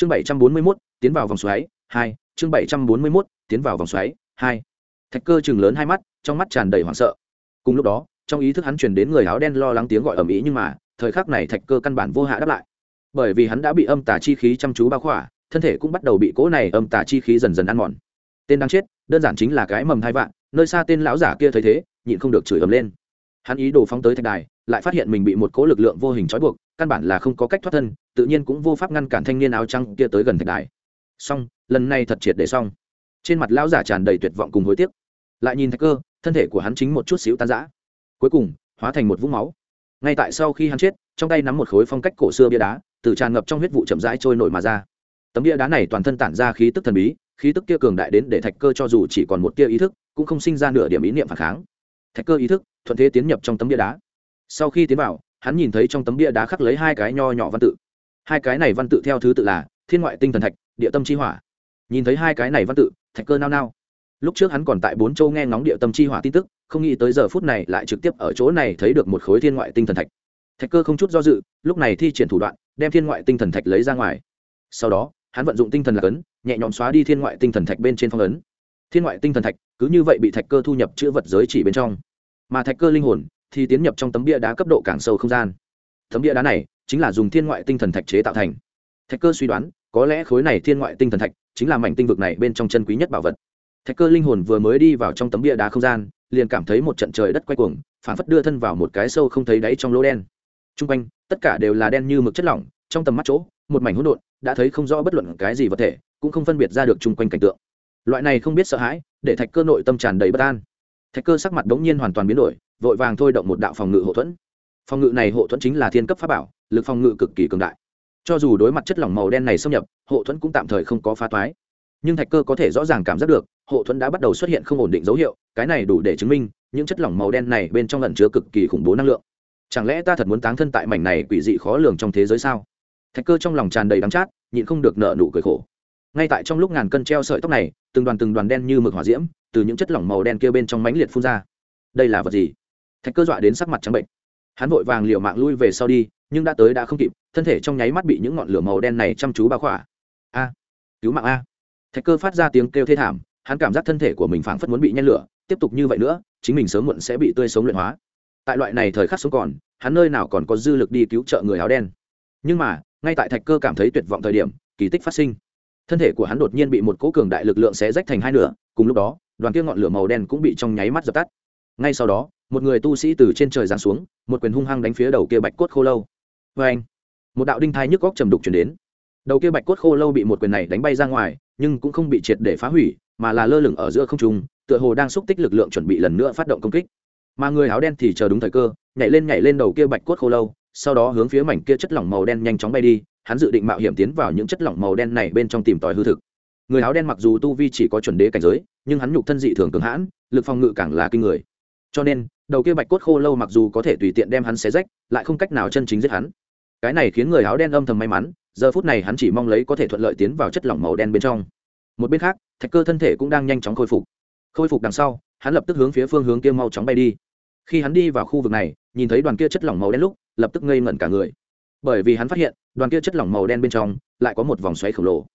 chương bảy trăm bốn mươi mốt, tiến vào vòng xoáy, hai, chương bảy trăm bốn mươi mốt, tiến vào vòng xoáy, hai. Thạch cơ chừng lớn hai mắt, trong mắt tràn đầy hoảng sợ. Cùng lúc đó, trong ý thức hắn truyền đến người áo đen lo lắng tiếng gọi ầm ĩ nhưng mà, thời khắc này thạch cơ căn bản vô hạ đáp lại. Bởi vì hắn đã bị âm tà chi khí chăm chú bao khỏa, thân thể cũng bắt đầu bị cỗ này âm tà chi khí dần dần ăn mòn. Tên đang chết, đơn giản chính là cái mầm thai vạn, nơi xa tên lão giả kia thấy thế, nhịn không được chửi ầm lên. Hắn ý đồ phóng tới thạch đài, lại phát hiện mình bị một cỗ lực lượng vô hình trói buộc, căn bản là không có cách thoát thân tự nhiên cũng vô pháp ngăn cản thanh niên áo trắng kia tới gần thạch đài. Xong, lần này thật triệt để xong. Trên mặt lão giả tràn đầy tuyệt vọng cùng hối tiếc. Lại nhìn thạch cơ, thân thể của hắn chính một chút xíu tan rã. Cuối cùng, hóa thành một vũng máu. Ngay tại sau khi hắn chết, trong tay nắm một khối phong cách cổ xưa bia đá, từ tràn ngập trong huyết vụ chậm rãi trôi nổi mà ra. Tấm bia đá này toàn thân tản ra khí tức thần bí, khí tức kia cường đại đến để thạch cơ cho dù chỉ còn một tia ý thức, cũng không sinh ra nửa điểm ý niệm phản kháng. Thạch cơ ý thức, thuận thế tiến nhập trong tấm bia đá. Sau khi tiến vào, hắn nhìn thấy trong tấm bia đá khắc lấy hai cái nho nhỏ văn tự hai cái này văn tự theo thứ tự là thiên ngoại tinh thần thạch, địa tâm chi hỏa. Nhìn thấy hai cái này văn tự, thạch cơ nao nao. Lúc trước hắn còn tại bốn châu nghe ngóng địa tâm chi hỏa tin tức, không nghĩ tới giờ phút này lại trực tiếp ở chỗ này thấy được một khối thiên ngoại tinh thần thạch. Thạch cơ không chút do dự, lúc này thi triển thủ đoạn, đem thiên ngoại tinh thần thạch lấy ra ngoài. Sau đó, hắn vận dụng tinh thần lạc ấn, nhẹ nhõm xóa đi thiên ngoại tinh thần thạch bên trên phong ấn. Thiên ngoại tinh thần thạch cứ như vậy bị thạch cơ thu nhập chữ vật giới chỉ bên trong. Mà thạch cơ linh hồn thì tiến nhập trong tấm bia đá cấp độ càng sâu không gian. Tấm bia đá này chính là dùng thiên ngoại tinh thần thạch chế tạo thành. Thạch cơ suy đoán, có lẽ khối này thiên ngoại tinh thần thạch chính là mảnh tinh vực này bên trong chân quý nhất bảo vật. Thạch cơ linh hồn vừa mới đi vào trong tấm bia đá không gian, liền cảm thấy một trận trời đất quay cuồng phản phất đưa thân vào một cái sâu không thấy đáy trong lỗ đen. T r u n g quanh, tất cả đều là đen như mực chất lỏng, trong tầm mắt chỗ, một mảnh hỗn độn, đã thấy không rõ bất luận cái gì vật thể, cũng không phân biệt ra được chung quanh cảnh tượng. Loại này không biết sợ hãi, để thạch cơ nội tâm tràn đầy bất an. Thạch cơ sắc mặt đ ố n g nhiên hoàn toàn biến đổi, vội vàng thôi động một đạo phòng ngự hộ thuẫn. Phòng ngự này hộ thuẫn chính là thiên cấp pháp bảo lực phòng ngự cực kỳ cường đại. Cho dù đối mặt chất lỏng màu đen này xâm nhập, hộ thuẫn cũng tạm thời không có phá toái. Nhưng thạch cơ có thể rõ ràng cảm giác được, hộ thuẫn đã bắt đầu xuất hiện không ổn định dấu hiệu, cái này đủ để chứng minh, những chất lỏng màu đen này bên trong lần chứa cực kỳ khủng bố năng lượng. Chẳng lẽ ta thật muốn táng thân tại mảnh này quỷ dị khó lường trong thế giới sao? Thạch cơ trong lòng tràn đầy đắng chát, nhịn không được nợ nụ cười khổ. Ngay tại trong lúc ngàn cân treo sợi tóc này, từng đoàn từng đoàn đen như mực hỏa diễm, từ những chất lỏng màu đen kia bên trong mánh liệt phun ra. Đây là vật gì? Thạch cơ dọa đến sắc mặt trắng bệnh. Hắn vội vàng liều mạng lui về sau đi nhưng đã tới đã không kịp, thân thể trong nháy mắt bị những ngọn lửa màu đen này chăm chú bao khỏa. A, cứu mạng a. Thạch cơ phát ra tiếng kêu thê thảm, hắn cảm giác thân thể của mình phảng phất muốn bị nhen lửa, tiếp tục như vậy nữa, chính mình sớm muộn sẽ bị tươi sống luyện hóa. Tại loại này thời khắc sống còn, hắn nơi nào còn có dư lực đi cứu trợ người áo đen. Nhưng mà, ngay tại thạch cơ cảm thấy tuyệt vọng thời điểm, kỳ tích phát sinh. Thân thể của hắn đột nhiên bị một cỗ cường đại lực lượng xé rách thành hai nửa, cùng lúc đó, đoàn kia ngọn lửa màu đen cũng bị trong nháy mắt dập tắt. Ngay sau đó, một người tu sĩ từ trên trời giáng xuống, một quyền hung hăng đánh phía đầu kia bạch cốt khô lâu vê anh, một đạo đinh thai nhức góc trầm đục chuyển đến. Đầu kia bạch cốt khô lâu bị một quyền này đánh bay ra ngoài, nhưng cũng không bị triệt để phá hủy, mà là lơ lửng ở giữa không trung, tựa hồ đang xúc tích lực lượng chuẩn bị lần nữa phát động công kích. Mà người áo đen thì chờ đúng thời cơ, nhảy lên nhảy lên đầu kia bạch cốt khô lâu, sau đó hướng phía mảnh kia chất lỏng màu đen nhanh chóng bay đi, hắn dự định mạo hiểm tiến vào những chất lỏng màu đen này bên trong tìm tòi hư thực. Người áo đen mặc dù tu vi chỉ có chuẩn đế cảnh giới, nhưng hắn nhục thân dị thường cường hãn, lực phòng ngự càng là kinh người. Cho nên, đầu kia bạch cốt khô lâu mặc dù có thể tùy tiện đem hắn xé rách, lại không cách nào chân chính giết hắn cái này khiến người áo đen âm thầm may mắn, giờ phút này hắn chỉ mong lấy có thể thuận lợi tiến vào chất lỏng màu đen bên trong. Một bên khác, thạch cơ thân thể cũng đang nhanh chóng khôi phục. Khôi phục đằng sau, hắn lập tức hướng phía phương hướng kia mau chóng bay đi. Khi hắn đi vào khu vực này, nhìn thấy đoàn kia chất lỏng màu đen lúc, lập tức ngây ngẩn cả người. Bởi vì hắn phát hiện, đoàn kia chất lỏng màu đen bên trong lại có một vòng xoáy khổng lồ.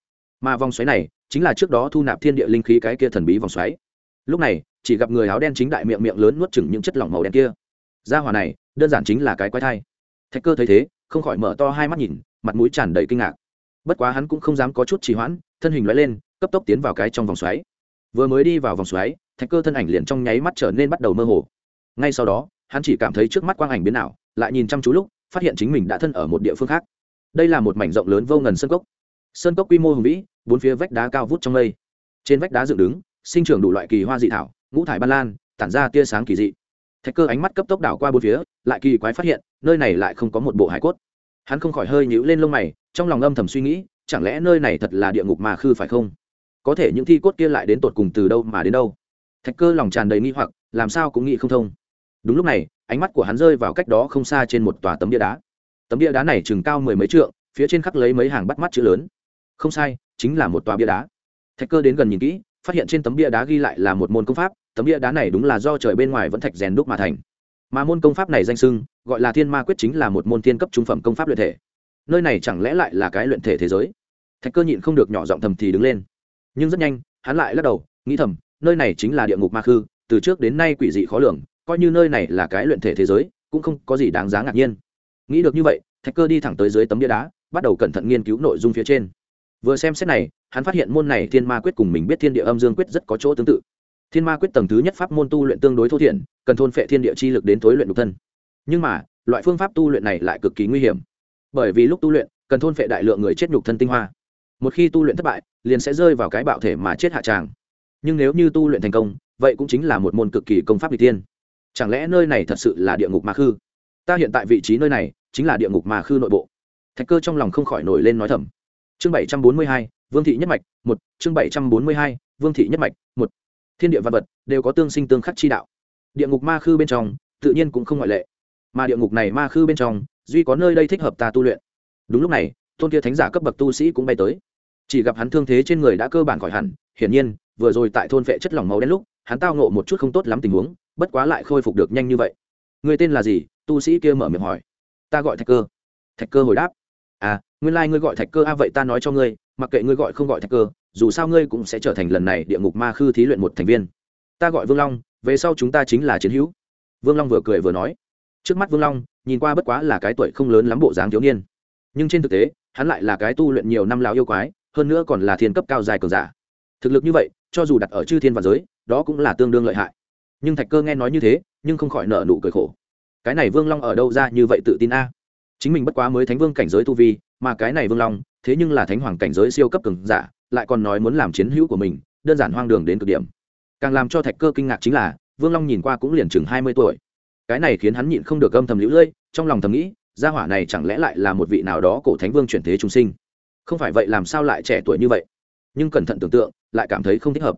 Mà vòng xoáy này chính là trước đó thu nạp thiên địa linh khí cái kia thần bí vòng xoáy. Lúc này, chỉ gặp người áo đen chính đại miệng miệng lớn nuốt chừng những chất lỏng màu đen kia. Ra hỏa này, đơn giản chính là cái quái thai. Thạch cơ thấy thế không khỏi mở to hai mắt nhìn, mặt mũi tràn đầy kinh ngạc. Bất quá hắn cũng không dám có chút trì hoãn, thân hình loại lên, cấp tốc tiến vào cái trong vòng xoáy. Vừa mới đi vào vòng xoáy, thạch cơ thân ảnh liền trong nháy mắt trở nên bắt đầu mơ hồ. Ngay sau đó, hắn chỉ cảm thấy trước mắt quang ảnh biến ảo, lại nhìn chăm chú lúc, phát hiện chính mình đã thân ở một địa phương khác. Đây là một mảnh rộng lớn vô ngần sơn cốc. Sơn cốc quy mô hùng vĩ, bốn phía vách đá cao vút trong mây. Trên vách đá dựng đứng, sinh trưởng đủ loại kỳ hoa dị thảo, ngũ thải ban lan, tản ra tia sáng kỳ dị. Thạch cơ ánh mắt cấp tốc đảo qua bốn phía lại kỳ quái phát hiện, nơi này lại không có một bộ hải cốt. Hắn không khỏi hơi nhíu lên lông mày, trong lòng âm thầm suy nghĩ, chẳng lẽ nơi này thật là địa ngục mà khư phải không? Có thể những thi cốt kia lại đến tột cùng từ đâu mà đến đâu? Thạch cơ lòng tràn đầy nghi hoặc, làm sao cũng nghĩ không thông. Đúng lúc này, ánh mắt của hắn rơi vào cách đó không xa trên một tòa tấm bia đá. Tấm bia đá này chừng cao mười mấy trượng, phía trên khắc lấy mấy hàng bắt mắt chữ lớn. Không sai, chính là một tòa bia đá. Thạch cơ đến gần nhìn kỹ, phát hiện trên tấm bia đá ghi lại là một môn công pháp, tấm bia đá này đúng là do trời bên ngoài vẫn thạch rèn đúc mà thành mà môn công pháp này danh sưng gọi là thiên ma quyết chính là một môn thiên cấp trung phẩm công pháp luyện thể. Nơi này chẳng lẽ lại là cái luyện thể thế giới? Thạch cơ nhịn không được nhỏ giọng thầm thì đứng lên. Nhưng rất nhanh, hắn lại lắc đầu, nghĩ thầm, nơi này chính là địa ngục ma khư, từ trước đến nay quỷ dị khó lường, coi như nơi này là cái luyện thể thế giới, cũng không có gì đáng giá ngạc nhiên. Nghĩ được như vậy, thạch cơ đi thẳng tới dưới tấm bia đá, bắt đầu cẩn thận nghiên cứu nội dung phía trên. Vừa xem xét này, hắn phát hiện môn này thiên ma quyết cùng mình biết thiên địa âm dương quyết rất có chỗ tương tự thiên ma quyết tầng thứ nhất pháp môn tu luyện tương đối thô thiển, cần thôn phệ thiên địa chi lực đến tối luyện Độc thân. Nhưng mà, loại phương pháp tu luyện này lại cực kỳ nguy hiểm. Bởi vì lúc tu luyện, cần thôn phệ đại lượng người chết nhục thân tinh hoa. Một khi tu luyện thất bại, liền sẽ rơi vào cái bạo thể mà chết hạ tràng. Nhưng nếu như tu luyện thành công, vậy cũng chính là một môn cực kỳ công pháp n tiên chẳng lẽ nơi này thật sự là địa ngục ma khư? Ta hiện tại vị trí nơi này, chính là địa ngục ma khư nội bộ. Thạch cơ trong lòng không khỏi nổi lên nói thầm. Chương bảy trăm bốn mươi hai, vương thị nhất mạch, một, chương bảy trăm bốn mươi hai, vương thị nhất mạch thiên địa văn vật đều có tương sinh tương khắc chi đạo. Địa ngục ma khư bên trong tự nhiên cũng không ngoại lệ. Mà địa ngục này ma khư bên trong duy có nơi đây thích hợp ta tu luyện. Đúng lúc này tôn kia thánh giả cấp bậc tu sĩ cũng bay tới. Chỉ gặp hắn thương thế trên người đã cơ bản khỏi hẳn hiển nhiên vừa rồi tại thôn vệ chất lỏng màu đen lúc hắn tao nộ một chút không tốt lắm tình huống bất quá lại khôi phục được nhanh như vậy. Người tên là gì? Tu sĩ kia mở miệng hỏi. Ta gọi thạch cơ. Thạch cơ hồi đáp. À nguyên lai、like、ngươi gọi thạch cơ a à, vậy ta nói cho ngươi mặc kệ ngươi gọi không gọi thạch cơ dù sao ngươi cũng sẽ trở thành lần này địa ngục ma khư thí luyện một thành viên. Ta gọi vương long, về sau chúng ta chính là chiến hữu. Vương long vừa cười vừa nói. Trước mắt vương long, nhìn qua bất quá là cái tuổi không lớn lắm bộ dáng thiếu niên. Nhưng trên thực tế, hắn lại là cái tu luyện nhiều năm lão yêu quái, hơn nữa còn là thiên cấp cao dài cường giả. Thực lực như vậy, cho dù đặt ở chư thiên và giới, đó cũng là tương đương lợi hại. Nhưng thạch cơ nghe nói như thế, nhưng không khỏi nợ nụ cười khổ. Cái này vương long ở đâu ra như vậy tự tin a? Chính mình bất quá mới thánh vương cảnh giới tu vi, mà cái này vương long, thế nhưng là thánh hoàng cảnh giới siêu cấp cường giả lại còn nói muốn làm chiến hữu của mình, đơn giản hoang đường đến cực điểm. Càng làm cho thạch cơ kinh ngạc chính là, vương long nhìn qua cũng liền chừng hai mươi tuổi. Cái này khiến hắn nhịn không được gâm thầm lũ lưỡi, trong lòng thầm nghĩ, gia hỏa này chẳng lẽ lại là một vị nào đó cổ thánh vương chuyển thế trung sinh? Không phải vậy làm sao lại trẻ tuổi như vậy? Nhưng cẩn thận tưởng tượng, lại cảm thấy không thích hợp.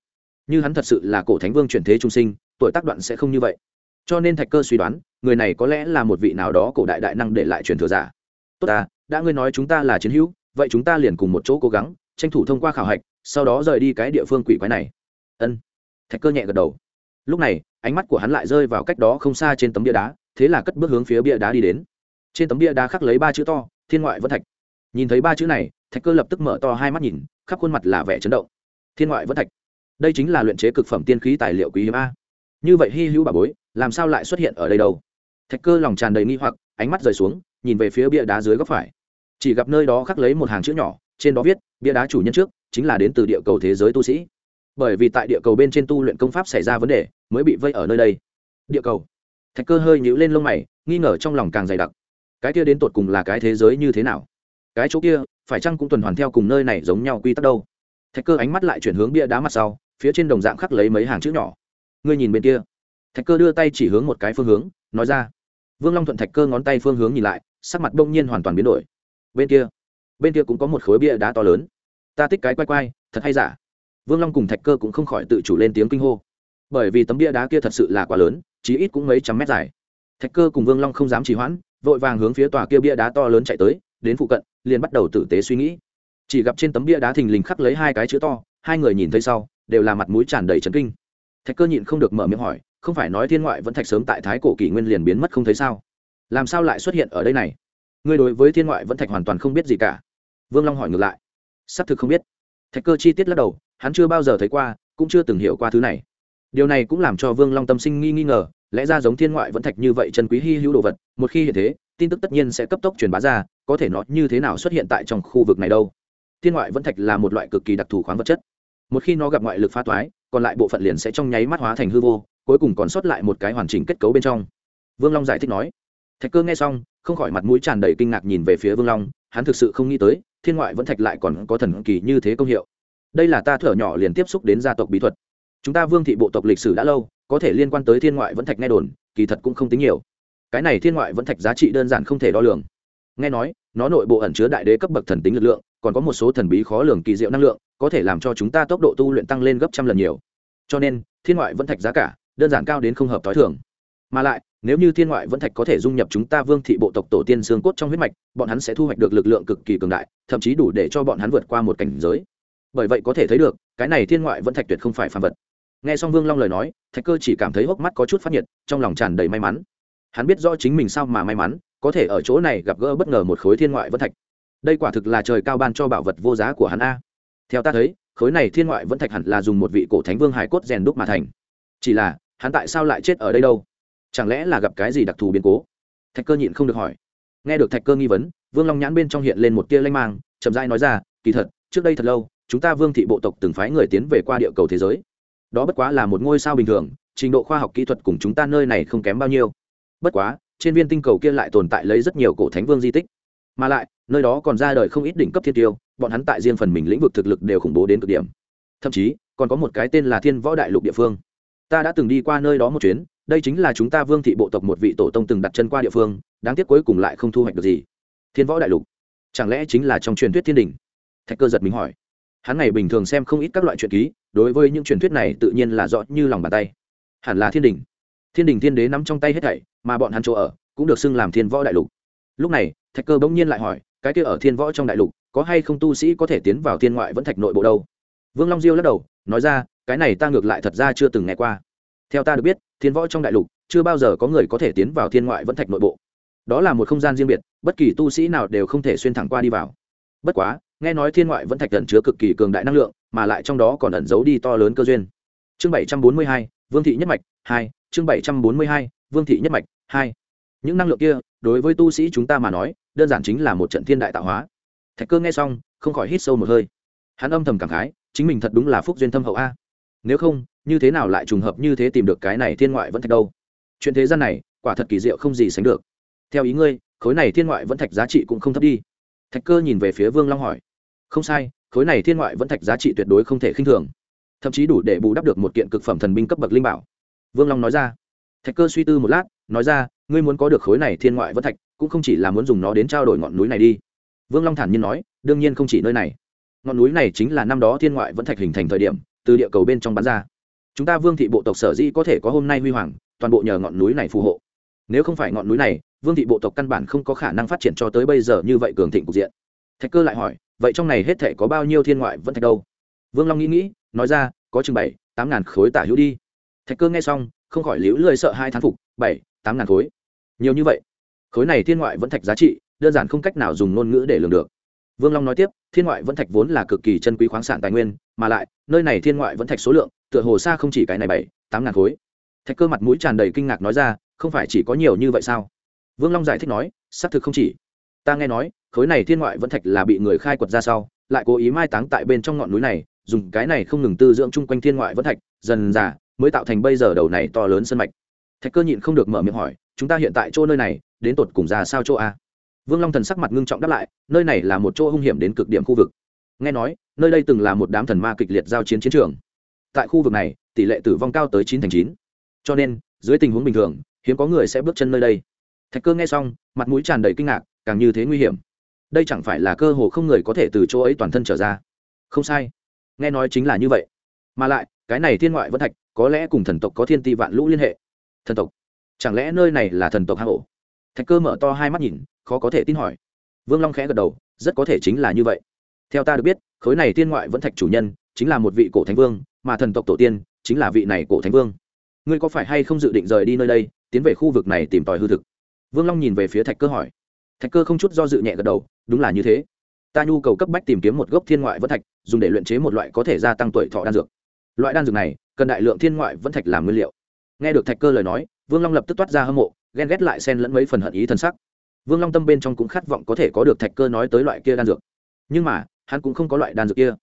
Như hắn thật sự là cổ thánh vương chuyển thế trung sinh, tuổi tác đoạn sẽ không như vậy. Cho nên thạch cơ suy đoán, người này có lẽ là một vị nào đó cổ đại đại năng để lại truyền thừa giả. Tốt ta, đã ngươi nói chúng ta là chiến hữu, vậy chúng ta liền cùng một chỗ cố gắng tranh thủ thông qua khảo hạch, sau đó rời đi cái địa phương quỷ quái này. Ân. Thạch cơ nhẹ gật đầu. Lúc này, ánh mắt của hắn lại rơi vào cách đó không xa trên tấm bia đá, thế là cất bước hướng phía bia đá đi đến. Trên tấm bia đá khắc lấy ba chữ to, thiên ngoại vẫn thạch. Nhìn thấy ba chữ này, thạch cơ lập tức mở to hai mắt nhìn, khắp khuôn mặt là vẻ chấn động. Thiên ngoại vẫn thạch. Đây chính là luyện chế cực phẩm tiên khí tài liệu quý hiếm a. Như vậy hy hữu bà bối, làm sao lại xuất hiện ở đây đâu? Thạch cơ lòng tràn đầy nghi hoặc, ánh mắt rời xuống, nhìn về phía bia đá dưới góc phải. Chỉ gặp nơi đó khắc lấy một hàng chữ nhỏ trên đó viết, bia đá chủ nhân trước, chính là đến từ địa cầu thế giới tu sĩ. Bởi vì tại địa cầu bên trên tu luyện công pháp xảy ra vấn đề, mới bị vây ở nơi đây. Địa cầu. Thạch cơ hơi nhíu lên lông mày, nghi ngờ trong lòng càng dày đặc. Cái kia đến tột cùng là cái thế giới như thế nào? Cái chỗ kia, phải chăng cũng tuần hoàn theo cùng nơi này giống nhau quy tắc đâu? Thạch cơ ánh mắt lại chuyển hướng bia đá mặt sau, phía trên đồng dạng khắc lấy mấy hàng chữ nhỏ. Ngươi nhìn bên kia. Thạch cơ đưa tay chỉ hướng một cái phương hướng, nói ra. Vương long thuận thạch cơ ngón tay phương hướng nhìn lại, sắc mặt bỗng nhiên hoàn toàn biến đổi. Bên kia bên kia cũng có một khối bia đá to lớn. Ta thích cái quay quay, thật hay giả? Vương long cùng thạch cơ cũng không khỏi tự chủ lên tiếng kinh hô. Bởi vì tấm bia đá kia thật sự là quá lớn, chí ít cũng mấy trăm mét dài. Thạch cơ cùng vương long không dám trì hoãn, vội vàng hướng phía tòa kia bia đá to lớn chạy tới, đến phụ cận, liền bắt đầu tử tế suy nghĩ. Chỉ gặp trên tấm bia đá thình lình khắc lấy hai cái chữ to, hai người nhìn thấy sau, đều là mặt mũi tràn đầy trấn kinh. Thạch cơ nhịn không được mở miệng hỏi, không phải nói thiên ngoại vẫn thạch sớm tại thái cổ kỷ nguyên liền biến mất không thấy sao? Làm sao lại xuất hiện ở đây này? Ngươi đối với thiên ngoại vẫn thạch hoàn toàn không biết gì cả. Vương long hỏi ngược lại. Xác thực không biết. Thạch cơ chi tiết lắc đầu, hắn chưa bao giờ thấy qua, cũng chưa từng hiểu qua thứ này. Điều này cũng làm cho vương long tâm sinh nghi nghi ngờ, lẽ ra giống thiên ngoại vẫn thạch như vậy chân quý hy hữu đồ vật, một khi hiện thế, tin tức tất nhiên sẽ cấp tốc truyền bá ra, có thể nó như thế nào xuất hiện tại trong khu vực này đâu? Thiên ngoại vẫn thạch là một loại cực kỳ đặc thù khoáng vật chất. Một khi nó gặp ngoại lực phá toái, còn lại bộ phận liền sẽ trong nháy mắt hóa thành hư vô, cuối cùng còn sót lại một cái hoàn chỉnh kết cấu bên trong. Vương long giải thích nói. Thạch cơ nghe xong không khỏi mặt mũi tràn đầy kinh ngạc nhìn về phía vương long, hắn thực sự không nghĩ tới, thiên ngoại vẫn thạch lại còn có thần kỳ như thế công hiệu. Đây là ta thở nhỏ liền tiếp xúc đến gia tộc bí thuật. Chúng ta vương thị bộ tộc lịch sử đã lâu, có thể liên quan tới thiên ngoại vẫn thạch nghe đồn, kỳ thật cũng không tính nhiều. Cái này thiên ngoại vẫn thạch giá trị đơn giản không thể đo lường. Nghe nói, nó nội bộ ẩn chứa đại đế cấp bậc thần tính lực lượng, còn có một số thần bí khó lường kỳ diệu năng lượng, có thể làm cho chúng ta tốc độ tu luyện tăng lên gấp trăm lần nhiều. Cho nên, thiên ngoại vẫn thạch giá cả, đơn giản cao đến không hợp t h i thường. Mà lại nếu như thiên ngoại vẫn thạch có thể dung nhập chúng ta vương thị bộ tộc tổ tiên xương cốt trong huyết mạch, bọn hắn sẽ thu hoạch được lực lượng cực kỳ cường đại, thậm chí đủ để cho bọn hắn vượt qua một cảnh giới. Bởi vậy có thể thấy được, cái này thiên ngoại vẫn thạch tuyệt không phải phàm vật. Nghe xong vương long lời nói, thạch cơ chỉ cảm thấy hốc mắt có chút phát nhiệt, trong lòng tràn đầy may mắn. Hắn biết rõ chính mình sao mà may mắn, có thể ở chỗ này gặp gỡ bất ngờ một khối thiên ngoại vẫn thạch. Đây quả thực là trời cao ban cho bảo vật vô giá của hắn a. Theo ta thấy, khối này thiên ngoại vẫn thạch hẳn là dùng một vị cổ thánh vương hải cốt rèn đúc mà thành. Chỉ là, hắn tại sao lại chết ở đây đâu? Chẳng lẽ là gặp cái gì đặc thù biến cố? Thạch cơ nhịn không được hỏi. Nghe được thạch cơ nghi vấn, vương long nhãn bên trong hiện lên một tia lanh mang, chậm rãi nói ra, kỳ thật, trước đây thật lâu, chúng ta vương thị bộ tộc từng phái người tiến về qua địa cầu thế giới. Đó bất quá là một ngôi sao bình thường, trình độ khoa học kỹ thuật cùng chúng ta nơi này không kém bao nhiêu. Bất quá, trên viên tinh cầu kia lại tồn tại lấy rất nhiều cổ thánh vương di tích. Mà lại, nơi đó còn ra đời không ít đỉnh cấp thiên tiêu, bọn hắn tại riêng phần mình lĩnh vực thực lực đều khủng bố đến cực điểm. Thậm chí, còn có một cái tên là thiên võ đại lục địa phương. Ta đã từng đi qua nơi đó một chuyến đây chính là chúng ta vương thị bộ tộc một vị tổ tông từng đặt chân qua địa phương, đáng tiếc cuối cùng lại không thu hoạch được gì. Thiên võ đại lục, chẳng lẽ chính là trong truyền thuyết thiên đình? Thạch cơ giật mình hỏi. Hắn này bình thường xem không ít các loại truyện ký, đối với những truyền thuyết này tự nhiên là rõ như lòng bàn tay. Hẳn là thiên đình. Thiên đình thiên đế nắm trong tay hết thảy, mà bọn hắn chỗ ở cũng được xưng làm thiên võ đại lục. Lúc này, thạch cơ bỗng nhiên lại hỏi, cái kia ở thiên võ trong đại lục, có hay không tu sĩ có thể tiến vào thiên ngoại vẫn thạch nội bộ đâu? Vương long diêu lắc đầu, nói ra, cái này ta ngược lại thật ra chưa từng nghe qua. Theo ta được biết thiên võ trong đại lục, chưa bao giờ có người có thể tiến vào thiên ngoại vẫn thạch nội bộ. Đó là một không gian riêng biệt, bất kỳ tu sĩ nào đều không thể xuyên thẳng qua đi vào. Bất quá, nghe nói thiên ngoại vẫn thạch ẩn chứa cực kỳ cường đại năng lượng, mà lại trong đó còn ẩn giấu đi to lớn cơ duyên. Chương bảy trăm bốn mươi hai, vương thị nhất mạch, hai, chương bảy trăm bốn mươi hai, vương thị nhất mạch, hai. Những năng lượng kia, đối với tu sĩ chúng ta mà nói, đơn giản chính là một trận thiên đại tạo hóa. Thạch cơ nghe xong, không khỏi hít sâu một hơi. Hắn âm thầm cảm khái, chính mình thật đúng là phúc duyên thâm hậu a nếu không, như thế nào lại trùng hợp như thế tìm được cái này thiên ngoại vẫn thạch đâu? Chuyện thế gian này, quả thật kỳ diệu không gì sánh được. Theo ý ngươi, khối này thiên ngoại vẫn thạch giá trị cũng không thấp đi. Thạch cơ nhìn về phía vương long hỏi. Không sai, khối này thiên ngoại vẫn thạch giá trị tuyệt đối không thể khinh thường. Thậm chí đủ để bù đắp được một kiện cực phẩm thần binh cấp bậc linh bảo. Vương long nói ra. Thạch cơ suy tư một lát, nói ra, ngươi muốn có được khối này thiên ngoại vẫn thạch, cũng không chỉ là muốn dùng nó đến trao đổi ngọn núi này đi. Vương long thản nhiên nói, đương nhiên không chỉ nơi này. Ngọn núi này chính là năm đó thiên ngoại vẫn thạch hình thành thời điểm từ địa cầu bên trong bắn ra. Chúng ta vương thị bộ tộc sở dĩ có thể có hôm nay huy hoàng, toàn bộ nhờ ngọn núi này phù hộ. Nếu không phải ngọn núi này, vương thị bộ tộc căn bản không có khả năng phát triển cho tới bây giờ như vậy cường thịnh cục diện. Thạch cơ lại hỏi, vậy trong này hết thể có bao nhiêu thiên ngoại vẫn thạch đâu? Vương long nghĩ nghĩ, nói ra, có chừng bảy, tám ngàn khối tả hữu đi. Thạch cơ nghe xong, không khỏi liễu lười sợ hai thán phục, bảy, tám ngàn khối. Nhiều như vậy. Khối này thiên ngoại vẫn thạch giá trị, đơn giản không cách nào dùng ngôn ngữ để lường được. Vương long nói tiếp, thiên ngoại vẫn thạch vốn là cực kỳ chân quý khoáng sản tài nguyên, mà lại nơi này thiên ngoại vẫn thạch số lượng, tựa hồ xa không chỉ cái này bảy, tám ngàn khối. Thạch cơ mặt mũi tràn đầy kinh ngạc nói ra, không phải chỉ có nhiều như vậy sao? Vương long giải thích nói, xác thực không chỉ. Ta nghe nói, khối này thiên ngoại vẫn thạch là bị người khai quật ra sau, lại cố ý mai táng tại bên trong ngọn núi này, dùng cái này không ngừng tư dưỡng chung quanh thiên ngoại vẫn thạch, dần dà, mới tạo thành bây giờ đầu này to lớn sân mạch. Thạch cơ nhịn không được mở miệng hỏi, chúng ta hiện tại chỗ nơi này, đến tột cùng ra sao chỗ a? Vương long thần sắc mặt ngưng trọng đáp lại, nơi này là một chỗ hung hiểm đến cực điểm khu vực. Nghe nói nơi đây từng là một đám thần ma kịch liệt giao chiến chiến trường. Tại khu vực này, tỷ lệ tử vong cao tới chín thành chín. Cho nên, dưới tình huống bình thường, hiếm có người sẽ bước chân nơi đây. Thạch cơ nghe xong, mặt mũi tràn đầy kinh ngạc, càng như thế nguy hiểm. Đây chẳng phải là cơ hồ không người có thể từ chỗ ấy toàn thân trở ra. Không sai. Nghe nói chính là như vậy. Mà lại, cái này thiên ngoại vẫn thạch, có lẽ cùng thần tộc có thiên ti vạn lũ liên hệ. Thần tộc? Chẳng lẽ nơi này là thần tộc hạ ổ? Thạch cơ mở to hai mắt nhìn, khó có thể tin hỏi. Vương long khẽ gật đầu, rất có thể chính là như vậy. Theo ta được biết khối này thiên ngoại vẫn thạch chủ nhân, chính là một vị cổ thánh vương, mà thần tộc tổ tiên chính là vị này cổ thánh vương. Ngươi có phải hay không dự định rời đi nơi đây, tiến về khu vực này tìm tòi hư thực? Vương long nhìn về phía thạch cơ hỏi. Thạch cơ không chút do dự nhẹ gật đầu, đúng là như thế. Ta nhu cầu cấp bách tìm kiếm một gốc thiên ngoại vẫn thạch, dùng để luyện chế một loại có thể gia tăng tuổi thọ đan dược. Loại đan dược này, cần đại lượng thiên ngoại vẫn thạch làm nguyên liệu. Nghe được thạch cơ lời nói, vương long lập tức toát ra hâm mộ, ghen ghét lại xen lẫn mấy phần hận ý thân sắc. Vương long tâm bên trong cũng khát vọng có thể có được thạch cơ nói tới loại kia đan dược. Nhưng mà hắn cũng không có loại đan dược kia.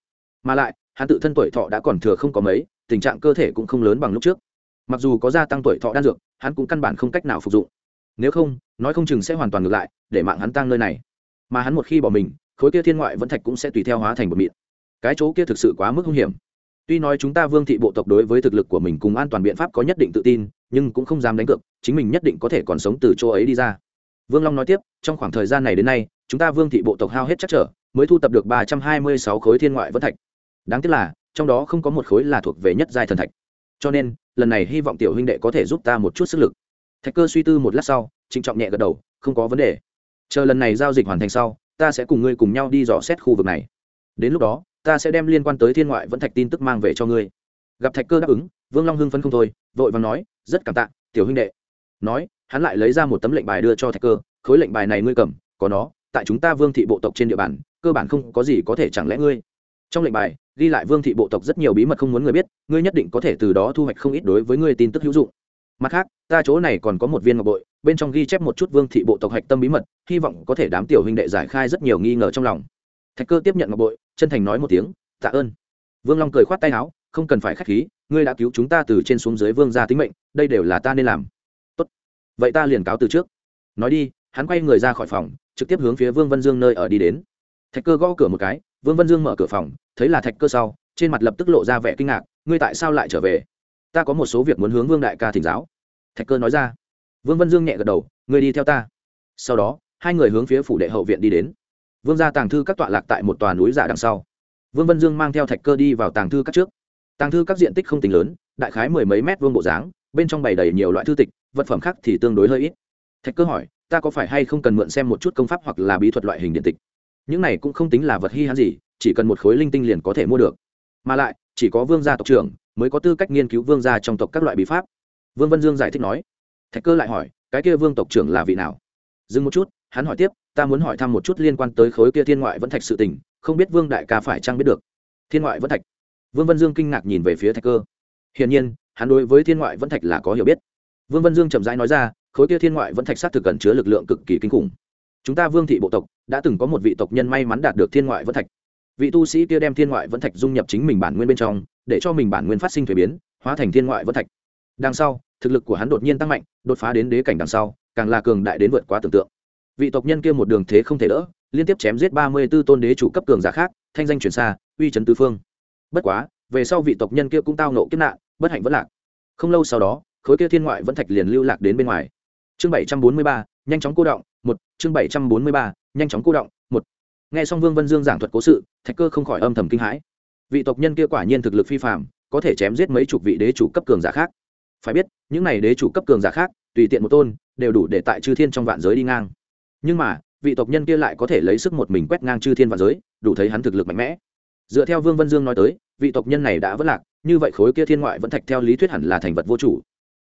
Mà lại, hắn tự thân tuổi thọ đã còn thừa không có mấy, tình trạng cơ thể cũng không lớn bằng lúc trước. Mặc dù có gia tăng tuổi thọ đan dược, hắn cũng căn bản không cách nào phục dụng. Nếu không, nói không chừng sẽ hoàn toàn ngược lại, để mạng hắn tăng nơi này. Mà hắn một khi bỏ mình, khối kia thiên ngoại vẫn thạch cũng sẽ tùy theo hóa thành một mịn. Cái chỗ kia thực sự quá mức hung hiểm. Tuy nói chúng ta vương thị bộ tộc đối với thực lực của mình cùng an toàn biện pháp có nhất định tự tin, nhưng cũng không dám đánh cược, chính mình nhất định có thể còn sống từ chỗ ấy đi ra. Vương long nói tiếp, trong khoảng thời gian này đến nay chúng ta vương thị bộ tộc hao hết chắc trở, mới thu tập được ba trăm hai mươi sáu khối thiên ngoại vẫn thạch. Đáng tiếc là, trong đó không có một khối là thuộc về nhất giai thần thạch. Cho nên, lần này hy vọng tiểu huynh đệ có thể giúp ta một chút sức lực. Thạch cơ suy tư một lát sau, trịnh trọng nhẹ gật đầu, không có vấn đề. Chờ lần này giao dịch hoàn thành sau, ta sẽ cùng ngươi cùng nhau đi dò xét khu vực này. Đến lúc đó, ta sẽ đem liên quan tới thiên ngoại vẫn thạch tin tức mang về cho ngươi. Gặp thạch cơ đáp ứng, vương long hưng phấn không thôi, vội và nói, rất cảm tạ, tiểu huynh đệ. Nói, hắn lại lấy ra một tấm lệnh bài đưa cho thạch cơ, khối lệnh bài này ngươi cầm, có nó tại chúng ta vương thị bộ tộc trên địa bàn, cơ bản không có gì có thể chẳng lẽ ngươi? Trong lệnh bài, ghi lại vương thị bộ tộc rất nhiều bí mật không muốn người biết, ngươi nhất định có thể từ đó thu hoạch không ít đối với ngươi tin tức hữu dụng. Mặt khác, ta chỗ này còn có một viên ngọc bội, bên trong ghi chép một chút vương thị bộ tộc hạch tâm bí mật, hy vọng có thể đám tiểu huynh đệ giải khai rất nhiều nghi ngờ trong lòng. Thạch cơ tiếp nhận ngọc bội, chân thành nói một tiếng, tạ ơn. Vương long cười khoát tay áo, không cần phải k h á c h khí, ngươi đã cứu chúng ta từ trên xuống dưới vương gia tính mệnh, đây đều là ta nên làm. Tốt. Vậy ta liền cáo từ trước. Nói đi hắn quay người ra khỏi phòng, trực tiếp hướng phía vương vân dương nơi ở đi đến. Thạch cơ gõ cửa một cái, vương vân dương mở cửa phòng, thấy là thạch cơ sau, trên mặt lập tức lộ ra vẻ kinh ngạc, ngươi tại sao lại trở về? Ta có một số việc muốn hướng vương đại ca thỉnh giáo. Thạch cơ nói ra. Vương vân dương nhẹ gật đầu, ngươi đi theo ta. Sau đó, hai người hướng phía phủ đệ hậu viện đi đến. Vương ra tàng thư các tọa lạc tại một tòa núi giả đằng sau. Vương vân dương mang theo thạch cơ đi vào tàng thư các trước. Tàng thư các diện tích không tính lớn, đại khái mười mấy mét vương bộ dáng, bên trong bày đầy nhiều loại thư tịch, vật phẩm khác thì tương đối hơi ít. Thạch cơ hỏi ta có phải hay không cần mượn xem một chút công pháp hoặc là bí thuật loại hình điện tịch? Những này cũng không tính là vật hy hãn gì, chỉ cần một khối linh tinh liền có thể mua được. Mà lại, chỉ có vương gia tộc trưởng mới có tư cách nghiên cứu vương gia trong tộc các loại bí pháp. Vương vân dương giải thích nói. Thạch cơ lại hỏi, cái kia vương tộc trưởng là vị nào? Dừng một chút, hắn hỏi tiếp, ta muốn hỏi thăm một chút liên quan tới khối kia thiên ngoại vẫn thạch sự tình, không biết vương đại ca phải chăng biết được. Thiên ngoại vẫn thạch. Vương vân dương kinh ngạc nhìn về phía thạch cơ. Hiển nhiên, hắn đối với thiên ngoại vẫn thạch là có hiểu biết. Vương vân dương chậm rãi nói ra khối kia thiên ngoại vẫn thạch sát thực cần chứa lực lượng cực kỳ kinh khủng. Chúng ta vương thị bộ tộc đã từng có một vị tộc nhân may mắn đạt được thiên ngoại vẫn thạch. Vị tu sĩ kia đem thiên ngoại vẫn thạch dung nhập chính mình bản nguyên bên trong, để cho mình bản nguyên phát sinh thuế biến, hóa thành thiên ngoại vẫn thạch. Đằng sau, thực lực của hắn đột nhiên tăng mạnh, đột phá đến đế cảnh đằng sau, càng là cường đại đến vượt quá tưởng tượng. Vị tộc nhân kia một đường thế không thể đỡ, liên tiếp chém giết ba mươi b ố tôn đế chủ cấp cường giả khác, thanh danh truyền xa, uy trấn tư phương. Bất quá, về sau vị tộc nhân kia cũng tao nộ kiếp nạn, bất hạnh vẫn lạc. Không lâu sau đó, khối kia thiên ngoại vẫn thạch liền lưu lạc đến bên ngoài chương bảy trăm bốn mươi ba, nhanh chóng cô động, một, chương bảy trăm bốn mươi ba, nhanh chóng cô động, một. Nghe xong vương vân dương giảng thuật cố sự, thạch cơ không khỏi âm thầm kinh hãi. Vị tộc nhân kia quả nhiên thực lực phi phạm có thể chém giết mấy chục vị đế chủ cấp cường giả khác. Phải biết, những này đế chủ cấp cường giả khác, tùy tiện một tôn, đều đủ để tại chư thiên trong vạn giới đi ngang. Nhưng mà, vị tộc nhân kia lại có thể lấy sức một mình quét ngang chư thiên vạn giới, đủ thấy hắn thực lực mạnh mẽ. Dựa theo vương vân dương nói tới, vị tộc nhân này đã vất lạc, như vậy khối kia thiên ngoại vẫn thạch theo lý thuyết hẳn là thành vật vô chủ.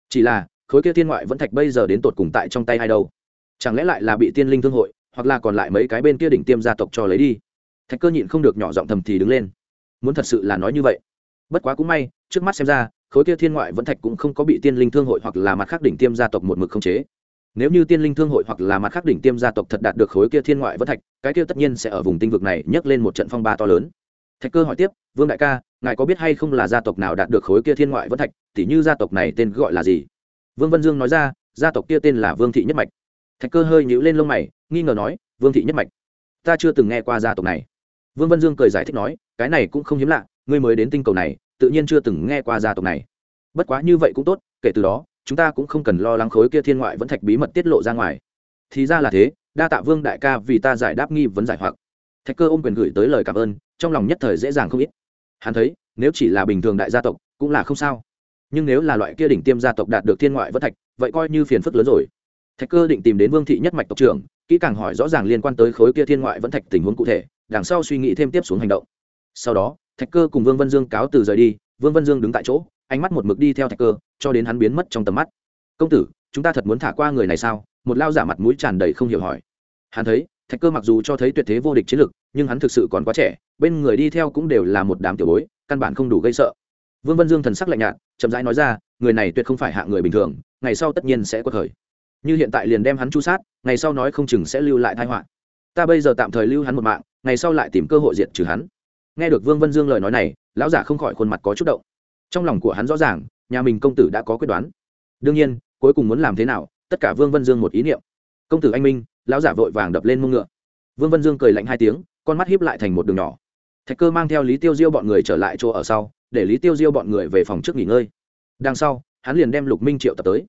Chỉ là khối kia thiên ngoại vẫn thạch bây giờ đến tột cùng tại trong tay ai đâu? Chẳng lẽ lại là bị tiên linh thương hội, hoặc là còn lại mấy cái bên kia đỉnh tiêm gia tộc cho lấy đi? Thạch cơ nhịn không được nhỏ giọng thầm thì đứng lên. Muốn thật sự là nói như vậy. Bất quá cũng may, trước mắt xem ra, khối kia thiên ngoại vẫn thạch cũng không có bị tiên linh thương hội hoặc là mặt khác đỉnh tiêm gia tộc một mực không chế. Nếu như tiên linh thương hội hoặc là mặt khác đỉnh tiêm gia tộc thật đạt được khối kia thiên ngoại vẫn thạch, cái kia tất nhiên sẽ ở vùng tinh vực này nhấc lên một trận phong ba to lớn. Thạch cơ hỏi tiếp, vương đại ca, ngài có biết hay không là gia tộc nào đạt được khối kia thiên ngoại vẫn thạch? Tỉ như gia tộc này tên gọi là gì? Vương vân dương nói ra, gia tộc kia tên là vương thị nhất mạch. Thạch cơ hơi nhíu lên lông mày, nghi ngờ nói, vương thị nhất mạch? Ta chưa từng nghe qua gia tộc này. Vương vân dương cười giải thích nói, cái này cũng không hiếm lạ, ngươi mới đến tinh cầu này, tự nhiên chưa từng nghe qua gia tộc này. Bất quá như vậy cũng tốt, kể từ đó, chúng ta cũng không cần lo lắng khối kia thiên ngoại vẫn thạch bí mật tiết lộ ra ngoài. Thì ra là thế, đa tạ vương đại ca vì ta giải đáp nghi vấn giải hoặc. Thạch cơ ôm quyền gửi tới lời cảm ơn, trong lòng nhất thời dễ dàng không ít. Hắn thấy, nếu chỉ là bình thường đại gia tộc, cũng là không sao nhưng nếu là loại kia đỉnh tiêm gia tộc đạt được thiên ngoại vất thạch, vậy coi như phiền phức lớn rồi. Thạch cơ định tìm đến vương thị nhất mạch tộc trưởng, kỹ càng hỏi rõ ràng liên quan tới khối kia thiên ngoại vẫn thạch tình huống cụ thể, đằng sau suy nghĩ thêm tiếp xuống hành động. Sau đó, thạch cơ cùng vương vân dương cáo từ rời đi, vương vân dương đứng tại chỗ, ánh mắt một mực đi theo thạch cơ, cho đến hắn biến mất trong tầm mắt. Công tử, chúng ta thật muốn thả qua người này sao? Một lao giả mặt mũi tràn đầy không hiểu hỏi. Hắn thấy, thạch cơ mặc dù cho thấy tuyệt thế vô địch chiến lực nhưng hắn thực sự còn quá trẻ, bên người đi theo cũng đều là một đám tiểu bối, căn bản không đủ gây sợ vương vân dương thần sắc lạnh nhạt, chậm rãi nói ra, người này tuyệt không phải hạ người bình thường, ngày sau tất nhiên sẽ có thời như hiện tại liền đem hắn chu sát, ngày sau nói không chừng sẽ lưu lại thái họa. Ta bây giờ tạm thời lưu hắn một mạng, ngày sau lại tìm cơ hội diệt trừ hắn. Nghe được vương vân dương lời nói này, lão giả không khỏi khuôn mặt có chút động. Trong lòng của hắn rõ ràng, nhà mình công tử đã có quyết đoán. Đương nhiên, cuối cùng muốn làm thế nào, tất cả vương vân dương một ý niệm. Công tử anh minh, lão giả vội vàng đập lên mông ngựa. Vương vân dương cười lạnh hai tiếng, con mắt hiếp lại thành một đường nhỏ. Thạch cơ mang theo lý tiêu diêu bọn người trở lại chỗ ở sau để lý tiêu diêu bọn người về phòng trước nghỉ ngơi. Đằng sau, hắn liền đem lục minh triệu tập tới.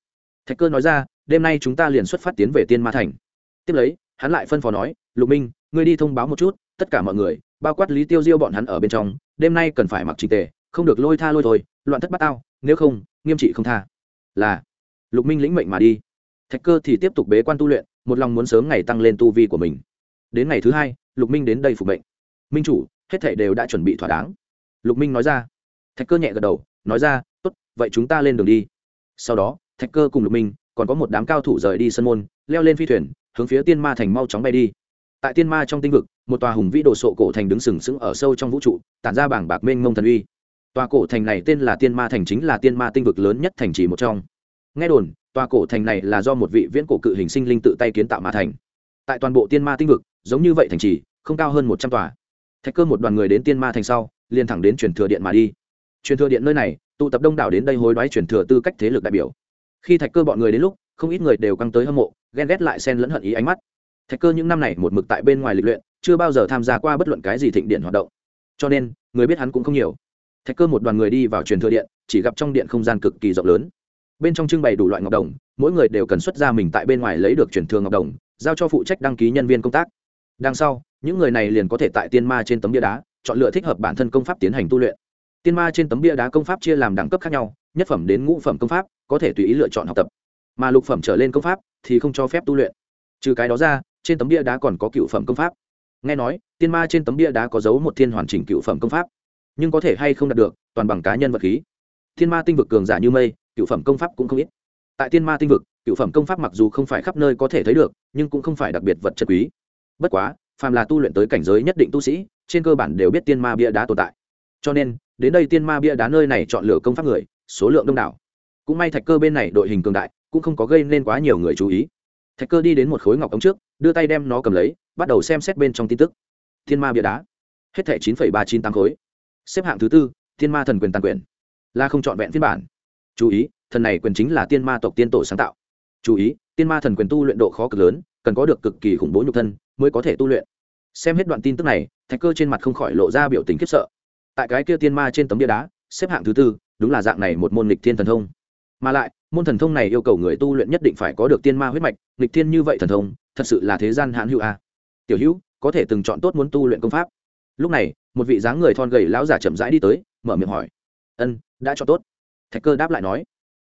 Thạch cơ nói ra, đêm nay chúng ta liền xuất phát tiến về tiên ma thành. Tiếp lấy, hắn lại phân phó nói, lục minh, ngươi đi thông báo một chút, tất cả mọi người, bao quát lý tiêu diêu bọn hắn ở bên trong, đêm nay cần phải mặc trình tề, không được lôi tha lôi thôi, loạn thất bát ao nếu không, nghiêm trị không tha. Là, lục minh lĩnh mệnh mà đi. Thạch cơ thì tiếp tục bế quan tu luyện, một lòng muốn sớm ngày tăng lên tu vi của mình. Đến ngày thứ hai, lục minh đến đây phục mệnh. Minh chủ, hết thể đều đã chuẩn bị thỏa đáng. Lục minh nói ra thạch cơ nhẹ gật đầu, nói ra, tốt, vậy chúng ta lên đường đi. Sau đó, thạch cơ cùng lục minh còn có một đám cao thủ rời đi sân môn, leo lên phi thuyền, hướng phía tiên ma thành mau chóng bay đi. Tại tiên ma trong tinh vực, một tòa hùng vĩ đồ sộ cổ thành đứng sừng sững ở sâu trong vũ trụ, tản ra bảng bạc mênh mông thần uy. Tòa cổ thành này tên là tiên ma thành chính là tiên ma tinh vực lớn nhất thành trì một trong. Nghe đồn, tòa cổ thành này là do một vị viễn cổ cự hình sinh linh tự tay kiến tạo mà thành. Tại toàn bộ tiên ma tinh vực, giống như vậy thành trì, không cao hơn một trăm tòa. Thạch cơ một đoàn người đến tiên ma thành sau, liền thẳng đến truyền thừa điện mà đi truyền thừa điện nơi này, tụ tập đông đảo đến đây hối đoái truyền thừa tư cách thế lực đại biểu. Khi thạch cơ bọn người đến lúc, không ít người đều căng tới hâm mộ, ghen ghét lại xen lẫn hận ý ánh mắt. Thạch cơ những năm này một mực tại bên ngoài lịch luyện, chưa bao giờ tham gia qua bất luận cái gì thịnh điện hoạt động. Cho nên, người biết hắn cũng không nhiều. Thạch cơ một đoàn người đi vào truyền thừa điện, chỉ gặp trong điện không gian cực kỳ rộng lớn. Bên trong trưng bày đủ loại ngọc đồng, mỗi người đều cần xuất ra mình tại bên ngoài lấy được truyền thừa ngọc đồng, giao cho phụ trách đăng ký nhân viên công tác. Đằng sau, những người này liền có thể tại tiên ma trên tấm bia đá, chọn lựa thích hợp bản thân công pháp tiến hành tu luyện tiên ma trên tấm bia đá công pháp chia làm đẳng cấp khác nhau, nhất phẩm đến ngũ phẩm công pháp, có thể tùy ý lựa chọn học tập. Mà lục phẩm trở lên công pháp thì không cho phép tu luyện. Trừ cái đó ra, trên tấm bia đá còn có cựu phẩm công pháp. Nghe nói, tiên ma trên tấm bia đá có dấu một thiên hoàn chỉnh cựu phẩm công pháp. Nhưng có thể hay không đạt được, toàn bằng cá nhân vật khí. Thiên ma tinh vực cường giả như mây, cựu phẩm công pháp cũng không ít. Tại tiên ma tinh vực, cựu phẩm công pháp mặc dù không phải khắp nơi có thể thấy được, nhưng cũng không phải đặc biệt vật chất quý. Bất quá, phàm là tu luyện tới cảnh giới nhất định tu sĩ, trên cơ bản đều biết tiên ma bia đá tồn tại cho nên, đến đây tiên ma bia đá nơi này chọn lựa công pháp người, số lượng đông đảo. Cũng may thạch cơ bên này đội hình cường đại, cũng không có gây nên quá nhiều người chú ý. Thạch cơ đi đến một khối ngọc ống trước, đưa tay đem nó cầm lấy, bắt đầu xem xét bên trong tin tức. Thiên ma bia đá. Hết thẻ chín ba chín tám khối. Xếp hạng thứ tư thiên ma thần quyền tàn quyền. Là không trọn vẹn phiên bản. Chú ý, thần này quyền chính là tiên ma tộc tiên tổ sáng tạo. Chú ý, tiên ma thần quyền tu luyện độ khó cực lớn, cần có được cực kỳ khủng bố nhục thân mới có thể tu luyện. Xem hết đoạn tin tức này, thạch cơ trên mặt không khỏi lộ ra biểu tình khiếp sợ tại cái kia tiên ma trên tấm bia đá, xếp hạng thứ tư, đúng là dạng này một môn lịch thiên thần thông. Mà lại, môn thần thông này yêu cầu người tu luyện nhất định phải có được tiên ma huyết mạch lịch thiên như vậy thần thông, thật sự là thế gian hãn hữu a. Tiểu hữu, có thể từng chọn tốt muốn tu luyện công pháp. Lúc này, một vị dáng người thon gầy lão giả chậm rãi đi tới, mở miệng hỏi. Ân, đã cho tốt. Thạch cơ đáp lại nói.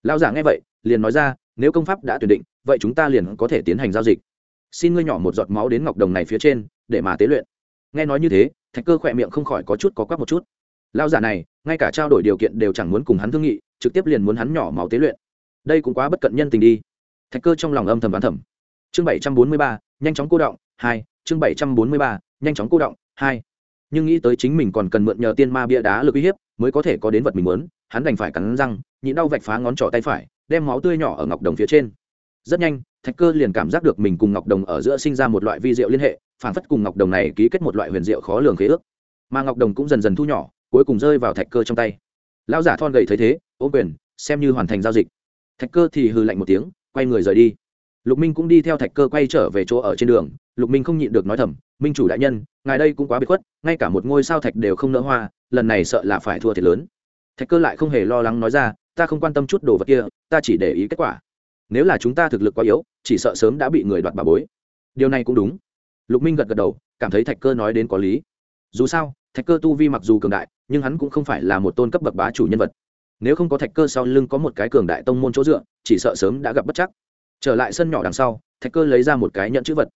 Lão giả nghe vậy, liền nói ra, nếu công pháp đã tuyển định, vậy chúng ta liền có thể tiến hành giao dịch. Xin ngươi nhỏ một giọt máu đến ngọc đồng này phía trên, để mà tế luyện. Nghe nói như thế, thạch cơ khỏe miệng không khỏi có chút có quắc một chút lao giả này, ngay cả trao đổi điều kiện đều chẳng muốn cùng hắn thương nghị, trực tiếp liền muốn hắn nhỏ máu tế luyện. Đây cũng quá bất cận nhân tình đi. Thạch cơ trong lòng âm thầm bán thầm. Chương bảy trăm bốn mươi ba, nhanh chóng cô động, hai, chương bảy trăm bốn mươi ba, nhanh chóng cô động, hai. Nhưng nghĩ tới chính mình còn cần mượn nhờ tiên ma bia đá lực uy hiếp, mới có thể có đến vật mình muốn, hắn đành phải cắn răng, nhịn đau vạch phá ngón trỏ tay phải, đem máu tươi nhỏ ở ngọc đồng phía trên. Rất nhanh, thạch cơ liền cảm giác được mình cùng ngọc đồng ở giữa sinh ra một loại vi diệu liên hệ phản phất cùng ngọc đồng này ký kết một loại huyền diệu khó lường khế ước. Mà ngọc đồng cũng dần dần thu nhỏ cuối cùng rơi vào thạch cơ trong tay. Lão giả thon gầy thấy thế ô quyền, xem như hoàn thành giao dịch. Thạch cơ thì hư lạnh một tiếng, quay người rời đi. Lục minh cũng đi theo thạch cơ quay trở về chỗ ở trên đường. Lục minh không nhịn được nói thầm, minh chủ đại nhân, ngài đây cũng quá bị khuất, ngay cả một ngôi sao thạch đều không nỡ hoa, lần này sợ là phải thua thiệt lớn. Thạch cơ lại không hề lo lắng nói ra, ta không quan tâm chút đồ vật kia, ta chỉ để ý kết quả. Nếu là chúng ta thực lực quá yếu, chỉ sợ sớm đã bị người đoạt bà bối. Điều này cũng đúng. Lục minh gật gật đầu, cảm thấy thạch cơ nói đến có lý. Dù sao thạch cơ tu vi mặc dù cường đại, nhưng hắn cũng không phải là một tôn cấp bậc bá chủ nhân vật. Nếu không có thạch cơ sau lưng có một cái cường đại tông môn chỗ dựa, chỉ sợ sớm đã gặp bất chắc. Trở lại sân nhỏ đằng sau, thạch cơ lấy ra một cái nhận chữ vật.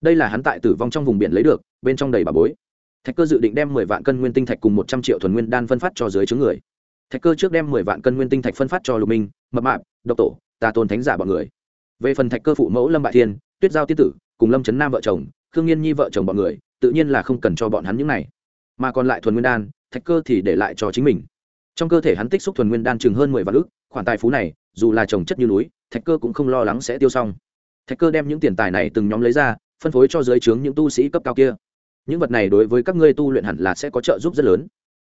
Đây là hắn tại tử vong trong vùng biển lấy được, bên trong đầy bà bối. Thạch cơ dự định đem mười vạn cân nguyên tinh thạch cùng một trăm triệu thuần nguyên đan phân phát cho dưới chướng người. Thạch cơ trước đem mười vạn cân nguyên tinh thạch phân phát cho lục minh, mập mạp, độc tổ, tà tôn thánh giả bọn người. Về phần thạch cơ phụ mẫu lâm bại thiên, tuyết giao tiên tử, cùng lâm trấn nam vợ chồng, khương nhiên nhi vợ chồng bọn người, tự nhiên là không cần cho bọn hắn những này mà còn lại thuần nguyên đan, thạch cơ thì để lại cho chính mình. Trong cơ thể hắn tích xúc thuần nguyên đan chừng hơn mười vạn ước khoản tài phú này, dù là trồng chất như núi, thạch cơ cũng không lo lắng sẽ tiêu xong. Thạch cơ đem những tiền tài này từng nhóm lấy ra, phân phối cho dưới trướng những tu sĩ cấp cao kia. Những vật này đối với các ngươi tu luyện hẳn là sẽ có trợ giúp rất lớn.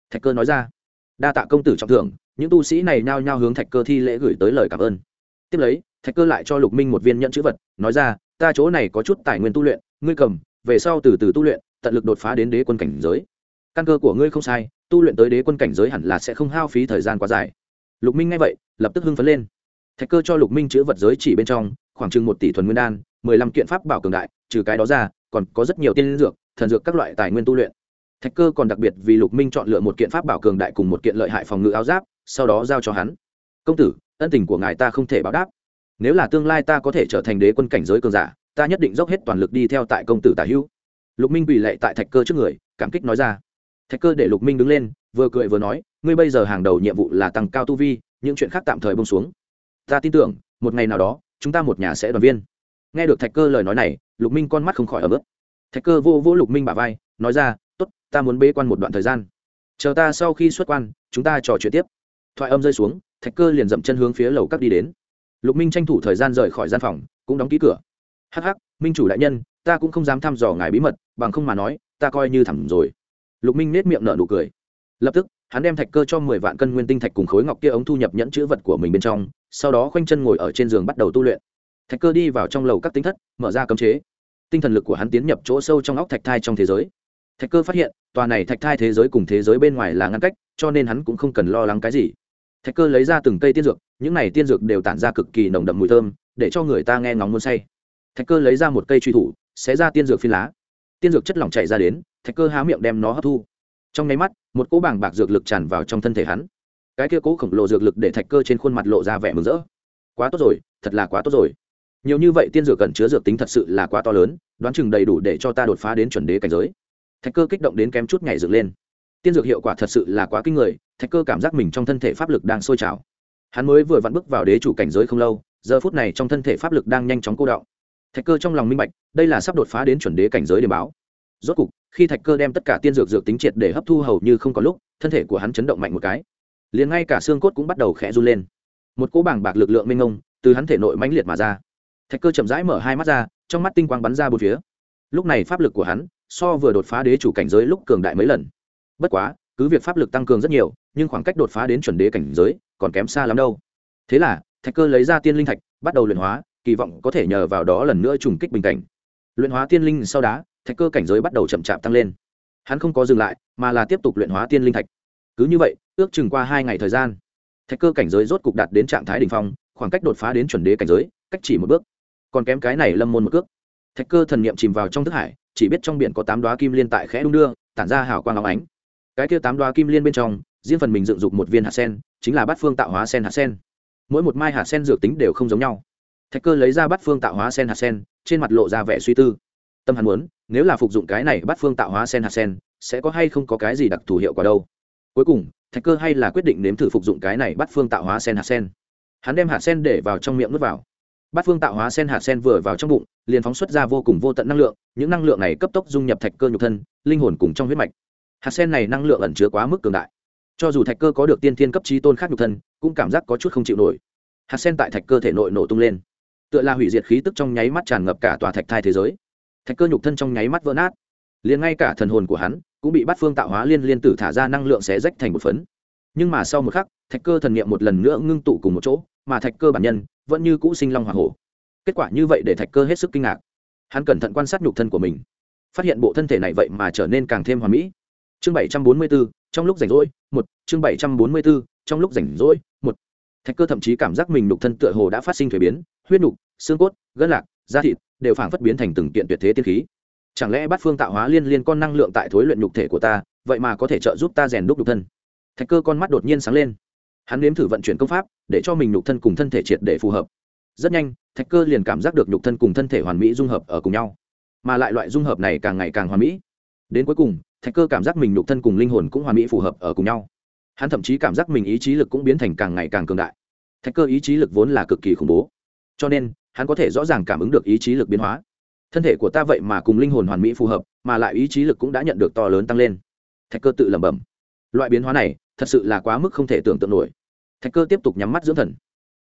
Thạch cơ nói ra. Đa tạ công tử trọng thưởng, những tu sĩ này nhao nhao hướng thạch cơ thi lễ gửi tới lời cảm ơn. Tiếp lấy, thạch cơ lại cho lục minh một viên nhận chữ vật, nói ra, ta chỗ này có chút tài nguyên tu luyện, ngươi cầm, về sau từ từ tu luyện, tận lực đột phá đến đế quân cảnh giới căn cơ của ngươi không sai, tu luyện tới đế quân cảnh giới hẳn là sẽ không hao phí thời gian quá dài. Lục minh nghe vậy, lập tức hưng phấn lên. Thạch cơ cho lục minh chữ vật giới chỉ bên trong, khoảng chừng một tỷ thuần nguyên đan, mười lăm kiện pháp bảo cường đại, trừ cái đó ra, còn có rất nhiều tiên dược, thần dược các loại tài nguyên tu luyện. Thạch cơ còn đặc biệt vì lục minh chọn lựa một kiện pháp bảo cường đại cùng một kiện lợi hại phòng ngự áo giáp, sau đó giao cho hắn. Công tử, ân tình của ngài ta không thể báo đáp. Nếu là tương lai ta có thể trở thành đế quân cảnh giới cường giả, ta nhất định dốc hết toàn lực đi theo tại công tử tả hữu. Lục minh quỳ lệ tại thạch cơ trước người, cảm kích nói ra thạch cơ để lục minh đứng lên, vừa cười vừa nói, ngươi bây giờ hàng đầu nhiệm vụ là tăng cao tu vi, những chuyện khác tạm thời bông xuống. Ta tin tưởng, một ngày nào đó, chúng ta một nhà sẽ đoàn viên. Nghe được thạch cơ lời nói này, lục minh con mắt không khỏi ở bước thạch cơ vô vô lục minh bả vai, nói ra t ố t ta muốn bê quan một đoạn thời gian. Chờ ta sau khi xuất quan, chúng ta trò chuyện tiếp. Thoại âm rơi xuống, thạch cơ liền dậm chân hướng phía lầu các đi đến. Lục minh tranh thủ thời gian rời khỏi gian phòng, cũng đóng ký cửa. Hh ắ c ắ c minh chủ đại nhân, ta cũng không dám thăm dò ngài bí mật, bằng không mà nói, ta coi như thẳng rồi lục minh nết miệng nở nụ cười. Lập tức, hắn đem thạch cơ cho mười vạn cân nguyên tinh thạch cùng khối ngọc kia ống thu nhập nhẫn chữ vật của mình bên trong, sau đó khoanh chân ngồi ở trên giường bắt đầu tu luyện. Thạch cơ đi vào trong lầu các tính thất, mở ra cấm chế. Tinh thần lực của hắn tiến nhập chỗ sâu trong óc thạch thai trong thế giới. Thạch cơ phát hiện, tòa này thạch thai thế giới cùng thế giới bên ngoài là ngăn cách, cho nên hắn cũng không cần lo lắng cái gì. Thạch cơ lấy ra từng cây tiên dược, những này tiên dược đều tản ra cực kỳ nồng đậm mùi thơm, để cho người ta nghe ngóng muốn say. Thạch cơ lấy ra một cây truy thủ, xé ra tiên dược phi lá. Tiên dược chất lỏng chạy ra đến thạch cơ há miệng đem nó hấp thu. Trong nháy mắt, một cỗ bảng bạc dược lực tràn vào trong thân thể hắn. Cái kia cỗ khổng lồ dược lực để thạch cơ trên khuôn mặt lộ ra vẻ mừng rỡ. Quá tốt rồi, thật là quá tốt rồi. Nhiều như vậy tiên dược cần chứa dược tính thật sự là quá to lớn, đoán chừng đầy đủ để cho ta đột phá đến chuẩn đế cảnh giới. Thạch cơ kích động đến kém chút nhảy dựng lên. Tiên dược hiệu quả thật sự là quá kinh người, thạch cơ cảm giác mình trong thân thể pháp lực đang sôi trào. Hắn mới vừa vặn bước vào đế chủ cảnh giới không lâu, giờ phút này trong thân thể pháp lực đang nhanh chóng cô đọng. Thạch cơ trong lòng minh bạch, đây là sắp đột phá đến chuẩn đế cảnh giới để báo. Rốt cục khi thạch cơ đem tất cả tiên dược dược tính triệt để hấp thu hầu như không có lúc, thân thể của hắn chấn động mạnh một cái. Liền ngay cả xương cốt cũng bắt đầu khẽ run lên. Một cỗ bảng bạc lực lượng mênh mông từ hắn thể nội mãnh liệt mà ra. Thạch cơ chậm rãi mở hai mắt ra, trong mắt tinh quang bắn ra bốn phía. Lúc này pháp lực của hắn so vừa đột phá đế chủ cảnh giới lúc cường đại mấy lần. Bất quá, cứ việc pháp lực tăng cường rất nhiều, nhưng khoảng cách đột phá đến chuẩn đế cảnh giới còn kém xa lắm đâu. Thế là, thạch cơ lấy ra tiên linh thạch, bắt đầu luyện hóa, kỳ vọng có thể nhờ vào đó lần nữa trùng kích bình cảnh. Luyện hóa tiên linh sau đó thạch cơ cảnh giới bắt đầu chậm chạp tăng lên. Hắn không có dừng lại, mà là tiếp tục luyện hóa tiên linh thạch. Cứ như vậy, ước chừng qua hai ngày thời gian, thạch cơ cảnh giới rốt cục đạt đến trạng thái đ ỉ n h phong, khoảng cách đột phá đến chuẩn đế cảnh giới, cách chỉ một bước. Còn kém cái này lâm môn một cước. Thạch cơ thần niệm chìm vào trong thức hải, chỉ biết trong biển có tám đoá kim liên tại khẽ đung đưa, tản ra hào quang óng ánh. Cái kia tám đoá kim liên bên trong, riêng phần mình dựng dục một viên hạt sen, chính là bát phương tạo hóa sen hạt sen. Mỗi một mai hạt sen dược tính đều không giống nhau. Thạch cơ lấy ra bát phương tạo hóa sen hạt sen, trên mặt lộ ra vẻ suy tư. Tâm hắn muốn nếu là phục dụng cái này bắt phương tạo hóa sen hạt sen, sẽ có hay không có cái gì đặc thù hiệu quả đâu? Cuối cùng, thạch cơ hay là quyết định nếm thử phục dụng cái này bắt phương tạo hóa sen hạt sen? Hắn đem hạt sen để vào trong miệng nuốt vào. Bát phương tạo hóa sen hạt sen vừa vào trong bụng, liền phóng xuất ra vô cùng vô tận năng lượng, những năng lượng này cấp tốc dung nhập thạch cơ nhục thân, linh hồn cùng trong huyết mạch. Hạt sen này năng lượng ẩn chứa quá mức cường đại. Cho dù thạch cơ có được tiên thiên cấp trí tôn khác nhục thân, cũng cảm giác có chút không chịu nổi. Hạt sen tại thạch cơ thể nội nổ tung lên. Tựa là hủy diệt khí tức trong nháy mắt tràn ngập cả tòa thạch thai thế giới thạch cơ nhục thân trong nháy mắt vỡ nát. Liền ngay cả thần hồn của hắn cũng bị bát phương tạo hóa liên liên tử thả ra năng lượng xé rách thành một phấn. Nhưng mà sau một khắc, thạch cơ thần niệm một lần nữa ngưng tụ cùng một chỗ, mà thạch cơ bản nhân vẫn như cũ sinh long hoa hổ. Kết quả như vậy để thạch cơ hết sức kinh ngạc. Hắn cẩn thận quan sát nhục thân của mình, phát hiện bộ thân thể này vậy mà trở nên càng thêm hoàn mỹ. Chương bảy trăm bốn mươi bốn trong lúc rảnh rỗi, một. Chương bảy trăm bốn mươi bốn trong lúc rảnh rỗi, một. Thạch cơ thậm chí cảm giác mình nhục thân tựa hồ đã phát sinh thuế biến, huyết nhục, xương cốt, gân lạc, da thịt đều phảng phất biến thành từng kiện tuyệt thế tiên khí. Chẳng lẽ bát phương tạo hóa liên liên con năng lượng tại thối luyện nhục thể của ta, vậy mà có thể trợ giúp ta rèn đúc nhục thân? Thạch cơ con mắt đột nhiên sáng lên. Hắn nếm thử vận chuyển công pháp, để cho mình nhục thân cùng thân thể triệt để phù hợp. Rất nhanh, thạch cơ liền cảm giác được nhục thân cùng thân thể hoàn mỹ dung hợp ở cùng nhau. Mà lại loại dung hợp này càng ngày càng hoàn mỹ. Đến cuối cùng, thạch cơ cảm giác mình nhục thân cùng linh hồn cũng hoàn mỹ phù hợp ở cùng nhau. Hắn thậm chí cảm giác mình ý chí lực cũng biến thành càng ngày càng cường đại. Thạch cơ ý chí lực vốn là cực kỳ khủng bố. Cho nên hắn có thể rõ ràng cảm ứng được ý chí lực biến hóa. Thân thể của ta vậy mà cùng linh hồn hoàn mỹ phù hợp, mà lại ý chí lực cũng đã nhận được to lớn tăng lên. Thạch cơ tự lẩm bẩm. Loại biến hóa này, thật sự là quá mức không thể tưởng tượng nổi. Thạch cơ tiếp tục nhắm mắt dưỡng thần.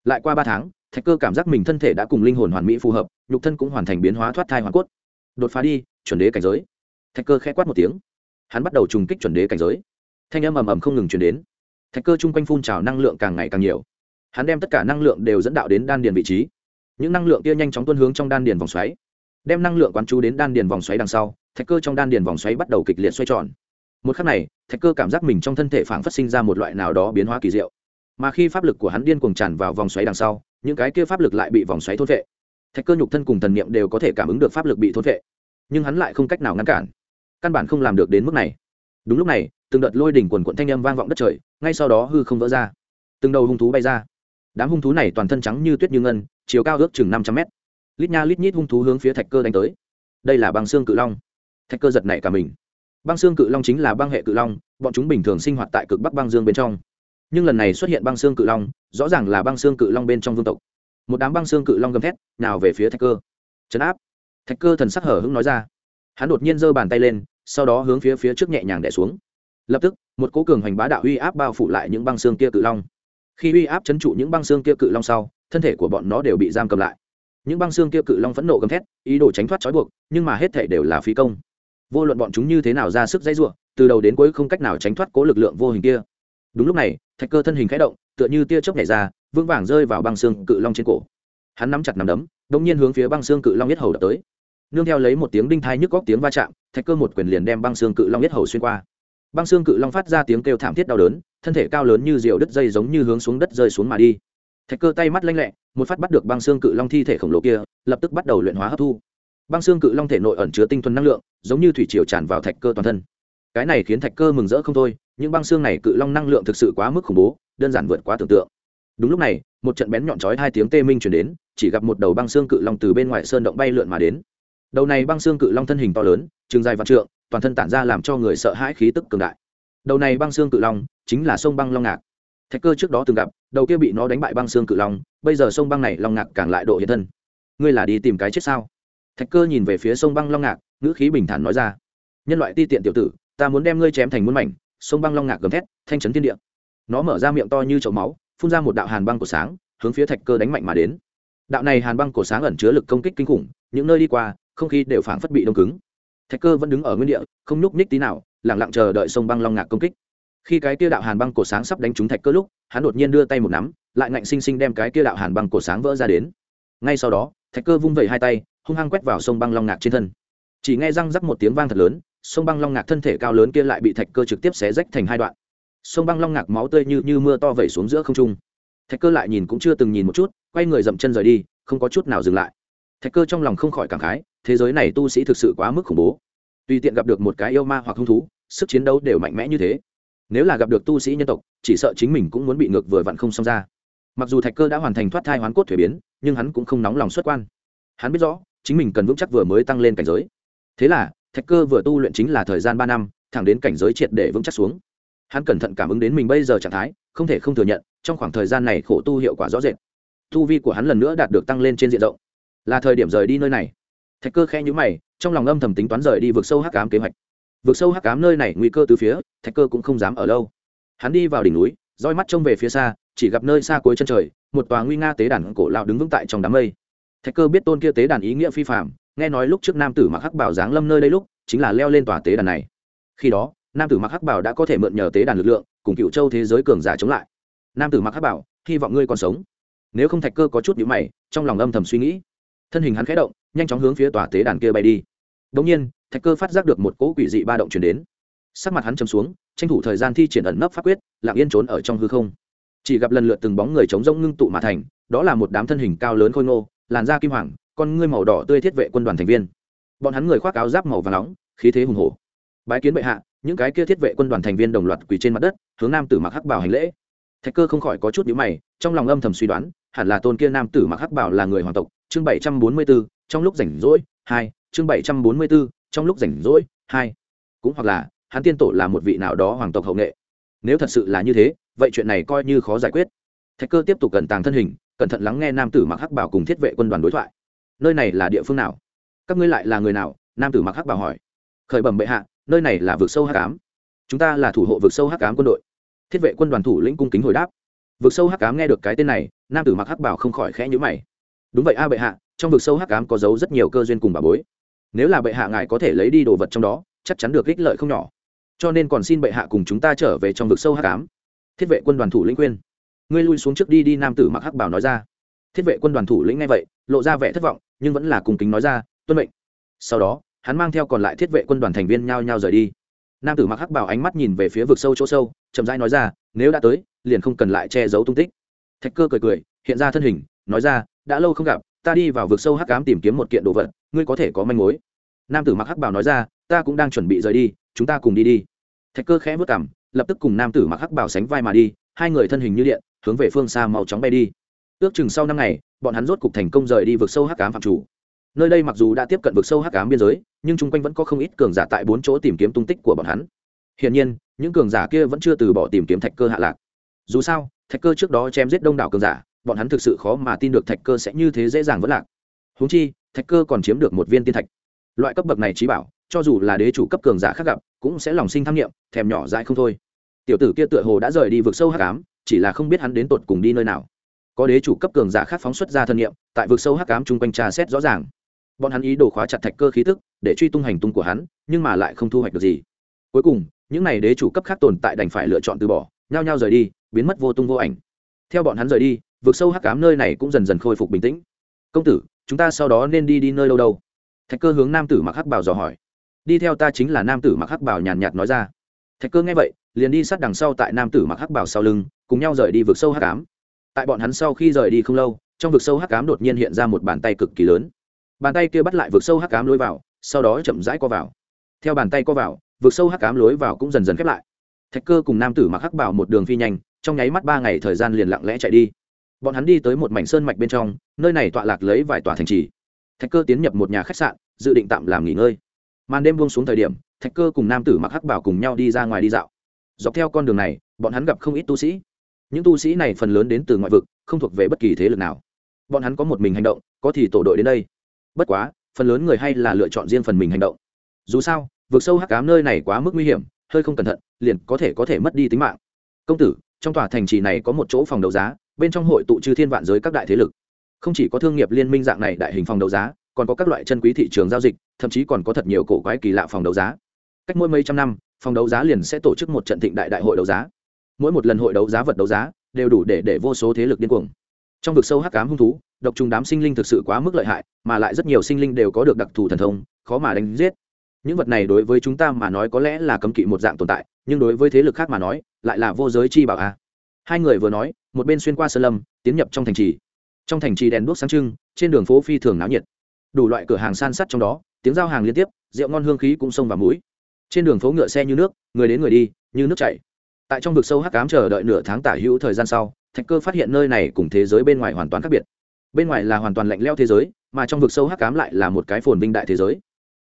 Lại qua ba tháng, thạch cơ cảm giác mình thân thể đã cùng linh hồn hoàn mỹ phù hợp, nhục thân cũng hoàn thành biến hóa thoát thai hoàn cốt. Đột phá đi, chuẩn đế cảnh giới. Thạch cơ k h ẽ quát một tiếng. Hắn bắt đầu trùng kích chuẩn đế cảnh giới. Thanh âm ầm ầm không ngừng chuyển đến. Thạch cơ chung quanh phun trào năng lượng càng ngày càng nhiều. Hắn đem tất cả năng lượng đều dẫn đạo đến đan điền vị trí những năng lượng kia nhanh chóng tuân hướng trong đan điền vòng xoáy, đem năng lượng quán chú đến đan điền vòng xoáy đằng sau, thạch cơ trong đan điền vòng xoáy bắt đầu kịch liệt xoay tròn. Một khắc này, thạch cơ cảm giác mình trong thân thể phảng phát sinh ra một loại nào đó biến hóa kỳ diệu. Mà khi pháp lực của hắn điên cuồng tràn vào vòng xoáy đằng sau, những cái kia pháp lực lại bị vòng xoáy thốt vệ thạch cơ nhục thân cùng thần niệm đều có thể cảm ứng được pháp lực bị thốt vệ nhưng hắn lại không cách nào ngăn cản. Căn bản không làm được đến mức này. Đúng lúc này, từng đợt lôi đỉnh quần quận thanh âm vang vọng đất trời, ngay sau đó hư không vỡ ra. Từng đầu hung thú bay ra đám hung thú này toàn thân trắng như tuyết như ngân, chiều cao ước chừng năm trăm mét. Lít nha lít nhít hung thú hướng phía thạch cơ đánh tới. Đây là băng xương cự long. Thạch cơ giật nảy cả mình. Băng xương cự long chính là băng hệ cự long, bọn chúng bình thường sinh hoạt tại cực bắc băng dương bên trong. Nhưng lần này xuất hiện băng xương cự long, rõ ràng là băng xương cự long bên trong vương tộc. Một đám băng xương cự long gầm thét, nào về phía thạch cơ. Chấn áp. Thạch cơ thần sắc hở hững nói ra. Hắn đột nhiên giơ bàn tay lên, sau đó hướng phía phía trước nhẹ nhàng đẻ xuống. Lập tức, một cố cường hoành bá đạo uy áp bao phủ lại những băng xương kia cự long khi uy áp chấn trụ những băng xương kia cự long sau, thân thể của bọn nó đều bị giam cầm lại. Những băng xương kia cự long phẫn nộ gầm thét, ý đồ tránh thoát trói buộc, nhưng mà hết thể đều là phí công. Vô luận bọn chúng như thế nào ra sức dãy ruộng từ đầu đến cuối không cách nào tránh thoát cố lực lượng vô hình kia. Đúng lúc này, thạch cơ thân hình khẽ động, tựa như tia chớp nhảy ra, vững vàng rơi vào băng xương cự long trên cổ. Hắn nắm chặt nắm đấm đ ỗ n g nhiên hướng phía băng xương cự long nhất hầu đập tới. Nương theo lấy một tiếng đinh thai nhức góc tiếng va chạm, thạch cơ một quyền liền đem băng xương cự long nhất hầu xuyên qua băng xương cự long phát ra tiếng kêu thảm thiết đau đớn, thân thể cao lớn như rượu đứt dây giống như hướng xuống đất rơi xuống mà đi. Thạch cơ tay mắt lanh lẹ, một phát bắt được băng xương cự long thi thể khổng lồ kia, lập tức bắt đầu luyện hóa hấp thu. Băng xương cự long thể nội ẩn chứa tinh thuần năng lượng, giống như thủy triều tràn vào thạch cơ toàn thân. Cái này khiến thạch cơ mừng rỡ không thôi, những băng xương này cự long năng lượng thực sự quá mức khủng bố, đơn giản vượt quá tưởng tượng. Đúng lúc này, một trận bén nhọn chói hai tiếng tê minh chuyển đến, chỉ gặp một đầu băng xương cự long từ bên ngoài sơn động bay lượn mà đến. Đầu này băng xương cự long thân hình to lớn, trường dài vạn trượng toàn thân tản ra làm cho người sợ hãi khí tức cường đại. Đầu này băng xương cự long chính là sông băng long ngạc. Thạch cơ trước đó từng gặp, đầu kia bị nó đánh bại băng xương cự long, bây giờ sông băng này long ngạc càng lại độ hiện thân. Ngươi là đi tìm cái chết sao? Thạch cơ nhìn về phía sông băng long ngạc, ngữ khí bình thản nói ra. Nhân loại ti tiện tiểu tử, ta muốn đem ngươi chém thành muôn mảnh, sông băng long ngạc gầm thét, thanh chấn thiên địa. Nó mở ra miệng to như chậu máu, phun ra một đạo hàn băng của sáng, hướng phía thạch cơ đánh mạnh mà đến. Đạo này hàn băng cổ sáng ẩn chứa lực công kích kinh khủng, những nơi đi qua, không khí đều phảng phất bị đông cứng thạch cơ vẫn đứng ở nguyên địa, không nhúc nhích tí nào lẳng lặng chờ đợi sông băng long ngạc công kích. Khi cái kia đạo hàn băng cổ sáng sắp đánh trúng thạch cơ lúc, hắn đột nhiên đưa tay một nắm, lại ngạnh sinh sinh đem cái kia đạo hàn băng cổ sáng vỡ ra đến. Ngay sau đó, thạch cơ vung vẩy hai tay, hung hăng quét vào sông băng long ngạc trên thân. Chỉ nghe răng rắc một tiếng vang thật lớn, sông băng long ngạc thân thể cao lớn kia lại bị thạch cơ trực tiếp xé rách thành hai đoạn. Sông băng long ngạc máu tươi như như mưa to vẩy xuống giữa không trung. Thạch cơ lại nhìn cũng chưa từng nhìn một chút, quay người dậm chân rời đi, không có chút nào dừng lại. Thạch cơ trong lòng không khỏi cảm khái thế giới này tu sĩ thực sự quá mức khủng bố. Tùy tiện gặp được một cái yêu ma hoặc hung thú, sức chiến đấu đều mạnh mẽ như thế. Nếu là gặp được tu sĩ nhân tộc, chỉ sợ chính mình cũng muốn bị ngược vừa vặn không xong ra. Mặc dù thạch cơ đã hoàn thành thoát thai hoán cốt thuế biến, nhưng hắn cũng không nóng lòng xuất quan. Hắn biết rõ, chính mình cần vững chắc vừa mới tăng lên cảnh giới. Thế là, thạch cơ vừa tu luyện chính là thời gian ba năm, thẳng đến cảnh giới triệt để vững chắc xuống. Hắn cẩn thận cảm ứng đến mình bây giờ trạng thái, không thể không thừa nhận, trong khoảng thời gian này khổ tu hiệu quả rõ rệt. Tu vi của hắn lần nữa đạt được tăng lên trên diện rộng. Là thời điểm rời đi nơi này thạch cơ khẽ nhíu mày, trong lòng âm thầm tính toán rời đi vượt sâu hắc ám kế hoạch. Vượt sâu hắc ám nơi này nguy cơ từ phía, thạch cơ cũng không dám ở lâu. Hắn đi vào đỉnh núi, roi mắt trông về phía xa, chỉ gặp nơi xa cuối chân trời, một tòa nguy nga tế đàn cổ lão đứng vững tại trong đám mây. Thạch cơ biết tôn kia tế đàn ý nghĩa phi phạm nghe nói lúc trước nam tử mặc hắc bảo giáng lâm nơi đây lúc, chính là leo lên tòa tế đàn này. Khi đó, nam tử mặc hắc bảo đã có thể mượn nhờ tế đàn lực lượng, cùng cựu châu thế giới cường giả chống lại. Nam tử mặc hắc bảo hy vọng ngươi còn sống. Nếu không thạch cơ có chút nhữ mày, trong lòng âm thầm suy nghĩ thân hình hắn khẽ động, nhanh chóng hướng phía tòa tế đàn kia bay đi. Đống nhiên, thạch cơ phát giác được một cỗ quỷ dị ba động chuyển đến. Sắc mặt hắn chầm xuống, tranh thủ thời gian thi triển ẩn nấp pháp quyết, lặng yên trốn ở trong hư không. Chỉ gặp lần lượt từng bóng người chống rông ngưng tụ mà thành, đó là một đám thân hình cao lớn khôi ngô, làn da kim hoàng, con ngươi màu đỏ tươi thiết vệ quân đoàn thành viên. Bọn hắn người khoác áo giáp màu và nóng, khí thế hùng hổ. Bái kiến bệ hạ, những cái kia thiết vệ quân đoàn thành viên đồng loạt quỳ trên mặt đất, hướng nam tử mặc hắc bảo hành lễ. Thạch cơ không khỏi có chút nhíu mày, trong lòng âm thầm suy đoán, hẳn là tôn kia nam tử mặc hắc bảo là người hoàng tộc chương bảy trăm bốn mươi 744, trong lúc rảnh rỗi hai chương bảy trăm bốn mươi 744, trong lúc rảnh rỗi hai. Cũng hoặc là hắn tiên tổ là một vị nào đó hoàng tộc hậu nghệ. Nếu thật sự là như thế vậy chuyện này coi như khó giải quyết. Thạch cơ tiếp tục cẩn tàng thân hình cẩn thận lắng nghe nam tử mặc hắc bảo cùng thiết vệ quân đoàn đối thoại. Nơi này là địa phương nào? Các ngươi lại là người nào? Nam tử mặc hắc bảo hỏi. Khởi bẩm bệ hạ nơi này là vực sâu hắc ám. Chúng ta là thủ hộ vực sâu hắc ám quân đội. Thiết vệ quân đoàn thủ lĩnh cung kính hồi đáp. Vực sâu hắc ám nghe được cái tên này nam tử mặc hắc bảo không khỏi khẽ nhíu mày đúng vậy a bệ hạ, trong vực sâu hắc ám có giấu rất nhiều cơ duyên cùng bà bối. Nếu là bệ hạ ngài có thể lấy đi đồ vật trong đó, chắc chắn được ích lợi không nhỏ. Cho nên còn xin bệ hạ cùng chúng ta trở về trong vực sâu hắc ám. Thiết vệ quân đoàn thủ lĩnh khuyên. Ngươi lui xuống trước đi đi, nam tử mặc hắc bảo nói ra. Thiết vệ quân đoàn thủ lĩnh nghe vậy, lộ ra vẻ thất vọng, nhưng vẫn là cùng kính nói ra, tuân mệnh. Sau đó, hắn mang theo còn lại thiết vệ quân đoàn thành viên nhao nhao rời đi. Nam tử mặc hắc bảo ánh mắt nhìn về phía vực sâu chỗ sâu, chậm rãi nói ra, nếu đã tới, liền không cần lại che giấu tung tích. Thạch cơ cười cười, hiện ra thân hình, nói ra đã lâu không gặp, ta đi vào vực sâu hắc cám tìm kiếm một kiện đồ vật, ngươi có thể có manh mối. Nam tử mặc hắc bảo nói ra, ta cũng đang chuẩn bị rời đi, chúng ta cùng đi đi. Thạch cơ khẽ vất cảm lập tức cùng nam tử mặc hắc bảo sánh vai mà đi, hai người thân hình như điện, hướng về phương xa màu chóng bay đi. Ước chừng sau năm ngày, bọn hắn rốt cục thành công rời đi vực sâu hắc cám phạm chủ. Nơi đây mặc dù đã tiếp cận vực sâu hắc ám biên giới, nhưng chung quanh vẫn có không ít cường giả tại bốn chỗ tìm kiếm tung tích của bọn hắn. Hiển nhiên, những cường giả kia vẫn chưa từ bỏ tìm kiếm thạch cơ hạ lạc. Dù sao, thạch cơ trước đó chém giết đông đảo cường giả bọn hắn thực sự khó mà tin được thạch cơ sẽ như thế dễ dàng vất lạc. Húng chi, thạch cơ còn chiếm được một viên tiên thạch. Loại cấp bậc này trí bảo, cho dù là đế chủ cấp cường giả khác gặp, cũng sẽ lòng sinh tham nghiệm thèm nhỏ dại không thôi. Tiểu tử kia tựa hồ đã rời đi vực sâu hắc ám, chỉ là không biết hắn đến tột cùng đi nơi nào. Có đế chủ cấp cường giả khác phóng xuất ra thân nhiệm tại vực sâu hắc ám chung quanh trà xét rõ ràng. Bọn hắn ý đồ khóa chặt thạch cơ khí tức, để truy tung hành tung của hắn, nhưng mà lại không thu hoạch được gì. Cuối cùng, những n à y đế chủ cấp khác tồn tại đành phải lựa chọn từ bỏ, nhao nhao rời đi, biến mất vô tung vô ảnh. Theo bọn hắn rời đi vực sâu hắc ám nơi này cũng dần dần khôi phục bình tĩnh. Công tử, chúng ta sau đó nên đi đi nơi đâu đâu? Thạch cơ hướng nam tử mặc hắc bảo dò hỏi. Đi theo ta chính là nam tử mặc hắc bảo nhàn nhạt nói ra. Thạch cơ nghe vậy, liền đi sát đằng sau tại nam tử mặc hắc bảo sau lưng, cùng nhau rời đi vực sâu hắc ám. Tại bọn hắn sau khi rời đi không lâu, trong vực sâu hắc ám đột nhiên hiện ra một bàn tay cực kỳ lớn. Bàn tay kia bắt lại vực sâu hắc ám lối vào, sau đó chậm rãi co vào. Theo bàn tay co vào, vực sâu hắc ám lối vào cũng dần dần khép lại. Thạch cơ cùng nam tử mặc hắc bảo một đường phi nhanh, trong nháy mắt ba ngày thời gian liền lặng lẽ chạy đi bọn hắn đi tới một mảnh sơn mạch bên trong, nơi này tọa lạc lấy vài tòa thành trì. Thạch cơ tiến nhập một nhà khách sạn, dự định tạm làm nghỉ ngơi. Màn đêm buông xuống thời điểm, thạch cơ cùng nam tử mặc hắc bảo cùng nhau đi ra ngoài đi dạo. Dọc theo con đường này, bọn hắn gặp không ít tu sĩ. Những tu sĩ này phần lớn đến từ ngoại vực, không thuộc về bất kỳ thế lực nào. Bọn hắn có một mình hành động, có thì tổ đội đến đây. Bất quá, phần lớn người hay là lựa chọn riêng phần mình hành động. Dù sao vượt sâu hắc cám nơi này quá mức nguy hiểm, hơi không cẩn thận, liền có thể có thể mất đi tính mạng. Công tử, trong tòa thành trì này có một chỗ phòng đấu giá bên trong hội tụ chư thiên vạn giới các đại thế lực. Không chỉ có thương nghiệp liên minh dạng này đại hình phòng đấu giá, còn có các loại chân quý thị trường giao dịch, thậm chí còn có thật nhiều cổ quái kỳ lạ phòng đấu giá. Cách mỗi mấy trăm năm, phòng đấu giá liền sẽ tổ chức một trận thịnh đại đại hội đấu giá. Mỗi một lần hội đấu giá vật đấu giá, đều đủ để để vô số thế lực điên cuồng. Trong vực sâu hắc cám hung thú, độc trùng đám sinh linh thực sự quá mức lợi hại, mà lại rất nhiều sinh linh đều có được đặc thù thần thông, khó mà đánh giết. Những vật này đối với chúng ta mà nói có lẽ là cấm kỵ một dạng tồn tại, nhưng đối với thế lực khác mà nói, lại là vô giới chi bảo a. Hai người vừa nói một bên xuyên qua sơn lâm, tiến nhập trong thành trì. Trong thành trì đèn đuốc sáng trưng, trên đường phố phi thường náo nhiệt. Đủ loại cửa hàng san sắt trong đó, tiếng giao hàng liên tiếp, rượu ngon hương khí cũng xông vào mũi. Trên đường phố ngựa xe như nước, người đến người đi, như nước chảy. Tại trong vực sâu hắc cám chờ đợi nửa tháng tả hữu thời gian sau, thạch cơ phát hiện nơi này cùng thế giới bên ngoài hoàn toàn khác biệt. Bên ngoài là hoàn toàn lạnh leo thế giới, mà trong vực sâu hắc cám lại là một cái phồn vinh đại thế giới.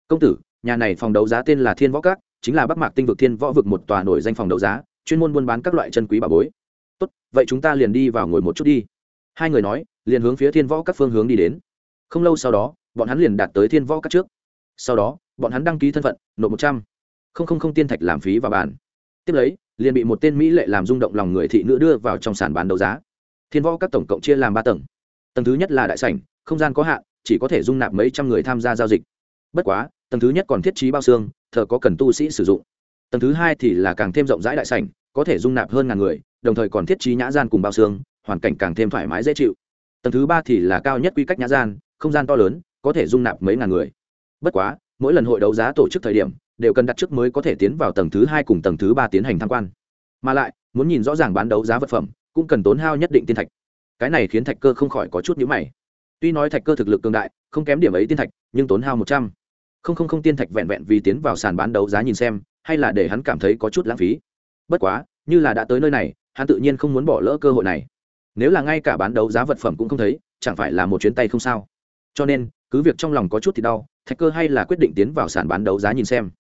Công tử, nhà này phòng đấu giá tên là thiên võ các, chính là bắc mạc tinh vực thiên võ vực một tòa nổi danh phòng đấu giá, chuyên môn buôn bán các loại chân quý bà bối tốt, vậy chúng ta liền đi vào ngồi một chút đi. Hai người nói, liền hướng phía thiên võ các phương hướng đi đến. Không lâu sau đó, bọn hắn liền đạt tới thiên võ các trước. Sau đó, bọn hắn đăng ký thân phận, nộp một trăm. Không không không tiên thạch làm phí vào bàn. Tiếp lấy, liền bị một tên mỹ lệ làm rung động lòng người thị nữ đưa vào trong sàn bán đấu giá. Thiên võ các tổng cộng chia làm ba tầng. Tầng thứ nhất là đại sảnh, không gian có hạn, chỉ có thể dung nạp mấy trăm người tham gia giao dịch. Bất quá, tầng thứ nhất còn thiết trí bao xương, thờ có cần tu sĩ sử dụng. Tầng thứ hai thì là càng thêm rộng rãi đại sảnh, có thể dung nạp hơn ngàn người đồng thời còn thiết trí nhã gian cùng bao xương, hoàn cảnh càng thêm thoải mái dễ chịu. Tầng thứ ba thì là cao nhất quy cách nhã gian, không gian to lớn, có thể dung nạp mấy ngàn người. Bất quá, mỗi lần hội đấu giá tổ chức thời điểm, đều cần đặt trước mới có thể tiến vào tầng thứ hai cùng tầng thứ ba tiến hành tham quan. Mà lại, muốn nhìn rõ ràng bán đấu giá vật phẩm, cũng cần tốn hao nhất định tiên thạch. Cái này khiến thạch cơ không khỏi có chút nhữ mày. Tuy nói thạch cơ thực lực cường đại, không kém điểm ấy tiên thạch, nhưng tốn hao một trăm. Không không không tiên thạch vẹn vẹn vì tiến vào sàn bán đấu giá nhìn xem, hay là để hắn cảm thấy có chút lãng phí. Bất quá, như là đã tới nơi này hắn tự nhiên không muốn bỏ lỡ cơ hội này. Nếu là ngay cả bán đấu giá vật phẩm cũng không thấy, chẳng phải là một chuyến tay không sao? Cho nên, cứ việc trong lòng có chút thì đau, thạch cơ hay là quyết định tiến vào sàn bán đấu giá nhìn xem.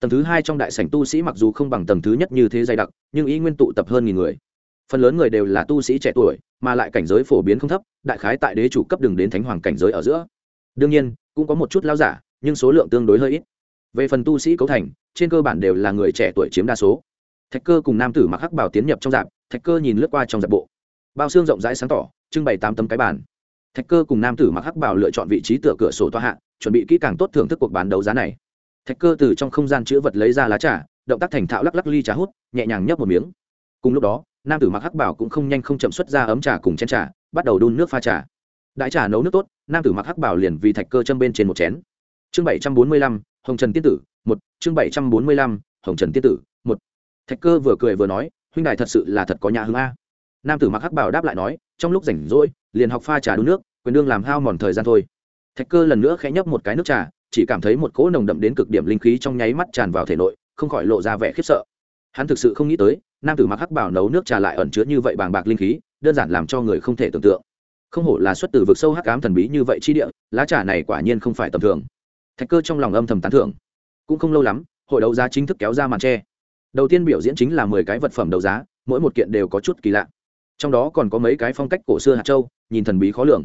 Tầng thứ hai trong đại sảnh tu sĩ mặc dù không bằng tầng thứ nhất như thế dày đặc, nhưng ý nguyên tụ tập hơn nghìn người. Phần lớn người đều là tu sĩ trẻ tuổi, mà lại cảnh giới phổ biến không thấp, đại khái tại đế chủ cấp đường đến thánh hoàng cảnh giới ở giữa. Đương nhiên, cũng có một chút lao giả, nhưng số lượng tương đối hơi ít. Về phần tu sĩ cấu thành, trên cơ bản đều là người trẻ tuổi chiếm đa số. Thạch cơ cùng nam tử mặc hắc bảo tiến nhập trong dạp thạch cơ nhìn lướt qua trong dạp bộ. Bao xương rộng rãi sáng tỏ, trưng bày tám tấm cái bàn. Thạch cơ cùng nam tử mặc hắc bảo lựa chọn vị trí tựa cửa sổ toa hạ, chuẩn bị kỹ càng tốt thưởng thức cuộc bán đấu giá này. Thạch cơ từ trong không gian chữ vật lấy ra lá trà, động tác thành thạo lắc lắc ly trà hút, nhẹ nhàng nhấp một miếng. Cùng lúc đó, nam tử mặc hắc bảo cũng không nhanh không chậm xuất ra ấm trà cùng chén trà, bắt đầu đun nước pha trà. Đại trà nấu nước tốt, nam tử mặc hắc bảo liền vì thạch cơ châm bên trên một chén. Chương bảy trăm bốn mươi lăm, hồng trần tiên tử, một. Chương bảy trăm bốn mươi lăm, hồng trần tiên tử, một. Thạch cơ vừa cười vừa nói huynh đài thật sự là thật có nhà hương a. Nam tử mặc hắc bảo đáp lại nói, trong lúc rảnh rỗi, liền học pha trà đun nước, quyền đương làm hao mòn thời gian thôi. Thạch cơ lần nữa khẽ nhấp một cái nước trà, chỉ cảm thấy một cỗ nồng đậm đến cực điểm linh khí trong nháy mắt tràn vào thể nội, không khỏi lộ ra vẻ khiếp sợ. Hắn thực sự không nghĩ tới, nam tử mặc hắc bảo nấu nước trà lại ẩn chứa như vậy bàng bạc linh khí, đơn giản làm cho người không thể tưởng tượng. Không hổ là xuất từ vực sâu hắc ám thần bí như vậy chi địa, lá trà này quả nhiên không phải tầm thường. Thạch cơ trong lòng âm thầm tán thưởng. Cũng không lâu lắm, hội đấu giá chính thức kéo ra màn tre đầu tiên biểu diễn chính là mười cái vật phẩm đấu giá, mỗi một kiện đều có chút kỳ lạ. Trong đó còn có mấy cái phong cách cổ xưa hạt châu, nhìn thần bí khó lường.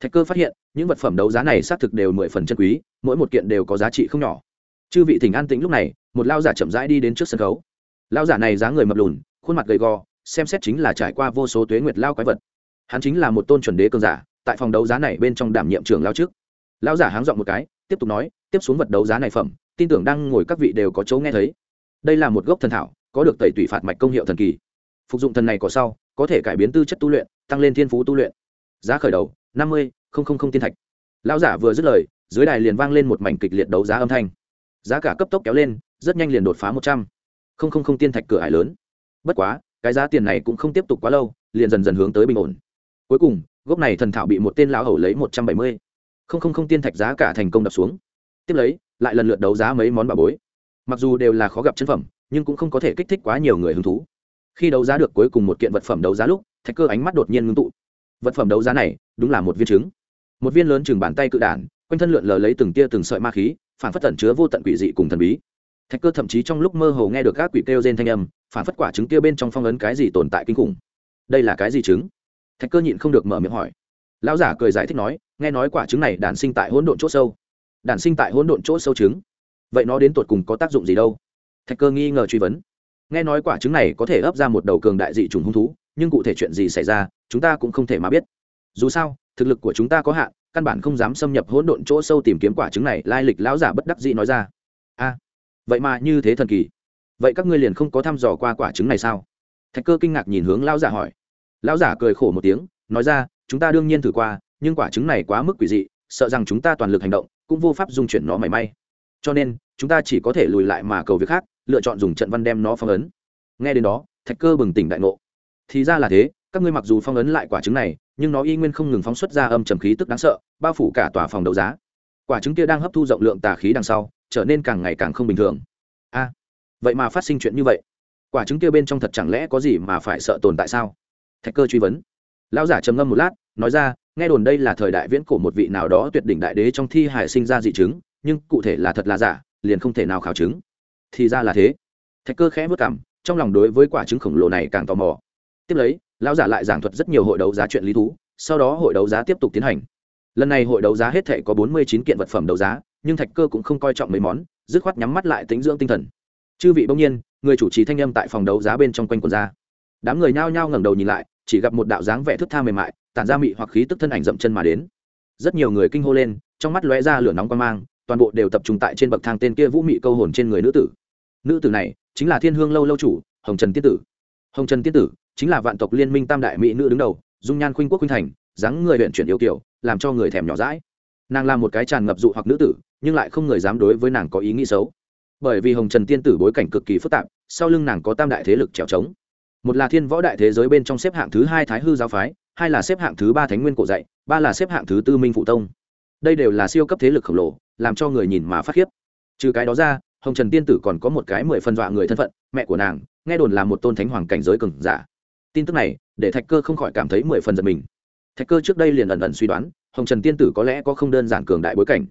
Thạch cơ phát hiện, những vật phẩm đấu giá này xác thực đều mười phần chân quý, mỗi một kiện đều có giá trị không nhỏ. Chư vị thỉnh an tĩnh lúc này, một lao giả chậm rãi đi đến trước sân khấu. Lao giả này dáng người mập lùn, khuôn mặt gầy gò, xem xét chính là trải qua vô số tuế nguyệt lao quái vật. Hắn chính là một tôn chuẩn đế cường giả, tại phòng đấu giá này bên trong đảm nhiệm trưởng lao trước. Lao giả háng dọn một cái, tiếp tục nói, tiếp xuống vật đấu giá này phẩm, tin tưởng đang ngồi các vị đều có chỗ nghe thấy đây là một gốc thần thảo, có được tẩy tủy phạt mạch công hiệu thần kỳ. Phục dụng thần này có sau, có thể cải biến tư chất tu luyện, tăng lên thiên phú tu luyện. Giá khởi đầu, năm mươi tiên thạch. Lao giả vừa dứt lời, dưới đài liền vang lên một mảnh kịch liệt đấu giá âm thanh. Giá cả cấp tốc kéo lên, rất nhanh liền đột phá một trăm. Linh tiên thạch cửa hải lớn. Bất quá, cái giá tiền này cũng không tiếp tục quá lâu, liền dần dần hướng tới bình ổn. Cuối cùng, gốc này thần thảo bị một tên lão hầu lấy một trăm bảy mươi. Tiên thạch giá cả thành công đập xuống. Tiếp lấy, lại lần lượt đấu giá mấy món bà bối mặc dù đều là khó gặp chân phẩm, nhưng cũng không có thể kích thích quá nhiều người hứng thú. Khi đấu giá được cuối cùng một kiện vật phẩm đấu giá lúc, thạch cơ ánh mắt đột nhiên ngưng tụ. Vật phẩm đấu giá này, đúng là một viên trứng. Một viên lớn chừng bàn tay cự đản, quanh thân lượn lờ lấy từng tia từng sợi ma khí, phản phất tẩn chứa vô tận quỷ dị cùng thần bí. Thạch cơ thậm chí trong lúc mơ hồ nghe được các quỷ kêu trên thanh âm, phản phất quả trứng kia bên trong phong ấn cái gì tồn tại kinh khủng. Đây là cái gì trứng? Thạch cơ nhịn không được mở miệng hỏi. Lão giả cười giải thích nói, nghe nói quả trứng này đản sinh tại hỗn độn chỗ sâu. Đản sinh tại hỗn độn chỗ sâu trứng vậy nó đến tột cùng có tác dụng gì đâu? Thạch cơ nghi ngờ truy vấn. Nghe nói quả trứng này có thể ấp ra một đầu cường đại dị trùng hung thú, nhưng cụ thể chuyện gì xảy ra, chúng ta cũng không thể mà biết. Dù sao, thực lực của chúng ta có hạn, căn bản không dám xâm nhập hỗn độn chỗ sâu tìm kiếm quả trứng này, lai lịch lão giả bất đắc dĩ nói ra. A, vậy mà như thế thần kỳ. Vậy các ngươi liền không có thăm dò qua quả trứng này sao? Thạch cơ kinh ngạc nhìn hướng lão giả hỏi. Lão giả cười khổ một tiếng, nói ra, chúng ta đương nhiên thử qua, nhưng quả trứng này quá mức quỷ dị, sợ rằng chúng ta toàn lực hành động, cũng vô pháp dung chuyển nó mảy may cho nên, chúng ta chỉ có thể lùi lại mà cầu việc khác, lựa chọn dùng trận văn đem nó phong ấn. Nghe đến đó, thạch cơ bừng tỉnh đại ngộ. Thì ra là thế, các ngươi mặc dù phong ấn lại quả trứng này, nhưng nó y nguyên không ngừng phóng xuất ra âm trầm khí tức đáng sợ, bao phủ cả tòa phòng đấu giá. Quả trứng kia đang hấp thu rộng lượng tà khí đằng sau, trở nên càng ngày càng không bình thường. A, vậy mà phát sinh chuyện như vậy. Quả trứng kia bên trong thật chẳng lẽ có gì mà phải sợ tồn tại sao? Thạch cơ truy vấn. Lão giả trầm ngâm một lát, nói ra, nghe đồn đây là thời đại viễn cổ một vị nào đó tuyệt đỉnh đại đế trong thi hải sinh ra dị chứng nhưng cụ thể là thật là giả, liền không thể nào khảo chứng. Thì ra là thế. Thạch cơ khẽ vất cảm trong lòng đối với quả trứng khổng lồ này càng tò mò. Tiếp lấy, lão giả lại giảng thuật rất nhiều hội đấu giá chuyện lý thú, sau đó hội đấu giá tiếp tục tiến hành. Lần này hội đấu giá hết thể có bốn mươi chín kiện vật phẩm đấu giá, nhưng thạch cơ cũng không coi trọng mấy món, dứt khoát nhắm mắt lại tính dưỡng tinh thần. Chư vị bỗng nhiên, người chủ trì thanh âm tại phòng đấu giá bên trong quanh quần ra. Đám người nhao nhao ngẩng đầu nhìn lại, chỉ gặp một đạo dáng vẻ thức tha mềm mại, tản ra mị hoặc khí tức thân ảnh dậm chân mà đến. Rất nhiều người kinh hô lên, trong mắt lóe ra lửa nóng quan mang toàn bộ đều tập trung tại trên bậc thang tên kia vũ mị câu hồn trên người nữ tử. Nữ tử này chính là thiên hương lâu lâu chủ, hồng trần tiên tử. Hồng trần tiên tử chính là vạn tộc liên minh tam đại mỹ nữ đứng đầu, dung nhan khuynh quốc khuynh thành, dáng người huyện chuyển yêu kiểu làm cho người thèm nhỏ rãi nàng là một cái tràn ngập dụ hoặc nữ tử, nhưng lại không người dám đối với nàng có ý nghĩ xấu. Bởi vì hồng trần tiên tử bối cảnh cực kỳ phức tạp, sau lưng nàng có tam đại thế lực trèo trống. Một là thiên võ đại thế giới bên trong xếp hạng thứ hai thái hư giáo phái, hai là xếp hạng thứ ba thánh nguyên cổ dạy, ba là xếp hạng thứ tư minh phụ tông. Đây đều là siêu cấp thế lực khổng lồ làm cho người nhìn mà phát khiếp. Trừ cái đó ra, hồng trần tiên tử còn có một cái mười phần dọa người thân phận, mẹ của nàng, nghe đồn là một tôn thánh hoàng cảnh giới cường giả. Tin tức này, để thạch cơ không khỏi cảm thấy mười phần giật mình. Thạch cơ trước đây liền ẩn ẩn suy đoán, hồng trần tiên tử có lẽ có không đơn giản cường đại bối cảnh.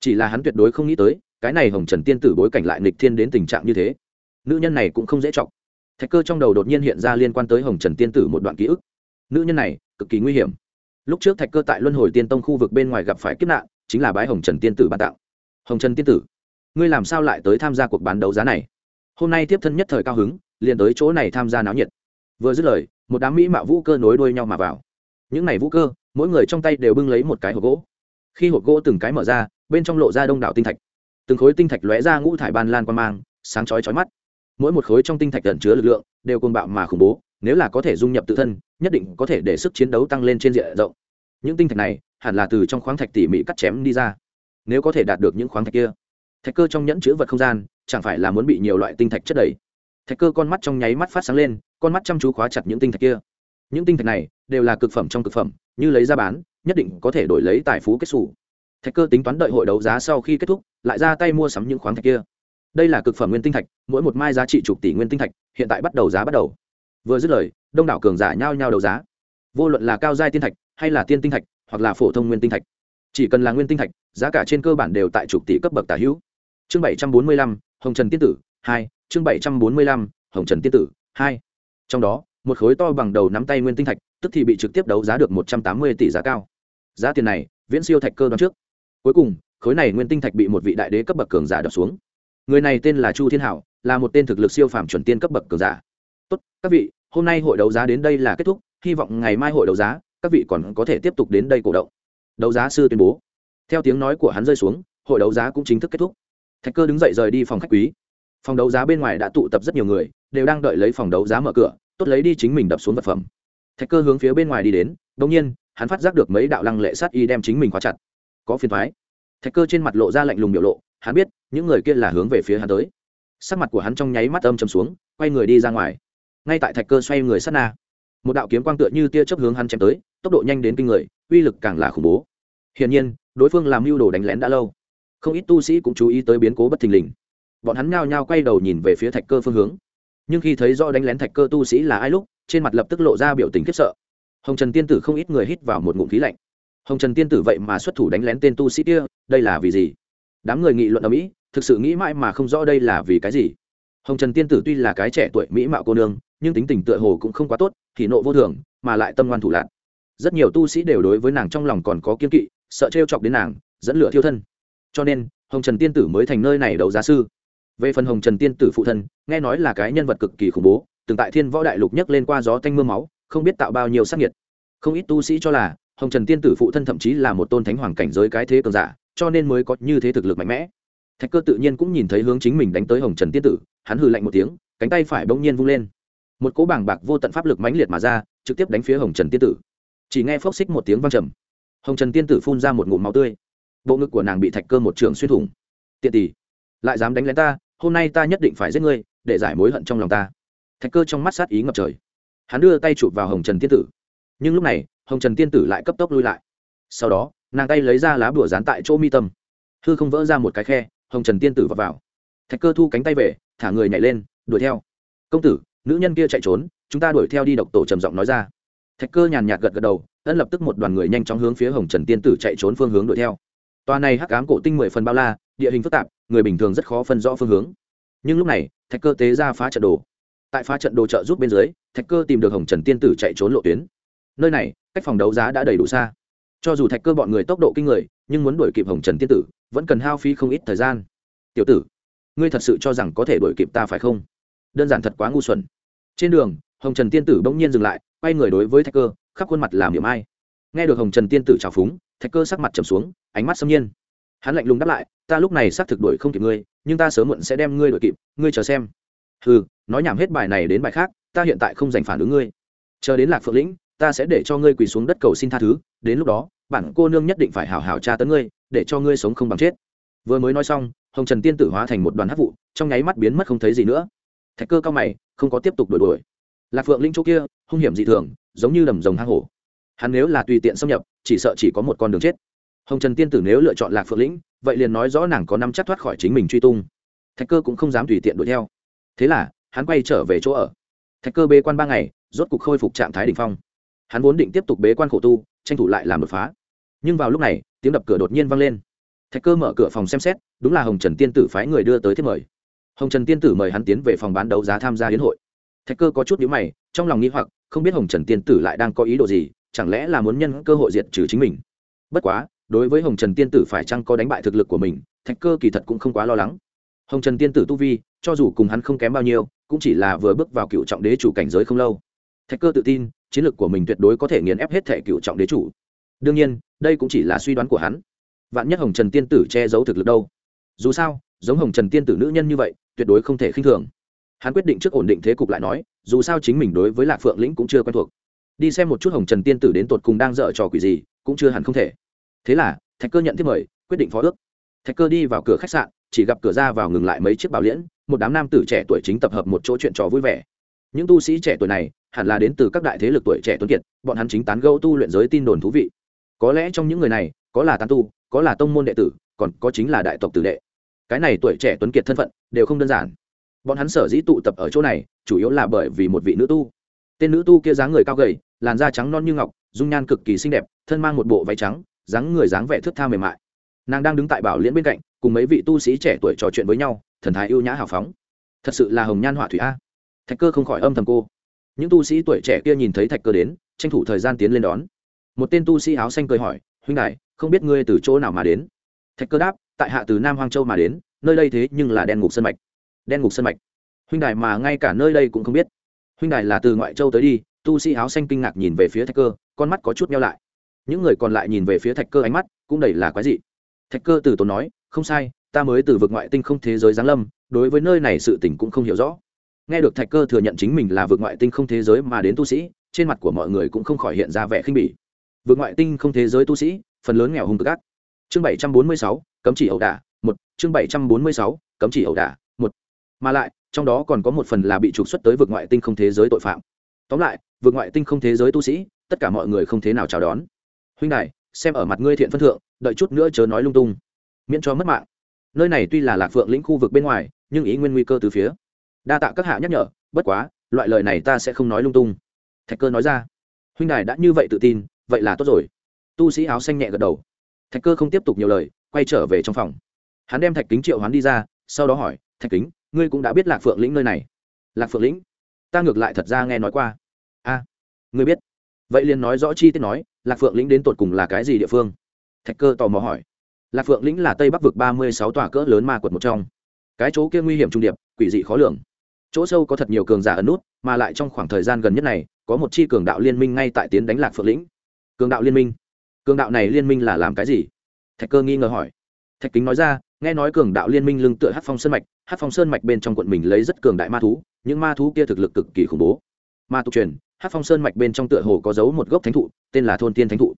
Chỉ là hắn tuyệt đối không nghĩ tới, cái này hồng trần tiên tử bối cảnh lại nghịch thiên đến tình trạng như thế. Nữ nhân này cũng không dễ chọc. Thạch cơ trong đầu đột nhiên hiện ra liên quan tới hồng trần tiên tử một đoạn ký ức. Nữ nhân này, cực kỳ nguy hiểm. Lúc trước thạch cơ tại luân hồi tiên tông khu vực bên ngoài gặp phải kiếp nạn chính là bái hồng trần tiên tử ban tặng. hồng trần tiên tử, ngươi làm sao lại tới tham gia cuộc bán đấu giá này? Hôm nay tiếp thân nhất thời cao hứng, liền tới chỗ này tham gia náo nhiệt. Vừa dứt lời, một đám mỹ mạo vũ cơ nối đuôi nhau mà vào. Những n à y vũ cơ, mỗi người trong tay đều bưng lấy một cái hộp gỗ. Khi hộp gỗ từng cái mở ra, bên trong lộ ra đông đảo tinh thạch. Từng khối tinh thạch lóe ra ngũ thải ban lan qua mang, sáng chói chói mắt. Mỗi một khối trong tinh thạch tận chứa lực lượng, đều côn bạo mà khủng bố, nếu là có thể dung nhập tự thân, nhất định có thể để sức chiến đấu tăng lên trên diện rộng. Những tinh thạch này hẳn là từ trong khoáng thạch tỉ mỉ cắt chém đi ra. Nếu có thể đạt được những khoáng thạch kia, thạch cơ trong nhẫn chữ vật không gian, chẳng phải là muốn bị nhiều loại tinh thạch chất đầy. Thạch cơ con mắt trong nháy mắt phát sáng lên, con mắt chăm chú khóa chặt những tinh thạch kia. Những tinh thạch này đều là cực phẩm trong cực phẩm, như lấy ra bán, nhất định có thể đổi lấy tài phú kết xù. Thạch cơ tính toán đợi hội đấu giá sau khi kết thúc, lại ra tay mua sắm những khoáng thạch kia. Đây là cực phẩm nguyên tinh thạch, mỗi một mai giá trị chục tỷ nguyên tinh thạch, hiện tại bắt đầu giá bắt đầu. Vừa dứt lời, đông đảo cường giả nhao nhao đấu giá. Vô luận là cao giai tiên thạch hay là tiên tinh thạch hoặc là phổ thông nguyên tinh thạch. Chỉ cần là nguyên tinh thạch, giá cả trên cơ bản đều tại chục tỷ cấp bậc tả hữu. Chương bảy trăm bốn mươi lăm, hồng trần tiên tử hai, chương bảy trăm bốn mươi lăm, hồng trần tiên tử hai. Trong đó, một khối to bằng đầu nắm tay nguyên tinh thạch, tức thì bị trực tiếp đấu giá được một trăm tám mươi tỷ giá cao. Giá tiền này, viễn siêu thạch cơ đoán trước. Cuối cùng, khối này nguyên tinh thạch bị một vị đại đế cấp bậc cường giả đập xuống. Người này tên là chu thiên hảo, là một tên thực lực siêu phàm chuẩn tiên cấp bậc cường giả. Tốt, các vị, hôm nay hội đấu giá đến đây là kết thúc, hy vọng ngày mai hội đấu giá các vị còn có thể tiếp tục đến đây cổ động. Đấu giá sư tuyên bố. Theo tiếng nói của hắn rơi xuống, hội đấu giá cũng chính thức kết thúc. Thạch cơ đứng dậy rời đi phòng khách quý. Phòng đấu giá bên ngoài đã tụ tập rất nhiều người, đều đang đợi lấy phòng đấu giá mở cửa, tốt lấy đi chính mình đập xuống vật phẩm. Thạch cơ hướng phía bên ngoài đi đến đ ỗ n g nhiên, hắn phát giác được mấy đạo lăng lệ sát y đem chính mình khóa chặt. Có phiền thoái thạch cơ trên mặt lộ ra lạnh lùng biểu lộ, hắn biết, những người kia là hướng về phía hắn tới. Sắc mặt của hắn trong nháy mắt âm chầm xuống, quay người đi ra ngoài. Ngay tại thạch cơ xoay người sát na một đạo kiếm quang tựa như tia chớp hướng hắn chém tới, tốc độ nhanh đến kinh người, uy lực càng là khủng bố. Hiển nhiên, đối phương làm mưu đồ đánh lén đã lâu. Không ít tu sĩ cũng chú ý tới biến cố bất thình lình. Bọn hắn nhao nhao quay đầu nhìn về phía thạch cơ phương hướng. Nhưng khi thấy rõ đánh lén thạch cơ tu sĩ là ai lúc, trên mặt lập tức lộ ra biểu tình khiếp sợ. Hồng trần tiên tử không ít người hít vào một ngụm khí lạnh. Hồng trần tiên tử vậy mà xuất thủ đánh lén tên tu sĩ kia, đây là vì gì? Đám người nghị luận ở mỹ, thực sự nghĩ mãi mà không rõ đây là vì cái gì. Hồng trần tiên tử tuy là cái trẻ tuổi mỹ mạo cô nương, nhưng tính tình tựa hồ cũng không quá tốt thì nộ vô thường, mà lại tâm ngoan thủ lạc. Rất nhiều tu sĩ đều đối với nàng trong lòng còn có kiên kỵ, sợ trêu chọc đến nàng, dẫn lửa thiêu thân. Cho nên, hồng trần tiên tử mới thành nơi này đấu giá sư. Về phần hồng trần tiên tử phụ thân, nghe nói là cái nhân vật cực kỳ khủng bố, từng tại thiên võ đại lục nhấc lên qua gió tanh m ư a máu, không biết tạo bao nhiêu sắc nhiệt không ít tu sĩ cho là, hồng trần tiên tử phụ thân thậm chí là một tôn thánh hoàng cảnh giới cái thế cường giả, cho nên mới có như thế thực lực mạnh mẽ. Thạch cơ tự nhiên cũng nhìn thấy hướng chính mình đánh tới hồng trần tiên tử, hắn hừ lạnh một tiếng, cánh tay phải bỗng nhiên vung lên một cỗ bảng bạc vô tận pháp lực mãnh liệt mà ra trực tiếp đánh phía hồng trần tiên tử. Chỉ nghe phốc xích một tiếng văng trầm. Hồng trần tiên tử phun ra một ngụm máu tươi. Bộ ngực của nàng bị thạch cơ một trường xuyên thủng. Tiện tỷ lại dám đánh lén ta hôm nay ta nhất định phải giết ngươi để giải mối hận trong lòng ta. Thạch cơ trong mắt sát ý ngập trời. Hắn đưa tay chụp vào hồng trần tiên tử. Nhưng lúc này hồng trần tiên tử lại cấp tốc lui lại. Sau đó nàng tay lấy ra lá bùa dán tại chỗ mi tâm. Hư không vỡ ra một cái khe hồng trần tiên tử vào, vào. thạch cơ thu cánh tay về thả người nhảy lên đuổi theo. Công tử nữ nhân kia chạy trốn, chúng ta đuổi theo đi, độc tổ trầm giọng nói ra. Thạch cơ nhàn nhạt gật gật đầu, ân lập tức một đoàn người nhanh chóng hướng phía hồng trần tiên tử chạy trốn phương hướng đuổi theo. Tòa này hắc ám cổ tinh mười phần bao la, địa hình phức tạp, người bình thường rất khó phân rõ phương hướng. Nhưng lúc này, thạch cơ tế ra phá trận đồ. Tại phá trận đồ trợ giúp bên dưới, thạch cơ tìm được hồng trần tiên tử chạy trốn lộ tuyến. Nơi này, cách phòng đấu giá đã đầy đủ xa. Cho dù thạch cơ bọn người tốc độ kinh người, nhưng muốn đuổi kịp hồng trần tiên tử, vẫn cần hao phí không ít thời gian. Tiểu tử, ngươi thật sự cho rằng có thể đuổi kịp ta phải không? Đơn giản thật quá ngu xuẩn. Trên đường, hồng trần tiên tử bỗng nhiên dừng lại, quay người đối với thạch cơ, khắp khuôn mặt làm điểm ai. Nghe được hồng trần tiên tử trào phúng, thạch cơ sắc mặt trầm xuống, ánh mắt xâm nhiên. Hắn lạnh lùng đáp lại, ta lúc này xác thực đuổi không kịp ngươi, nhưng ta sớm muộn sẽ đem ngươi đuổi kịp, ngươi chờ xem. Ừ nói nhảm hết bài này đến bài khác, ta hiện tại không dành phản ứng ngươi. Chờ đến lạc phượng lĩnh, ta sẽ để cho ngươi quỳ xuống đất cầu xin tha thứ, đến lúc đó, bản cô nương nhất định phải hảo hảo tra tấn ngươi, để cho ngươi sống không bằng chết. Vừa mới nói xong, hồng trần tiên tử hóa thành một đoàn hát vụ, trong nháy mắt biến mất không thấy gì nữa thạch cơ cao mày, không có tiếp tục đuổi đuổi. Lạc phượng linh chỗ kia, hung hiểm dị thường, giống như đầm rồng hang hổ. Hắn nếu là tùy tiện xâm nhập, chỉ sợ chỉ có một con đường chết. Hồng trần tiên tử nếu lựa chọn lạc phượng lĩnh vậy liền nói rõ nàng có năm chắc thoát khỏi chính mình truy tung. Thạch cơ cũng không dám tùy tiện đuổi theo. Thế là, hắn quay trở về chỗ ở. Thạch cơ bế quan ba ngày, rốt cục khôi phục trạng thái đ ỉ n h phong. Hắn vốn định tiếp tục bế quan khổ tu, tranh thủ lại làm đột phá. Nhưng vào lúc này, tiếng đập cửa đột nhiên vang lên. Thạch cơ mở cửa phòng xem xét, đúng là hồng trần tiên tử phái người đưa tới thiết mời hồng trần tiên tử mời hắn tiến về phòng bán đấu giá tham gia hiến hội thạch cơ có chút nhữ mày trong lòng nghĩ hoặc không biết hồng trần tiên tử lại đang có ý đồ gì chẳng lẽ là muốn nhân cơ hội diệt trừ chính mình bất quá đối với hồng trần tiên tử phải chăng có đánh bại thực lực của mình thạch cơ kỳ thật cũng không quá lo lắng hồng trần tiên tử tu vi cho dù cùng hắn không kém bao nhiêu cũng chỉ là vừa bước vào cựu trọng đế chủ cảnh giới không lâu thạch cơ tự tin chiến lược của mình tuyệt đối có thể nghiền ép hết thẻ cựu trọng đế chủ đương nhiên đây cũng chỉ là suy đoán của hắn vạn nhất hồng trần tiên tử che giấu thực lực đâu dù sao giống hồng trần tiên tử nữ nhân như vậy tuyệt đối không thể khinh thường. Hắn quyết định trước ổn định thế cục lại nói, dù sao chính mình đối với lạc phượng lĩnh cũng chưa quen thuộc. Đi xem một chút hồng trần tiên tử đến tột cùng đang dở trò quỷ gì, cũng chưa hẳn không thể. Thế là, thạch cơ nhận thiết mời, quyết định phó ước. Thạch cơ đi vào cửa khách sạn, chỉ gặp cửa ra vào ngừng lại mấy chiếc bảo liễn, một đám nam tử trẻ tuổi chính tập hợp một chỗ chuyện trò vui vẻ. Những tu sĩ trẻ tuổi này, hẳn là đến từ các đại thế lực tuổi trẻ tuấn kiệt, bọn hắn chính tán gẫu tu luyện giới tin đồn thú vị. Có lẽ trong những người này, có là tán tu, có là tông môn đệ tử, còn có chính là đại tộc tử đệ cái này tuổi trẻ tuấn kiệt thân phận đều không đơn giản. Bọn hắn sở dĩ tụ tập ở chỗ này, chủ yếu là bởi vì một vị nữ tu. Tên nữ tu kia dáng người cao gầy, làn da trắng non như ngọc, dung nhan cực kỳ xinh đẹp, thân mang một bộ váy trắng, dáng người dáng vẻ thước tha mềm mại. Nàng đang đứng tại bảo liễn bên cạnh, cùng mấy vị tu sĩ trẻ tuổi trò chuyện với nhau, thần thái ưu nhã hào phóng. Thật sự là hồng nhan họa thủy a. Thạch cơ không khỏi âm thầm cô. Những tu sĩ tuổi trẻ kia nhìn thấy thạch cơ đến, tranh thủ thời gian tiến lên đón. Một tên tu sĩ áo xanh cười hỏi, huynh đại không biết ngươi từ chỗ nào mà đến? Thạch cơ đáp tại hạ từ nam hoang châu mà đến, nơi đây thế nhưng là đen ngục sân mạch. Đen ngục sân mạch. Huynh đài mà ngay cả nơi đây cũng không biết. Huynh đài là từ ngoại châu tới đi, tu sĩ áo xanh kinh ngạc nhìn về phía thạch cơ, con mắt có chút nhau lại. Những người còn lại nhìn về phía thạch cơ ánh mắt cũng đầy là quái dị. Thạch cơ từ tốn nói, không sai, ta mới từ vực ngoại tinh không thế giới giáng lâm, đối với nơi này sự tình cũng không hiểu rõ. Nghe được thạch cơ thừa nhận chính mình là vực ngoại tinh không thế giới mà đến tu sĩ, trên mặt của mọi người cũng không khỏi hiện ra vẻ khinh bỉ. Vực ngoại tinh không thế giới tu sĩ, phần lớn nghèo hùng cực ác. Chương bảy trăm bốn mươi sáu cấm chỉ ẩu đả, một, chương bảy trăm bốn mươi sáu, cấm chỉ ẩu đả, một. Mà lại, trong đó còn có một phần là bị trục xuất tới vực ngoại tinh không thế giới tội phạm. Tóm lại, vực ngoại tinh không thế giới tu sĩ, tất cả mọi người không thế nào chào đón. Huynh này xem ở mặt ngươi thiện phân thượng, đợi chút nữa chớ nói lung tung. Miễn cho mất mạng. Nơi này tuy là lạc phượng lĩnh khu vực bên ngoài, nhưng ý nguyên nguy cơ từ phía đa tạ các hạ nhắc nhở, bất quá, loại lời này ta sẽ không nói lung tung. Thạch cơ nói ra. Huynh đài đã như vậy tự tin, vậy là tốt rồi. Tu sĩ áo xanh nhẹ gật đầu. Thạch cơ không tiếp tục nhiều lời quay trở về trong phòng. Hắn đem thạch kính triệu hoán đi ra, sau đó hỏi, thạch kính, ngươi cũng đã biết lạc phượng lĩnh nơi này? Lạc phượng lĩnh? Ta ngược lại thật ra nghe nói qua. A, ngươi biết? Vậy liền nói rõ chi tiết nói, lạc phượng lĩnh đến tột cùng là cái gì địa phương? Thạch cơ tò mò hỏi. Lạc phượng lĩnh là tây bắc vực ba mươi sáu tòa cỡ lớn ma quật một trong. Cái chỗ kia nguy hiểm trung điệp, quỷ dị khó lường. Chỗ sâu có thật nhiều cường giả ẩn nút, mà lại trong khoảng thời gian gần nhất này, có một chi cường đạo liên minh ngay tại tiến đánh lạc phượng lĩnh. Cường đạo liên minh? Cường đạo này liên minh là làm cái gì? Thạch cơ nghi ngờ hỏi. Thạch kính nói ra, nghe nói cường đạo liên minh lưng tựa hát phong sơn mạch hát phong sơn mạch bên trong quận mình lấy rất cường đại ma thú, những ma thú kia thực lực cực kỳ khủng bố. Ma tục truyền hát phong sơn mạch bên trong tựa hồ có giấu một gốc thánh thụ, tên là thôn tiên thánh thụ.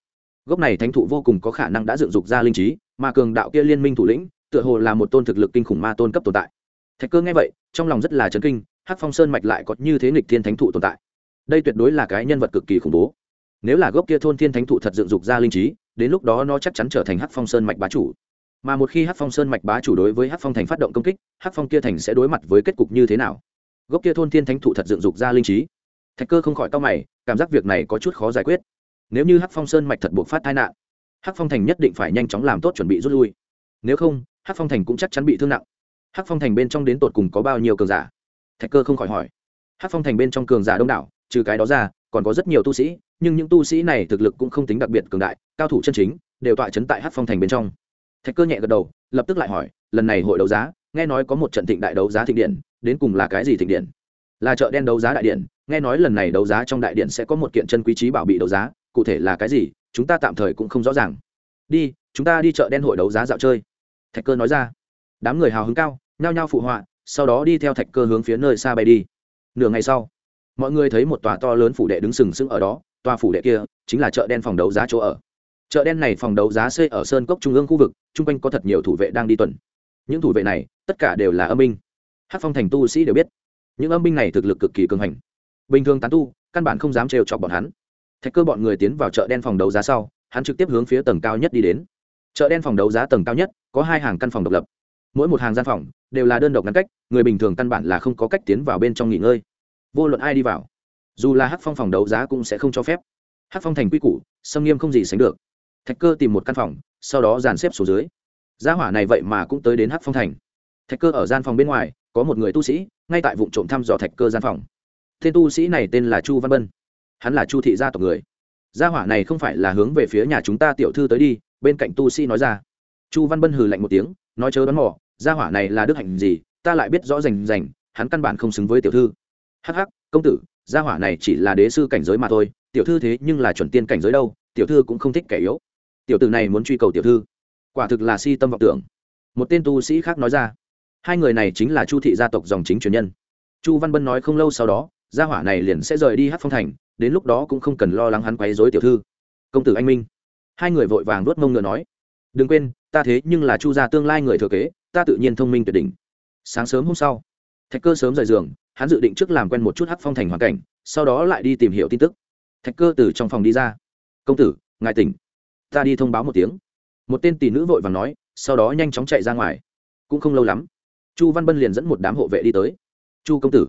Gốc này thánh thụ vô cùng có khả năng đã dựng dục ra linh trí, mà cường đạo kia liên minh thủ lĩnh, tựa hồ là một tôn thực lực kinh khủng ma tôn cấp tồn tại. Thạch cơ nghe vậy, trong lòng rất là chấn kinh hát phong sơn mạch lại có như thế nghịch thiên thánh thụ tồn tại. Đây tuyệt đối là cái nhân vật cực kỳ khủng bố. Nếu là gốc kia thôn thiên thánh thụ thật dựng dục ra linh trí đến lúc đó nó chắc chắn trở thành hắc phong sơn mạch bá chủ. Mà một khi hắc phong sơn mạch bá chủ đối với hắc phong thành phát động công kích, hắc phong kia thành sẽ đối mặt với kết cục như thế nào? Gốc kia thôn thiên thánh thụ thật dựng dục ra linh trí. Thạch cơ không khỏi cao mày, cảm giác việc này có chút khó giải quyết. Nếu như hắc phong sơn mạch thật buộc phát tai nạn, hắc phong thành nhất định phải nhanh chóng làm tốt chuẩn bị rút lui. Nếu không, hắc phong thành cũng chắc chắn bị thương nặng. Hắc phong thành bên trong đến tột cùng có bao nhiêu cường giả? Thạch cơ không khỏi hỏi. Hắc phong thành bên trong cường giả đông đảo, trừ cái đó ra còn có rất nhiều tu sĩ, nhưng những tu sĩ này thực lực cũng không tính đặc biệt cường đại, cao thủ chân chính, đều tọa chấn tại hát phong thành bên trong. Thạch cơ nhẹ gật đầu, lập tức lại hỏi, lần này hội đấu giá, nghe nói có một trận thịnh đại đấu giá thịnh điện, đến cùng là cái gì thịnh điện? Là chợ đen đấu giá đại điện, nghe nói lần này đấu giá trong đại điện sẽ có một kiện chân quý trí bảo bị đấu giá, cụ thể là cái gì, chúng ta tạm thời cũng không rõ ràng. Đi, chúng ta đi chợ đen hội đấu giá dạo chơi. Thạch cơ nói ra. Đám người hào hứng cao, nhao nhao phụ họa, sau đó đi theo thạch cơ hướng phía nơi xa bay đi. Nửa ngày sau mọi người thấy một tòa to lớn phủ đệ đứng sừng sững ở đó, tòa phủ đệ kia chính là chợ đen phòng đấu giá chỗ ở. Chợ đen này phòng đấu giá xây ở sơn cốc trung ương khu vực, chung quanh có thật nhiều thủ vệ đang đi tuần. Những thủ vệ này, tất cả đều là âm binh. Hát phong thành tu sĩ đều biết. Những âm binh này thực lực cực kỳ cường hành. Bình thường tán tu, căn bản không dám trêu chọc bọn hắn. Thạch cơ bọn người tiến vào chợ đen phòng đấu giá sau, hắn trực tiếp hướng phía tầng cao nhất đi đến. Chợ đen phòng đấu giá tầng cao nhất, có hai hàng căn phòng độc lập. Mỗi một hàng gian phòng, đều là đơn độc ngăn cách, người bình thường căn bản là không có cách tiến vào bên trong nghỉ ngơi vô luận ai đi vào, dù là hắc phong phòng đấu giá cũng sẽ không cho phép. Hắc phong thành quy củ, xâm nghiêm không gì sánh được. Thạch cơ tìm một căn phòng, sau đó dàn xếp xuống dưới. Gia hỏa này vậy mà cũng tới đến hắc phong thành. Thạch cơ ở gian phòng bên ngoài, có một người tu sĩ, ngay tại vụ trộm thăm dò thạch cơ gian phòng. Tên tu sĩ này tên là chu văn bân. Hắn là chu thị gia tộc người. Gia hỏa này không phải là hướng về phía nhà chúng ta tiểu thư tới đi, bên cạnh tu sĩ nói ra. Chu văn bân hừ lạnh một tiếng, nói chớ đoán mỏ gia hỏa này là đức hạnh gì, ta lại biết rõ rành rành, hắn căn bản không xứng với tiểu thư hắc hắc, công tử, gia hỏa này chỉ là đế sư cảnh giới mà thôi, tiểu thư thế nhưng là chuẩn tiên cảnh giới đâu, tiểu thư cũng không thích kẻ yếu. Tiểu tử này muốn truy cầu tiểu thư. Quả thực là si tâm vọng tưởng. Một tên tu sĩ khác nói ra. Hai người này chính là chu thị gia tộc dòng chính truyền nhân. Chu văn bân nói không lâu sau đó, gia hỏa này liền sẽ rời đi hát phong thành, đến lúc đó cũng không cần lo lắng hắn quấy dối tiểu thư. Công tử anh minh. Hai người vội vàng nuốt mông ngựa nói. Đừng quên, ta thế nhưng là chu gia tương lai người thừa kế, ta tự nhiên thông minh tuyệt đỉnh. Sáng sớm hôm sau, thạch cơ sớm rời giường hắn dự định trước làm quen một chút hát phong thành hoàn cảnh, sau đó lại đi tìm hiểu tin tức. Thạch cơ từ trong phòng đi ra. Công tử, ngài tỉnh. Ta đi thông báo một tiếng. Một tên tỷ nữ vội và nói, sau đó nhanh chóng chạy ra ngoài. Cũng không lâu lắm, chu văn bân liền dẫn một đám hộ vệ đi tới. Chu công tử.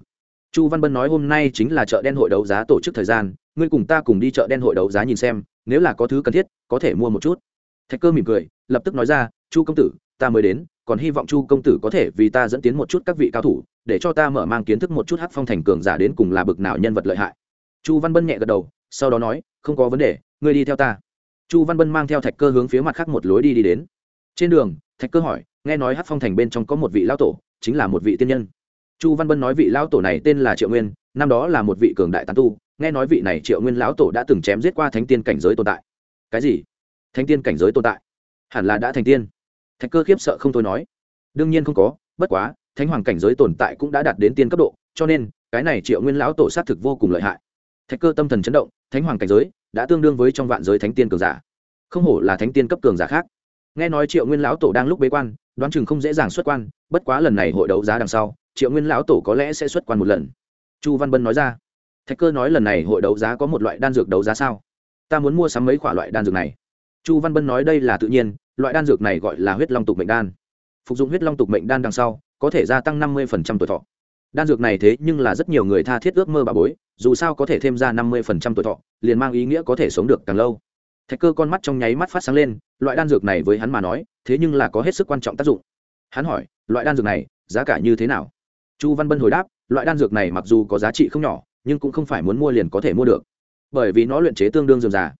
Chu văn bân nói, hôm nay chính là chợ đen hội đấu giá tổ chức thời gian, ngươi cùng ta cùng đi chợ đen hội đấu giá nhìn xem, nếu là có thứ cần thiết, có thể mua một chút. Thạch cơ mỉm cười, lập tức nói ra, chu công tử, ta mới đến còn hy vọng chu công tử có thể vì ta dẫn tiến một chút các vị cao thủ, để cho ta mở mang kiến thức một chút hát phong thành cường giả đến cùng là bực nào nhân vật lợi hại. Chu văn bân nhẹ gật đầu, sau đó nói, không có vấn đề, ngươi đi theo ta. Chu văn bân mang theo thạch cơ hướng phía mặt khác một lối đi đi đến. Trên đường, thạch cơ hỏi, nghe nói hát phong thành bên trong có một vị lão tổ, chính là một vị tiên nhân? Chu văn bân nói, vị lão tổ này tên là triệu nguyên, năm đó là một vị cường đại tán tu, nghe nói vị này triệu nguyên lão tổ đã từng chém giết qua thánh tiên cảnh giới tồn tại. Cái gì? Thánh tiên cảnh giới tồn tại? Hẳn là đã thành tiên thạch cơ khiếp sợ không thôi nói. Đương nhiên không có, bất quá, thánh hoàng cảnh giới tồn tại cũng đã đạt đến tiên cấp độ, cho nên, cái này triệu nguyên lão tổ sát thực vô cùng lợi hại. Thạch cơ tâm thần chấn động, thánh hoàng cảnh giới đã tương đương với trong vạn giới thánh tiên cường giả. Không hổ là thánh tiên cấp cường giả khác. Nghe nói triệu nguyên lão tổ đang lúc bế quan, đoán chừng không dễ dàng xuất quan, bất quá lần này hội đấu giá đằng sau, triệu nguyên lão tổ có lẽ sẽ xuất quan một lần. Chu văn bân nói ra. Thạch cơ nói lần này hội đấu giá có một loại đan dược đấu giá sao? Ta muốn mua sắm mấy k loại đan dược này. Chu văn bân nói đây là tự nhiên loại đan dược này gọi là huyết long tục mệnh đan. Phục dụng huyết long tục mệnh đan đằng sau, có thể gia tăng năm mươi tuổi thọ. Đan dược này thế nhưng là rất nhiều người tha thiết ước mơ bà bối, dù sao có thể thêm ra năm mươi tuổi thọ, liền mang ý nghĩa có thể sống được càng lâu. Thạch cơ con mắt trong nháy mắt phát sáng lên, loại đan dược này với hắn mà nói, thế nhưng là có hết sức quan trọng tác dụng. Hắn hỏi, loại đan dược này, giá cả như thế nào? Chu văn bân hồi đáp, loại đan dược này mặc dù có giá trị không nhỏ, nhưng cũng không phải muốn mua liền có thể mua được, bởi vì nó luyện chế tương đương dườm già.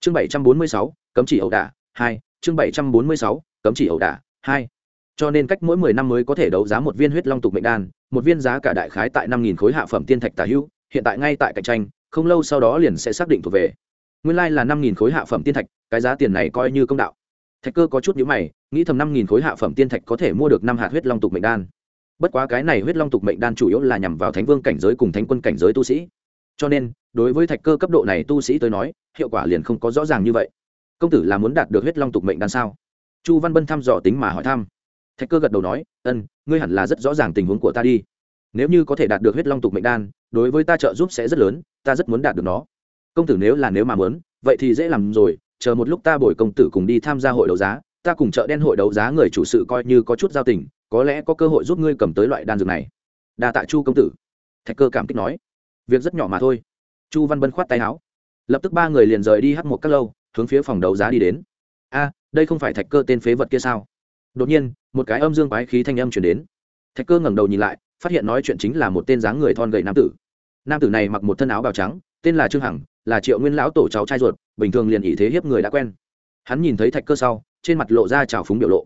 Chương bảy trăm bốn mươi sáu, cấm chỉ ẩu đả, hai chương bảy trăm bốn mươi sáu, cấm chỉ ẩu đả, hai. Cho nên cách mỗi mười năm mới có thể đấu giá một viên huyết long tục mệnh đan, một viên giá cả đại khái tại năm nghìn khối hạ phẩm tiên thạch tả hữu, hiện tại ngay tại cạnh tranh, không lâu sau đó liền sẽ xác định thuộc về. Nguyên lai là năm nghìn khối hạ phẩm tiên thạch, cái giá tiền này coi như công đạo. Thạch cơ có chút nhữ mày, nghĩ thầm năm nghìn khối hạ phẩm tiên thạch có thể mua được năm hạt huyết long tục mệnh đan. Bất quá cái này huyết long tục mệnh đan chủ yếu là nhằm vào thánh vương cảnh giới cùng thánh quân cảnh giới tu sĩ. Cho nên, đối với thạch cơ cấp độ này tu sĩ tới nói, hiệu quả liền không có rõ ràng như vậy công tử là muốn đạt được huyết long tục mệnh đan sao? Chu văn bân thăm dò tính mà hỏi thăm. Thạch cơ gật đầu nói, ân, ngươi hẳn là rất rõ ràng tình huống của ta đi. Nếu như có thể đạt được huyết long tục mệnh đan, đối với ta trợ giúp sẽ rất lớn, ta rất muốn đạt được nó. Công tử nếu là nếu mà muốn, vậy thì dễ làm rồi, chờ một lúc ta bồi công tử cùng đi tham gia hội đấu giá, ta cùng chợ đen hội đấu giá người chủ sự coi như có chút giao tình, có lẽ có cơ hội giúp ngươi cầm tới loại đan dược này. Đa tạ chu công tử. Thạch cơ cảm kích nói, việc rất nhỏ mà thôi. Chu văn bân khoát tay áo. Lập tức ba người liền rời đi hát một các lâu hướng phía phòng đấu giá đi đến. A, đây không phải thạch cơ tên phế vật kia sao? Đột nhiên, một cái âm dương quái khí thanh âm chuyển đến. Thạch cơ ngẩng đầu nhìn lại, phát hiện nói chuyện chính là một tên dáng người thon gầy nam tử. Nam tử này mặc một thân áo bào trắng, tên là trương hằng, là triệu nguyên lão tổ cháu trai ruột, bình thường liền ý thế hiếp người đã quen. Hắn nhìn thấy thạch cơ sau, trên mặt lộ ra trào phúng biểu lộ.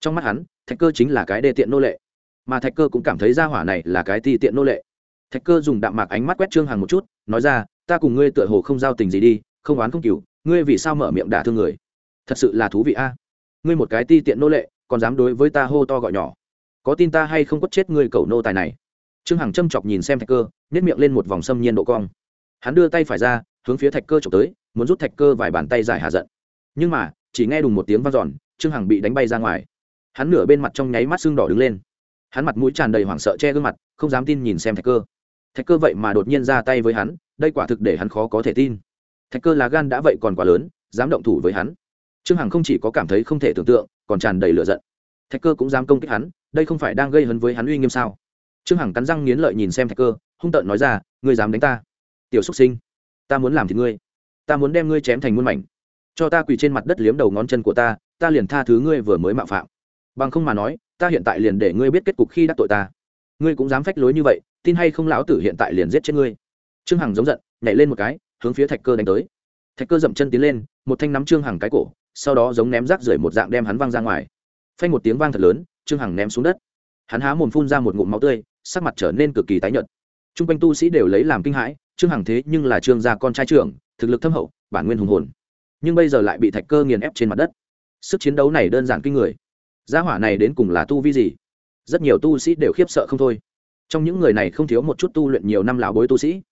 Trong mắt hắn, thạch cơ chính là cái đê tiện nô lệ. Mà thạch cơ cũng cảm thấy ra hỏa này là cái ti tiện nô lệ. Thạch cơ dùng đạm mạc ánh mắt quét trương hằng một chút, nói ra, ta cùng ngươi tựa hồ không giao tình gì đi, không oán không cừu ngươi vì sao mở miệng đả thương người? Thật sự là thú vị a. Ngươi một cái ti tiện nô lệ, còn dám đối với ta hô to gọi nhỏ. Có tin ta hay không quất chết ngươi cầu nô tài này? Trương hằng châm chọc nhìn xem thạch cơ nhét miệng lên một vòng xâm nhiên độ cong. Hắn đưa tay phải ra, hướng phía thạch cơ trộm tới, muốn rút thạch cơ vài bàn tay giải hạ giận. Nhưng mà, chỉ nghe đùng một tiếng v a n giòn trương hằng bị đánh bay ra ngoài. Hắn nửa bên mặt trong nháy mắt xương đỏ đứng lên. Hắn mặt mũi tràn đầy hoảng sợ che gương mặt, không dám tin nhìn xem thạch cơ. Thạch cơ vậy mà đột nhiên ra tay với hắn, đây quả thực để hắn khó có thể tin thạch cơ là gan đã vậy còn quá lớn, dám động thủ với hắn. Trương hằng không chỉ có cảm thấy không thể tưởng tượng, còn tràn đầy lửa giận. Thạch cơ cũng dám công kích hắn, đây không phải đang gây hấn với hắn uy nghiêm sao? Trương hằng cắn răng nghiến lợi nhìn xem thạch cơ, hung tợn nói ra, ngươi dám đánh ta? Tiểu xúc sinh, ta muốn làm thì ngươi. Ta muốn đem ngươi chém thành muôn mảnh. Cho ta quỳ trên mặt đất liếm đầu ngón chân của ta ta liền tha thứ ngươi vừa mới mạo phạm. Bằng không mà nói, ta hiện tại liền để ngươi biết kết cục khi đắc tội ta. Ngươi cũng dám phách lối như vậy, tin hay không lão tử hiện tại liền giết chết ngươi. Trương hằng giống giận, nhảy lên một cái hướng phía thạch cơ đánh tới. Thạch cơ dậm chân tiến lên, một thanh nắm trương hằng cái cổ, sau đó giống ném rác rưởi một dạng đem hắn văng ra ngoài. Phanh một tiếng vang thật lớn, trương hằng ném xuống đất. Hắn há mồm phun ra một ngụm máu tươi, sắc mặt trở nên cực kỳ tái nhợt. T r u n g quanh tu sĩ đều lấy làm kinh hãi, trương hằng thế nhưng là trương gia con trai trưởng, thực lực thâm hậu, bản nguyên hùng hồn. Nhưng bây giờ lại bị thạch cơ nghiền ép trên mặt đất. Sức chiến đấu này đơn giản kinh người. Gia hỏa này đến cùng là tu vi gì? Rất nhiều tu sĩ đều khiếp sợ không thôi. Trong những người này không thiếu một chút tu luyện nhiều năm lão bối tu sĩ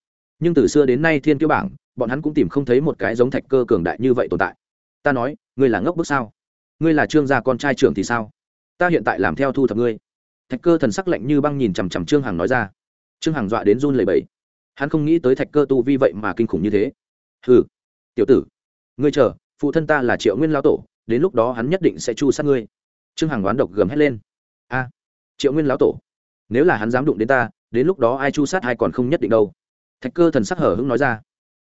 nhưng từ xưa đến nay thiên kiêu bảng, bọn hắn cũng tìm không thấy một cái giống thạch cơ cường đại như vậy tồn tại. Ta nói, ngươi là ngốc bức sao? Ngươi là trương gia con trai trưởng thì sao? Ta hiện tại làm theo thu thập ngươi. Thạch cơ thần sắc lạnh như băng nhìn chằm chằm trương hằng nói ra. Trương hằng dọa đến run lầy bẫy hắn không nghĩ tới thạch cơ tu vi vậy mà kinh khủng như thế. Hừ, tiểu tử, ngươi chờ, phụ thân ta là triệu nguyên lao tổ, đến lúc đó hắn nhất định sẽ chu sát ngươi. Trương hằng đoán độc gầm hét lên. A, triệu nguyên lão tổ, nếu là hắn dám đụng đến ta, đến lúc đó ai chu sát ai còn không nhất định đâu thạch cơ thần sắc hở hững nói ra.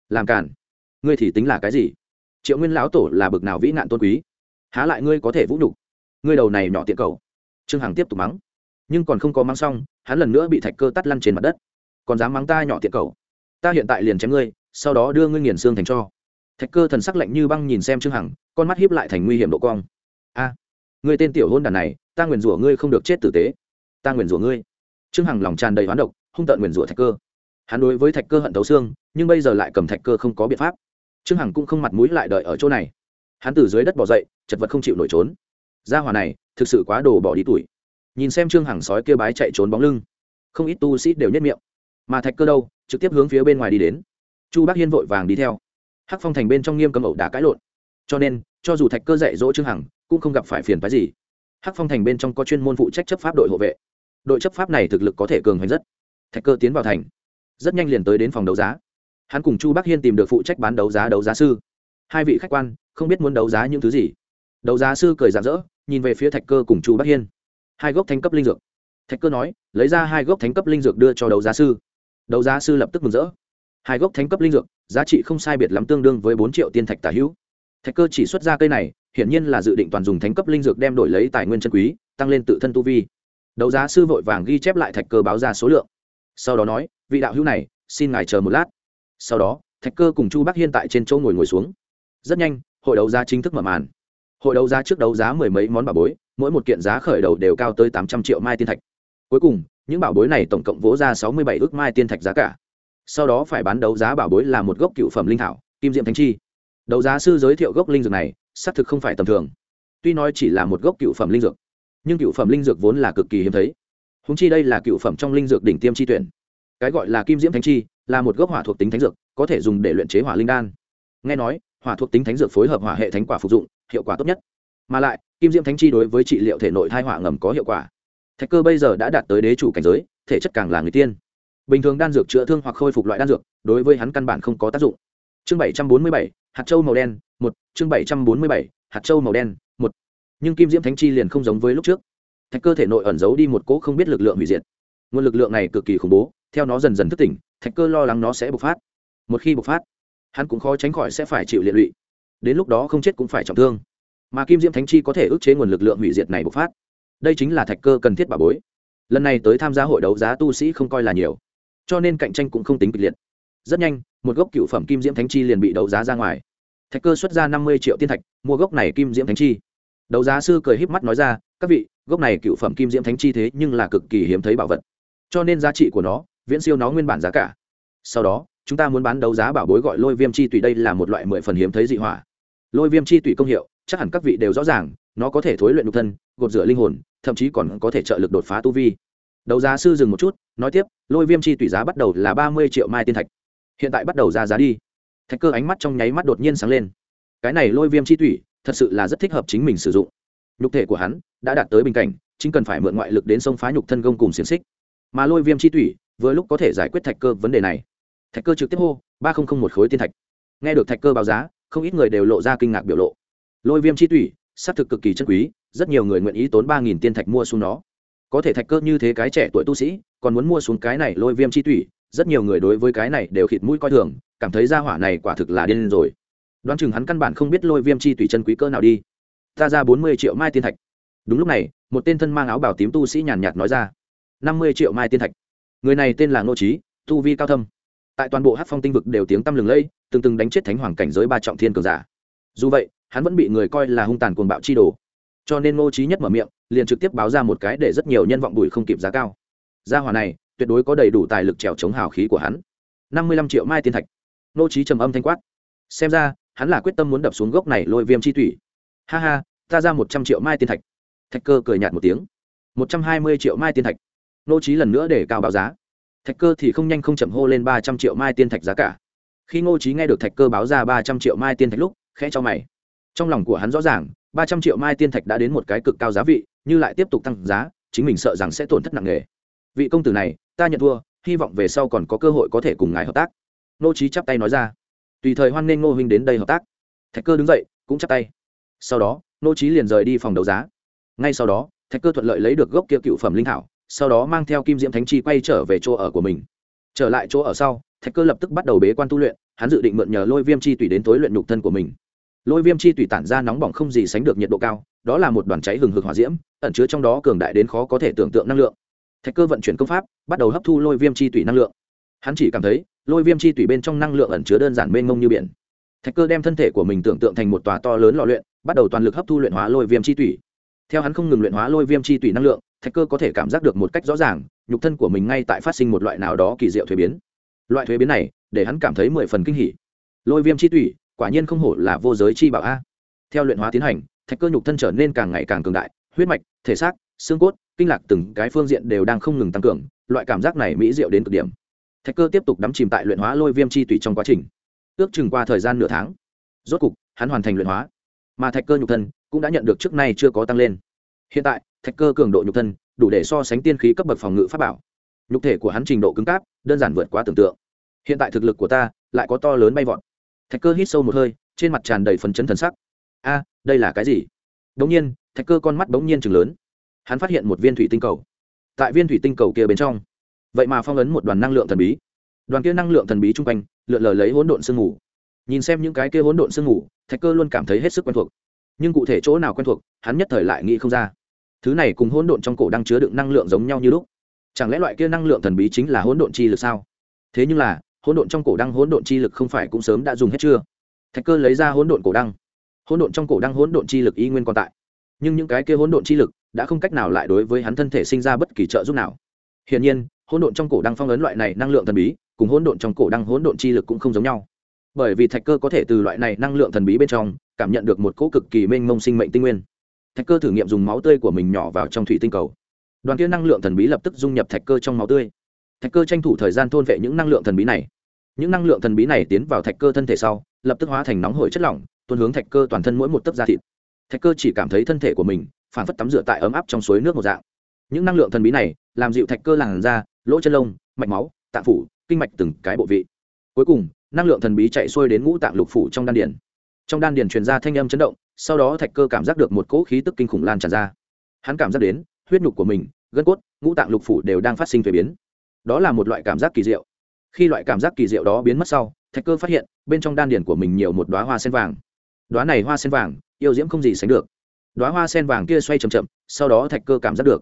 Làm cản ngươi thì tính là cái gì? Triệu nguyên lão tổ là bực nào vĩ nạn tôn quý? Há lại ngươi có thể vũ nhục? Ngươi đầu này nhỏ tiện cầu. Trương hằng tiếp tục mắng. Nhưng còn không có mắng xong, hắn lần nữa bị thạch cơ tắt lăn trên mặt đất. Còn dám mắng ta nhỏ tiện cầu? Ta hiện tại liền chém ngươi, sau đó đưa ngươi nghiền xương thành cho. Thạch cơ thần sắc lạnh như băng nhìn xem trương hằng, con mắt hiếp lại thành nguy hiểm độ cong. A người tên tiểu hôn đàn này, ta nguyền rủa ngươi không được chết tử tế. Ta nguyền rủa ngươi. Trương hằng lòng tràn đầy hoán độc, hung tợn nguyền rủa thạch cơ hắn đối với thạch cơ hận thấu xương, nhưng bây giờ lại cầm thạch cơ không có biện pháp. Trương hằng cũng không mặt mũi lại đợi ở chỗ này. Hắn từ dưới đất bỏ dậy, chật vật không chịu nổi trốn. Gia hòa này, thực sự quá đồ bỏ đi tuổi. Nhìn xem trương hằng sói kia bái chạy trốn bóng lưng, không ít tu sĩ đều nhất miệng. Mà thạch cơ đâu, trực tiếp hướng phía bên ngoài đi đến. Chu bác hiên vội vàng đi theo. Hắc phong thành bên trong nghiêm cấm ẩu đả cãi lộn. Cho nên, cho dù thạch cơ dạy dỗ trương hằng, cũng không gặp phải phiền phái gì. Hắc phong thành bên trong có chuyên môn phụ trách chấp pháp đội hộ vệ. Đội chấp pháp này thực lực có thể cường hành rất. Thạch cơ tiến vào thành rất nhanh liền tới đến phòng đấu giá. Hắn cùng chu bắc hiên tìm được phụ trách bán đấu giá đấu giá sư. Hai vị khách quan, không biết muốn đấu giá những thứ gì. Đấu giá sư cười rạng rỡ, nhìn về phía thạch cơ cùng chu bắc hiên. Hai gốc thánh cấp linh dược. Thạch cơ nói, lấy ra hai gốc thánh cấp linh dược đưa cho đấu giá sư. Đấu giá sư lập tức mừng rỡ. Hai gốc thánh cấp linh dược, giá trị không sai biệt lắm tương đương với bốn triệu tiên thạch tả hữu. Thạch cơ chỉ xuất ra cây này, hiển nhiên là dự định toàn dùng thánh cấp linh dược đem đổi lấy tài nguyên chân quý, tăng lên tự thân tu vi. Đấu giá sư vội vàng ghi chép lại thạch cơ báo ra số lượng. Sau đó nói vị đạo hữu này, xin ngài chờ một lát. Sau đó, thạch cơ cùng chu bắc hiên tại trên chỗ ngồi ngồi xuống. Rất nhanh, hội đấu giá chính thức mở màn. Hội đấu giá trước đấu giá mười mấy món bảo bối, mỗi một kiện giá khởi đầu đều cao tới tám trăm triệu mai tiên thạch. Cuối cùng, những bảo bối này tổng cộng vỗ ra sáu mươi bảy ước mai tiên thạch giá cả. Sau đó phải bán đấu giá bảo bối là một gốc cựu phẩm linh thảo, kim diệm thánh chi. Đấu giá sư giới thiệu gốc linh dược này, xác thực không phải tầm thường. Tuy nói chỉ là một gốc cựu phẩm linh dược, nhưng cựu phẩm linh dược vốn là cực kỳ hiếm thấy. Húng chi đây là cựu phẩm trong linh dược đỉnh tiêm chi tuyển cái gọi là kim diễm thánh chi, là một gốc hỏa thuộc tính thánh dược, có thể dùng để luyện chế hỏa linh đan. Nghe nói, hỏa thuộc tính thánh dược phối hợp hỏa hệ thánh quả phục dụng, hiệu quả tốt nhất. Mà lại, kim diễm thánh chi đối với trị liệu thể nội thai hỏa ngầm có hiệu quả. Thạch cơ bây giờ đã đạt tới đế chủ cảnh giới, thể chất càng là người tiên. Bình thường đan dược chữa thương hoặc khôi phục loại đan dược, đối với hắn căn bản không có tác dụng. Chương bảy trăm bốn mươi bảy, hạt châu màu đen, một. Chương bảy trăm bốn mươi bảy, hạt châu màu đen, một. Nhưng kim diễm thánh chi liền không giống với lúc trước. Thạch cơ thể nội ẩn giấu đi một cỗ không biết lực lượng hủy diệt. Nguồn lực lượng này cực kỳ khủng bố theo nó dần dần thức tỉnh, thạch cơ lo lắng nó sẽ bộc phát. Một khi bộc phát, hắn cũng khó tránh khỏi sẽ phải chịu liệt lụy. Đến lúc đó không chết cũng phải trọng thương. Mà kim diễm thánh chi có thể ức chế nguồn lực lượng hủy diệt này bộc phát. Đây chính là thạch cơ cần thiết bà bối. Lần này tới tham gia hội đấu giá tu sĩ không coi là nhiều, cho nên cạnh tranh cũng không tính kịch liệt. Rất nhanh, một gốc cựu phẩm kim diễm thánh chi liền bị đấu giá ra ngoài. Thạch cơ xuất ra năm mươi triệu tiên thạch, mua gốc này kim diễm thánh chi. Đấu giá sư cười híp mắt nói ra, các vị, gốc này cựu phẩm kim diễm thánh chi thế nhưng là cực kỳ hiếm thấy bảo vật, cho nên giá trị của nó viễn siêu nó nguyên bản giá cả. Sau đó, chúng ta muốn bán đấu giá bảo bối gọi lôi viêm chi tùy đây là một loại mười phần hiếm thấy dị hỏa. Lôi viêm chi tùy công hiệu, chắc hẳn các vị đều rõ ràng, nó có thể thối luyện nhục thân, gột rửa linh hồn, thậm chí còn có thể trợ lực đột phá tu vi. Đấu giá sư dừng một chút, nói tiếp, lôi viêm chi tùy giá bắt đầu là ba mươi triệu mai tiên thạch. Hiện tại bắt đầu ra giá đi. Thạch cơ ánh mắt trong nháy mắt đột nhiên sáng lên. Cái này lôi viêm chi tủy thật sự là rất thích hợp chính mình sử dụng. Nhục thể của hắn đã đạt tới bình cảnh, chính cần phải mượn ngoại lực đến sông phá nhục thân gông cùng xiềng xích. Mà lôi viêm chi tủy vừa lúc có thể giải quyết thạch cơ vấn đề này. Thạch cơ trực tiếp hô, ba không không một khối tiên thạch. Nghe được thạch cơ báo giá, không ít người đều lộ ra kinh ngạc biểu lộ. Lôi viêm chi tủy sát thực cực kỳ chân quý, rất nhiều người nguyện ý tốn ba nghìn tiên thạch mua xuống nó. Có thể thạch cơ như thế cái trẻ tuổi tu sĩ, còn muốn mua xuống cái này lôi viêm chi tủy, rất nhiều người đối với cái này đều khịt mũi coi thường, cảm thấy ra hỏa này quả thực là điên rồi. Đoán chừng hắn căn bản không biết lôi viêm chi tùy chân quý cơ nào đi. Ta ra bốn mươi triệu mai tiên thạch. Đúng lúc này, một tên thân mang áo bảo tím tu sĩ nhàn nhạt nói ra. Năm mươi triệu mai tiên thạch người này tên là ngô trí tu vi cao thâm. Tại toàn bộ hát phong tinh vực đều tiếng tăm lừng lây từng từng đánh chết thánh hoàng cảnh giới ba trọng thiên cường giả. Dù vậy, hắn vẫn bị người coi là hung tàn cuồng bạo chi đồ. Cho nên ngô trí nhất mở miệng, liền trực tiếp báo ra một cái để rất nhiều nhân vọng đùi không kịp giá cao. Gia hòa này, tuyệt đối có đầy đủ tài lực trèo chống hào khí của hắn. Năm mươi lăm triệu mai tiên thạch. Ngô trí trầm âm thanh quát. Xem ra, hắn là quyết tâm muốn đập xuống gốc này lôi viêm chi thủy. Ha ha, ta ra một trăm triệu mai tiên thạch. Thạch cơ cười nhạt một tiếng. Một trăm hai mươi triệu mai tiên thạch nô trí lần nữa để cao báo giá. Thạch cơ thì không nhanh không chậm hô lên ba trăm triệu mai tiên thạch giá cả. Khi ngô trí nghe được thạch cơ báo ra ba trăm triệu mai tiên thạch lúc, khẽ cho mày. Trong lòng của hắn rõ ràng, ba trăm triệu mai tiên thạch đã đến một cái cực cao giá vị, như lại tiếp tục tăng giá, chính mình sợ rằng sẽ tổn thất nặng nề. Vị công tử này, ta nhận thua, hy vọng về sau còn có cơ hội có thể cùng ngài hợp tác. Nô trí chắp tay nói ra. Tùy thời hoan nghênh ngô huynh đến đây hợp tác. Thạch cơ đứng dậy, cũng chắp tay. Sau đó, nô trí liền rời đi phòng đấu giá. Ngay sau đó, thạch cơ thuận lợi lấy được gốc kia cựu phẩm linh thảo sau đó mang theo kim diễm thánh chi quay trở về chỗ ở của mình. Trở lại chỗ ở sau, thạch cơ lập tức bắt đầu bế quan tu luyện, hắn dự định mượn nhờ lôi viêm chi tùy đến tối luyện nhục thân của mình. Lôi viêm chi tùy tản ra nóng bỏng không gì sánh được nhiệt độ cao, đó là một đoàn cháy hừng hực hỏa diễm, ẩn chứa trong đó cường đại đến khó có thể tưởng tượng năng lượng. Thạch cơ vận chuyển công pháp, bắt đầu hấp thu lôi viêm chi tủy năng lượng. Hắn chỉ cảm thấy, lôi viêm chi tủy bên trong năng lượng ẩn chứa đơn giản mênh mông như biển. Thạch cơ đem thân thể của mình tưởng tượng thành một tòa to lớn lò luyện, bắt đầu toàn lực hấp thu luyện hóa lôi viêm chi tủy. Theo hắn không ngừng luyện hóa lôi viêm chi tùy năng lượng thạch cơ có thể cảm giác được một cách rõ ràng, nhục thân của mình ngay tại phát sinh một loại nào đó kỳ diệu thuế biến. Loại thuế biến này, để hắn cảm thấy mười phần kinh hỉ. Lôi viêm chi tùy quả nhiên không hổ là vô giới chi bảo a. Theo luyện hóa tiến hành, thạch cơ nhục thân trở nên càng ngày càng cường đại, huyết mạch, thể xác, xương cốt, kinh lạc từng cái phương diện đều đang không ngừng tăng cường, loại cảm giác này mỹ diệu đến cực điểm. Thạch cơ tiếp tục đắm chìm tại luyện hóa lôi viêm chi tùy trong quá trình. Ước chừng qua thời gian nửa tháng, rốt cục, hắn hoàn thành luyện hóa. Mà thạch cơ nhục thân cũng đã nhận được trước nay chưa có tăng lên. Hiện tại thạch cơ cường độ nhục thân, đủ để so sánh tiên khí cấp bậc phòng ngự pháp bảo. Nhục thể của hắn trình độ cứng cáp, đơn giản vượt quá tưởng tượng. Hiện tại thực lực của ta lại có to lớn bay vọt. Thạch cơ hít sâu một hơi, trên mặt tràn đầy phấn chấn thần sắc. A, đây là cái gì? Đống nhiên, thạch cơ con mắt bỗng nhiên chừng lớn. Hắn phát hiện một viên thủy tinh cầu. Tại viên thủy tinh cầu kia bên trong. Vậy mà phong ấn một đoàn năng lượng thần bí. Đoàn kia năng lượng thần bí chung quanh, lượn lờ lấy hỗn độn sương mù. Nhìn xem những cái kia hỗn độn sương mù, thạch cơ luôn cảm thấy hết sức quen thuộc. Nhưng cụ thể chỗ nào quen thuộc, hắn nhất thời lại nghĩ không ra thứ này cùng hỗn độn trong cổ đang chứa đựng năng lượng giống nhau như lúc chẳng lẽ loại kia năng lượng thần bí chính là hỗn độn chi lực sao thế nhưng là hỗn độn trong cổ đăng hỗn độn chi lực không phải cũng sớm đã dùng hết chưa thạch cơ lấy ra hỗn độn cổ đăng hỗn độn trong cổ đăng hỗn độn chi lực y nguyên còn tại nhưng những cái kia hỗn độn chi lực đã không cách nào lại đối với hắn thân thể sinh ra bất kỳ trợ giúp nào hiển nhiên hỗn độn trong cổ đăng phong ấn loại này năng lượng thần bí cùng hỗn độn trong cổ đăng hỗn độn chi lực cũng không giống nhau bởi vì thạch cơ có thể từ loại này năng lượng thần bí bên trong cảm nhận được một cỗ cực kỳ mênh mông sinh mệnh tinh nguyên thạch cơ thử nghiệm dùng máu tươi của mình nhỏ vào trong thủy tinh cầu. Đoàn kia năng lượng thần bí lập tức dung nhập thạch cơ trong máu tươi. Thạch cơ tranh thủ thời gian thôn vệ những năng lượng thần bí này. Những năng lượng thần bí này tiến vào thạch cơ thân thể sau, lập tức hóa thành nóng hổi chất lỏng, tuôn hướng thạch cơ toàn thân mỗi một tấc da thịt. Thạch cơ chỉ cảm thấy thân thể của mình phản phất tắm rửa tại ấm áp trong suối nước một dạng. Những năng lượng thần bí này làm dịu thạch cơ làn da, lỗ chân lông, mạch máu, tạng phủ, kinh mạch từng cái bộ vị. Cuối cùng, năng lượng thần bí chạy xuôi đến ngũ tạng lục phủ trong đan điền. Trong đan điền truyền ra thanh âm chấn động sau đó thạch cơ cảm giác được một cỗ khí tức kinh khủng lan tràn ra. Hắn cảm giác đến, huyết nhục của mình, gân cốt, ngũ tạng lục phủ đều đang phát sinh thuế biến. Đó là một loại cảm giác kỳ diệu. Khi loại cảm giác kỳ diệu đó biến mất sau, thạch cơ phát hiện, bên trong đan điền của mình nhiều một đoá hoa sen vàng. Đoá này hoa sen vàng, yêu diễm không gì sánh được. Đoá hoa sen vàng kia xoay c h ậ m chậm, sau đó thạch cơ cảm giác được.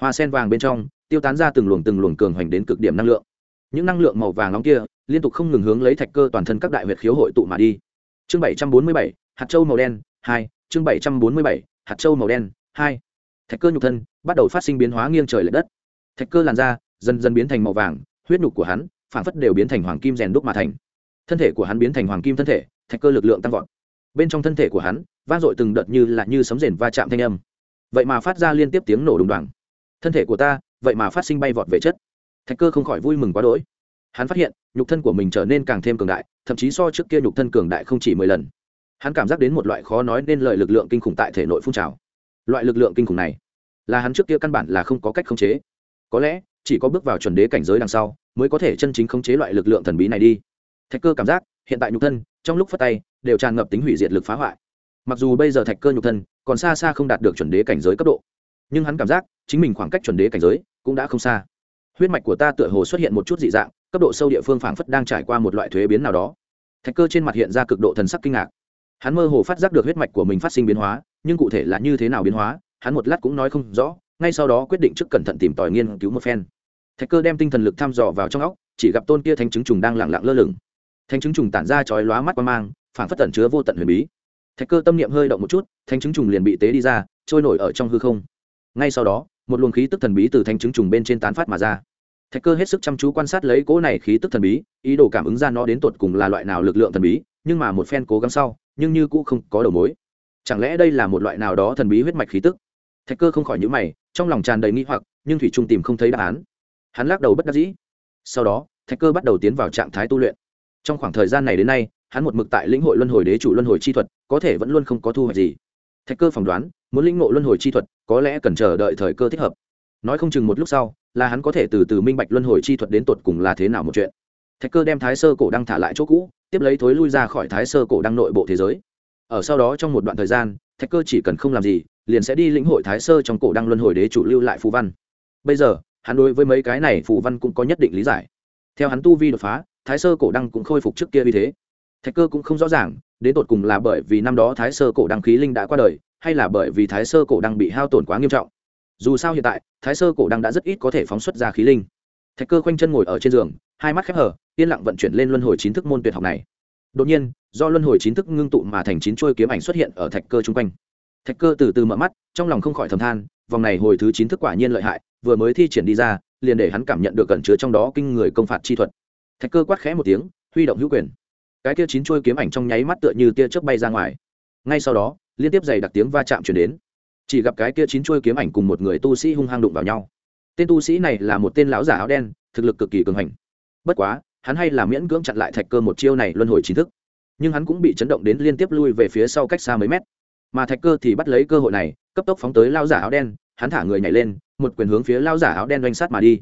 Hoa sen vàng bên trong, tiêu tán ra từng luồng từng luồng cường hoành đến cực điểm năng lượng. Những năng lượng màu vàng nóng kia, liên tục không ngừng hướng lấy thạch cơ toàn thân các đại huyệt khiếu hội tụ mà đi. Chương bảy trăm bốn mươi bảy, hạt châu màu đen hai, chương bảy trăm bốn mươi bảy, hạt châu màu đen, hai. Thạch cơ nhục thân bắt đầu phát sinh biến hóa nghiêng trời l ệ đất. Thạch cơ làn da dần dần biến thành màu vàng, huyết nhục của hắn phản phất đều biến thành hoàng kim rèn đúc mà thành. Thân thể của hắn biến thành hoàng kim thân thể, thạch cơ lực lượng tăng vọt. Bên trong thân thể của hắn, vang dội từng đợt như là như sấm rền va chạm thanh âm. Vậy mà phát ra liên tiếp tiếng nổ đùng đoàng. Thân thể của ta, vậy mà phát sinh bay vọt về chất. Thạch cơ không khỏi vui mừng quá đỗi. Hắn phát hiện, nhục thân của mình trở nên càng thêm cường đại, thậm chí so trước kia nhục thân cường đại không chỉ mười lần hắn cảm giác đến một loại khó nói nên lợi lực lượng kinh khủng tại thể nội phun trào. Loại lực lượng kinh khủng này, là hắn trước kia căn bản là không có cách khống chế. Có lẽ, chỉ có bước vào chuẩn đế cảnh giới đằng sau, mới có thể chân chính khống chế loại lực lượng thần bí này đi. Thạch cơ cảm giác, hiện tại nhục thân, trong lúc phát tay, đều tràn ngập tính hủy diệt lực phá hoại. Mặc dù bây giờ thạch cơ nhục thân, còn xa xa không đạt được chuẩn đế cảnh giới cấp độ. Nhưng hắn cảm giác, chính mình khoảng cách chuẩn đế cảnh giới, cũng đã không xa. Huyết mạch của ta tựa hồ xuất hiện một chút dị dạng, cấp độ sâu địa phương phảng phất đang trải qua một loại thuế biến nào đó. Thạch cơ trên mặt hiện ra cực độ thần sắc kinh ngạc hắn mơ hồ phát giác được huyết mạch của mình phát sinh biến hóa, nhưng cụ thể là như thế nào biến hóa, hắn một lát cũng nói không rõ, ngay sau đó quyết định trước cẩn thận tìm tòi nghiên cứu một phen. Thạch cơ đem tinh thần lực thăm dò vào trong óc, chỉ gặp tôn kia thánh chứng trùng đang lẳng lặng lơ lửng. Thánh chứng trùng tản ra chói lóa mắt qua mang phản phất tẩn chứa vô tận huyền bí. Thạch cơ tâm niệm hơi động một chút, thánh chứng trùng liền bị tế đi ra, trôi nổi ở trong hư không. Ngay sau đó, một luồng khí tức thần bí từ thánh chứng trùng bên trên tán phát mà ra. Thạch cơ hết sức chăm chú quan sát lấy cỗ này khí tức thần bí, ý đồ cảm ứng ra nó đến tột cùng là loại nào lực lượng thần bí, nhưng mà một phen cố gắng sau nhưng như cũng không có đầu mối. Chẳng lẽ đây là một loại nào đó thần bí huyết mạch khí tức? Thạch cơ không khỏi nhữ mày, trong lòng tràn đầy nghi hoặc, nhưng thủy trung tìm không thấy đáp án. Hắn lắc đầu bất đắc dĩ. Sau đó, thạch cơ bắt đầu tiến vào trạng thái tu luyện. Trong khoảng thời gian này đến nay, hắn một mực tại lĩnh hội luân hồi đế chủ luân hồi chi thuật, có thể vẫn luôn không có thu hoạch gì. Thạch cơ phỏng đoán, muốn lĩnh ngộ luân hồi chi thuật, có lẽ cần chờ đợi thời cơ thích hợp. Nói không chừng một lúc sau, là hắn có thể từ từ minh bạch luân hồi chi thuật đến tột cùng là thế nào một chuyện thạch cơ đem thái sơ cổ đăng thả lại chỗ cũ, tiếp lấy thối lui ra khỏi thái sơ cổ đăng nội bộ thế giới. Ở sau đó trong một đoạn thời gian, thạch cơ chỉ cần không làm gì, liền sẽ đi lĩnh hội thái sơ trong cổ đăng luân hồi đế chủ lưu lại phù văn. Bây giờ, hắn đối với mấy cái này phù văn cũng có nhất định lý giải. Theo hắn tu vi đột phá, thái sơ cổ đăng cũng khôi phục trước kia vì thế. Thạch cơ cũng không rõ ràng, đến tột cùng là bởi vì năm đó thái sơ cổ đăng khí linh đã qua đời, hay là bởi vì thái sơ cổ đăng bị hao tổn quá nghiêm trọng. Dù sao hiện tại, thái sơ cổ đăng đã rất ít có thể phóng xuất ra khí linh. Thạch cơ khoanh chân ngồi ở trên giường hai mắt khép hở yên lặng vận chuyển lên luân hồi chín thức môn tuyệt học này. Đột nhiên, do luân hồi chín thức ngưng tụ mà thành chín trôi kiếm ảnh xuất hiện ở thạch cơ chung quanh. Thạch cơ từ từ mở mắt, trong lòng không khỏi thầm than, vòng này hồi thứ chín thức quả nhiên lợi hại, vừa mới thi triển đi ra, liền để hắn cảm nhận được cẩn chứa trong đó kinh người công phạt chi thuật. Thạch cơ quát khẽ một tiếng, huy động hữu quyền. Cái tia chín chuôi kiếm ảnh trong nháy mắt tựa như tia chớp bay ra ngoài. Ngay sau đó, liên tiếp dày đặc tiếng va chạm chuyển đến. Chỉ gặp cái kia chín chuôi kiếm ảnh cùng một người tu sĩ hung hăng đụng vào nhau. Tên tu sĩ này là một tên lão giả áo đen, thực lực cực kỳ cường hành bất quá, hắn hay là miễn cưỡng chặn lại thạch cơ một chiêu này luân hồi chính thức. Nhưng hắn cũng bị chấn động đến liên tiếp lui về phía sau cách xa mấy mét. Mà thạch cơ thì bắt lấy cơ hội này, cấp tốc phóng tới lao giả áo đen, hắn thả người nhảy lên, một quyền hướng phía lao giả áo đen doanh sát mà đi.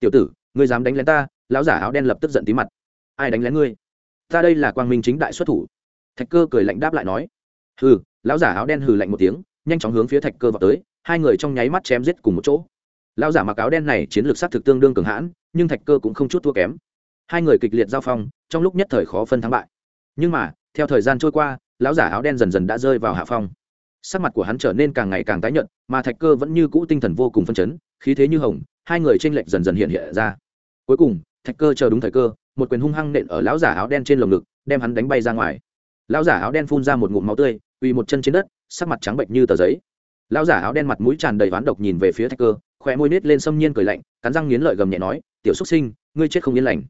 Tiểu tử, ngươi dám đánh lén ta? Lão giả áo đen lập tức giận tí mặt. Ai đánh lén ngươi? Ta đây là quang minh chính đại xuất thủ. Thạch cơ cười lạnh đáp lại nói. Hừ. Lão giả áo đen hừ lạnh một tiếng, nhanh chóng hướng phía thạch cơ vào tới, hai người trong nháy mắt chém giết cùng một chỗ lão giả mặc áo đen này chiến lược sát thực tương đương cường hãn, nhưng thạch cơ cũng không chút thua kém. Hai người kịch liệt giao phong, trong lúc nhất thời khó phân thắng bại. Nhưng mà, theo thời gian trôi qua, lão giả áo đen dần dần đã rơi vào hạ phong. Sắc mặt của hắn trở nên càng ngày càng tái nhợt, mà thạch cơ vẫn như cũ tinh thần vô cùng phân chấn, khí thế như hồng, hai người tranh lệch dần dần hiện hiện ra. Cuối cùng, thạch cơ chờ đúng thời cơ, một quyền hung hăng nện ở lão giả áo đen trên lồng ngực, đem hắn đánh bay ra ngoài. Lão giả áo đen phun ra một ngụm máu tươi uy một chân trên đất, sắc mặt trắng bệnh như tờ giấy. Lão giả áo đen mặt mũi tràn đầy ván độc nhìn về phía thạch cơ khỏe môi nết lên xâm nhiên cười lạnh, cắn răng nghiến lợi gầm nhẹ nói, tiểu xúc sinh, ngươi chết không yên lành.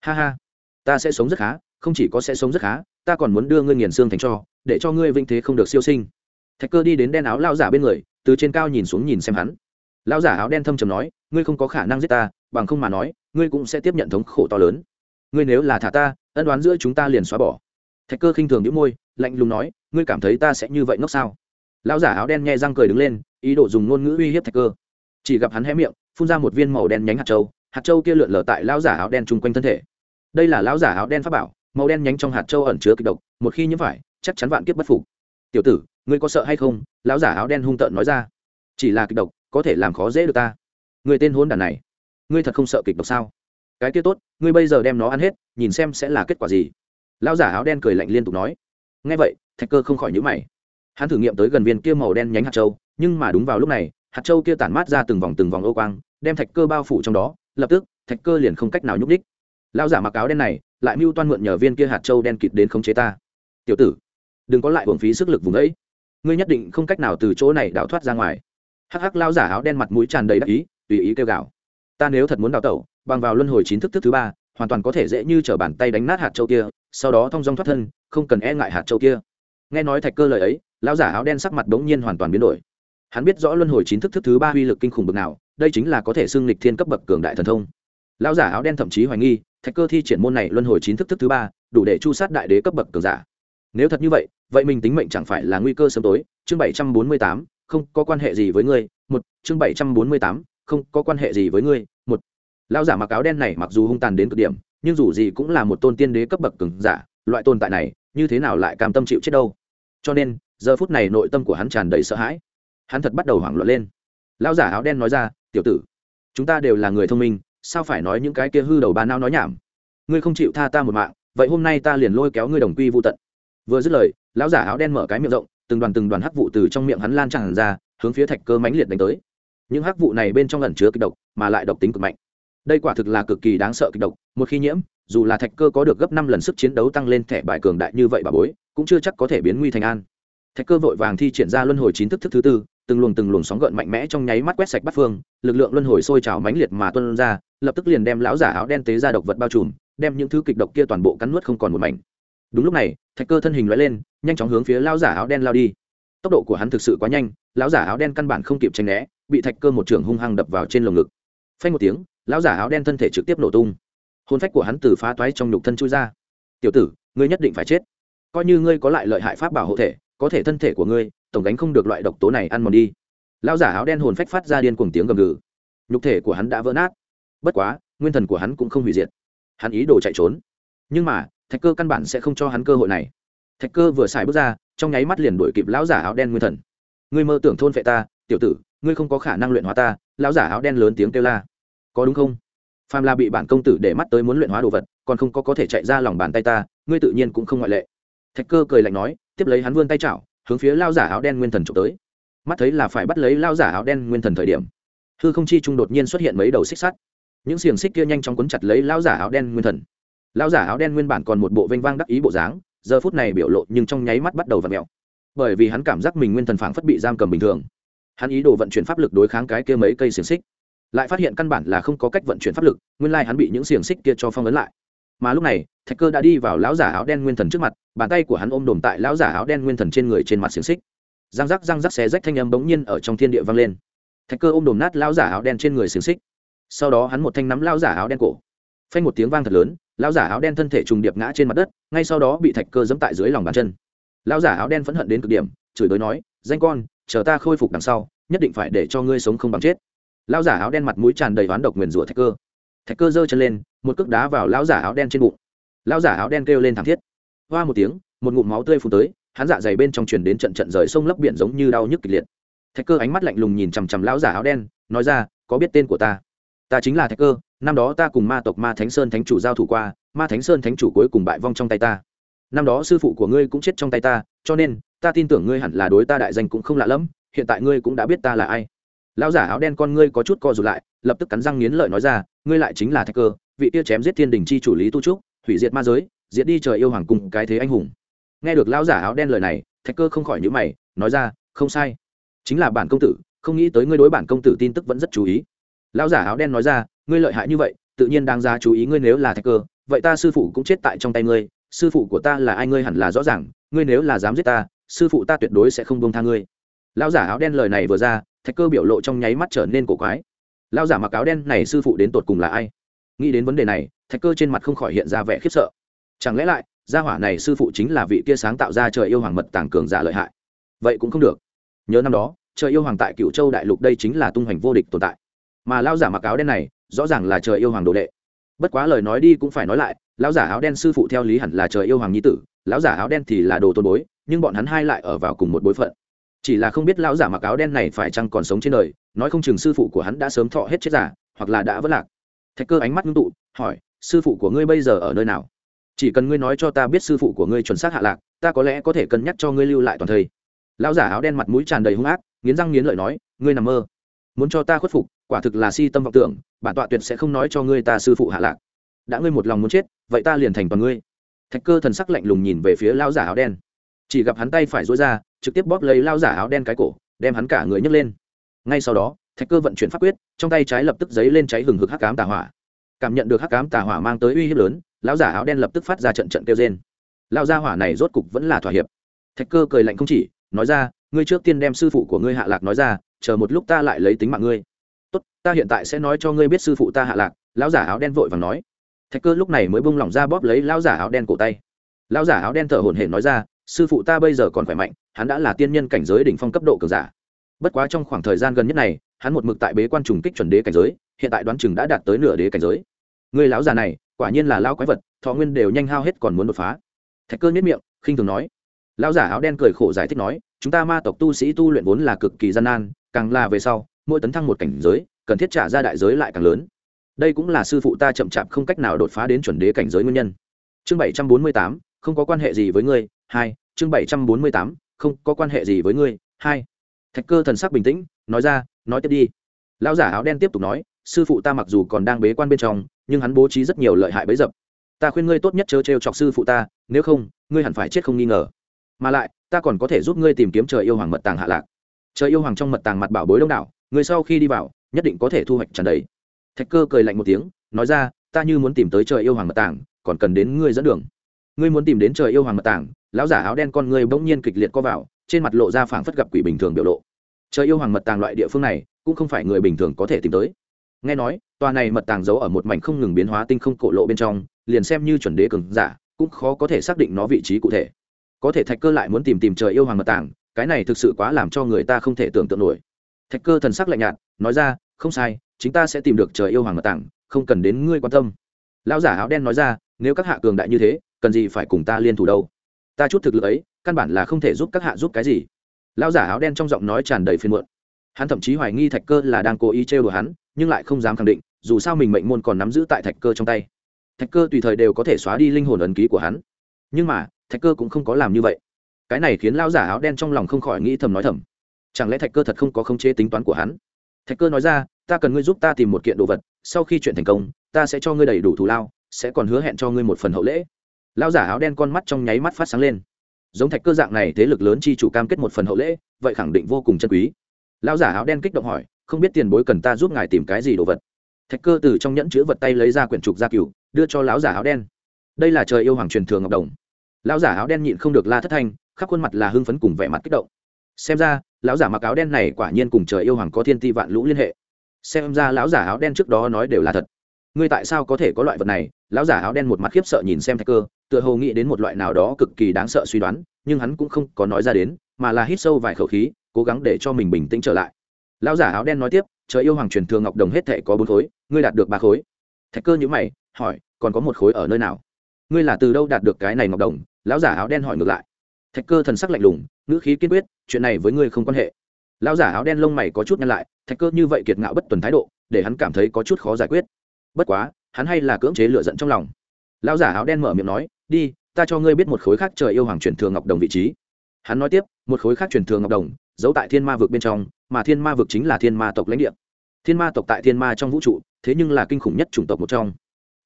Ha ha, ta sẽ sống rất khá, không chỉ có sẽ sống rất khá, ta còn muốn đưa ngươi nghiền xương thành cho, để cho ngươi vinh thế không được siêu sinh. Thạch cơ đi đến đen áo lao giả bên người, từ trên cao nhìn xuống nhìn xem hắn. Lao giả áo đen thâm trầm nói, ngươi không có khả năng giết ta, bằng không mà nói, ngươi cũng sẽ tiếp nhận thống khổ to lớn. Ngươi nếu là thả ta, ân đoán giữa chúng ta liền xóa bỏ. Thạch cơ khinh thường những môi, lạnh lùng nói, ngươi cảm thấy ta sẽ như vậy ngốc sao? Lão giả áo đen nhẹ răng cười đứng lên, ý đồ dùng ngôn ngữ uy hiếp thạch cơ chỉ gặp hắn hé miệng, phun ra một viên màu đen nhánh hạt châu hạt châu kia lượn lờ tại lão giả áo đen chung quanh thân thể. Đây là lão giả áo đen pháp bảo, màu đen nhánh trong hạt châu ẩn chứa kịch độc, một khi nhiễm phải, chắc chắn vạn kiếp bất phục. Tiểu tử, ngươi có sợ hay không? Lão giả áo đen hung tợn nói ra. Chỉ là kịch độc, có thể làm khó dễ được ta. Người tên hôn đàn này, ngươi thật không sợ kịch độc sao? Cái kia tốt, ngươi bây giờ đem nó ăn hết, nhìn xem sẽ là kết quả gì. Lão giả áo đen cười lạnh liên tục nói. Ngay vậy, thạch cơ không khỏi nhữ mày. Hắn thử nghiệm tới gần viên kia màu đen nhánh hạt châu, nhưng mà đúng vào lúc này hạt châu kia tản mát ra từng vòng từng vòng ô quang, đem thạch cơ bao phủ trong đó, lập tức, thạch cơ liền không cách nào nhúc đích lão giả mặc áo đen này, lại mưu toan mượn nhờ viên kia hạt châu đen kịt đến khống chế ta. Tiểu tử, đừng có lại hưởng phí sức lực vùng ấy. Ngươi nhất định không cách nào từ chỗ này đào thoát ra ngoài. Hắc hắc lao giả áo đen mặt mũi tràn đầy đắc ý, tùy ý kêu gào. Ta nếu thật muốn đào tẩu, bằng vào luân hồi chín thức thức thứ ba, hoàn toàn có thể dễ như t bàn tay đánh nát hạt châu kia, sau đó thong dong thoát thân, không cần e ngại hạt châu kia. Nghe nói thạch cơ lời ấy, lão giả áo đen sắc mặt đống nhiên hoàn toàn biến đổi hắn biết rõ luân hồi chín thức thức thứ ba uy lực kinh khủng bực nào, đây chính là có thể xưng lịch thiên cấp bậc cường đại thần thông. Lão giả áo đen thậm chí hoài nghi, thạch cơ thi triển môn này luân hồi chín thức thức thứ ba, đủ để chu sát đại đế cấp bậc cường giả. Nếu thật như vậy vậy mình tính mệnh chẳng phải là nguy cơ sớm tối. Chương bảy trăm bốn mươi tám, không có quan hệ gì với ngươi. Một, chương bảy trăm bốn mươi tám, không có quan hệ gì với ngươi. Một, lão giả mặc áo đen này mặc dù hung tàn đến cực điểm, nhưng dù gì cũng là một tôn tiên đế cấp bậc cường giả, loại tồn tại này, như thế nào lại cam tâm chịu chết đâu? Cho nên, giờ phút này nội tâm của hắn tràn đầy sợ hãi hắn thật bắt đầu hoảng loạn lên. Lão giả áo đen nói ra, tiểu tử, chúng ta đều là người thông minh, sao phải nói những cái kia hư đầu ba nao nói nhảm? Ngươi không chịu tha ta một mạng, vậy hôm nay ta liền lôi kéo ngươi đồng quy vô tận. Vừa dứt lời, lão giả áo đen mở cái miệng rộng, từng đoàn từng đoàn hắc vụ từ trong miệng hắn lan tràn ra, hướng phía thạch cơ mãnh liệt đánh tới. Những hắc vụ này bên trong ẩn chứa kịch độc, mà lại độc tính cực mạnh. Đây quả thực là cực kỳ đáng sợ kịch độc, một khi nhiễm, dù là thạch cơ có được gấp năm lần sức chiến đấu tăng lên thẻ bài cường đại như vậy bà bối, cũng chưa chắc có thể biến nguy thành an. Thạch cơ vội vàng thi triển ra luân hồi chín thức thức thứ tư từng luồng từng luồng sóng gợn mạnh mẽ trong nháy mắt quét sạch bắt phương, lực lượng luân hồi sôi trào mãnh liệt mà tuân ra, lập tức liền đem lão giả áo đen tế ra độc vật bao trùm, đem những thứ kịch độc kia toàn bộ cắn nuốt không còn một mảnh. Đúng lúc này, thạch cơ thân hình loại lên, nhanh chóng hướng phía lão giả áo đen lao đi. Tốc độ của hắn thực sự quá nhanh, lão giả áo đen căn bản không kịp tranh né, bị thạch cơ một trường hung hăng đập vào trên lồng ngực. Phanh một tiếng, lão giả áo đen thân thể trực tiếp nổ tung. Hôn phách của hắn từ phá toái trong nhục thân chui ra. Tiểu tử, ngươi nhất định phải chết. Coi như ngươi có lại lợi hại pháp bảo hộ thể, có thể thân thể của ngươi tổng gánh không được loại độc tố này ăn mòn đi. Lão giả áo đen hồn phách phát ra điên cuồng tiếng gầm gừ. Nhục thể của hắn đã vỡ nát. Bất quá, nguyên thần của hắn cũng không hủy diệt. Hắn ý đồ chạy trốn. Nhưng mà, thạch cơ căn bản sẽ không cho hắn cơ hội này. Thạch cơ vừa xài bước ra, trong nháy mắt liền đuổi kịp lão giả áo đen nguyên thần. Ngươi mơ tưởng thôn vệ ta, tiểu tử, ngươi không có khả năng luyện hóa ta, lão giả áo đen lớn tiếng kêu la. Có đúng không? Phàm là bị bản công tử để mắt tới muốn luyện hóa đồ vật, còn không có có thể chạy ra lòng bàn tay ta, ngươi tự nhiên cũng không ngoại lệ. Thạch cơ cười lạnh nói, tiếp lấy hắn vươn tay chảo hướng phía lao giả áo đen nguyên thần trộm tới. Mắt thấy là phải bắt lấy lao giả áo đen nguyên thần thời điểm, hư không chi trung đột nhiên xuất hiện mấy đầu xích sắt. Những xiềng xích kia nhanh chóng quấn chặt lấy lao giả áo đen nguyên thần. Lao giả áo đen nguyên bản còn một bộ vênh vang đắc ý bộ dáng, giờ phút này biểu lộ nhưng trong nháy mắt bắt đầu v ặ mẹo bởi vì hắn cảm giác mình nguyên thần phảng phất bị giam cầm bình thường. Hắn ý đồ vận chuyển pháp lực đối kháng cái kia mấy cây xiềng xích. Lại phát hiện căn bản là không có cách vận chuyển pháp lực, nguyên lai hắn bị những xiềng xích kia cho phong ấn lại mà lúc này, thạch cơ đã đi vào lão giả áo đen nguyên thần trước mặt, bàn tay của hắn ôm đồm tại lão giả áo đen nguyên thần trên người trên mặt xiềng xích. Răng rắc răng rắc xé rách thanh âm bỗng nhiên ở trong thiên địa vang lên. Thạch cơ ôm đồm nát lão giả áo đen trên người xiềng xích. Sau đó hắn một thanh nắm lão giả áo đen cổ. Phanh một tiếng vang thật lớn, lão giả áo đen thân thể trùng điệp ngã trên mặt đất, ngay sau đó bị thạch cơ giẫm tại dưới lòng bàn chân. Lão giả áo đen phẫn hận đến cực điểm, chửi đới nói, danh con, chờ ta khôi phục đằng sau, nhất định phải để cho ngươi sống không bằng chết. Lão giả áo đen mặt mũi tràn đầy oán độc nguyền rủa thạch cơ thạch cơ giơ chân lên, một cước đá vào lão giả áo đen trên bụng. Lão giả áo đen kêu lên thảm thiết. Hoa một tiếng, một ngụm máu tươi phun tới, hắn dạ dày bên trong truyền đến trận trận rời sông lấp biển giống như đau nhức kịch liệt. Thạch cơ ánh mắt lạnh lùng nhìn chằm chằm lão giả áo đen, nói ra, có biết tên của ta? Ta chính là thạch cơ, năm đó ta cùng ma tộc ma thánh sơn thánh chủ giao thủ qua, ma thánh sơn thánh chủ cuối cùng bại vong trong tay ta. Năm đó sư phụ của ngươi cũng chết trong tay ta, cho nên, ta tin tưởng ngươi hẳn là đối ta đại danh cũng không lạ lẫm, hiện tại ngươi cũng đã biết ta là ai lão giả áo đen con ngươi có chút co rụt lại, lập tức cắn răng nghiến lợi nói ra, ngươi lại chính là thạch cơ, vị tiêu chém giết thiên đình chi chủ lý tu trúc, hủy diệt ma giới, diệt đi trời yêu hoàng cùng cái thế anh hùng. Nghe được lão giả áo đen lời này, thạch cơ không khỏi nhữ mày, nói ra, không sai. Chính là bản công tử, không nghĩ tới ngươi đối bản công tử tin tức vẫn rất chú ý. Lão giả áo đen nói ra, ngươi lợi hại như vậy, tự nhiên đáng ra chú ý ngươi nếu là thạch cơ, vậy ta sư phụ cũng chết tại trong tay ngươi, sư phụ của ta là ai ngươi hẳn là rõ ràng, ngươi nếu là dám giết ta, sư phụ ta tuyệt đối sẽ không buông tha ngươi. Lão giả áo đen lời này vừa ra thạch cơ biểu lộ trong nháy mắt trở nên cổ quái. Lão giả mặc áo đen này sư phụ đến tột cùng là ai? Nghĩ đến vấn đề này, thạch cơ trên mặt không khỏi hiện ra vẻ khiếp sợ. Chẳng lẽ lại, gia hỏa này sư phụ chính là vị kia sáng tạo ra trời yêu hoàng mật tàng cường giả lợi hại? Vậy cũng không được. Nhớ năm đó, trời yêu hoàng tại cựu châu đại lục đây chính là tung hoành vô địch tồn tại. Mà lao giả mặc áo đen này, rõ ràng là trời yêu hoàng đồ đệ. Bất quá lời nói đi cũng phải nói lại, lão giả áo đen sư phụ theo lý hẳn là trời yêu hoàng nhi tử, lão giả áo đen thì là đồ tôn bối, nhưng bọn hắn hai lại ở vào cùng một bối phận chỉ là không biết lão giả mặc áo đen này phải chăng còn sống trên đời, nói không chừng sư phụ của hắn đã sớm thọ hết chết giả hoặc là đã vất lạc. Thạch cơ ánh mắt ngưng tụ, hỏi, sư phụ của ngươi bây giờ ở nơi nào? Chỉ cần ngươi nói cho ta biết sư phụ của ngươi chuẩn xác hạ lạc, ta có lẽ có thể cân nhắc cho ngươi lưu lại toàn thây. Lão giả áo đen mặt mũi tràn đầy hung ác, nghiến răng nghiến lợi nói, ngươi nằm mơ. Muốn cho ta khuất phục, quả thực là si tâm vọng tưởng, bản tọa tuyệt sẽ không nói cho ngươi ta sư phụ hạ lạc. Đã ngươi một lòng muốn chết, vậy ta liền thành toàn ngươi. Thạch cơ thần sắc lạnh lùng nhìn về phía lão giả áo đen chỉ gặp hắn tay phải rối ra, trực tiếp bóp lấy lao giả áo đen cái cổ, đem hắn cả người nhấc lên. Ngay sau đó, thạch cơ vận chuyển pháp quyết, trong tay trái lập tức giấy lên cháy hừng hực hắc cám tà hỏa. Cảm nhận được hắc cám tà hỏa mang tới uy hiếp lớn, lão giả áo đen lập tức phát ra trận trận kêu trên lao gia hỏa này rốt cục vẫn là thỏa hiệp. Thạch cơ cười lạnh không chỉ, nói ra, ngươi trước tiên đem sư phụ của ngươi hạ lạc nói ra, chờ một lúc ta lại lấy tính mạng ngươi. Tốt, ta hiện tại sẽ nói cho ngươi biết sư phụ ta hạ lạc. Lão giả áo đen vội và nói. Thạch cơ lúc này mới bung lỏng ra bóp lấy lão giả áo đen cổ tay. Lão giả áo đen thở hổn hển nói ra sư phụ ta bây giờ còn khỏe mạnh, hắn đã là tiên nhân cảnh giới đỉnh phong cấp độ cường giả. Bất quá trong khoảng thời gian gần nhất này, hắn một mực tại bế quan trùng kích chuẩn đế cảnh giới, hiện tại đoán chừng đã đạt tới nửa đế cảnh giới. Người lão già này, quả nhiên là lão quái vật, thọ nguyên đều nhanh hao hết còn muốn đột phá. Thạch cơ nhất miệng, khinh thường nói. Lão giả áo đen cười khổ giải thích nói, chúng ta ma tộc tu sĩ tu luyện vốn là cực kỳ gian nan, càng là về sau, mỗi tấn thăng một cảnh giới, cần thiết trả ra đại giới lại càng lớn. Đây cũng là sư phụ ta chậm chạp không cách nào đột phá đến chuẩn đế cảnh giới nguyên nhân. Chương bảy trăm bốn mươi tám, không có quan hệ gì với ngươi. Hai chương bảy trăm bốn mươi tám, không có quan hệ gì với ngươi. Hai, thạch cơ thần sắc bình tĩnh, nói ra, nói tiếp đi. Lão giả áo đen tiếp tục nói, sư phụ ta mặc dù còn đang bế quan bên trong, nhưng hắn bố trí rất nhiều lợi hại bấy dập. Ta khuyên ngươi tốt nhất chớ trêu chọc sư phụ ta, nếu không, ngươi hẳn phải chết không nghi ngờ. Mà lại, ta còn có thể giúp ngươi tìm kiếm trời yêu hoàng mật tàng hạ lạc. Trời yêu hoàng trong mật tàng mặt bảo bối đông đảo người sau khi đi vào, nhất định có thể thu hoạch tràn đầy. Thạch cơ cười lạnh một tiếng, nói ra, ta như muốn tìm tới trời yêu hoàng mật tàng, còn cần đến ngươi dẫn đường ngươi muốn tìm đến trời yêu hoàng mật tàng lão giả áo đen con ngươi bỗng nhiên kịch liệt co vào, trên mặt lộ ra phảng phất gặp quỷ bình thường biểu lộ. Trời yêu hoàng mật tàng loại địa phương này, cũng không phải người bình thường có thể tìm tới. Nghe nói, tòa này mật tàng giấu ở một mảnh không ngừng biến hóa tinh không cổ lộ bên trong, liền xem như chuẩn đế cường giả, cũng khó có thể xác định nó vị trí cụ thể. Có thể thạch cơ lại muốn tìm tìm trời yêu hoàng mật tàng cái này thực sự quá làm cho người ta không thể tưởng tượng nổi. Thạch cơ thần sắc lạnh nhạt, nói ra, không sai chúng ta sẽ tìm được trời yêu hoàng mật tàng không cần đến ngươi quan tâm. Lão giả áo đen nói ra, nếu các hạ cường đại như thế cần gì phải cùng ta liên thủ đâu? Ta chút thực lực ấy, căn bản là không thể giúp các hạ giúp cái gì. Lão giả áo đen trong giọng nói tràn đầy phiền muộn. Hắn thậm chí hoài nghi thạch cơ là đang cố ý trêu đùa hắn, nhưng lại không dám khẳng định, dù sao mình mệnh môn còn nắm giữ tại thạch cơ trong tay. Thạch cơ tùy thời đều có thể xóa đi linh hồn ấn ký của hắn. Nhưng mà, thạch cơ cũng không có làm như vậy. Cái này khiến lão giả áo đen trong lòng không khỏi nghĩ thầm nói thầm. Chẳng lẽ thạch cơ thật không có khống chế tính toán của hắn? Thạch cơ nói ra, ta cần ngươi giúp ta tìm một kiện đồ vật, sau khi chuyện thành công, ta sẽ cho ngươi đầy đủ thù lao, sẽ còn hứa hẹn cho ngươi một phần hậu lễ. Lão giả áo đen con mắt trong nháy mắt phát sáng lên. Giống thạch cơ dạng này thế lực lớn chi chủ cam kết một phần hậu lễ, vậy khẳng định vô cùng chân quý. Lão giả áo đen kích động hỏi, không biết tiền bối cần ta giúp ngài tìm cái gì đồ vật? Thạch cơ từ trong nhẫn chữ vật tay lấy ra quyển trục gia cửu, đưa cho lão giả áo đen. Đây là trời yêu hoàng truyền thường ngọc đồng. Lão giả áo đen nhịn không được la thất thanh, khắp khuôn mặt là hưng phấn cùng vẻ mặt kích động. Xem ra, lão giả mặc áo đen này quả nhiên cùng trời yêu hoàng có thiên ti vạn lũ liên hệ. Xem ra lão giả áo đen trước đó nói đều là thật ngươi tại sao có thể có loại vật này? Lão giả áo đen một mặt khiếp sợ nhìn xem thạch cơ, tựa hồ nghĩ đến một loại nào đó cực kỳ đáng sợ suy đoán, nhưng hắn cũng không có nói ra đến, mà là hít sâu vài khẩu khí, cố gắng để cho mình bình tĩnh trở lại. Lão giả áo đen nói tiếp, trời yêu hoàng truyền thường ngọc đồng hết thệ có bốn khối, ngươi đạt được ba khối. Thạch cơ nhữ mày, hỏi, còn có một khối ở nơi nào? Ngươi là từ đâu đạt được cái này ngọc đồng? Lão giả áo đen hỏi ngược lại. Thạch cơ thần sắc lạnh lùng, ngữ khí kiên quyết, chuyện này với ngươi không quan hệ. Lão giả áo đen lông mày có chút nhăn lại, thạch cơ như vậy kiệt ngạo bất tuần thái độ, để hắn cảm thấy có chút khó giải quyết bất quá, hắn hay là cưỡng chế lựa giận trong lòng. Lão giả áo đen mở miệng nói, đi, ta cho ngươi biết một khối khác trời yêu hoàng truyền thường ngọc đồng vị trí. Hắn nói tiếp, một khối khác truyền thường ngọc đồng, giấu tại thiên ma vực bên trong, mà thiên ma vực chính là thiên ma tộc lãnh địa. Thiên ma tộc tại thiên ma trong vũ trụ, thế nhưng là kinh khủng nhất chủng tộc một trong.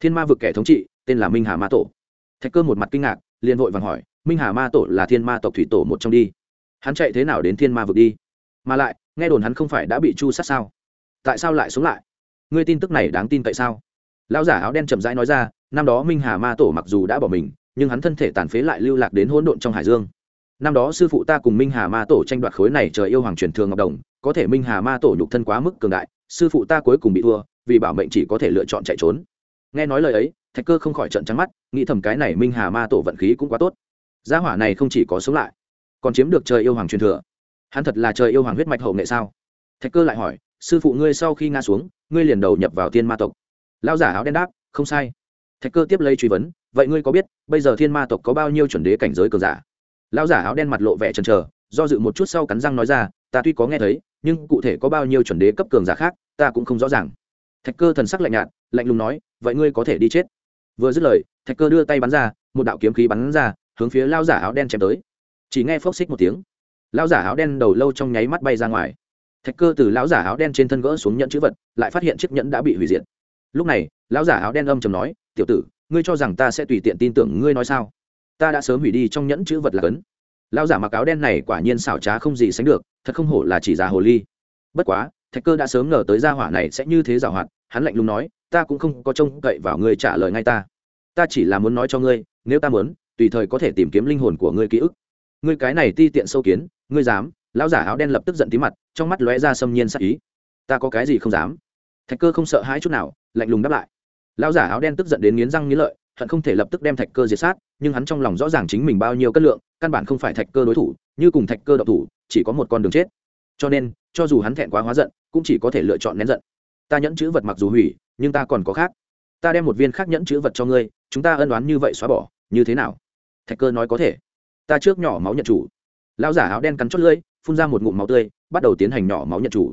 Thiên ma vực kẻ thống trị, tên là minh hà ma tổ. Thạch cơ một mặt kinh ngạc, liền vội vàng hỏi, minh hà ma tổ là thiên ma tộc thủy tổ một trong đi? Hắn chạy thế nào đến thiên ma vực đi? Mà lại, nghe đồn hắn không phải đã bị chu sát sao? Tại sao lại sống lại? Ngươi tin tức này đáng tin tại sao? Lão giả áo đen chậm rãi nói ra, năm đó minh hà ma tổ mặc dù đã bỏ mình, nhưng hắn thân thể tàn phế lại lưu lạc đến hỗn độn trong hải dương. Năm đó sư phụ ta cùng minh hà ma tổ tranh đoạt khối này trời yêu hoàng truyền thường ngọc đồng, có thể minh hà ma tổ nhục thân quá mức cường đại, sư phụ ta cuối cùng bị thua, vì bảo mệnh chỉ có thể lựa chọn chạy trốn. Nghe nói lời ấy, thạch cơ không khỏi trận trắng mắt, nghĩ thầm cái này minh hà ma tổ vận khí cũng quá tốt. Gia hỏa này không chỉ có sống lại, còn chiếm được trời yêu hoàng truyền thừa. Hắn thật là trời yêu hoàng huyết mạch hậu nghệ sao? Thạch cơ lại hỏi, sư phụ ngươi sau khi ngã xuống ngươi liền đầu nhập vào thiên ma tộc. Lao giả áo đen đáp, không sai. Thạch cơ tiếp lấy truy vấn, vậy ngươi có biết, bây giờ thiên ma tộc có bao nhiêu chuẩn đế cảnh giới cường giả? Lao giả áo đen mặt lộ vẻ chần trờ do dự một chút sau cắn răng nói ra, ta tuy có nghe thấy, nhưng cụ thể có bao nhiêu chuẩn đế cấp cường giả khác, ta cũng không rõ ràng. Thạch cơ thần sắc lạnh nhạt, lạnh lùng nói, vậy ngươi có thể đi chết. Vừa dứt lời, thạch cơ đưa tay bắn ra, một đạo kiếm khí bắn ra, hướng phía lao giả áo đen chém tới. Chỉ nghe phốc xích một tiếng. Lao giả áo đen đầu lâu trong nháy mắt bay ra ngoài thạch cơ từ lão giả áo đen trên thân gỡ xuống nhận chữ vật, lại phát hiện chiếc nhẫn đã bị hủy diệt. Lúc này, lão giả áo đen âm chầm nói, tiểu tử, ngươi cho rằng ta sẽ tùy tiện tin tưởng ngươi nói sao? Ta đã sớm hủy đi trong nhẫn chữ vật là cấn. Lão giả mặc áo đen này quả nhiên xảo trá không gì sánh được, thật không hổ là chỉ già hồ ly. Bất quá, thạch cơ đã sớm ngờ tới gia hỏa này sẽ như thế giảo hoạt, hắn lạnh lùng nói, ta cũng không có trông cậy vào ngươi trả lời ngay ta. Ta chỉ là muốn nói cho ngươi, nếu ta muốn, tùy thời có thể tìm kiếm linh hồn của ngươi ký ức. Ngươi cái này ti tiện sâu kiến, ngươi dám lão giả áo đen lập tức giận tí mặt, trong mắt lóe ra xâm nhiên sắc ý. Ta có cái gì không dám? Thạch cơ không sợ hãi chút nào, lạnh lùng đáp lại. Lão giả áo đen tức giận đến nghiến răng nghiến lợi, hận không thể lập tức đem thạch cơ diệt sát, nhưng hắn trong lòng rõ ràng chính mình bao nhiêu cân lượng, căn bản không phải thạch cơ đối thủ, như cùng thạch cơ độc thủ, chỉ có một con đường chết. Cho nên, cho dù hắn thẹn quá hóa giận, cũng chỉ có thể lựa chọn nén giận. Ta nhẫn chữ vật mặc dù hủy, nhưng ta còn có khác. Ta đem một viên khác nhẫn chữ vật cho ngươi, chúng ta ân đoán như vậy xóa bỏ, như thế nào? Thạch cơ nói có thể. Ta trước nhỏ máu nhận chủ lão giả áo đen cắn chót lưỡi, phun ra một ngụm máu tươi, bắt đầu tiến hành nhỏ máu nhận chủ.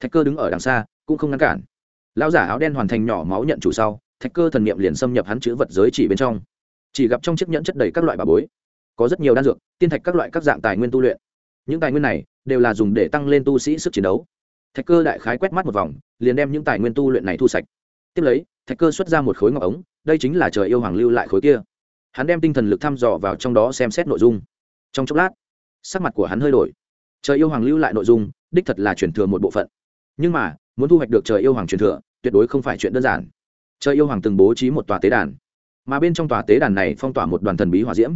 Thạch cơ đứng ở đằng xa, cũng không ngăn cản. Lão giả áo đen hoàn thành nhỏ máu nhận chủ sau, thạch cơ thần niệm liền xâm nhập hắn chữ vật giới chỉ bên trong. Chỉ gặp trong chiếc nhẫn chất đầy các loại bà bối, có rất nhiều đan dược, tiên thạch các loại các dạng tài nguyên tu luyện. Những tài nguyên này đều là dùng để tăng lên tu sĩ sức chiến đấu. Thạch cơ đại khái quét mắt một vòng, liền đem những tài nguyên tu luyện này thu sạch. Tiếp lấy, thạch cơ xuất ra một khối ngọc ống, đây chính là trời yêu hoàng lưu lại khối kia. Hắn đem tinh thần lực thăm dò vào trong đó xem xét nội dung. Trong chốc lát sắc mặt của hắn hơi đổi. Trời yêu hoàng lưu lại nội dung, đích thật là truyền thừa một bộ phận. Nhưng mà, muốn thu hoạch được trời yêu hoàng truyền thừa, tuyệt đối không phải chuyện đơn giản. Trời yêu hoàng từng bố trí một tòa tế đàn, mà bên trong tòa tế đàn này phong tỏa một đoàn thần bí hỏa diễm.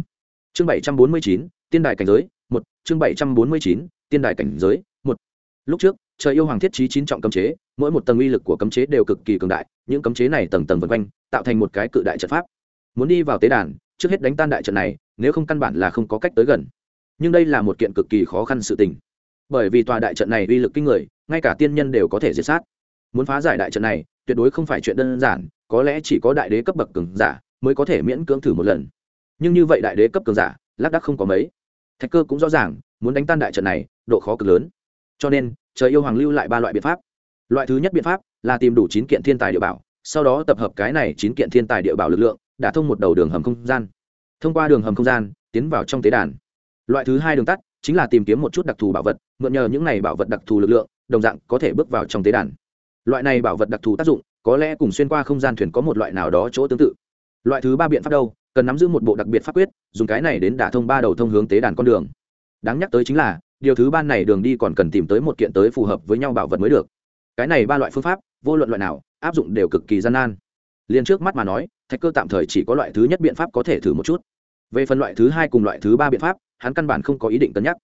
Chương bảy trăm bốn mươi chín, tiên đài cảnh giới, một, chương bảy trăm bốn mươi chín, tiên đài cảnh giới, một. Lúc trước, trời yêu hoàng thiết trí chín trọng cấm chế, mỗi một tầng uy lực của cấm chế đều cực kỳ cường đại, những cấm chế này tầng tầng vân quanh, tạo thành một cái cự đại trận pháp. Muốn đi vào tế đàn, trước hết đánh tan đại trận này, nếu không căn bản là không có cách tới gần nhưng đây là một kiện cực kỳ khó khăn sự tình. Bởi vì tòa đại trận này uy lực kinh người, ngay cả tiên nhân đều có thể diệt sát. Muốn phá giải đại trận này, tuyệt đối không phải chuyện đơn giản, có lẽ chỉ có đại đế cấp bậc cường giả mới có thể miễn cưỡng thử một lần. Nhưng như vậy đại đế cấp cường giả, lác đắc không có mấy. Thạch cơ cũng rõ ràng, muốn đánh tan đại trận này, độ khó cực lớn. Cho nên, trời yêu hoàng lưu lại ba loại biện pháp. Loại thứ nhất biện pháp là tìm đủ chín kiện thiên tài địa bảo, sau đó tập hợp cái này chín kiện thiên tài địa bảo lực lượng đã thông một đầu đường hầm không gian. Thông qua đường hầm không gian, tiến vào trong tế đàn loại thứ hai đường tắt chính là tìm kiếm một chút đặc thù bảo vật, mượn nhờ những này bảo vật đặc thù lực lượng, đồng dạng có thể bước vào trong tế đàn. Loại này bảo vật đặc thù tác dụng, có lẽ cùng xuyên qua không gian thuyền có một loại nào đó chỗ tương tự. Loại thứ ba biện pháp đâu? Cần nắm giữ một bộ đặc biệt pháp quyết, dùng cái này đến đả thông ba đầu thông hướng tế đàn con đường. Đáng nhắc tới chính là, điều thứ ba này đường đi còn cần tìm tới một kiện tới phù hợp với nhau bảo vật mới được. Cái này ba loại phương pháp, vô luận loại nào, áp dụng đều cực kỳ gian nan. Liền trước mắt mà nói, thạch cơ tạm thời chỉ có loại thứ nhất biện pháp có thể thử một chút. Về phần loại thứ hai cùng loại thứ ba biện pháp hắn căn bản không có ý định cân nhắc.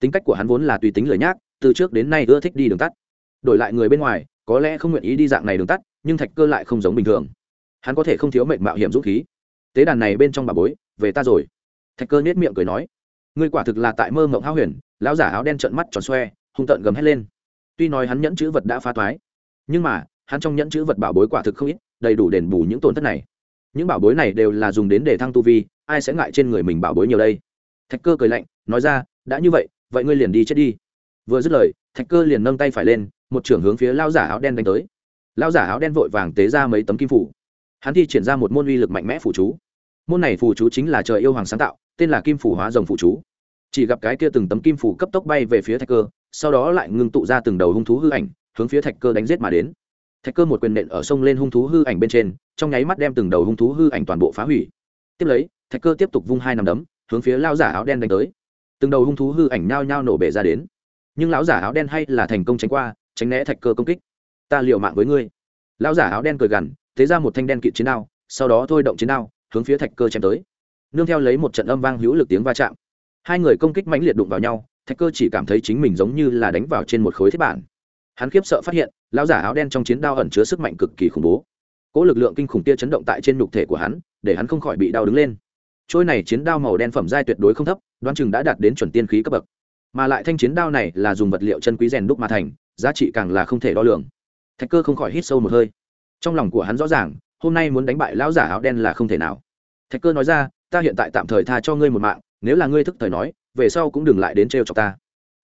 Tính cách của hắn vốn là tùy tính lời nhác từ trước đến nay ưa thích đi đường tắt. Đổi lại người bên ngoài, có lẽ không nguyện ý đi dạng này đường tắt, nhưng thạch cơ lại không giống bình thường. Hắn có thể không thiếu mệnh mạo hiểm dũng khí. Tế đàn này bên trong bà bối, về ta rồi. Thạch cơ nết miệng cười nói, ngươi quả thực là tại mơ mộng hao huyền, lão giả áo đen trợn mắt tròn xoe, hung tợn gầm hét lên. Tuy nói hắn nhẫn chữ vật đã phá toái, nhưng mà, hắn trong nhẫn chữ vật bảo bối quả thực không ít, đầy đủ đền bù những tổn thất này. Những bảo bối này đều là dùng đến để thăng tu vi, ai sẽ ngại trên người mình bảo bối nhiều đây? Thạch cơ cười lạnh, nói ra, đã như vậy vậy ngươi liền đi chết đi. Vừa dứt lời, thạch cơ liền nâng tay phải lên, một trưởng hướng phía lao giả áo đen đánh tới. Lao giả áo đen vội vàng tế ra mấy tấm kim phủ. Hắn thi triển ra một môn uy lực mạnh mẽ phủ chú. Môn này phủ chú chính là trời yêu hoàng sáng tạo, tên là kim phủ hóa rồng phủ chú. Chỉ gặp cái kia từng tấm kim phủ cấp tốc bay về phía thạch cơ, sau đó lại ngưng tụ ra từng đầu hung thú hư ảnh, hướng phía thạch cơ đánh giết mà đến. Thạch cơ một quyền nện ở sông lên hung thú hư ảnh bên trên, trong nháy mắt đem từng đầu hung thú hư ảnh toàn bộ phá hủy. Tiếp lấy, thạch cơ tiếp tục vung hai nằm đấm hướng phía lao giả áo đen đánh tới. Từng đầu hung thú hư ảnh nhao nhao nổ bể ra đến. Nhưng lão giả áo đen hay là thành công tránh qua, tránh né thạch cơ công kích. Ta liều mạng với ngươi. Lão giả áo đen cười gằn, thế ra một thanh đen kịt chiến đao, sau đó thôi động chiến đao, hướng phía thạch cơ chém tới. Nương theo lấy một trận âm vang hữu lực tiếng va chạm. Hai người công kích mãnh liệt đụng vào nhau, thạch cơ chỉ cảm thấy chính mình giống như là đánh vào trên một khối thiết bản. Hắn khiếp sợ phát hiện, lão giả áo đen trong chiến đao ẩn chứa sức mạnh cực kỳ khủng bố. Cỗ lực lượng kinh khủng kia chấn động tại trên nhục thể của hắn, để hắn không khỏi bị đau đứng lên trôi này chiến đao màu đen phẩm giai tuyệt đối không thấp, đoán chừng đã đạt đến chuẩn tiên khí cấp bậc. Mà lại thanh chiến đao này là dùng vật liệu chân quý rèn đúc mà thành, giá trị càng là không thể đo lường. Thạch cơ không khỏi hít sâu một hơi. Trong lòng của hắn rõ ràng, hôm nay muốn đánh bại lão giả áo đen là không thể nào. Thạch cơ nói ra, ta hiện tại tạm thời tha cho ngươi một mạng, nếu là ngươi thức thời nói, về sau cũng đừng lại đến trêu chọc ta.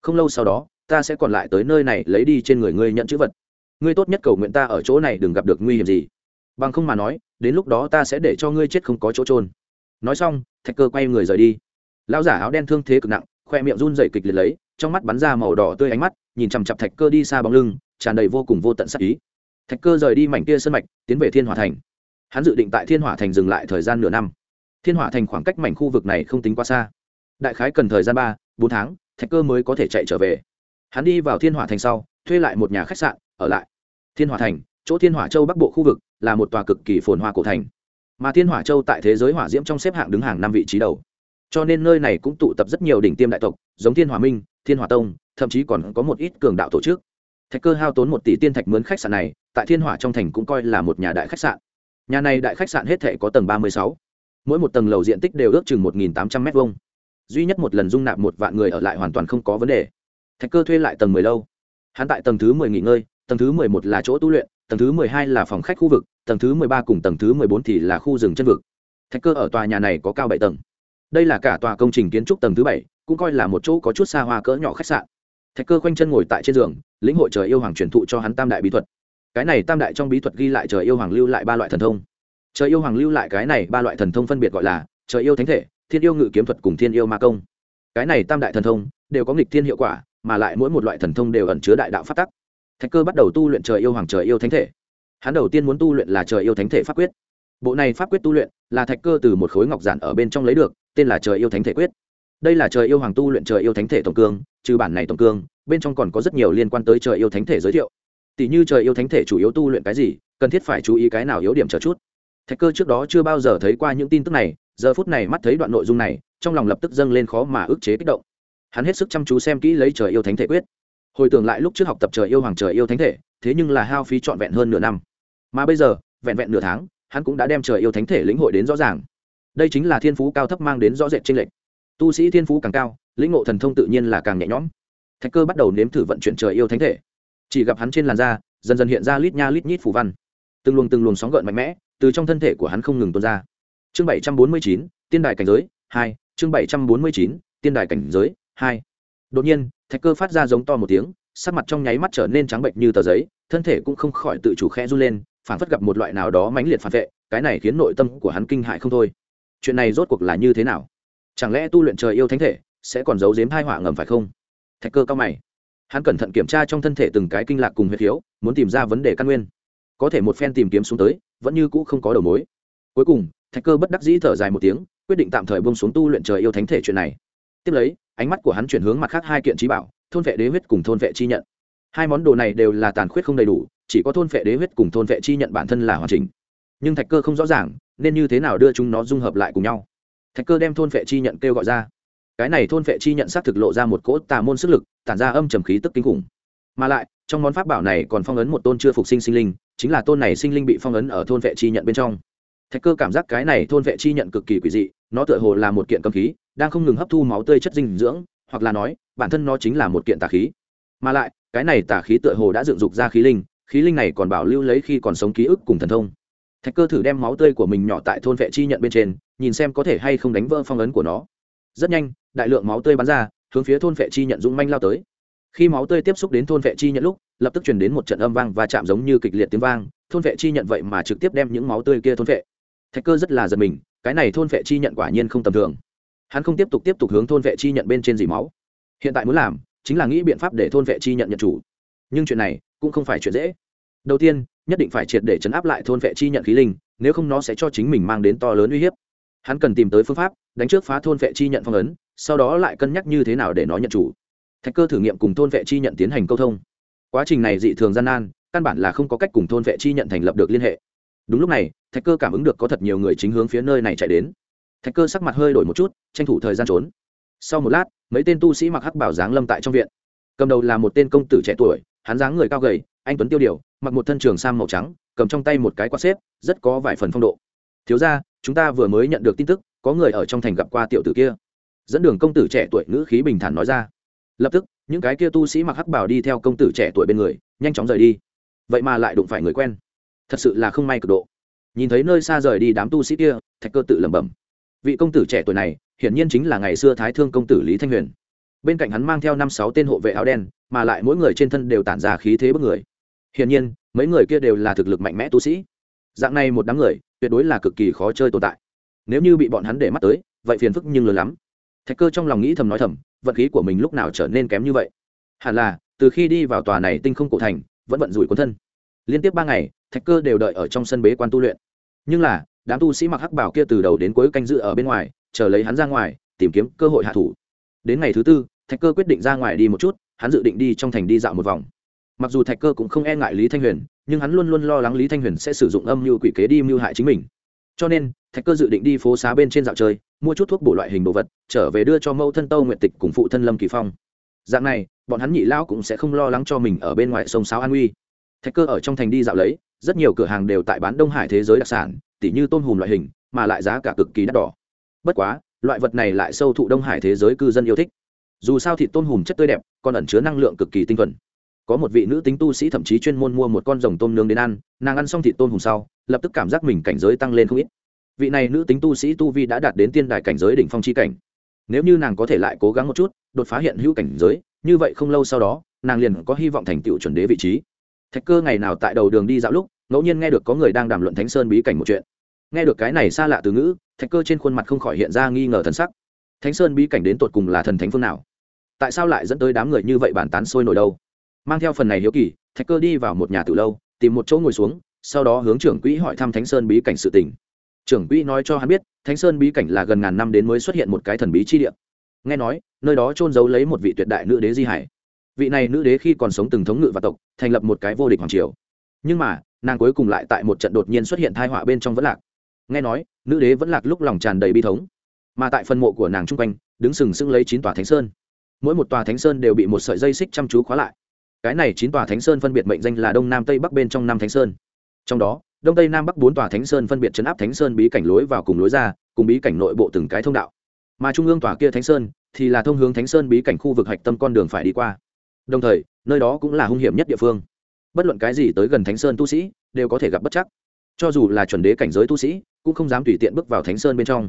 Không lâu sau đó, ta sẽ còn lại tới nơi này lấy đi trên người ngươi nhận chữ vật. Ngươi tốt nhất cầu nguyện ta ở chỗ này đừng gặp được nguy hiểm gì. Bằng không mà nói, đến lúc đó ta sẽ để cho ngươi chết không có chỗ trôn nói xong, thạch cơ quay người rời đi. Lão giả áo đen thương thế cực nặng, khoe miệng run dày kịch liệt lấy, trong mắt bắn ra màu đỏ tươi ánh mắt, nhìn chằm chặp thạch cơ đi xa bóng lưng, tràn đầy vô cùng vô tận sắc ý. Thạch cơ rời đi mảnh kia sân mạch, tiến về thiên hòa thành. Hắn dự định tại thiên hòa thành dừng lại thời gian nửa năm. Thiên hòa thành khoảng cách mảnh khu vực này không tính quá xa. Đại khái cần thời gian ba, bốn tháng, thạch cơ mới có thể chạy trở về. Hắn đi vào thiên hòa thành sau, thuê lại một nhà khách sạn, ở lại. Thiên hòa thành, chỗ thiên hòa châu bắc bộ khu vực, là một tòa cực kỳ phồn hoa cổ thành mà thiên hỏa châu tại thế giới hỏa diễm trong xếp hạng đứng hàng năm vị trí đầu. Cho nên nơi này cũng tụ tập rất nhiều đỉnh tiêm đại tộc, giống thiên hòa minh, thiên hòa tông, thậm chí còn có một ít cường đạo tổ chức. Thạch cơ hao tốn một tỷ tiên thạch mướn khách sạn này, tại thiên hỏa trong thành cũng coi là một nhà đại khách sạn. Nhà này đại khách sạn hết thể có tầng ba mươi sáu. Mỗi một tầng lầu diện tích đều ước chừng một tám trăm linh m hai duy nhất một lần dung nạp một vạn người ở lại hoàn toàn không có vấn đề. Thạch cơ thuê lại tầng mười lâu. Hắn tại tầng thứ mười nghỉ ngơi, tầng thứ mười một là chỗ tu luyện, tầng thứ mười hai là phòng khách khu vực tầng thứ mười ba cùng tầng thứ mười bốn thì là khu rừng chân vực. Thạch cơ ở tòa nhà này có cao bảy tầng. Đây là cả tòa công trình kiến trúc tầng thứ bảy, cũng coi là một chỗ có chút xa hoa cỡ nhỏ khách sạn. Thạch cơ khoanh chân ngồi tại trên giường, lĩnh hội trời yêu hoàng truyền thụ cho hắn tam đại bí thuật. Cái này tam đại trong bí thuật ghi lại trời yêu hoàng lưu lại ba loại thần thông. Trời yêu hoàng lưu lại cái này ba loại thần thông phân biệt gọi là trời yêu thánh thể, thiên yêu ngự kiếm thuật cùng thiên yêu ma công. Cái này tam đại thần thông đều có nghịch thiên hiệu quả, mà lại mỗi một loại thần thông đều ẩn chứa đại đạo phát tắc. Thạch cơ bắt đầu tu luyện trời yêu hoàng trời yêu thánh thể hắn đầu tiên muốn tu luyện là trời yêu thánh thể pháp quyết. Bộ này pháp quyết tu luyện là thạch cơ từ một khối ngọc giản ở bên trong lấy được, tên là trời yêu thánh thể quyết. Đây là trời yêu hoàng tu luyện trời yêu thánh thể tổng cương, trừ bản này tổng cương, bên trong còn có rất nhiều liên quan tới trời yêu thánh thể giới thiệu. Tỷ như trời yêu thánh thể chủ yếu tu luyện cái gì, cần thiết phải chú ý cái nào yếu điểm chờ chút. Thạch cơ trước đó chưa bao giờ thấy qua những tin tức này, giờ phút này mắt thấy đoạn nội dung này, trong lòng lập tức dâng lên khó mà ức chế kích động. Hắn hết sức chăm chú xem kỹ lấy trời yêu thánh thể quyết. Hồi tưởng lại lúc trước học tập trời yêu hoàng trời yêu thánh thể thế nhưng là hao phí trọn vẹn hơn nửa năm. Mà bây giờ, vẹn vẹn nửa tháng, hắn cũng đã đem trời yêu thánh thể lĩnh hội đến rõ ràng. Đây chính là thiên phú cao thấp mang đến rõ rệt tranh lệch. Tu sĩ thiên phú càng cao, lĩnh ngộ thần thông tự nhiên là càng nhẹ nhõm. Thạch cơ bắt đầu nếm thử vận chuyển trời yêu thánh thể. Chỉ gặp hắn trên làn da, dần dần hiện ra lít nha lít nhít phủ văn. Từng luồng từng luồng sóng gợn mạnh mẽ, từ trong thân thể của hắn không ngừng tuôn ra. Chương bảy trăm bốn mươi chín, tiên đài cảnh giới, hai, chương bảy trăm bốn mươi chín, tiên đài cảnh giới, hai. Đột nhiên, thạch cơ phát ra giống to một tiếng sắc mặt trong nháy mắt trở nên trắng bệnh như tờ giấy, thân thể cũng không khỏi tự chủ khẽ run lên phản phất gặp một loại nào đó mãnh liệt phản vệ, cái này khiến nội tâm của hắn kinh hại không thôi. Chuyện này rốt cuộc là như thế nào? Chẳng lẽ tu luyện trời yêu thánh thể sẽ còn giấu giếm hai họa ngầm phải không? Thạch cơ cao mày. Hắn cẩn thận kiểm tra trong thân thể từng cái kinh lạc cùng huyết khiếu, muốn tìm ra vấn đề căn nguyên. Có thể một phen tìm kiếm xuống tới, vẫn như cũ không có đầu mối. Cuối cùng, thạch cơ bất đắc dĩ thở dài một tiếng, quyết định tạm thời bông xuống tu luyện trời yêu thánh thể chuyện này. Tiếp lấy, ánh mắt của hắn chuyển hướng mặt khác hai kiện trí bảo thôn vệ đế huyết cùng thôn vệ chi nhận. Hai món đồ này đều là tàn khuyết không đầy đủ, chỉ có thôn vệ đế huyết cùng thôn vệ chi nhận bản thân là hoàn chỉnh. Nhưng thạch cơ không rõ ràng, nên như thế nào đưa chúng nó dung hợp lại cùng nhau? Thạch cơ đem thôn vệ chi nhận kêu gọi ra. Cái này thôn vệ chi nhận xác thực lộ ra một cỗ tà môn sức lực, tản ra âm trầm khí tức kinh khủng. Mà lại, trong món pháp bảo này còn phong ấn một tôn chưa phục sinh sinh linh, chính là tôn này sinh linh bị phong ấn ở thôn vệ chi nhận bên trong. Thạch cơ cảm giác cái này thôn vệ chi nhận cực kỳ quỷ dị, nó tựa hồ là một kiện cầm khí, đang không ngừng hấp thu máu tươi chất dinh dưỡng, hoặc là nói bản thân nó chính là một kiện tà khí. Mà lại, cái này tà khí tựa hồ đã dựng dục ra khí linh khí linh này còn bảo lưu lấy khi còn sống ký ức cùng thần thông. Thạch cơ thử đem máu tươi của mình nhỏ tại thôn vệ chi nhận bên trên, nhìn xem có thể hay không đánh vỡ phong ấn của nó. Rất nhanh, đại lượng máu tươi bắn ra, hướng phía thôn vệ chi nhận dũng manh lao tới. Khi máu tươi tiếp xúc đến thôn vệ chi nhận lúc, lập tức truyền đến một trận âm vang và chạm giống như kịch liệt tiếng vang, thôn vệ chi nhận vậy mà trực tiếp đem những máu tươi kia thôn vệ. Thạch cơ rất là giật mình, cái này thôn vệ chi nhận quả nhiên không tầm thường. Hắn không tiếp tục tiếp tục hướng thôn vệ chi nhận bên trên dì máu hiện tại muốn làm chính là nghĩ biện pháp để thôn vệ chi nhận nhận chủ. Nhưng chuyện này cũng không phải chuyện dễ. Đầu tiên, nhất định phải triệt để chấn áp lại thôn vệ chi nhận khí linh, nếu không nó sẽ cho chính mình mang đến to lớn uy hiếp. Hắn cần tìm tới phương pháp, đánh trước phá thôn vệ chi nhận phong ấn, sau đó lại cân nhắc như thế nào để nó nhận chủ. Thạch cơ thử nghiệm cùng thôn vệ chi nhận tiến hành câu thông. Quá trình này dị thường gian nan, căn bản là không có cách cùng thôn vệ chi nhận thành lập được liên hệ. Đúng lúc này, thạch cơ cảm ứng được có thật nhiều người chính hướng phía nơi này chạy đến. Thạch cơ sắc mặt hơi đổi một chút, tranh thủ thời gian trốn sau một lát, mấy tên tu sĩ mặc hắc bảo giáng lâm tại trong viện. Cầm đầu là một tên công tử trẻ tuổi, hắn dáng người cao gầy, anh tuấn tiêu điều, mặc một thân trường sam màu trắng, cầm trong tay một cái quạt xếp, rất có vài phần phong độ. Thiếu ra chúng ta vừa mới nhận được tin tức, có người ở trong thành gặp qua tiểu tử kia. Dẫn đường công tử trẻ tuổi ngữ khí bình thản nói ra. Lập tức, những cái kia tu sĩ mặc hắc bảo đi theo công tử trẻ tuổi bên người, nhanh chóng rời đi. Vậy mà lại đụng phải người quen. Thật sự là không may cực độ. Nhìn thấy nơi xa rời đi đám tu sĩ kia, thạch cơ tự lẩm bẩm. Vị công tử trẻ tuổi này hiển nhiên chính là ngày xưa thái thương công tử lý thanh huyền. Bên cạnh hắn mang theo năm sáu tên hộ vệ áo đen, mà lại mỗi người trên thân đều tản ra khí thế bất người. Hiển nhiên, mấy người kia đều là thực lực mạnh mẽ tu sĩ. Dạng này một đám người, tuyệt đối là cực kỳ khó chơi tồn tại. Nếu như bị bọn hắn để mắt tới, vậy phiền phức nhưng lớn lắm. Thạch cơ trong lòng nghĩ thầm nói thầm, vận khí của mình lúc nào trở nên kém như vậy? Hẳn là, từ khi đi vào tòa này tinh không cổ thành, vẫn vận rủi quân thân. Liên tiếp ba ngày, thạch cơ đều đợi ở trong sân bế quan tu luyện. Nhưng là, đám tu sĩ mặc hắc bảo kia từ đầu đến cuối canh dự ở bên ngoài chờ lấy hắn ra ngoài, tìm kiếm cơ hội hạ thủ. Đến ngày thứ tư, thạch cơ quyết định ra ngoài đi một chút, hắn dự định đi trong thành đi dạo một vòng. Mặc dù thạch cơ cũng không e ngại lý thanh huyền, nhưng hắn luôn luôn lo lắng lý thanh huyền sẽ sử dụng âm mưu quỷ kế đi mưu hại chính mình. Cho nên, thạch cơ dự định đi phố xá bên trên dạo chơi, mua chút thuốc bổ loại hình đồ vật, trở về đưa cho mẫu thân tâu nguyện tịch cùng phụ thân lâm kỳ phong. Dạng này, bọn hắn nhị lão cũng sẽ không lo lắng cho mình ở bên ngoài sông sáo an uy. Thạch cơ ở trong thành đi dạo lấy, rất nhiều cửa hàng đều tại bán đông hải thế giới đặc sản, tỉ như tôn hùm loại hình, mà lại giá cả cực kỳ đắt đỏ bất quá, loại vật này lại sâu thụ đông hải thế giới cư dân yêu thích. Dù sao thịt tôn hùm chất tươi đẹp, còn ẩn chứa năng lượng cực kỳ tinh thuần. Có một vị nữ tính tu sĩ thậm chí chuyên môn mua một con rồng tôm nướng đến ăn, nàng ăn xong thịt tôm hùm sau, lập tức cảm giác mình cảnh giới tăng lên không ít. Vị này nữ tính tu sĩ tu vi đã đạt đến tiên đài cảnh giới đỉnh phong chi cảnh. Nếu như nàng có thể lại cố gắng một chút, đột phá hiện hữu cảnh giới, như vậy không lâu sau đó, nàng liền có hy vọng thành tựu chuẩn đế vị trí. Thạch cơ ngày nào tại đầu đường đi dạo lúc, ngẫu nhiên nghe được có người đang đàm luận thánh sơn bí cảnh một chuyện. Nghe được cái này xa lạ từ ngữ thạch cơ trên khuôn mặt không khỏi hiện ra nghi ngờ thần sắc. Thánh sơn bí cảnh đến tột cùng là thần thánh phương nào? Tại sao lại dẫn tới đám người như vậy bàn tán sôi nổi đâu? Mang theo phần này hiếu kỳ, thạch cơ đi vào một nhà từ lâu, tìm một chỗ ngồi xuống, sau đó hướng trưởng quỹ hỏi thăm thánh sơn bí cảnh sự tình. Trưởng quỹ nói cho hắn biết, thánh sơn bí cảnh là gần ngàn năm đến mới xuất hiện một cái thần bí chi địa. Nghe nói, nơi đó trôn giấu lấy một vị tuyệt đại nữ đế di hải. Vị này nữ đế khi còn sống từng thống ngự và tộc, thành lập một cái vô địch hoàng triều. Nhưng mà, nàng cuối cùng lại tại một trận đột nhiên xuất hiện thai họa bên trong vẫn lạc nghe nói, nữ đế vẫn lạc lúc lòng tràn đầy bi thống. Mà tại phân mộ của nàng chung quanh, đứng sừng sững lấy chín tòa thánh sơn. Mỗi một tòa thánh sơn đều bị một sợi dây xích chăm chú khóa lại. Cái này chín tòa thánh sơn phân biệt mệnh danh là đông nam tây bắc bên trong năm thánh sơn. Trong đó, đông tây nam bắc bốn tòa thánh sơn phân biệt chấn áp thánh sơn bí cảnh lối vào cùng lối ra, cùng bí cảnh nội bộ từng cái thông đạo. Mà trung ương tòa kia thánh sơn thì là thông hướng thánh sơn bí cảnh khu vực hạch tâm con đường phải đi qua. Đồng thời, nơi đó cũng là hung hiểm nhất địa phương. Bất luận cái gì tới gần thánh sơn tu sĩ, đều có thể gặp bất chắc. Cho dù là chuẩn đế cảnh giới tu sĩ cũng không dám tùy tiện bước vào thánh sơn bên trong.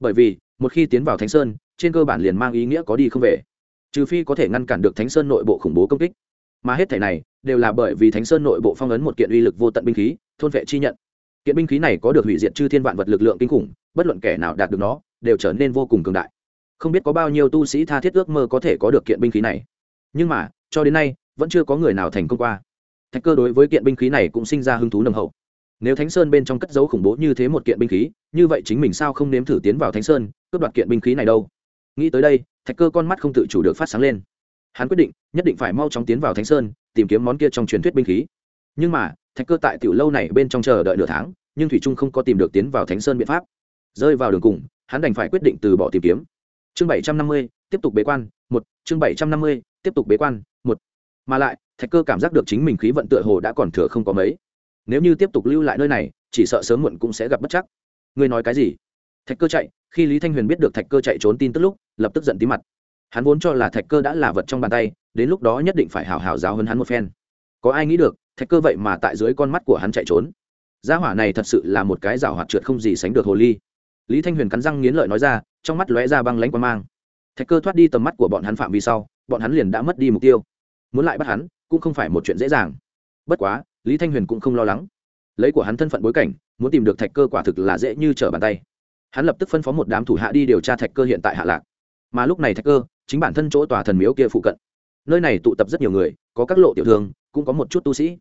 Bởi vì, một khi tiến vào thánh sơn, trên cơ bản liền mang ý nghĩa có đi không về. Trừ phi có thể ngăn cản được thánh sơn nội bộ khủng bố công kích. Mà hết thể này, đều là bởi vì thánh sơn nội bộ phong ấn một kiện uy lực vô tận binh khí, thôn vệ chi nhận. Kiện binh khí này có được hủy diệt chư thiên vạn vật lực lượng kinh khủng, bất luận kẻ nào đạt được nó, đều trở nên vô cùng cường đại. Không biết có bao nhiêu tu sĩ tha thiết ước mơ có thể có được kiện binh khí này. Nhưng mà, cho đến nay, vẫn chưa có người nào thành công qua. Thạch cơ đối với kiện binh khí này cũng sinh ra hứng thú nồng hậu nếu thánh sơn bên trong cất dấu khủng bố như thế một kiện binh khí, như vậy chính mình sao không nếm thử tiến vào thánh sơn, cướp đoạt kiện binh khí này đâu? Nghĩ tới đây, thạch cơ con mắt không tự chủ được phát sáng lên. Hắn quyết định, nhất định phải mau chóng tiến vào thánh sơn, tìm kiếm món kia trong truyền thuyết binh khí. Nhưng mà, thạch cơ tại tiểu lâu này bên trong chờ đợi nửa tháng, nhưng thủy trung không có tìm được tiến vào thánh sơn biện pháp. Rơi vào đường cùng, hắn đành phải quyết định từ bỏ tìm kiếm. Chương bảy trăm năm mươi, tiếp tục bế quan, một. Chương bảy trăm năm mươi, tiếp tục bế quan, một. Mà lại, thạch cơ cảm giác được chính mình khí vận tựa hồ đã còn thừa không có mấy nếu như tiếp tục lưu lại nơi này, chỉ sợ sớm muộn cũng sẽ gặp bất chắc. Ngươi nói cái gì? Thạch cơ chạy, khi lý thanh huyền biết được thạch cơ chạy trốn tin tức lúc, lập tức giận tí mặt. Hắn vốn cho là thạch cơ đã là vật trong bàn tay, đến lúc đó nhất định phải hào hào giáo hơn hắn một phen. Có ai nghĩ được, thạch cơ vậy mà tại dưới con mắt của hắn chạy trốn? Gia hỏa này thật sự là một cái rào hoạt trượt không gì sánh được hồ ly. Lý thanh huyền cắn răng nghiến lợi nói ra, trong mắt lóe ra băng lánh quan mang. Thạch cơ thoát đi tầm mắt của bọn hắn phạm vi sau, bọn hắn liền đã mất đi mục tiêu. Muốn lại bắt hắn, cũng không phải một chuyện dễ dàng. Bất quá lý thanh huyền cũng không lo lắng. Lấy của hắn thân phận bối cảnh, muốn tìm được thạch cơ quả thực là dễ như trở bàn tay. Hắn lập tức phân phó một đám thủ hạ đi điều tra thạch cơ hiện tại hạ lạc. Mà lúc này thạch cơ, chính bản thân chỗ tòa thần miếu kia phụ cận. Nơi này tụ tập rất nhiều người, có các lộ tiểu thương, cũng có một chút tu sĩ.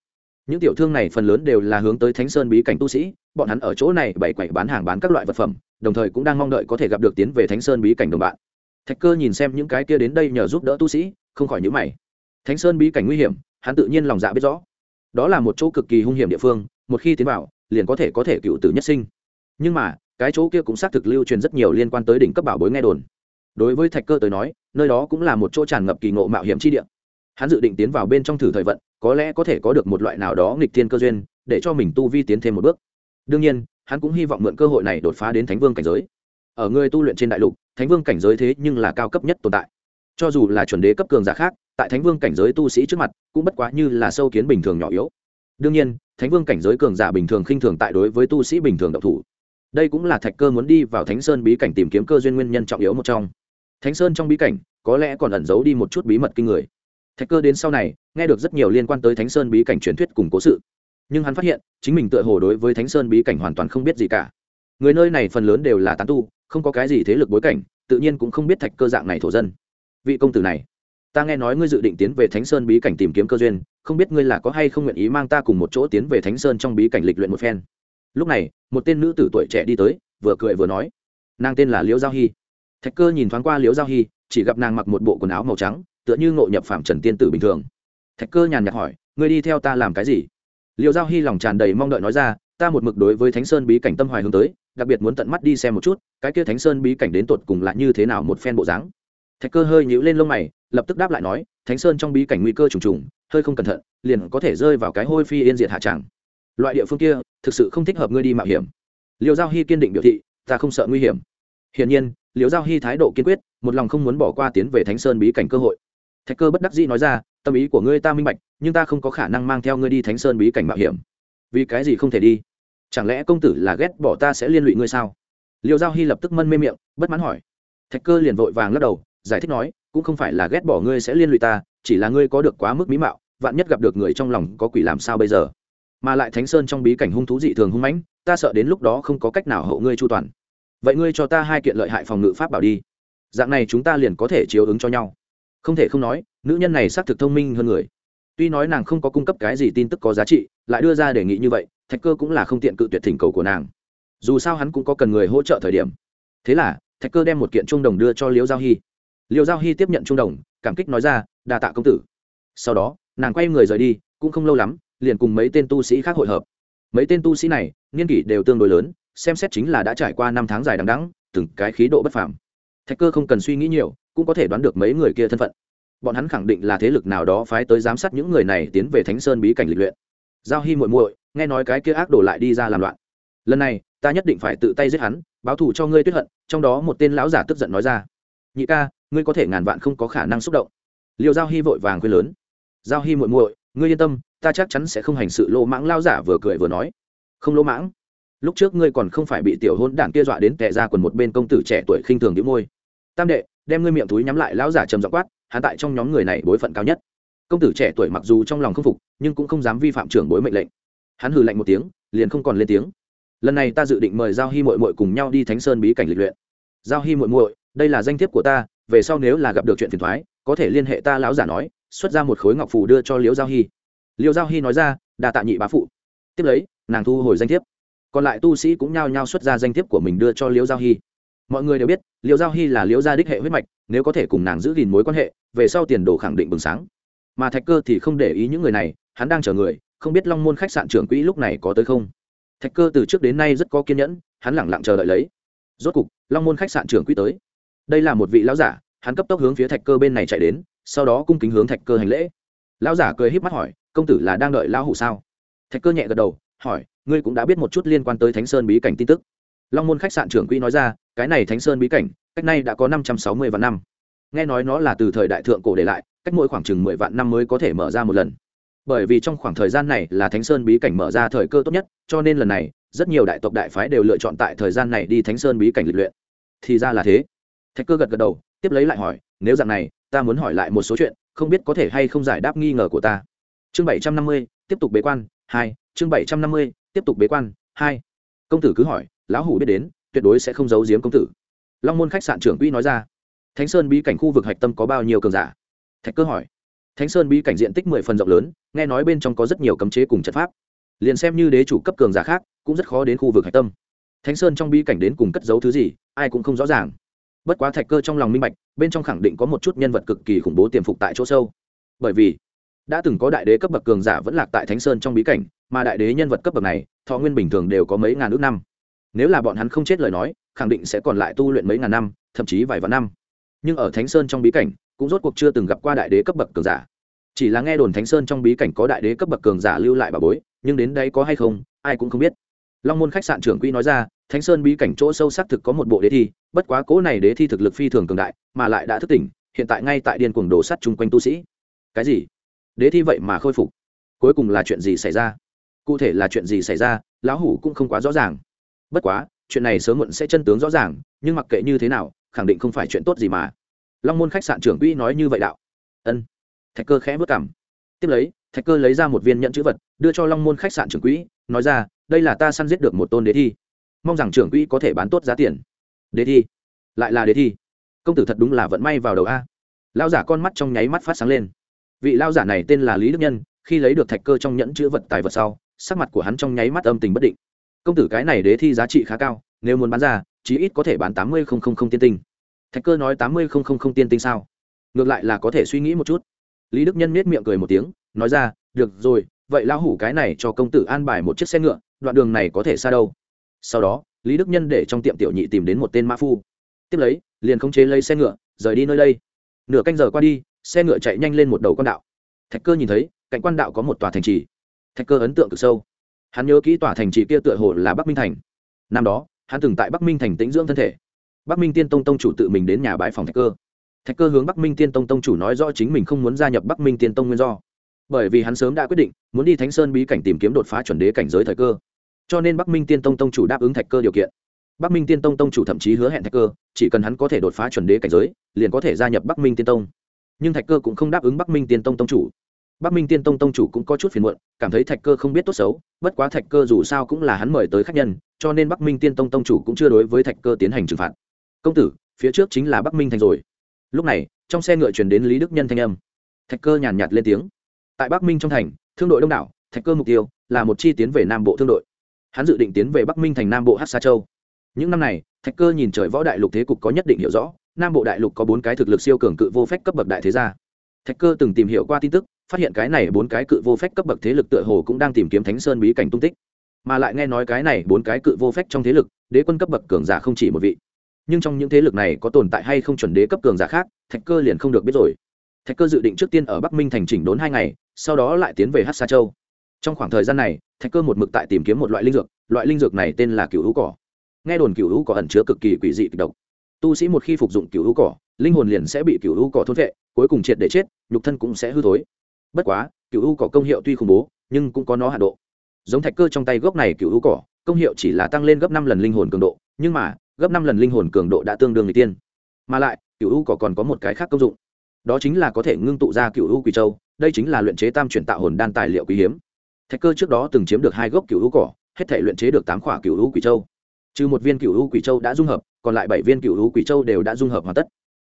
Những tiểu thương này phần lớn đều là hướng tới thánh sơn bí cảnh tu sĩ, bọn hắn ở chỗ này bày quậy bán hàng bán các loại vật phẩm, đồng thời cũng đang mong đợi có thể gặp được tiến về thánh sơn bí cảnh đồng bạn. Thạch cơ nhìn xem những cái kia đến đây nhờ giúp đỡ tu sĩ, không khỏi nhữ mày. Thánh sơn bí cảnh nguy hiểm, hắn tự nhiên lòng dạ biết rõ đó là một chỗ cực kỳ hung hiểm địa phương, một khi tiến vào, liền có thể có thể cựu tử nhất sinh. Nhưng mà, cái chỗ kia cũng xác thực lưu truyền rất nhiều liên quan tới đỉnh cấp bảo bối nghe đồn. Đối với thạch cơ tới nói, nơi đó cũng là một chỗ tràn ngập kỳ ngộ mạo hiểm chi địa. Hắn dự định tiến vào bên trong thử thời vận, có lẽ có thể có được một loại nào đó nghịch thiên cơ duyên, để cho mình tu vi tiến thêm một bước. Đương nhiên, hắn cũng hy vọng mượn cơ hội này đột phá đến thánh vương cảnh giới. Ở người tu luyện trên đại lục, thánh vương cảnh giới thế nhưng là cao cấp nhất tồn tại. Cho dù là chuẩn đế cấp cường giả khác tại thánh vương cảnh giới tu sĩ trước mặt, cũng bất quá như là sâu kiến bình thường nhỏ yếu. Đương nhiên, thánh vương cảnh giới cường giả bình thường khinh thường tại đối với tu sĩ bình thường độc thủ. Đây cũng là thạch cơ muốn đi vào thánh sơn bí cảnh tìm kiếm cơ duyên nguyên nhân trọng yếu một trong. Thánh sơn trong bí cảnh, có lẽ còn ẩn giấu đi một chút bí mật kinh người. Thạch cơ đến sau này, nghe được rất nhiều liên quan tới thánh sơn bí cảnh truyền thuyết cùng cố sự. Nhưng hắn phát hiện, chính mình tựa hồ đối với thánh sơn bí cảnh hoàn toàn không biết gì cả. Người nơi này phần lớn đều là tán tu, không có cái gì thế lực bối cảnh, tự nhiên cũng không biết thạch cơ dạng này thổ dân. Vị công tử này ta nghe nói ngươi dự định tiến về thánh sơn bí cảnh tìm kiếm cơ duyên, không biết ngươi là có hay không nguyện ý mang ta cùng một chỗ tiến về thánh sơn trong bí cảnh lịch luyện một phen. Lúc này, một tên nữ tử tuổi trẻ đi tới, vừa cười vừa nói, nàng tên là liễu giao hy. Thạch cơ nhìn thoáng qua liễu giao hy, chỉ gặp nàng mặc một bộ quần áo màu trắng, tựa như ngộ nhập phạm trần tiên tử bình thường. Thạch cơ nhàn nhạt hỏi, ngươi đi theo ta làm cái gì? Liễu giao hy lòng tràn đầy mong đợi nói ra, ta một mực đối với thánh sơn bí cảnh tâm hoài hướng tới, đặc biệt muốn tận mắt đi xem một chút, cái kia thánh sơn bí cảnh đến tột cùng là như thế nào một phen bộ dáng thạch cơ hơi nhíu lên lông mày, lập tức đáp lại nói, thánh sơn trong bí cảnh nguy cơ trùng trùng, hơi không cẩn thận, liền có thể rơi vào cái hôi phi yên diệt hạ tràng loại địa phương kia, thực sự không thích hợp ngươi đi mạo hiểm. Liêu giao hy kiên định biểu thị, ta không sợ nguy hiểm. Hiển nhiên, liêu giao hy thái độ kiên quyết, một lòng không muốn bỏ qua tiến về thánh sơn bí cảnh cơ hội. Thạch cơ bất đắc dĩ nói ra, tâm ý của ngươi ta minh bạch, nhưng ta không có khả năng mang theo ngươi đi thánh sơn bí cảnh mạo hiểm. Vì cái gì không thể đi? Chẳng lẽ công tử là ghét bỏ ta sẽ liên lụy ngươi sao? Liêu giao hy lập tức mân mê miệng, bất mãn hỏi. Thạch cơ liền vội vàng lắc đầu giải thích nói, cũng không phải là ghét bỏ ngươi sẽ liên lụy ta, chỉ là ngươi có được quá mức mỹ mạo, vạn nhất gặp được người trong lòng có quỷ làm sao bây giờ? Mà lại thánh sơn trong bí cảnh hung thú dị thường hung mãnh, ta sợ đến lúc đó không có cách nào hậu ngươi chu toàn. Vậy ngươi cho ta hai kiện lợi hại phòng ngự pháp bảo đi. Dạng này chúng ta liền có thể chiếu ứng cho nhau. Không thể không nói, nữ nhân này xác thực thông minh hơn người. Tuy nói nàng không có cung cấp cái gì tin tức có giá trị, lại đưa ra đề nghị như vậy, thạch cơ cũng là không tiện cự tuyệt thỉnh cầu của nàng. Dù sao hắn cũng có cần người hỗ trợ thời điểm. Thế là, thạch cơ đem một kiện trung đồng đưa cho liễu giao hy liễu giao hy tiếp nhận trung đồng, cảm kích nói ra, đa tạ công tử. Sau đó, nàng quay người rời đi, cũng không lâu lắm, liền cùng mấy tên tu sĩ khác hội hợp. Mấy tên tu sĩ này, niên kỷ đều tương đối lớn, xem xét chính là đã trải qua năm tháng dài đằng đẵng, từng cái khí độ bất phàm. Thạch cơ không cần suy nghĩ nhiều, cũng có thể đoán được mấy người kia thân phận. Bọn hắn khẳng định là thế lực nào đó phái tới giám sát những người này tiến về thánh sơn bí cảnh lịch luyện. Giao hy muội muội, nghe nói cái kia ác đổ lại đi ra làm loạn. Lần này, ta nhất định phải tự tay giết hắn, báo thù cho ngươi tuyết hận, trong đó một tên lão giả tức giận nói ra. Nhị ca ngươi có thể ngàn vạn không có khả năng xúc động. Liêu giao hy vội vàng quê lớn. Giao hy muội muội, ngươi yên tâm, ta chắc chắn sẽ không hành sự lô mãng lao giả vừa cười vừa nói. Không lô mãng. Lúc trước ngươi còn không phải bị tiểu hôn đảng kia dọa đến tệ ra quần một bên công tử trẻ tuổi khinh thường đĩu môi. Tam đệ, đem ngươi miệng túi nhắm lại, lão giả trầm giọng quát, hắn tại trong nhóm người này bối phận cao nhất. Công tử trẻ tuổi mặc dù trong lòng không phục, nhưng cũng không dám vi phạm trưởng bối mệnh lệnh. Hắn hừ lạnh một tiếng, liền không còn lên tiếng. Lần này ta dự định mời giao hy mội mội cùng nhau đi thánh sơn bí cảnh lịch luyện. Giao hy mội mội đây là danh thiếp của ta về sau nếu là gặp được chuyện phiền thoái, có thể liên hệ ta lão giả nói, xuất ra một khối ngọc phủ đưa cho liễu giao hy liễu giao hy nói ra đà tạ nhị bá phụ. Tiếp lấy, nàng thu hồi danh thiếp. Còn lại tu sĩ cũng nhao nhao xuất ra danh thiếp của mình đưa cho liễu giao hy mọi người đều biết, liễu giao hy là liễu gia đích hệ huyết mạch, nếu có thể cùng nàng giữ gìn mối quan hệ, về sau tiền đồ khẳng định bừng sáng. Mà thạch cơ thì không để ý những người này, hắn đang chờ người, không biết long môn khách sạn trưởng quỹ lúc này có tới không. Thạch cơ từ trước đến nay rất có kiên nhẫn, hắn lẳng lặng chờ đợi lấy. Rốt cục, long môn khách sạn trưởng quỹ tới đây là một vị lão giả, hắn cấp tốc hướng phía thạch cơ bên này chạy đến, sau đó cung kính hướng thạch cơ hành lễ. Lão giả cười híp mắt hỏi, công tử là đang đợi lão hủ sao? Thạch cơ nhẹ gật đầu, hỏi, ngươi cũng đã biết một chút liên quan tới thánh sơn bí cảnh tin tức. Long môn khách sạn trưởng quỹ nói ra, cái này thánh sơn bí cảnh, cách nay đã có năm trăm sáu mươi vạn năm. Nghe nói nó là từ thời đại thượng cổ để lại, cách mỗi khoảng chừng mười vạn năm mới có thể mở ra một lần. Bởi vì trong khoảng thời gian này là thánh sơn bí cảnh mở ra thời cơ tốt nhất, cho nên lần này, rất nhiều đại tộc đại phái đều lựa chọn tại thời gian này đi thánh sơn bí cảnh lịch luyện. Thì ra là thế thạch cơ gật gật đầu, tiếp lấy lại hỏi, nếu dạng này, ta muốn hỏi lại một số chuyện, không biết có thể hay không giải đáp nghi ngờ của ta. Chương bảy trăm năm mươi, tiếp tục bế quan, hai, chương bảy trăm năm mươi, tiếp tục bế quan, hai. Công tử cứ hỏi, lão hủ biết đến, tuyệt đối sẽ không giấu giếm công tử. Long môn khách sạn trưởng quỹ nói ra, thánh sơn bí cảnh khu vực hạch tâm có bao nhiêu cường giả? Thạch cơ hỏi, thánh sơn bí cảnh diện tích mười phần rộng lớn, nghe nói bên trong có rất nhiều cấm chế cùng trận pháp. Liền xem như đế chủ cấp cường giả khác, cũng rất khó đến khu vực hạch tâm. Thánh sơn trong bí cảnh đến cùng cất giấu thứ gì, ai cũng không rõ ràng bất quá thạch cơ trong lòng minh bạch, bên trong khẳng định có một chút nhân vật cực kỳ khủng bố tiềm phục tại chỗ sâu. Bởi vì, đã từng có đại đế cấp bậc cường giả vẫn lạc tại thánh sơn trong bí cảnh, mà đại đế nhân vật cấp bậc này, thọ nguyên bình thường đều có mấy ngàn ước năm. Nếu là bọn hắn không chết lời nói, khẳng định sẽ còn lại tu luyện mấy ngàn năm, thậm chí vài vạn năm. Nhưng ở thánh sơn trong bí cảnh, cũng rốt cuộc chưa từng gặp qua đại đế cấp bậc cường giả. Chỉ là nghe đồn thánh sơn trong bí cảnh có đại đế cấp bậc cường giả lưu lại bà bối, nhưng đến đây có hay không, ai cũng không biết. Long môn khách sạn trưởng quỹ nói ra thánh sơn bí cảnh chỗ sâu xác thực có một bộ đế thi, bất quá cố này đế thi thực lực phi thường cường đại, mà lại đã thức tỉnh, hiện tại ngay tại điên cuồng đồ sắt chung quanh tu sĩ. Cái gì? Đế thi vậy mà khôi phục? Cuối cùng là chuyện gì xảy ra? Cụ thể là chuyện gì xảy ra, lão hủ cũng không quá rõ ràng. Bất quá, chuyện này sớm muộn sẽ chân tướng rõ ràng, nhưng mặc kệ như thế nào, khẳng định không phải chuyện tốt gì mà. Long môn khách sạn trưởng quỹ nói như vậy đạo. Ân. Thạch cơ khẽ vất cảm tiếp lấy, thạch cơ lấy ra một viên nhận chữ vật, đưa cho long môn khách sạn trưởng quỹ, nói ra, đây là ta săn giết được một tôn đế thi mong rằng trưởng quỹ có thể bán tốt giá tiền. Đế thi. Lại là đế thi. Công tử thật đúng là vận may vào đầu a. Lao giả con mắt trong nháy mắt phát sáng lên. Vị lao giả này tên là lý đức nhân, khi lấy được thạch cơ trong nhẫn chữ vật tài vật sau, sắc mặt của hắn trong nháy mắt âm tình bất định. Công tử cái này đế thi giá trị khá cao, nếu muốn bán ra, chí ít có thể bán tám mươi tiên tinh. Thạch cơ nói tám mươi tiên tinh sao? Ngược lại là có thể suy nghĩ một chút. Lý đức nhân miết miệng cười một tiếng, nói ra, được rồi, vậy lão hủ cái này cho công tử an bài một chiếc xe ngựa, đoạn đường này có thể xa đâu sau đó, lý đức nhân để trong tiệm tiểu nhị tìm đến một tên mã phu. Tiếp lấy, liền khống chế lấy xe ngựa, rời đi nơi đây. Nửa canh giờ qua đi, xe ngựa chạy nhanh lên một đầu quan đạo. Thạch cơ nhìn thấy, cạnh quan đạo có một tòa thành trì. Thạch cơ ấn tượng cực sâu. Hắn nhớ kỹ tòa thành trì kia tựa hồ là bắc minh thành. Năm đó, hắn từng tại bắc minh thành tĩnh dưỡng thân thể. Bắc minh tiên tông tông chủ tự mình đến nhà bãi phòng thạch cơ. Thạch cơ hướng bắc minh tiên tông tông chủ nói rõ chính mình không muốn gia nhập bắc minh tiên tông nguyên do. Bởi vì hắn sớm đã quyết định, muốn đi thánh sơn bí cảnh tìm kiếm đột phá chuẩn đế cảnh giới thời cơ cho nên bắc minh tiên tông tông chủ đáp ứng thạch cơ điều kiện bắc minh tiên tông tông chủ thậm chí hứa hẹn thạch cơ chỉ cần hắn có thể đột phá chuẩn đế cảnh giới liền có thể gia nhập bắc minh tiên tông nhưng thạch cơ cũng không đáp ứng bắc minh tiên tông tông chủ bắc minh tiên tông tông chủ cũng có chút phiền muộn cảm thấy thạch cơ không biết tốt xấu bất quá thạch cơ dù sao cũng là hắn mời tới khách nhân cho nên bắc minh tiên tông tông chủ cũng chưa đối với thạch cơ tiến hành trừng phạt công tử phía trước chính là bắc minh thành rồi lúc này trong xe ngựa chuyển đến lý đức nhân thanh âm thạch cơ nhàn nhạt lên tiếng tại bắc minh trong thành thương đội đông đảo thạch cơ mục tiêu là một chi tiến về nam bộ thương đội hắn dự định tiến về bắc minh thành nam bộ hát sa châu. Những năm này, thạch cơ nhìn trời võ đại lục thế cục có nhất định hiểu rõ, nam bộ đại lục có bốn cái thực lực siêu cường cự vô phép cấp bậc đại thế gia. Thạch cơ từng tìm hiểu qua tin tức, phát hiện cái này bốn cái cự vô phép cấp bậc thế lực tựa hồ cũng đang tìm kiếm thánh sơn bí cảnh tung tích. Mà lại nghe nói cái này bốn cái cự vô phép trong thế lực, đế quân cấp bậc cường giả không chỉ một vị. Nhưng trong những thế lực này có tồn tại hay không chuẩn đế cấp cường giả khác, thạch cơ liền không được biết rồi. Thạch cơ dự định trước tiên ở bắc minh thành chỉnh đốn hai ngày, sau đó lại tiến về hát sa châu. Trong khoảng thời gian này thạch cơ một mực tại tìm kiếm một loại linh dược, loại linh dược này tên là cựu hữu cỏ. Nghe đồn cựu hữu cỏ ẩn chứa cực kỳ quỷ dị kịch độc. Tu sĩ một khi phục dụng cựu hữu cỏ, linh hồn liền sẽ bị cựu hữu cỏ thốt vệ cuối cùng triệt để chết, nhục thân cũng sẽ hư thối. Bất quá cựu hữu cỏ công hiệu tuy khủng bố, nhưng cũng có nó hạ độ. Giống thạch cơ trong tay gốc này cựu hữu cỏ, công hiệu chỉ là tăng lên gấp năm lần linh hồn cường độ, nhưng mà, gấp năm lần linh hồn cường độ đã tương đương người tiên. Mà lại cựu hữu cỏ còn có một cái khác công dụng. Đó chính là có thể ngưng tụ ra cựu hữu quỷ châu, đây chính là luyện chế tam chuyển tạo hồn đan tài liệu quý hiếm thạch cơ trước đó từng chiếm được hai gốc cựu hữu cỏ, hết thể luyện chế được tám khỏa cựu hữu quỷ châu. Trừ một viên cựu hữu quỷ châu đã dung hợp, còn lại bảy viên cựu hữu quỷ châu đều đã dung hợp hoàn tất.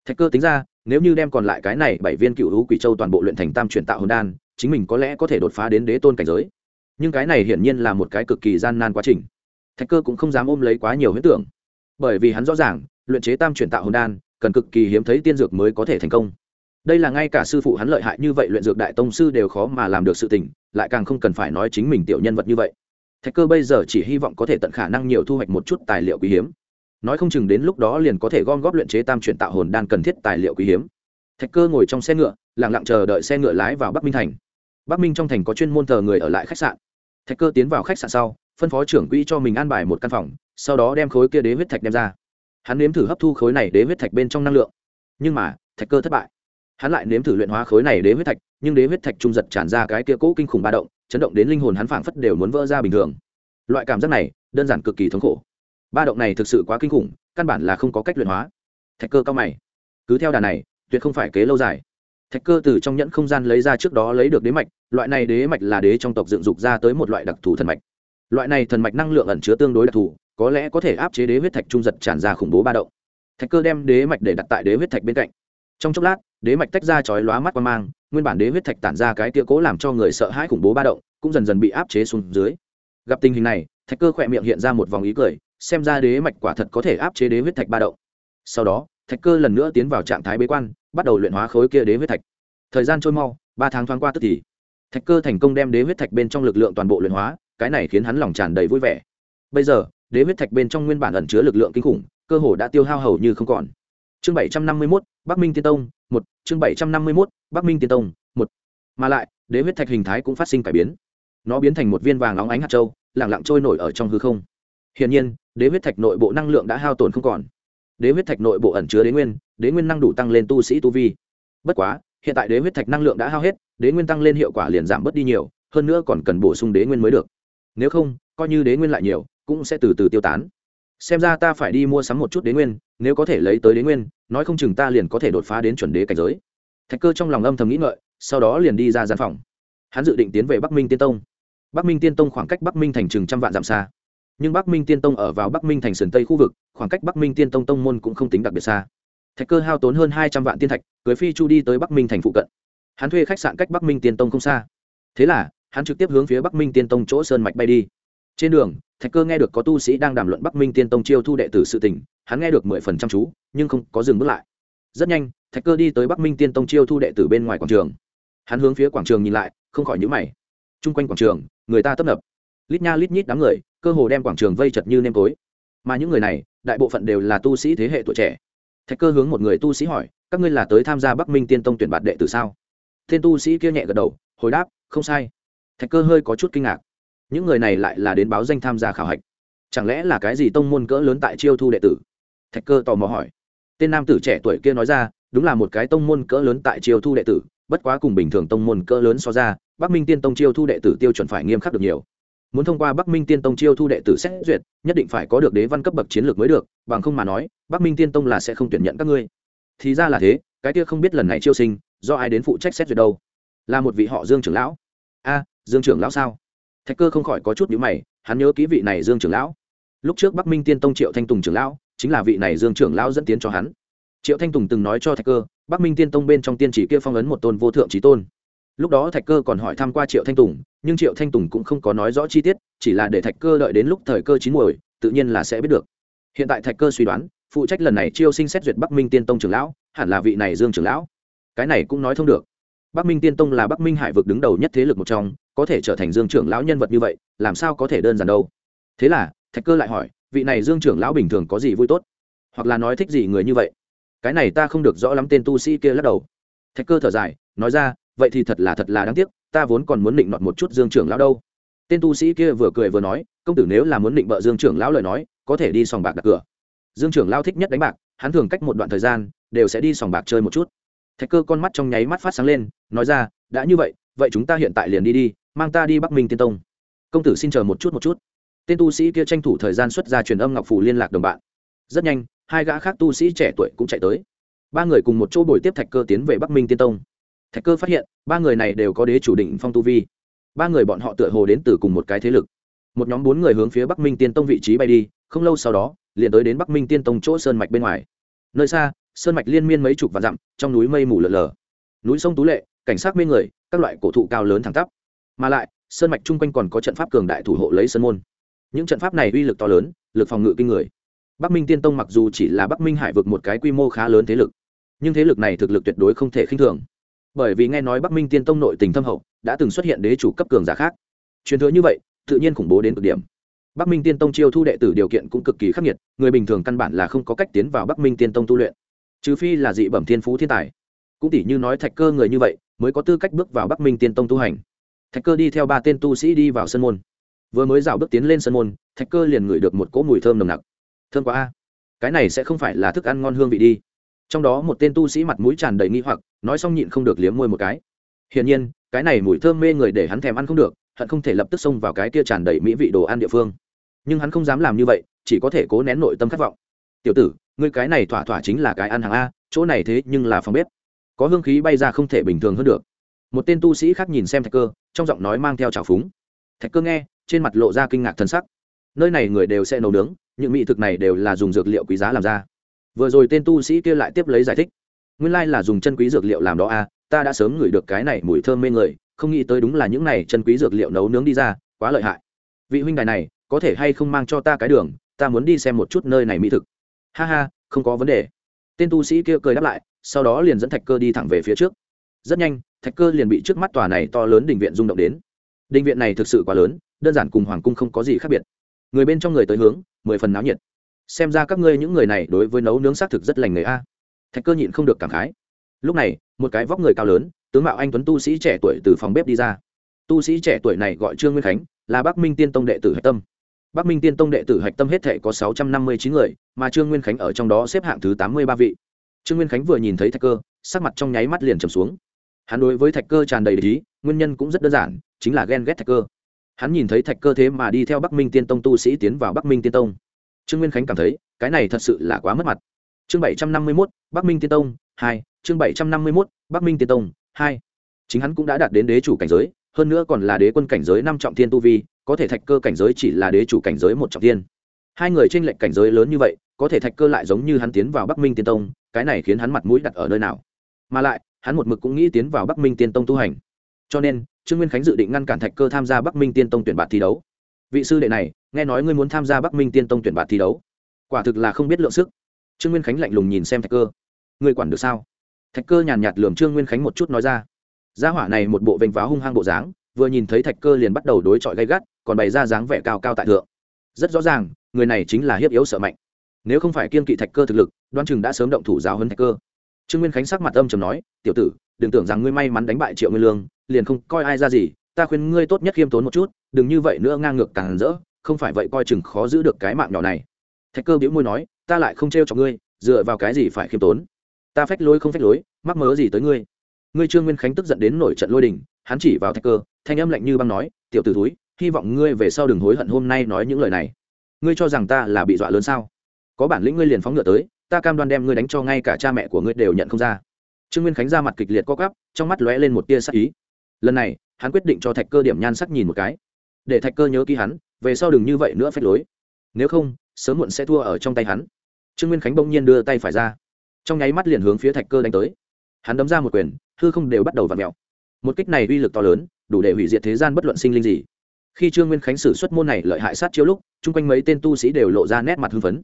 Thạch cơ tính ra, nếu như đem còn lại cái này bảy viên cựu hữu quỷ châu toàn bộ luyện thành tam chuyển tạo hồn đan, chính mình có lẽ có thể đột phá đến đế tôn cảnh giới. Nhưng cái này hiển nhiên là một cái cực kỳ gian nan quá trình. Thạch cơ cũng không dám ôm lấy quá nhiều huyết tưởng. Bởi vì hắn rõ ràng, luyện chế tam chuyển tạo hồn đan, cần cực kỳ hiếm thấy tiên dược mới có thể thành công đây là ngay cả sư phụ hắn lợi hại như vậy luyện dược đại tông sư đều khó mà làm được sự tình, lại càng không cần phải nói chính mình tiểu nhân vật như vậy. Thạch cơ bây giờ chỉ hy vọng có thể tận khả năng nhiều thu hoạch một chút tài liệu quý hiếm. Nói không chừng đến lúc đó liền có thể gom góp luyện chế tam chuyển tạo hồn đan cần thiết tài liệu quý hiếm. Thạch cơ ngồi trong xe ngựa lẳng lặng chờ đợi xe ngựa lái vào bắc minh thành. Bắc minh trong thành có chuyên môn thờ người ở lại khách sạn. Thạch cơ tiến vào khách sạn sau, phân phó trưởng quỹ cho mình an bài một căn phòng, sau đó đem khối kia đế huyết thạch đem ra. Hắn nếm thử hấp thu khối này đế huyết thạch bên trong năng lượng. Nhưng mà, thạch cơ thất bại hắn lại nếm thử luyện hóa khối này đế huyết thạch, nhưng đế huyết thạch trung giật tràn ra cái kia cỗ kinh khủng ba động, chấn động đến linh hồn hắn phảng phất đều muốn vỡ ra bình thường. Loại cảm giác này, đơn giản cực kỳ thống khổ. Ba động này thực sự quá kinh khủng, căn bản là không có cách luyện hóa. Thạch cơ cao mày. Cứ theo đà này, tuyệt không phải kế lâu dài. Thạch cơ từ trong nhẫn không gian lấy ra trước đó lấy được đế mạch, loại này đế mạch là đế trong tộc dựng dục ra tới một loại đặc thù thần mạch. Loại này thần mạch năng lượng ẩn chứa tương đối đặc thù, có lẽ có thể áp chế đế huyết thạch trung giật tràn ra khủng bố ba động. Thạch cơ đem đế mạch để đặt tại đế huyết thạch bên cạnh. Trong chốc lát đế mạch tách ra chói lóa mắt qua mang, nguyên bản đế huyết thạch tản ra cái tia cố làm cho người sợ hãi khủng bố ba động, cũng dần dần bị áp chế xuống dưới. Gặp tình hình này, thạch cơ khỏe miệng hiện ra một vòng ý cười, xem ra đế mạch quả thật có thể áp chế đế huyết thạch ba động. Sau đó, thạch cơ lần nữa tiến vào trạng thái bế quan, bắt đầu luyện hóa khối kia đế huyết thạch. Thời gian trôi mau, ba tháng thoáng qua tức thì, thạch cơ thành công đem đế huyết thạch bên trong lực lượng toàn bộ luyện hóa, cái này khiến hắn lòng tràn đầy vui vẻ. Bây giờ, đế huyết thạch bên trong nguyên bản ẩn chứa lực lượng kinh khủng, cơ hồ đã tiêu hao hầu như không còn. Chương bảy trăm năm mươi mốt bắc minh tiên tông, một, chương bảy trăm năm mươi mốt, bắc minh tiên tông, một. Mà lại, đế huyết thạch hình thái cũng phát sinh cải biến. Nó biến thành một viên vàng óng ánh hạt châu lẳng lặng trôi nổi ở trong hư không. Hiển nhiên, đế huyết thạch nội bộ năng lượng đã hao tổn không còn. Đế huyết thạch nội bộ ẩn chứa đế nguyên đế nguyên năng đủ tăng lên tu sĩ tu vi. Bất quá, hiện tại đế huyết thạch năng lượng đã hao hết, đế nguyên tăng lên hiệu quả liền giảm bớt đi nhiều, hơn nữa còn cần bổ sung đế nguyên mới được. Nếu không, coi như đế nguyên lại nhiều, cũng sẽ từ từ tiêu tán xem ra ta phải đi mua sắm một chút đế nguyên, nếu có thể lấy tới đế nguyên, nói không chừng ta liền có thể đột phá đến chuẩn đế cảnh giới. Thạch cơ trong lòng âm thầm nghĩ ngợi, sau đó liền đi ra gian phòng. Hắn dự định tiến về bắc minh tiên tông. Bắc minh tiên tông khoảng cách bắc minh thành chừng trăm vạn dặm xa. Nhưng bắc minh tiên tông ở vào bắc minh thành sườn tây khu vực, khoảng cách bắc minh tiên tông tông môn cũng không tính đặc biệt xa. Thạch cơ hao tốn hơn hai trăm vạn tiên thạch, cưới phi chu đi tới bắc minh thành phụ cận. Hắn thuê khách sạn cách bắc minh tiên tông không xa. Thế là, hắn trực tiếp hướng phía bắc minh tiên tông chỗ sơn mạch bay đi trên đường, thạch cơ nghe được có tu sĩ đang đàm luận bắc minh tiên tông chiêu thu đệ tử sự tình, hắn nghe được mười phần trăm chú, nhưng không có dừng bước lại. Rất nhanh, thạch cơ đi tới bắc minh tiên tông chiêu thu đệ tử bên ngoài quảng trường. Hắn hướng phía quảng trường nhìn lại, không khỏi nhữ mày. T r u n g quanh quảng trường, người ta tấp nập. Lít nha lít nhít đám người, cơ hồ đem quảng trường vây chật như nêm tối. Mà những người này, đại bộ phận đều là tu sĩ thế hệ tuổi trẻ. Thạch cơ hướng một người tu sĩ hỏi, các ngươi là tới tham gia bắc minh tiên tông tuyển bạt đệ tử sao? Tên tu sĩ kia nhẹ gật đầu, hồi đáp, không sai. Thạch cơ hơi có chút kinh ngạc những người này lại là đến báo danh tham gia khảo hạch. Chẳng lẽ là cái gì tông môn cỡ lớn tại chiêu thu đệ tử? Thạch cơ tò mò hỏi. Tên nam tử trẻ tuổi kia nói ra, đúng là một cái tông môn cỡ lớn tại chiêu thu đệ tử, bất quá cùng bình thường tông môn cỡ lớn so ra, bắc minh tiên tông chiêu thu đệ tử tiêu chuẩn phải nghiêm khắc được nhiều. Muốn thông qua bắc minh tiên tông chiêu thu đệ tử xét duyệt, nhất định phải có được đế văn cấp bậc chiến lược mới được, bằng không mà nói, bắc minh tiên tông là sẽ không tuyển nhận các ngươi. Thì ra là thế, cái kia không biết lần này chiêu sinh, do ai đến phụ trách xét duyệt đâu? Là một vị họ dương trưởng lão. A, dương trưởng lão sao? Thạch cơ không khỏi có chút nhữ mày, hắn nhớ kỹ vị này dương trưởng lão. Lúc trước bắc minh tiên tông triệu thanh tùng trưởng lão, chính là vị này dương trưởng lão dẫn tiến cho hắn. Triệu thanh tùng từng nói cho thạch cơ, bắc minh tiên tông bên trong tiên chỉ kia phong ấn một tôn vô thượng trí tôn. Lúc đó thạch cơ còn hỏi thăm qua triệu thanh tùng, nhưng triệu thanh tùng cũng không có nói rõ chi tiết, chỉ là để thạch cơ đợi đến lúc thời cơ chín muồi, tự nhiên là sẽ biết được. Hiện tại thạch cơ suy đoán, phụ trách lần này chiêu sinh xét duyệt bắc minh tiên tông trưởng lão, hẳn là vị này dương trưởng lão. Cái này cũng nói thông được. Bắc minh tiên tông là bắc minh hải vực đứng đầu nhất thế lực một trong có thể trở thành dương trưởng lão nhân vật như vậy, làm sao có thể đơn giản đâu? Thế là, thạch cơ lại hỏi, vị này dương trưởng lão bình thường có gì vui tốt? Hoặc là nói thích gì người như vậy? Cái này ta không được rõ lắm tên tu sĩ kia lắc đầu. Thạch cơ thở dài, nói ra, vậy thì thật là thật là đáng tiếc, ta vốn còn muốn định nọt một chút dương trưởng lão đâu. Tên tu sĩ kia vừa cười vừa nói, công tử nếu là muốn định bợ dương trưởng lão lời nói, có thể đi sòng bạc đặt cửa. Dương trưởng lão thích nhất đánh bạc, hắn thường cách một đoạn thời gian, đều sẽ đi sòng bạc chơi một chút. Thạch cơ con mắt trong nháy mắt phát sáng lên, nói ra, đã như vậy vậy chúng ta hiện tại liền đi đi, mang ta đi bắc minh tiên tông. Công tử xin chờ một chút một chút. Tên tu sĩ kia tranh thủ thời gian xuất ra truyền âm ngọc phủ liên lạc đồng bạn. Rất nhanh, hai gã khác tu sĩ trẻ tuổi cũng chạy tới. Ba người cùng một chỗ bồi tiếp thạch cơ tiến về bắc minh tiên tông. Thạch cơ phát hiện, ba người này đều có đế chủ định phong tu vi. Ba người bọn họ tựa hồ đến từ cùng một cái thế lực. Một nhóm bốn người hướng phía bắc minh tiên tông vị trí bay đi, không lâu sau đó, liền tới đến bắc minh tiên tông chỗ sơn mạch bên ngoài. Nơi xa, sơn mạch liên miên mấy chục vạn dặm, trong núi mây mù lợn lờ núi sông tú lệ, cảnh sát mê người các loại cổ thụ cao lớn thẳng tắp. Mà lại, sơn mạch chung quanh còn có trận pháp cường đại thủ hộ lấy sơn môn. Những trận pháp này uy lực to lớn, lực phòng ngự kinh người. Bắc minh tiên tông mặc dù chỉ là bắc minh hải vực một cái quy mô khá lớn thế lực, nhưng thế lực này thực lực tuyệt đối không thể khinh thường. Bởi vì nghe nói bắc minh tiên tông nội tình thâm hậu, đã từng xuất hiện đế chủ cấp cường giả khác. Truyền thừa như vậy, tự nhiên khủng bố đến cực điểm. Bắc minh tiên tông chiêu thu đệ tử điều kiện cũng cực kỳ khắc nghiệt, người bình thường căn bản là không có cách tiến vào bắc minh tiên tông tu luyện, trừ phi là dị bẩm thiên phú thiên tài. Cũng tỷ như nói thạch cơ người như vậy mới có tư cách bước vào bắc minh tiên tông tu hành. Thạch cơ đi theo ba tên tu sĩ đi vào sân môn. Vừa mới rào bước tiến lên sân môn, thạch cơ liền ngửi được một cỗ mùi thơm nồng nặc. Thơm quá a. Cái này sẽ không phải là thức ăn ngon hương vị đi. Trong đó một tên tu sĩ mặt mũi tràn đầy nghi hoặc, nói xong nhịn không được liếm môi một cái. Hiển nhiên, cái này mùi thơm mê người để hắn thèm ăn không được, hận không thể lập tức xông vào cái kia tràn đầy mỹ vị đồ ăn địa phương. Nhưng hắn không dám làm như vậy, chỉ có thể cố nén nội tâm khát vọng. Tiểu tử, ngươi cái này thỏa thỏa chính là cái ăn hàng a, chỗ này thế nhưng là phòng bếp có hương khí bay ra không thể bình thường hơn được. Một tên tu sĩ khác nhìn xem thạch cơ, trong giọng nói mang theo trào phúng. Thạch cơ nghe, trên mặt lộ ra kinh ngạc thân sắc. Nơi này người đều sẽ nấu nướng, những mỹ thực này đều là dùng dược liệu quý giá làm ra. Vừa rồi tên tu sĩ kia lại tiếp lấy giải thích. Nguyên lai là dùng chân quý dược liệu làm đó à? ta đã sớm ngửi được cái này mùi thơm mê người, không nghĩ tới đúng là những này chân quý dược liệu nấu nướng đi ra, quá lợi hại. Vị huynh đài này, có thể hay không mang cho ta cái đường, ta muốn đi xem một chút nơi này mỹ thực. Ha ha, không có vấn đề. Tên tu sĩ kia cười đáp lại sau đó liền dẫn thạch cơ đi thẳng về phía trước. Rất nhanh, thạch cơ liền bị trước mắt tòa này to lớn đình viện rung động đến. Đình viện này thực sự quá lớn, đơn giản cùng hoàng cung không có gì khác biệt. Người bên trong người tới hướng, mười phần náo nhiệt. Xem ra các ngươi những người này đối với nấu nướng xác thực rất lành nghề a. Thạch cơ nhịn không được cảm khái. Lúc này, một cái vóc người cao lớn, tướng mạo anh tuấn tu sĩ trẻ tuổi từ phòng bếp đi ra. Tu sĩ trẻ tuổi này gọi trương nguyên khánh, là bắc minh tiên tông đệ tử hạch tâm. Bắc minh tiên tông đệ tử hạch tâm hết thể có sáu trăm năm mươi chín người, mà trương nguyên khánh ở trong đó xếp hạng thứ tám mươi ba vị trương nguyên khánh vừa nhìn thấy thạch cơ, sắc mặt trong nháy mắt liền trầm xuống. Hắn đối với thạch cơ tràn đầy lý, nguyên nhân cũng rất đơn giản, chính là ghen ghét thạch cơ. Hắn nhìn thấy thạch cơ thế mà đi theo bắc minh tiên tông tu sĩ tiến vào bắc minh tiên tông. Trương nguyên khánh cảm thấy, cái này thật sự là quá mất mặt. Chương bảy trăm năm mươi mốt, bắc minh tiên tông hai, chương bảy trăm năm mươi mốt, bắc minh tiên tông hai. Chính hắn cũng đã đạt đến đế chủ cảnh giới, hơn nữa còn là đế quân cảnh giới năm trọng thiên tu vi, có thể thạch cơ cảnh giới chỉ là đế chủ cảnh giới một trọng thiên. Hai người tranh lệch cảnh giới lớn như vậy, có thể thạch cơ lại giống như hắn tiến vào bắc minh tiên tông cái này khiến hắn mặt mũi đặt ở nơi nào? Mà lại, hắn một mực cũng nghĩ tiến vào bắc minh tiên tông tu hành. Cho nên, trương nguyên khánh dự định ngăn cản thạch cơ tham gia bắc minh tiên tông tuyển bạt thi đấu. Vị sư đệ này, nghe nói ngươi muốn tham gia bắc minh tiên tông tuyển bạt thi đấu. Quả thực là không biết lượng sức. Trương nguyên khánh lạnh lùng nhìn xem thạch cơ. Ngươi quản được sao? Thạch cơ nhàn nhạt lườm trương nguyên khánh một chút nói ra. Gia hỏa này một bộ vênh váo hung hăng bộ dáng, vừa nhìn thấy thạch cơ liền bắt đầu đối chọi gay gắt, còn bày ra dáng vẻ cao cao tại thượng. Rất rõ ràng, người này chính là hiếp yếu sợ mạnh nếu không phải kiên kỵ thạch cơ thực lực, đoan chừng đã sớm động thủ giáo hơn thạch cơ. Trương nguyên khánh sắc mặt âm trầm nói, tiểu tử, đừng tưởng rằng ngươi may mắn đánh bại triệu nguyên lương, liền không coi ai ra gì, ta khuyên ngươi tốt nhất khiêm tốn một chút, đừng như vậy nữa ngang ngược càng rỡ, không phải vậy coi chừng khó giữ được cái mạng nhỏ này. Thạch cơ biễu môi nói, ta lại không trêu cho ngươi, dựa vào cái gì phải khiêm tốn? Ta phách lối không phách lối, mắc mớ gì tới ngươi? Ngươi trương nguyên khánh tức giận đến nổi trận lôi đình, hắn chỉ vào thạch cơ, thanh âm lạnh như băng nói, tiểu t ử túi hy vọng ngươi về sau đừng hối hận hôm nay nói những lời này. Ngươi cho rằng ta là bị dọa lớn sao? Có bản lĩnh ngươi liền phóng ngựa tới, ta cam đoan đem ngươi đánh cho ngay cả cha mẹ của ngươi đều nhận không ra. Trương nguyên khánh ra mặt kịch liệt co cắp trong mắt lóe lên một tia sắc ý. Lần này, hắn quyết định cho thạch cơ điểm nhan sắc nhìn một cái. Để thạch cơ nhớ ký hắn, về sau đừng như vậy nữa phép lối. Nếu không, sớm muộn sẽ thua ở trong tay hắn. Trương nguyên khánh bỗng nhiên đưa tay phải ra. Trong nháy mắt liền hướng phía thạch cơ đánh tới. Hắn đấm ra một quyền, hư không đều bắt đầu v ặ mẹo một kích này uy lực to lớn, đủ để hủy diệt thế gian bất luận sinh linh gì. Khi trương nguyên khánh xử xuất môn này lợi hại sát chiếu lúc, chung quanh mấy tên tu sĩ đều lộ ra nét mặt hưng phấn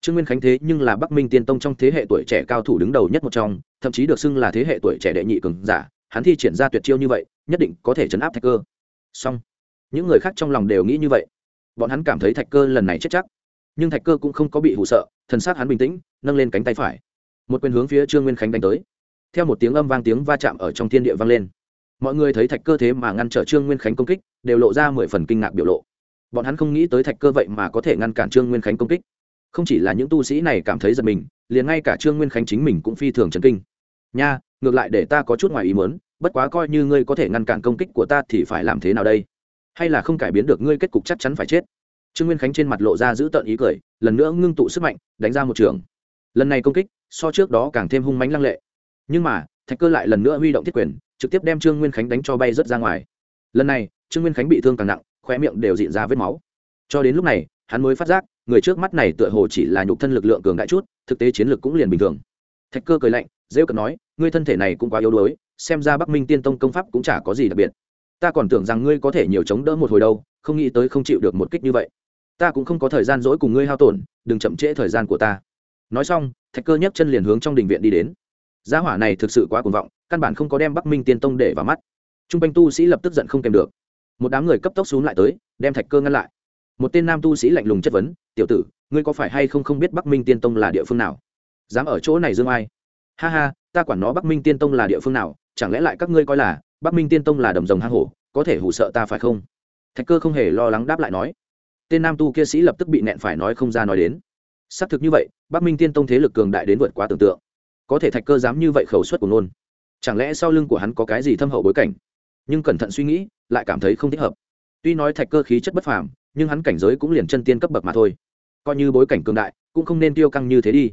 trương nguyên khánh thế nhưng là bắc minh tiên tông trong thế hệ tuổi trẻ cao thủ đứng đầu nhất một trong, thậm chí được xưng là thế hệ tuổi trẻ đệ nhị cường giả, hắn thi triển ra tuyệt chiêu như vậy, nhất định có thể chấn áp thạch cơ. Song những người khác trong lòng đều nghĩ như vậy. Bọn hắn cảm thấy thạch cơ lần này chết chắc. Nhưng thạch cơ cũng không có bị hụ sợ, thần sát hắn bình tĩnh, nâng lên cánh tay phải. Một quyền hướng phía trương nguyên khánh đánh tới. Theo một tiếng âm vang tiếng va chạm ở trong thiên địa vang lên. Mọi người thấy thạch cơ thế mà ngăn trở trương nguyên khánh công kích, đều lộ ra mười phần kinh ngạc biểu lộ. Bọn hắn không nghĩ tới thạch cơ vậy mà có thể ngăn cản trương nguyên khánh công kích không chỉ là những tu sĩ này cảm thấy giật mình, liền ngay cả trương nguyên khánh chính mình cũng phi thường chấn kinh. Nha, ngược lại để ta có chút ngoài ý muốn, bất quá coi như ngươi có thể ngăn cản công kích của ta thì phải làm thế nào đây? Hay là không cải biến được ngươi kết cục chắc chắn phải chết? Trương nguyên khánh trên mặt lộ ra giữ tợn ý cười, lần nữa ngưng tụ sức mạnh, đánh ra một trường. Lần này công kích, so trước đó càng thêm hung mánh lăng lệ. Nhưng mà, thạch cơ lại lần nữa huy động thiết quyền, trực tiếp đem trương nguyên khánh đánh cho bay rớt ra ngoài. Lần này, trương nguyên khánh bị thương càng nặng, khóe miệng đều dịn ra vết máu. Cho đến lúc này hắn mới phát giác, người trước mắt này tựa hồ chỉ là nhục thân lực lượng cường đại chút, thực tế chiến lược cũng liền bình thường. Thạch cơ cười lạnh dễ cận nói, ngươi thân thể này cũng quá yếu đuối, xem ra bắc minh tiên tông công pháp cũng chả có gì đặc biệt. Ta còn tưởng rằng ngươi có thể nhiều chống đỡ một hồi đâu, không nghĩ tới không chịu được một kích như vậy. Ta cũng không có thời gian dỗi cùng ngươi hao tổn, đừng chậm trễ thời gian của ta. Nói xong, thạch cơ nhấc chân liền hướng trong đình viện đi đến. Gia hỏa này thực sự quá cuồng vọng, căn bản không có đem bắc minh tiên tông để vào mắt. T r u n g quanh tu sĩ lập tức giận không kèm được. Một đám người cấp tốc xuống lại tới, đem thạch cơ ngăn lại một tên nam tu sĩ lạnh lùng chất vấn, tiểu tử, ngươi có phải hay không không biết bắc minh tiên tông là địa phương nào? Dám ở chỗ này dương ai? Ha ha, ta quản nó bắc minh tiên tông là địa phương nào, chẳng lẽ lại các ngươi coi là bắc minh tiên tông là đầm rồng hang hổ, có thể hủ sợ ta phải không? Thạch cơ không hề lo lắng đáp lại nói. Tên nam tu kia sĩ lập tức bị nẹn phải nói không ra nói đến. Xác thực như vậy, bắc minh tiên tông thế lực cường đại đến vượt quá tưởng tượng. Có thể thạch cơ dám như vậy khẩu suất của nôn chẳng lẽ sau lưng của hắn có cái gì thâm hậu bối cảnh? Nhưng cẩn thận suy nghĩ, lại cảm thấy không thích hợp. Tuy nói thạch cơ khí chất bất phàm nhưng hắn cảnh giới cũng liền chân tiên cấp bậc mà thôi. Coi như bối cảnh cường đại, cũng không nên tiêu căng như thế đi.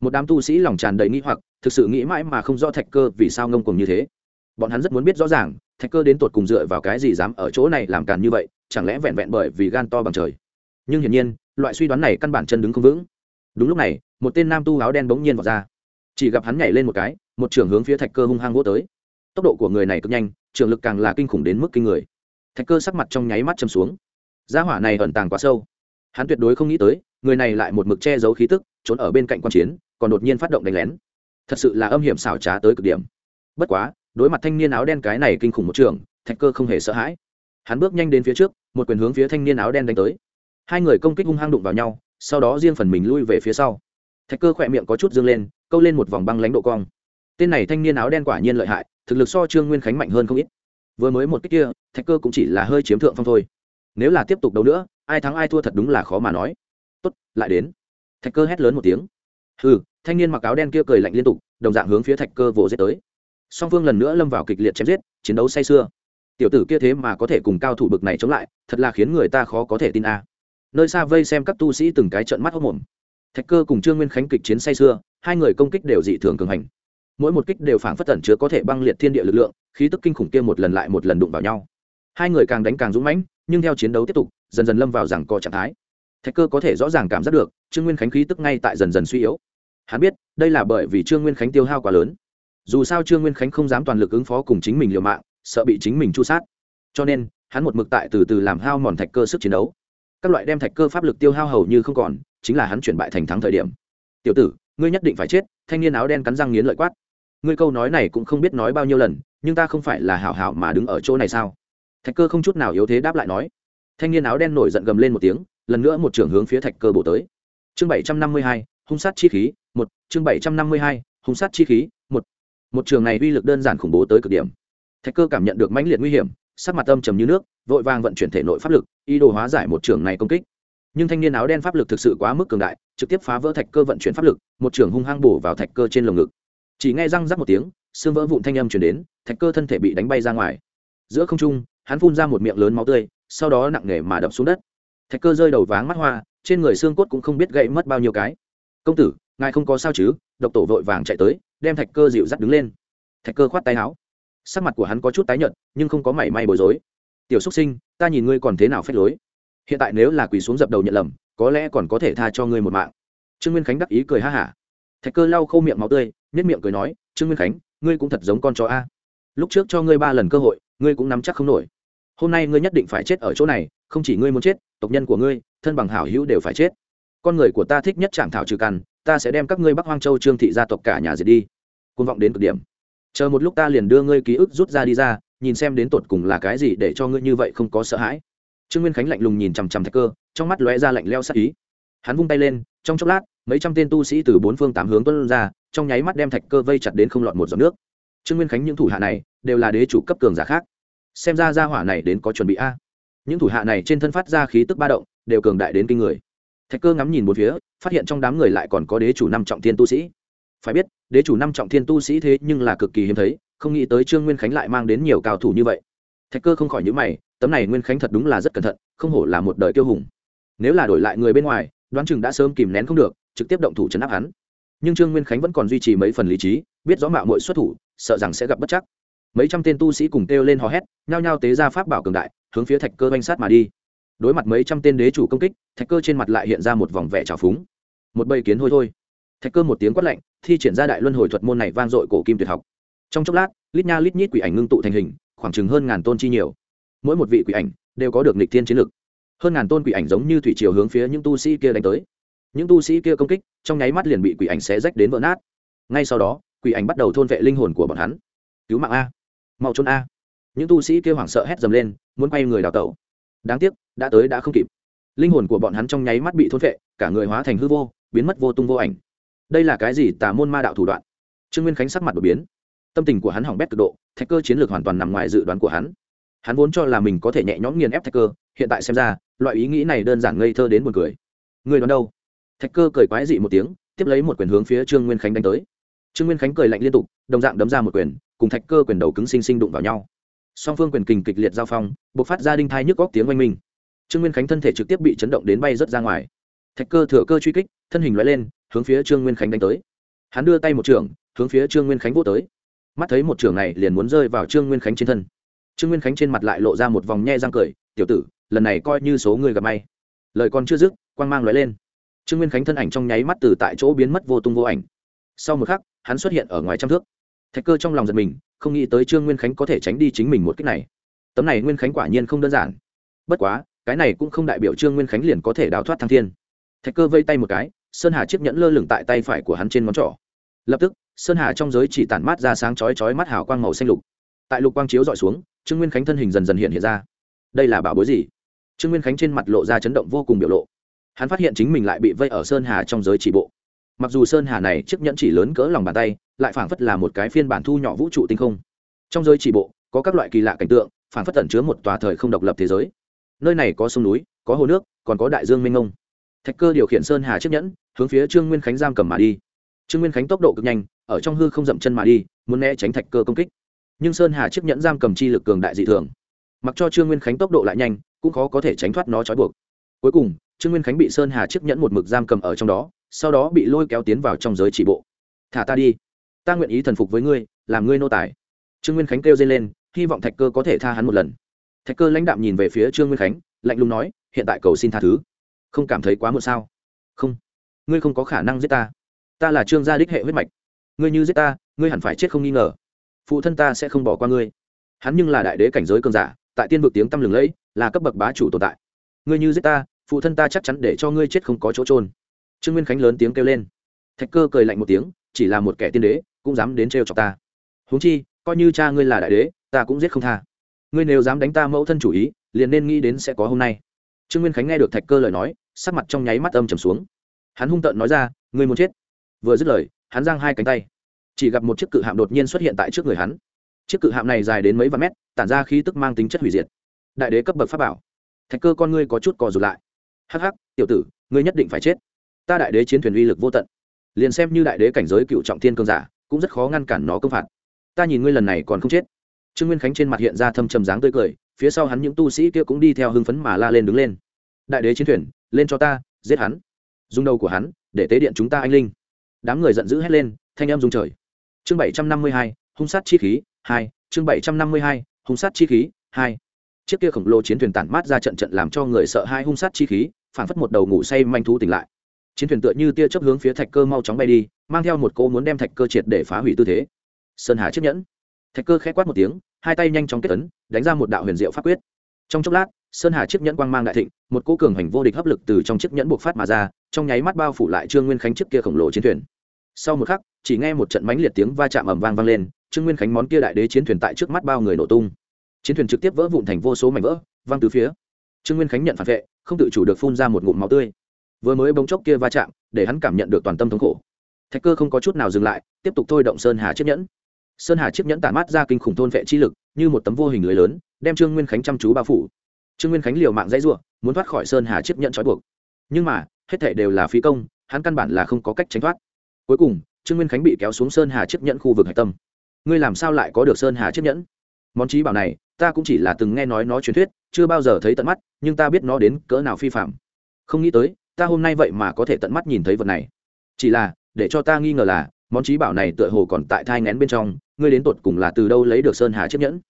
Một đám tu sĩ lòng tràn đầy nghĩ hoặc, thực sự nghĩ mãi mà không rõ thạch cơ vì sao ngông cuồng như thế. Bọn hắn rất muốn biết rõ ràng, thạch cơ đến tột cùng dựa vào cái gì dám ở chỗ này làm càn như vậy, chẳng lẽ vẹn vẹn bởi vì gan to bằng trời? Nhưng hiển nhiên, loại suy đoán này căn bản chân đứng không vững. Đúng lúc này, một tên nam tu áo đen bỗng nhiên vào ra. Chỉ gặp hắn nhảy lên một cái, một trường hướng phía thạch cơ hung hăng vỗ tới. Tốc độ của người này cực nhanh, trường lực càng là kinh khủng đến mức kinh người. Thạch cơ sắc mặt trong nháy mắt châm xuống gia hỏa này ẩn tàng quá sâu. Hắn tuyệt đối không nghĩ tới, người này lại một mực che giấu khí tức, trốn ở bên cạnh quan chiến, còn đột nhiên phát động đánh lén. Thật sự là âm hiểm xảo trá tới cực điểm. Bất quá, đối mặt thanh niên áo đen cái này kinh khủng một trường, thạch cơ không hề sợ hãi. Hắn bước nhanh đến phía trước, một quyền hướng phía thanh niên áo đen đánh tới. Hai người công kích hung hăng đụng vào nhau, sau đó riêng phần mình lui về phía sau. Thạch cơ khỏe miệng có chút dương lên, câu lên một vòng băng lãnh độ cong. Tên này thanh niên áo đen quả nhiên lợi hại, thực lực so trương nguyên khánh mạnh hơn không ít. Vừa mới một cách kia, thạch cơ cũng chỉ là hơi chiếm thượng phong thôi nếu là tiếp tục đấu nữa, ai thắng ai thua thật đúng là khó mà nói. Tốt, lại đến. Thạch cơ hét lớn một tiếng. Hừ, thanh niên mặc áo đen kia cười lạnh liên tục, đồng dạng hướng phía thạch cơ vỗ giết tới. Song phương lần nữa lâm vào kịch liệt chém giết, chiến đấu say sưa. Tiểu tử kia thế mà có thể cùng cao thủ bực này chống lại, thật là khiến người ta khó có thể tin a. Nơi xa vây xem các tu sĩ từng cái trận mắt hốc mồm thạch cơ cùng trương nguyên khánh kịch chiến say sưa, hai người công kích đều dị thường cường hành. Mỗi một kích đều phảng phất tẩn chứa có thể băng liệt thiên địa lực lượng, khí tức kinh khủng kia một lần lại một lần đụng vào nhau. Hai người càng đánh càng dũng mãnh nhưng theo chiến đấu tiếp tục, dần dần lâm vào rằng co trạng thái. Thạch cơ có thể rõ ràng cảm giác được, trương nguyên khánh khí tức ngay tại dần dần suy yếu. Hắn biết, đây là bởi vì trương nguyên khánh tiêu hao quá lớn. Dù sao trương nguyên khánh không dám toàn lực ứng phó cùng chính mình liều mạng, sợ bị chính mình chu sát. Cho nên, hắn một mực tại từ từ làm hao mòn thạch cơ sức chiến đấu. Các loại đem thạch cơ pháp lực tiêu hao hầu như không còn, chính là hắn chuyển bại thành thắng thời điểm. Tiểu tử, ngươi nhất định phải chết, thanh niên áo đen cắn răng nghiến lợi quát. Ngươi câu nói này cũng không biết nói bao nhiêu lần, nhưng ta không phải là hảo hảo mà đứng ở chỗ này sao? Thạch cơ không chút nào yếu thế đáp lại nói. Thanh niên áo đen nổi giận gầm lên một tiếng, lần nữa một trưởng hướng phía thạch cơ bổ tới. Chương bảy trăm năm mươi hai, hung sát chi khí, một, chương bảy trăm năm mươi hai, hung sát chi khí, một. Một trường này uy lực đơn giản khủng bố tới cực điểm. Thạch cơ cảm nhận được mãnh liệt nguy hiểm, sắc mặt âm trầm như nước, vội vàng vận chuyển thể nội pháp lực, ý đồ hóa giải một trường này công kích. Nhưng thanh niên áo đen pháp lực thực sự quá mức cường đại, trực tiếp phá vỡ thạch cơ vận chuyển pháp lực, một trường hung hăng bổ vào thạch cơ trên lồng ngực. Chỉ nghe răng rắc một tiếng, xương vỡ vụn thanh âm chuyển đến, thạch cơ thân thể bị đánh bay ra ngoài. Giữa không trung hắn phun ra một miệng lớn máu tươi, sau đó nặng nề mà đập xuống đất. Thạch cơ rơi đầu váng mắt hoa, trên người xương cốt cũng không biết gãy mất bao nhiêu cái. Công tử, ngài không có sao chứ? Độc tổ vội vàng chạy tới, đem thạch cơ dịu dắt đứng lên. Thạch cơ khoát tay áo. Sắc mặt của hắn có chút tái nhợt, nhưng không có mảy may bối rối. Tiểu xúc sinh, ta nhìn ngươi còn thế nào phép lối? Hiện tại nếu là quỳ xuống dập đầu nhận lầm, có lẽ còn có thể tha cho ngươi một mạng. Trương nguyên khánh đắc ý cười ha hả. Thạch cơ lau khâu miệng máu tươi nhất miệng cười nói, trương nguyên khánh, ngươi cũng thật giống con chó a. Lúc trước cho ngươi ba lần cơ hội, ngươi cũng nắm chắc không nổi hôm nay ngươi nhất định phải chết ở chỗ này, không chỉ ngươi muốn chết, tộc nhân của ngươi, thân bằng hảo hữu đều phải chết. Con người của ta thích nhất chạm thảo trừ cằn, ta sẽ đem các ngươi bắc hoang châu trương thị gia tộc cả nhà diệt đi. Côn vọng đến cực điểm. Chờ một lúc ta liền đưa ngươi ký ức rút ra đi ra, nhìn xem đến tột cùng là cái gì để cho ngươi như vậy không có sợ hãi. Trương nguyên khánh lạnh lùng nhìn chằm chằm thạch cơ, trong mắt lóe ra lạnh leo sắc ý. Hắn vung tay lên, trong chốc lát, mấy trăm tên tu sĩ từ bốn phương tám hướng tuân ra, trong nháy mắt đem thạch cơ vây chặt đến không lọt một giọt nước. Trương nguyên khánh những thủ hạ này đều là đế chủ cấp cường giả khác xem ra ra hỏa này đến có chuẩn bị a. Những thủ hạ này trên thân phát ra khí tức ba động, đều cường đại đến kinh người. Thạch cơ ngắm nhìn một phía, phát hiện trong đám người lại còn có đế chủ năm trọng thiên tu sĩ. Phải biết, đế chủ năm trọng thiên tu sĩ thế nhưng là cực kỳ hiếm thấy, không nghĩ tới trương nguyên khánh lại mang đến nhiều cao thủ như vậy. Thạch cơ không khỏi nhữ mày, tấm này nguyên khánh thật đúng là rất cẩn thận, không hổ là một đời kiêu hùng. Nếu là đổi lại người bên ngoài, đoán chừng đã sớm kìm nén không được, trực tiếp động thủ chấn áp hắn. Nhưng trương nguyên khánh vẫn còn duy trì mấy phần lý trí, biết rõ mạo mội xuất thủ, sợ rằng sẽ gặp bất chắc mấy trăm tên tu sĩ cùng kêu lên hò hét, nhao nhao tế ra pháp bảo cường đại, hướng phía thạch cơ oanh sát mà đi. Đối mặt mấy trăm tên đế chủ công kích, thạch cơ trên mặt lại hiện ra một vòng vẻ trào phúng. Một bầy kiến hôi thôi. Thạch cơ một tiếng quát lạnh, thi triển ra đại luân hồi thuật môn này vang dội cổ kim tuyệt học. Trong chốc lát, lít nha lít nhít quỷ ảnh ngưng tụ thành hình, khoảng chừng hơn ngàn tôn chi nhiều. Mỗi một vị quỷ ảnh đều có được nịch thiên chiến lực. Hơn ngàn tôn quỷ ảnh giống như thủy chiều hướng phía những tu sĩ kia đánh tới. Những tu sĩ kia công kích, trong nháy mắt liền bị quỷ ảnh xé rách đến vỡ nát. Ngay sau đó, quỷ ảnh bắt đầu thôn vệ linh hồn của bọn hắn. Cứu mạng a mau trốn a. Những tu sĩ kia hoảng sợ hét dầm lên, muốn quay người đào tẩu. Đáng tiếc, đã tới đã không kịp. Linh hồn của bọn hắn trong nháy mắt bị thôn vệ cả người hóa thành hư vô, biến mất vô tung vô ảnh. Đây là cái gì tà môn ma đạo thủ đoạn? Trương nguyên khánh sắc mặt đột biến. Tâm tình của hắn hỏng bét cực độ, thạch cơ chiến lược hoàn toàn nằm ngoài dự đoán của hắn. Hắn vốn cho là mình có thể nhẹ nhõm nghiền ép thạch cơ, hiện tại xem ra, loại ý nghĩ này đơn giản ngây thơ đến buồn cười. Người đoán đâu? Thạch cơ cười quái dị một tiếng, tiếp lấy một quyền hướng phía trương nguyên khánh đánh tới. Trương nguyên khánh cười lạnh liên tục, đồng dạng đấm ra một quyền cùng thạch cơ quyền đầu cứng sinh sinh đụng vào nhau. Song phương quyền kình kịch liệt giao phong b ộ c phát ra đinh thai nhức góc tiếng oanh minh. Trương nguyên khánh thân thể trực tiếp bị chấn động đến bay rớt ra ngoài. Thạch cơ thừa cơ truy kích, thân hình loại lên, hướng phía trương nguyên khánh đánh tới. Hắn đưa tay một trường hướng phía trương nguyên khánh vô tới. Mắt thấy một trường này liền muốn rơi vào trương nguyên khánh trên thân. Trương nguyên khánh trên mặt lại lộ ra một vòng nhe răng cười, tiểu tử, lần này coi như số người gặp may. Lời còn chưa dứt, quang mang lóe lên. Trương nguyên khánh thân ảnh trong nháy mắt từ tại chỗ biến mất vô tung vô ảnh. Sau một khắc, hắn xuất hiện ở ngoài trăm thước thạch cơ trong lòng giật mình, không nghĩ tới trương nguyên khánh có thể tránh đi chính mình một cách này. Tấm này nguyên khánh quả nhiên không đơn giản. Bất quá, cái này cũng không đại biểu trương nguyên khánh liền có thể đào thoát thăng thiên. Thạch cơ vây tay một cái, sơn hà chiếc nhẫn lơ lửng tại tay phải của hắn trên ngón trỏ. Lập tức, sơn hà trong giới chỉ tản mát ra sáng chói chói mắt hào quang màu xanh lục. Tại lục quang chiếu dọi xuống, trương nguyên khánh thân hình dần dần hiện hiện ra. Đây là bảo bối gì? Trương nguyên khánh trên mặt lộ ra chấn động vô cùng biểu lộ. Hắn phát hiện chính mình lại bị vây ở sơn hà trong giới chỉ bộ mặc dù sơn hà này chiếc nhẫn chỉ lớn cỡ lòng bàn tay, lại phảng phất là một cái phiên bản thu nhỏ vũ trụ tinh không. Trong giới chỉ bộ, có các loại kỳ lạ cảnh tượng, phảng phất tẩn chứa một tòa thời không độc lập thế giới. Nơi này có sông núi, có hồ nước, còn có đại dương mênh mông. Thạch cơ điều khiển sơn hà chiếc nhẫn, hướng phía trương nguyên khánh giam cầm mà đi. Trương nguyên khánh tốc độ cực nhanh, ở trong hư không dậm chân mà đi, muốn né tránh thạch cơ công kích. Nhưng sơn hà chiếc nhẫn giam cầm chi lực cường đại dị thường. Mặc cho trương nguyên khánh tốc độ lại nhanh, cũng khó có thể tránh thoát nó trói buộc. Cuối cùng, trương nguyên khánh bị sơn hà chiếc nhẫn một mực giam cầm ở trong đó sau đó bị lôi kéo tiến vào trong giới chỉ bộ. Thả ta đi. Ta nguyện ý thần phục với ngươi, làm ngươi nô tài. Trương nguyên khánh kêu dây lên, hy vọng thạch cơ có thể tha hắn một lần. Thạch cơ lãnh đạm nhìn về phía trương nguyên khánh, lạnh lùng nói, hiện tại cầu xin tha thứ. Không cảm thấy quá muộn sao? Không. Ngươi không có khả năng giết ta. Ta là trương gia đích hệ huyết mạch. Ngươi như giết ta, ngươi hẳn phải chết không nghi ngờ. Phụ thân ta sẽ không bỏ qua ngươi. Hắn nhưng là đại đế cảnh giới cường giả, tại tiên vực tiếng tăm lừng lẫy, là cấp bậc bá chủ tồn tại. Ngươi như giết ta, phụ thân ta chắc chắn để cho ngươi chết không có chỗ trôn trương nguyên khánh lớn tiếng kêu lên. Thạch cơ cười lạnh một tiếng, chỉ là một kẻ tiên đế, cũng dám đến trêu chọc ta. Huống chi, coi như cha ngươi là đại đế, ta cũng giết không tha. Ngươi nếu dám đánh ta mẫu thân chủ ý, liền nên nghĩ đến sẽ có hôm nay. Trương nguyên khánh nghe được thạch cơ lời nói, sắc mặt trong nháy mắt âm trầm xuống. Hắn hung tợn nói ra, ngươi muốn chết? Vừa dứt lời, hắn giang hai cánh tay. Chỉ gặp một chiếc cự hạm đột nhiên xuất hiện tại trước người hắn. Chiếc cự hạm này dài đến mấy vạn mét, tản ra khí tức mang tính chất hủy diệt. Đại đế cấp bậc pháp bảo. Thạch cơ con ngươi có chút cò dù lại. Hắc hắc, tiểu tử, ngươi nhất định phải chết ta đại đế chiến thuyền uy lực vô tận. Liền xem như đại đế cảnh giới cựu trọng thiên cương giả, cũng rất khó ngăn cản nó công phạt. Ta nhìn ngươi lần này còn không chết. Trương nguyên khánh trên mặt hiện ra thâm trầm dáng tươi cười, phía sau hắn những tu sĩ kia cũng đi theo hưng phấn mà la lên đứng lên. Đại đế chiến thuyền, lên cho ta, giết hắn. Dùng đầu của hắn, để tế điện chúng ta anh linh. Đám người giận dữ hét lên, thanh em dùng trời. Chương bảy trăm năm mươi hai, hung sát chi khí, hai, chương bảy trăm năm mươi hai, hung sát chi khí, hai. Chiếc kia khổng lồ chiến thuyền tản mát ra trận trận làm cho người sợ hai hung sát chi khí phản phất một đầu ngủ say manh thú tỉnh lại chiến thuyền tựa như tia chớp hướng phía thạch cơ mau chóng bay đi, mang theo một cô muốn đem thạch cơ triệt để phá hủy tư thế. Sơn hà chiếc nhẫn. Thạch cơ khẽ quát một tiếng, hai tay nhanh chóng kết ấn, đánh ra một đạo huyền diệu pháp quyết. Trong chốc lát, sơn hà chiếc nhẫn quang mang đại thịnh, một cô cường hành vô địch hấp lực từ trong chiếc nhẫn buộc phát mà ra, trong nháy mắt bao phủ lại trương nguyên khánh chiếc kia khổng lồ chiến thuyền. Sau một khắc, chỉ nghe một trận mánh liệt tiếng va chạm ầm vang vang lên, trương nguyên khánh món kia đại đế chiến thuyền tại trước mắt bao người nổ tung. Chiến thuyền trực tiếp vỡ vụn thành vô số mảnh vỡ, văng từ phía. Trương nguyên khánh nhận phản vệ, không tự chủ được phun ra một ngụm máu tươi vừa mới bông chốc kia va chạm, để hắn cảm nhận được toàn tâm thống khổ. Thạch cơ không có chút nào dừng lại, tiếp tục thôi động sơn hà chiếc nhẫn. Sơn hà chiếc nhẫn tản mát ra kinh khủng thôn vệ chi lực, như một tấm vô hình lưới lớn, đem trương nguyên khánh chăm chú bao phủ. Trương nguyên khánh liều mạng dãy r u ộ muốn thoát khỏi sơn hà chiếc nhẫn trói buộc. Nhưng mà, hết thể đều là phí công, hắn căn bản là không có cách tránh thoát. Cuối cùng, trương nguyên khánh bị kéo xuống sơn hà chiếc nhẫn khu vực hạch tâm. Ngươi làm sao lại có được sơn hà chiếc nhẫn? Món trí bảo này, ta cũng chỉ là từng nghe nói nó truyền thuyết, chưa bao giờ thấy tận mắt, nhưng ta biết nó đến cỡ nào phi phạm. Không nghĩ tới ta hôm nay vậy mà có thể tận mắt nhìn thấy vật này. Chỉ là, để cho ta nghi ngờ là, món trí bảo này tựa hồ còn tại thai ngén bên trong, ngươi đến tột cùng là từ đâu lấy được sơn hà chiếc nhẫn?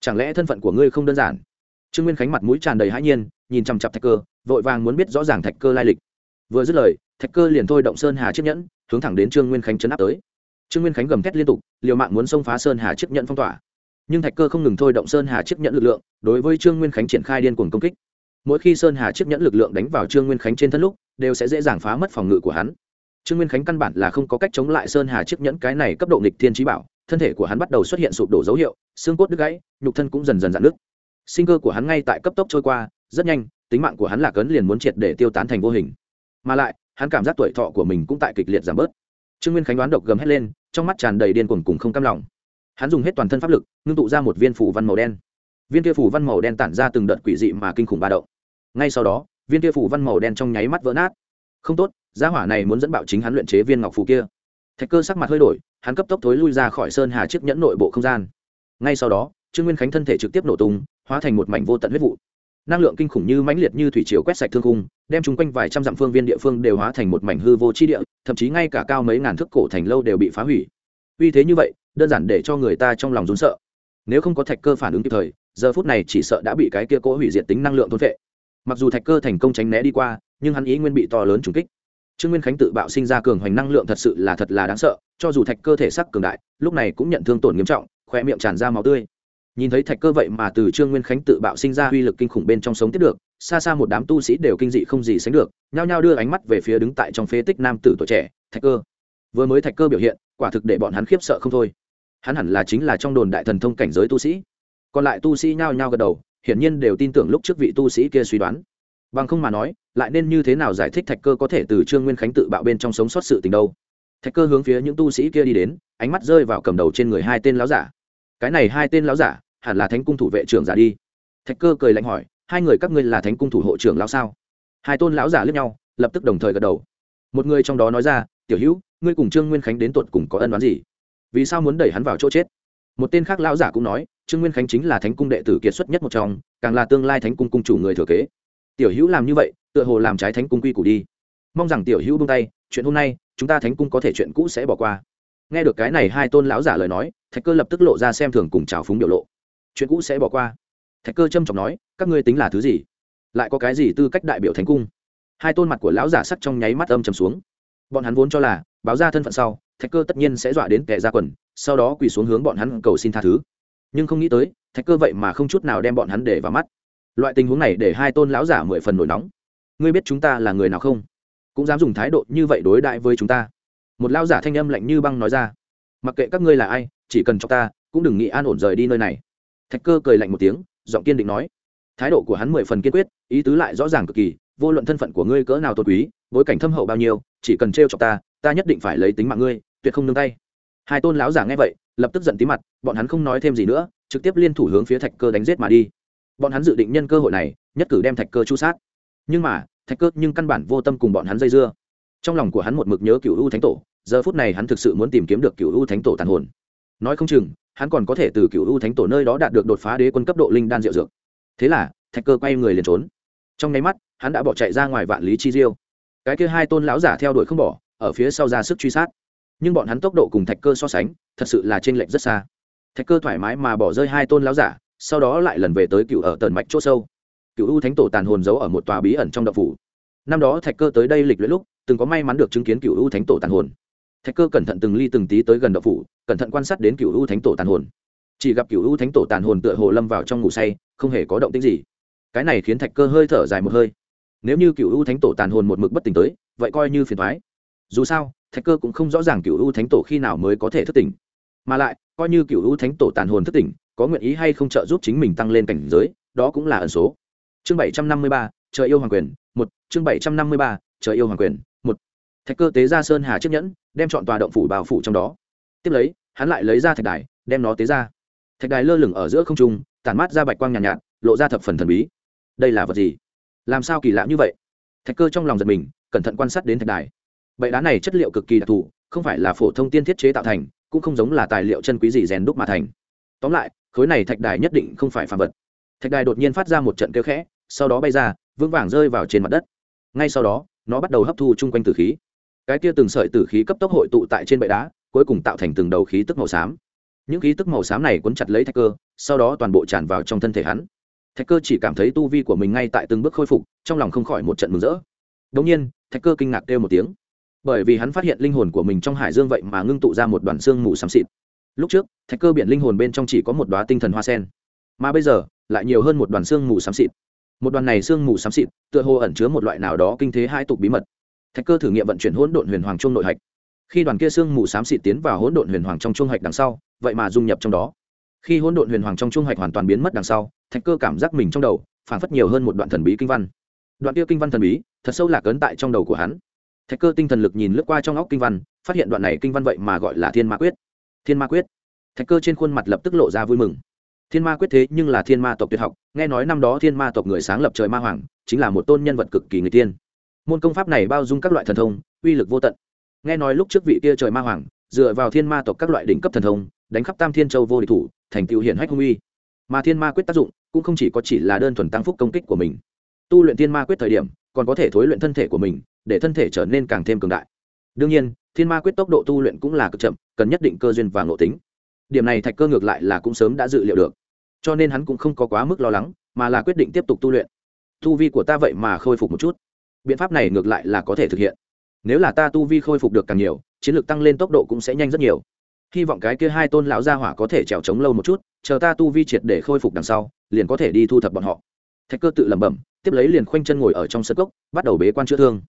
Chẳng lẽ thân phận của ngươi không đơn giản? Trương nguyên khánh mặt mũi tràn đầy hãi nhiên, nhìn chằm chặp thạch cơ, vội vàng muốn biết rõ ràng thạch cơ lai lịch. Vừa dứt lời, thạch cơ liền thôi động sơn hà chiếc nhẫn, hướng thẳng đến trương nguyên khánh chấn áp tới. Trương nguyên khánh gầm thét liên tục, liều mạng muốn xông phá sơn hà chiếc nhẫn phong tỏa. Nhưng thạch cơ không ngừng thôi động sơn hà chiếc nhẫn lực lượng, đối với trương nguyên khánh triển khai điên cuồng công kích mỗi khi sơn hà chiếc nhẫn lực lượng đánh vào trương nguyên khánh trên thân lúc, đều sẽ dễ dàng phá mất phòng ngự của hắn. Trương nguyên khánh căn bản là không có cách chống lại sơn hà chiếc nhẫn cái này cấp độ nghịch thiên trí bảo, thân thể của hắn bắt đầu xuất hiện sụp đổ dấu hiệu, xương cốt đứt gãy, nhục thân cũng dần dần dạn nứt. Sinh cơ của hắn ngay tại cấp tốc trôi qua, rất nhanh, tính mạng của hắn là cấn liền muốn triệt để tiêu tán thành vô hình. Mà lại, hắn cảm giác tuổi thọ của mình cũng tại kịch liệt giảm bớt. Trương nguyên khánh đoán độc gầm hét lên, trong mắt tràn đầy điên cuồng cùng không cam lòng. Hắn dùng hết toàn thân pháp lực, ngưng tụ ra một viên phủ văn màu đen. Viên kia phủ văn màu đen tản ra từng đợt quỷ dị mà kinh khủng ba động ngay sau đó, viên kia phủ văn màu đen trong nháy mắt vỡ nát. Không tốt, gia hỏa này muốn dẫn bạo chính hắn luyện chế viên ngọc phù kia. Thạch cơ sắc mặt hơi đổi, hắn cấp tốc thối lui ra khỏi sơn hà chiếc nhẫn nội bộ không gian. Ngay sau đó, trương nguyên khánh thân thể trực tiếp nổ tung, hóa thành một mảnh vô tận huyết vụ. Năng lượng kinh khủng như mãnh liệt như thủy chiều quét sạch thương khung, đem chung quanh vài trăm dặm phương viên địa phương đều hóa thành một mảnh hư vô chi địa, thậm chí ngay cả cao mấy ngàn thước cổ thành lâu đều bị phá hủy. Uy thế như vậy, đơn giản để cho người ta trong lòng rốn sợ. Nếu không có thạch cơ phản ứng kịp thời, giờ phút này chỉ sợ đã bị cái kia cỗ hủy diệt tính năng lượng thôn vệ mặc dù thạch cơ thành công tránh né đi qua, nhưng hắn ý nguyên bị to lớn trùng kích. Trương nguyên khánh tự bạo sinh ra cường hoành năng lượng thật sự là thật là đáng sợ, cho dù thạch cơ thể sắc cường đại, lúc này cũng nhận thương tổn nghiêm trọng khoe miệng tràn ra máu tươi. Nhìn thấy thạch cơ vậy mà từ trương nguyên khánh tự bạo sinh ra uy lực kinh khủng bên trong sống tiếp được, xa xa một đám tu sĩ đều kinh dị không gì sánh được, nhao nhao đưa ánh mắt về phía đứng tại trong phế tích nam tử tuổi trẻ, thạch cơ. Vừa mới thạch cơ biểu hiện, quả thực để bọn hắn khiếp sợ không thôi. Hắn hẳn là chính là trong đồn đại thần thông cảnh giới tu sĩ. Còn lại tu sĩ nhao nhao gật đầu hiển nhiên đều tin tưởng lúc trước vị tu sĩ kia suy đoán. Bằng không mà nói, lại nên như thế nào giải thích thạch cơ có thể từ trương nguyên khánh tự bạo bên trong sống sót sự tình đâu? Thạch cơ hướng phía những tu sĩ kia đi đến, ánh mắt rơi vào cầm đầu trên người hai tên láo giả. Cái này hai tên láo giả, hẳn là thánh cung thủ vệ trưởng giả đi. Thạch cơ cười lạnh hỏi, hai người các ngươi là thánh cung thủ hộ trưởng lão sao? Hai tôn lão giả lướt nhau, lập tức đồng thời gật đầu. Một người trong đó nói ra, tiểu hữu, ngươi cùng trương nguyên khánh đến tột cùng có ân đoán gì? Vì sao muốn đẩy hắn vào chỗ chết? Một tên khác lão giả cũng nói, trương nguyên khánh chính là thánh cung đệ tử kiệt xuất nhất một trong, càng là tương lai thánh cung cung chủ người thừa kế. Tiểu hữu làm như vậy, tựa hồ làm trái thánh cung quy củ đi. Mong rằng tiểu hữu buông tay, chuyện hôm nay, chúng ta thánh cung có thể chuyện cũ sẽ bỏ qua. Nghe được cái này hai tôn lão giả lời nói, thạch cơ lập tức lộ ra xem thường cùng trào phúng biểu lộ. Chuyện cũ sẽ bỏ qua. Thạch cơ trâm trọng nói, các ngươi tính là thứ gì? Lại có cái gì tư cách đại biểu thánh cung? Hai tôn mặt của lão giả sắc trong nháy mắt âm trầm xuống. Bọn hắn vốn cho là, báo ra thân phận sau thạch cơ tất nhiên sẽ dọa đến kẻ ra quần, sau đó quỳ xuống hướng bọn hắn cầu xin tha thứ. Nhưng không nghĩ tới, thạch cơ vậy mà không chút nào đem bọn hắn để vào mắt. Loại tình huống này để hai tôn lão giả mười phần nổi nóng. Ngươi biết chúng ta là người nào không? Cũng dám dùng thái độ như vậy đối đại với chúng ta. Một lão giả thanh âm lạnh như băng nói ra. Mặc kệ các ngươi là ai, chỉ cần cho ta, cũng đừng nghĩ an ổn rời đi nơi này. Thạch cơ cười lạnh một tiếng, giọng kiên định nói. Thái độ của hắn mười phần kiên quyết, ý tứ lại rõ ràng cực kỳ, vô luận thân phận của ngươi cỡ nào tôn quý, bối cảnh thâm hậu bao nhiêu, chỉ cần trêu chọc ta ta nhất định phải lấy tính mạng ngươi tuyệt không nương tay. Hai tôn lão giả nghe vậy, lập tức giận tí mặt, bọn hắn không nói thêm gì nữa, trực tiếp liên thủ hướng phía thạch cơ đánh giết mà đi. Bọn hắn dự định nhân cơ hội này, nhất cử đem thạch cơ chu sát. Nhưng mà, thạch cơ nhưng căn bản vô tâm cùng bọn hắn dây dưa. Trong lòng của hắn một mực nhớ cựu u thánh tổ, giờ phút này hắn thực sự muốn tìm kiếm được cựu u thánh tổ tàn hồn. Nói không chừng, hắn còn có thể từ cựu u thánh tổ nơi đó đạt được đột phá đế quân cấp độ linh đan diệu dược. Thế là, thạch cơ quay người liền trốn. Trong nháy mắt, hắn đã bỏ chạy ra ngoài vạn lý chi diêu. Cái kia hai tôn lão giả theo đuổi không bỏ, ở phía sau ra sức truy sát nhưng bọn hắn tốc độ cùng thạch cơ so sánh, thật sự là t r ê n lệch rất xa. Thạch cơ thoải mái mà bỏ rơi hai tôn lão giả, sau đó lại lần về tới cựu ở tần mạch c h ỗ sâu. Cựu u thánh tổ tàn hồn giấu ở một tòa bí ẩn trong đậu phủ. Năm đó thạch cơ tới đây lịch luyện lúc, từng có may mắn được chứng kiến cựu u thánh tổ tàn hồn. Thạch cơ cẩn thận từng ly từng tí tới gần đậu phủ, cẩn thận quan sát đến cựu u thánh tổ tàn hồn. Chỉ gặp cựu u thánh tổ tàn hồn tựa hồ lâm vào trong ngủ say, không hề có động tích gì. Cái này khiến thạch cơ hơi thở dài một hơi. Nếu như cựu u thánh tổ tàn hồn một mực bất tỉnh tới, vậy coi như phiền thoái dù sao thạch cơ cũng không rõ ràng cựu u thánh tổ khi nào mới có thể thức tỉnh. Mà lại coi như cựu u thánh tổ tàn hồn thức tỉnh có nguyện ý hay không trợ giúp chính mình tăng lên cảnh giới đó cũng là ẩn số. Chương bảy trăm năm mươi ba chờ yêu hoàng quyền một. Chương bảy trăm năm mươi ba chờ yêu hoàng quyền một. Thạch cơ tế ra sơn hà chiếc nhẫn đem chọn tòa động phủ bao phủ trong đó. Tiếp lấy hắn lại lấy ra thạch đài đem nó tế ra. Thạch đài lơ lửng ở giữa không trung tản mát ra bạch quang nhàn nhạt, nhạt lộ ra thập phần thần bí. Đây là vật gì? Làm sao kỳ lạ như vậy? Thạch cơ trong lòng giật mình cẩn thận quan sát đến thạch đài bệ đá này chất liệu cực kỳ đặc thù, không phải là phổ thông tiên thiết chế tạo thành, cũng không giống là tài liệu chân quý gì rèn đúc mà thành. Tóm lại, khối này thạch đài nhất định không phải phàm vật. Thạch đài đột nhiên phát ra một trận kêu khẽ, sau đó bay ra, vững vàng rơi vào trên mặt đất. Ngay sau đó, nó bắt đầu hấp thu chung quanh tử khí. Cái kia từng sợi tử khí cấp tốc hội tụ tại trên bệ đá, cuối cùng tạo thành từng đầu khí tức màu xám. Những khí tức màu xám này cuốn chặt lấy thạch cơ, sau đó toàn bộ tràn vào trong thân thể hắn. Thạch cơ chỉ cảm thấy tu vi của mình ngay tại từng bước khôi phục, trong lòng không khỏi một trận mừng rỡ. Đ ỗ n g nhiên, thạch cơ kinh ngạc kêu một tiếng bởi vì hắn phát hiện linh hồn của mình trong hải dương vậy mà ngưng tụ ra một đoàn xương mù xám xịt. Lúc trước, thạch cơ biển linh hồn bên trong chỉ có một đoá tinh thần hoa sen, mà bây giờ lại nhiều hơn một đoàn xương mù xám xịt. Một đoàn này xương mù xám xịt tựa hồ ẩn chứa một loại nào đó kinh thế hai tục bí mật. Thạch cơ thử nghiệm vận chuyển hỗn độn huyền hoàng trung nội hạch. Khi đoàn kia xương mù xám xịt tiến vào hỗn độn huyền hoàng trong trung hạch đằng sau, vậy mà dung nhập trong đó. Khi hỗn độn huyền hoàng trong trung hạch hoàn toàn biến mất đằng sau, thạch cơ cảm giác mình trong đầu phản phất nhiều hơn một đoạn thần bí kinh văn. Đoạn kia kinh văn thần bí thật sâu lạc ấn tại trong đầu của hắn thạch cơ tinh thần lực nhìn lướt qua trong óc kinh văn, phát hiện đoạn này kinh văn vậy mà gọi là thiên ma quyết. Thiên ma quyết. Thạch cơ trên khuôn mặt lập tức lộ ra vui mừng. Thiên ma quyết thế nhưng là thiên ma tộc tuyệt học, nghe nói năm đó thiên ma tộc người sáng lập trời ma hoàng, chính là một tôn nhân vật cực kỳ người tiên. Môn công pháp này bao dung các loại thần thông, uy lực vô tận. Nghe nói lúc trước vị kia trời ma hoàng, dựa vào thiên ma tộc các loại đỉnh cấp thần thông, đánh khắp tam thiên châu vô địch thủ, thành tựu hiển hách hung uy. Mà thiên ma quyết tác dụng, cũng không chỉ có chỉ là đơn thuần tăng phúc công kích của mình. Tu luyện thiên ma quyết thời điểm, còn có thể thối luyện thân thể của mình để thân thể trở nên càng thêm cường đại. Đương nhiên, thiên ma quyết tốc độ tu luyện cũng là cực chậm, cần nhất định cơ duyên và ngộ tính. Điểm này thạch cơ ngược lại là cũng sớm đã dự liệu được. Cho nên hắn cũng không có quá mức lo lắng, mà là quyết định tiếp tục tu luyện. Tu vi của ta vậy mà khôi phục một chút. Biện pháp này ngược lại là có thể thực hiện. Nếu là ta tu vi khôi phục được càng nhiều, chiến lược tăng lên tốc độ cũng sẽ nhanh rất nhiều. Hy vọng cái kia hai tôn lão gia hỏa có thể trèo trống lâu một chút, chờ ta tu vi triệt để khôi phục đằng sau, liền có thể đi thu thập bọn họ. Thạch cơ tự lẩm bẩm, tiếp lấy liền khoanh chân ngồi ở trong sân cốc, bắt đầu bế quan chữa thương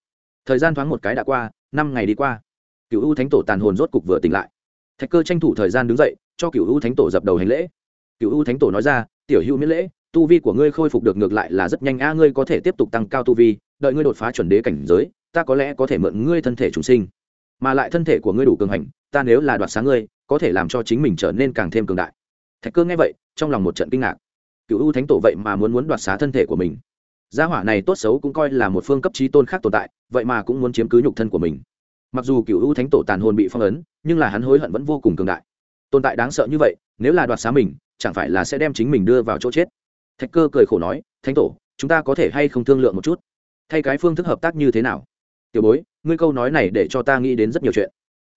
thời gian thoáng một cái đã qua, năm ngày đi qua. Cựu u thánh tổ tàn hồn rốt cục vừa tỉnh lại. Thạch cơ tranh thủ thời gian đứng dậy, cho cựu u thánh tổ dập đầu hành lễ. Cựu u thánh tổ nói ra, tiểu hữu miễn lễ, tu vi của ngươi khôi phục được ngược lại là rất nhanh a, ngươi có thể tiếp tục tăng cao tu vi, đợi ngươi đột phá chuẩn đế cảnh giới, ta có lẽ có thể mượn ngươi thân thể trùng sinh. Mà lại thân thể của ngươi đủ cường hành, ta nếu là đoạt sáng ngươi, có thể làm cho chính mình trở nên càng thêm cường đại. Thạch cơ nghe vậy, trong lòng một trận kinh ngạc. Cựu u thánh tổ vậy mà muốn muốn đoạt xá thân thể của mình gia hỏa này tốt xấu cũng coi là một phương cấp trí tôn khác tồn tại, vậy mà cũng muốn chiếm cứ nhục thân của mình. Mặc dù cựu u thánh tổ tàn hồn bị phong ấn, nhưng là hắn hối hận vẫn vô cùng cường đại. Tồn tại đáng sợ như vậy, nếu là đoạt xá mình, chẳng phải là sẽ đem chính mình đưa vào chỗ chết? Thạch cơ cười khổ nói, thánh tổ, chúng ta có thể hay không thương lượng một chút? Thay cái phương thức hợp tác như thế nào? Tiểu bối, ngươi câu nói này để cho ta nghĩ đến rất nhiều chuyện.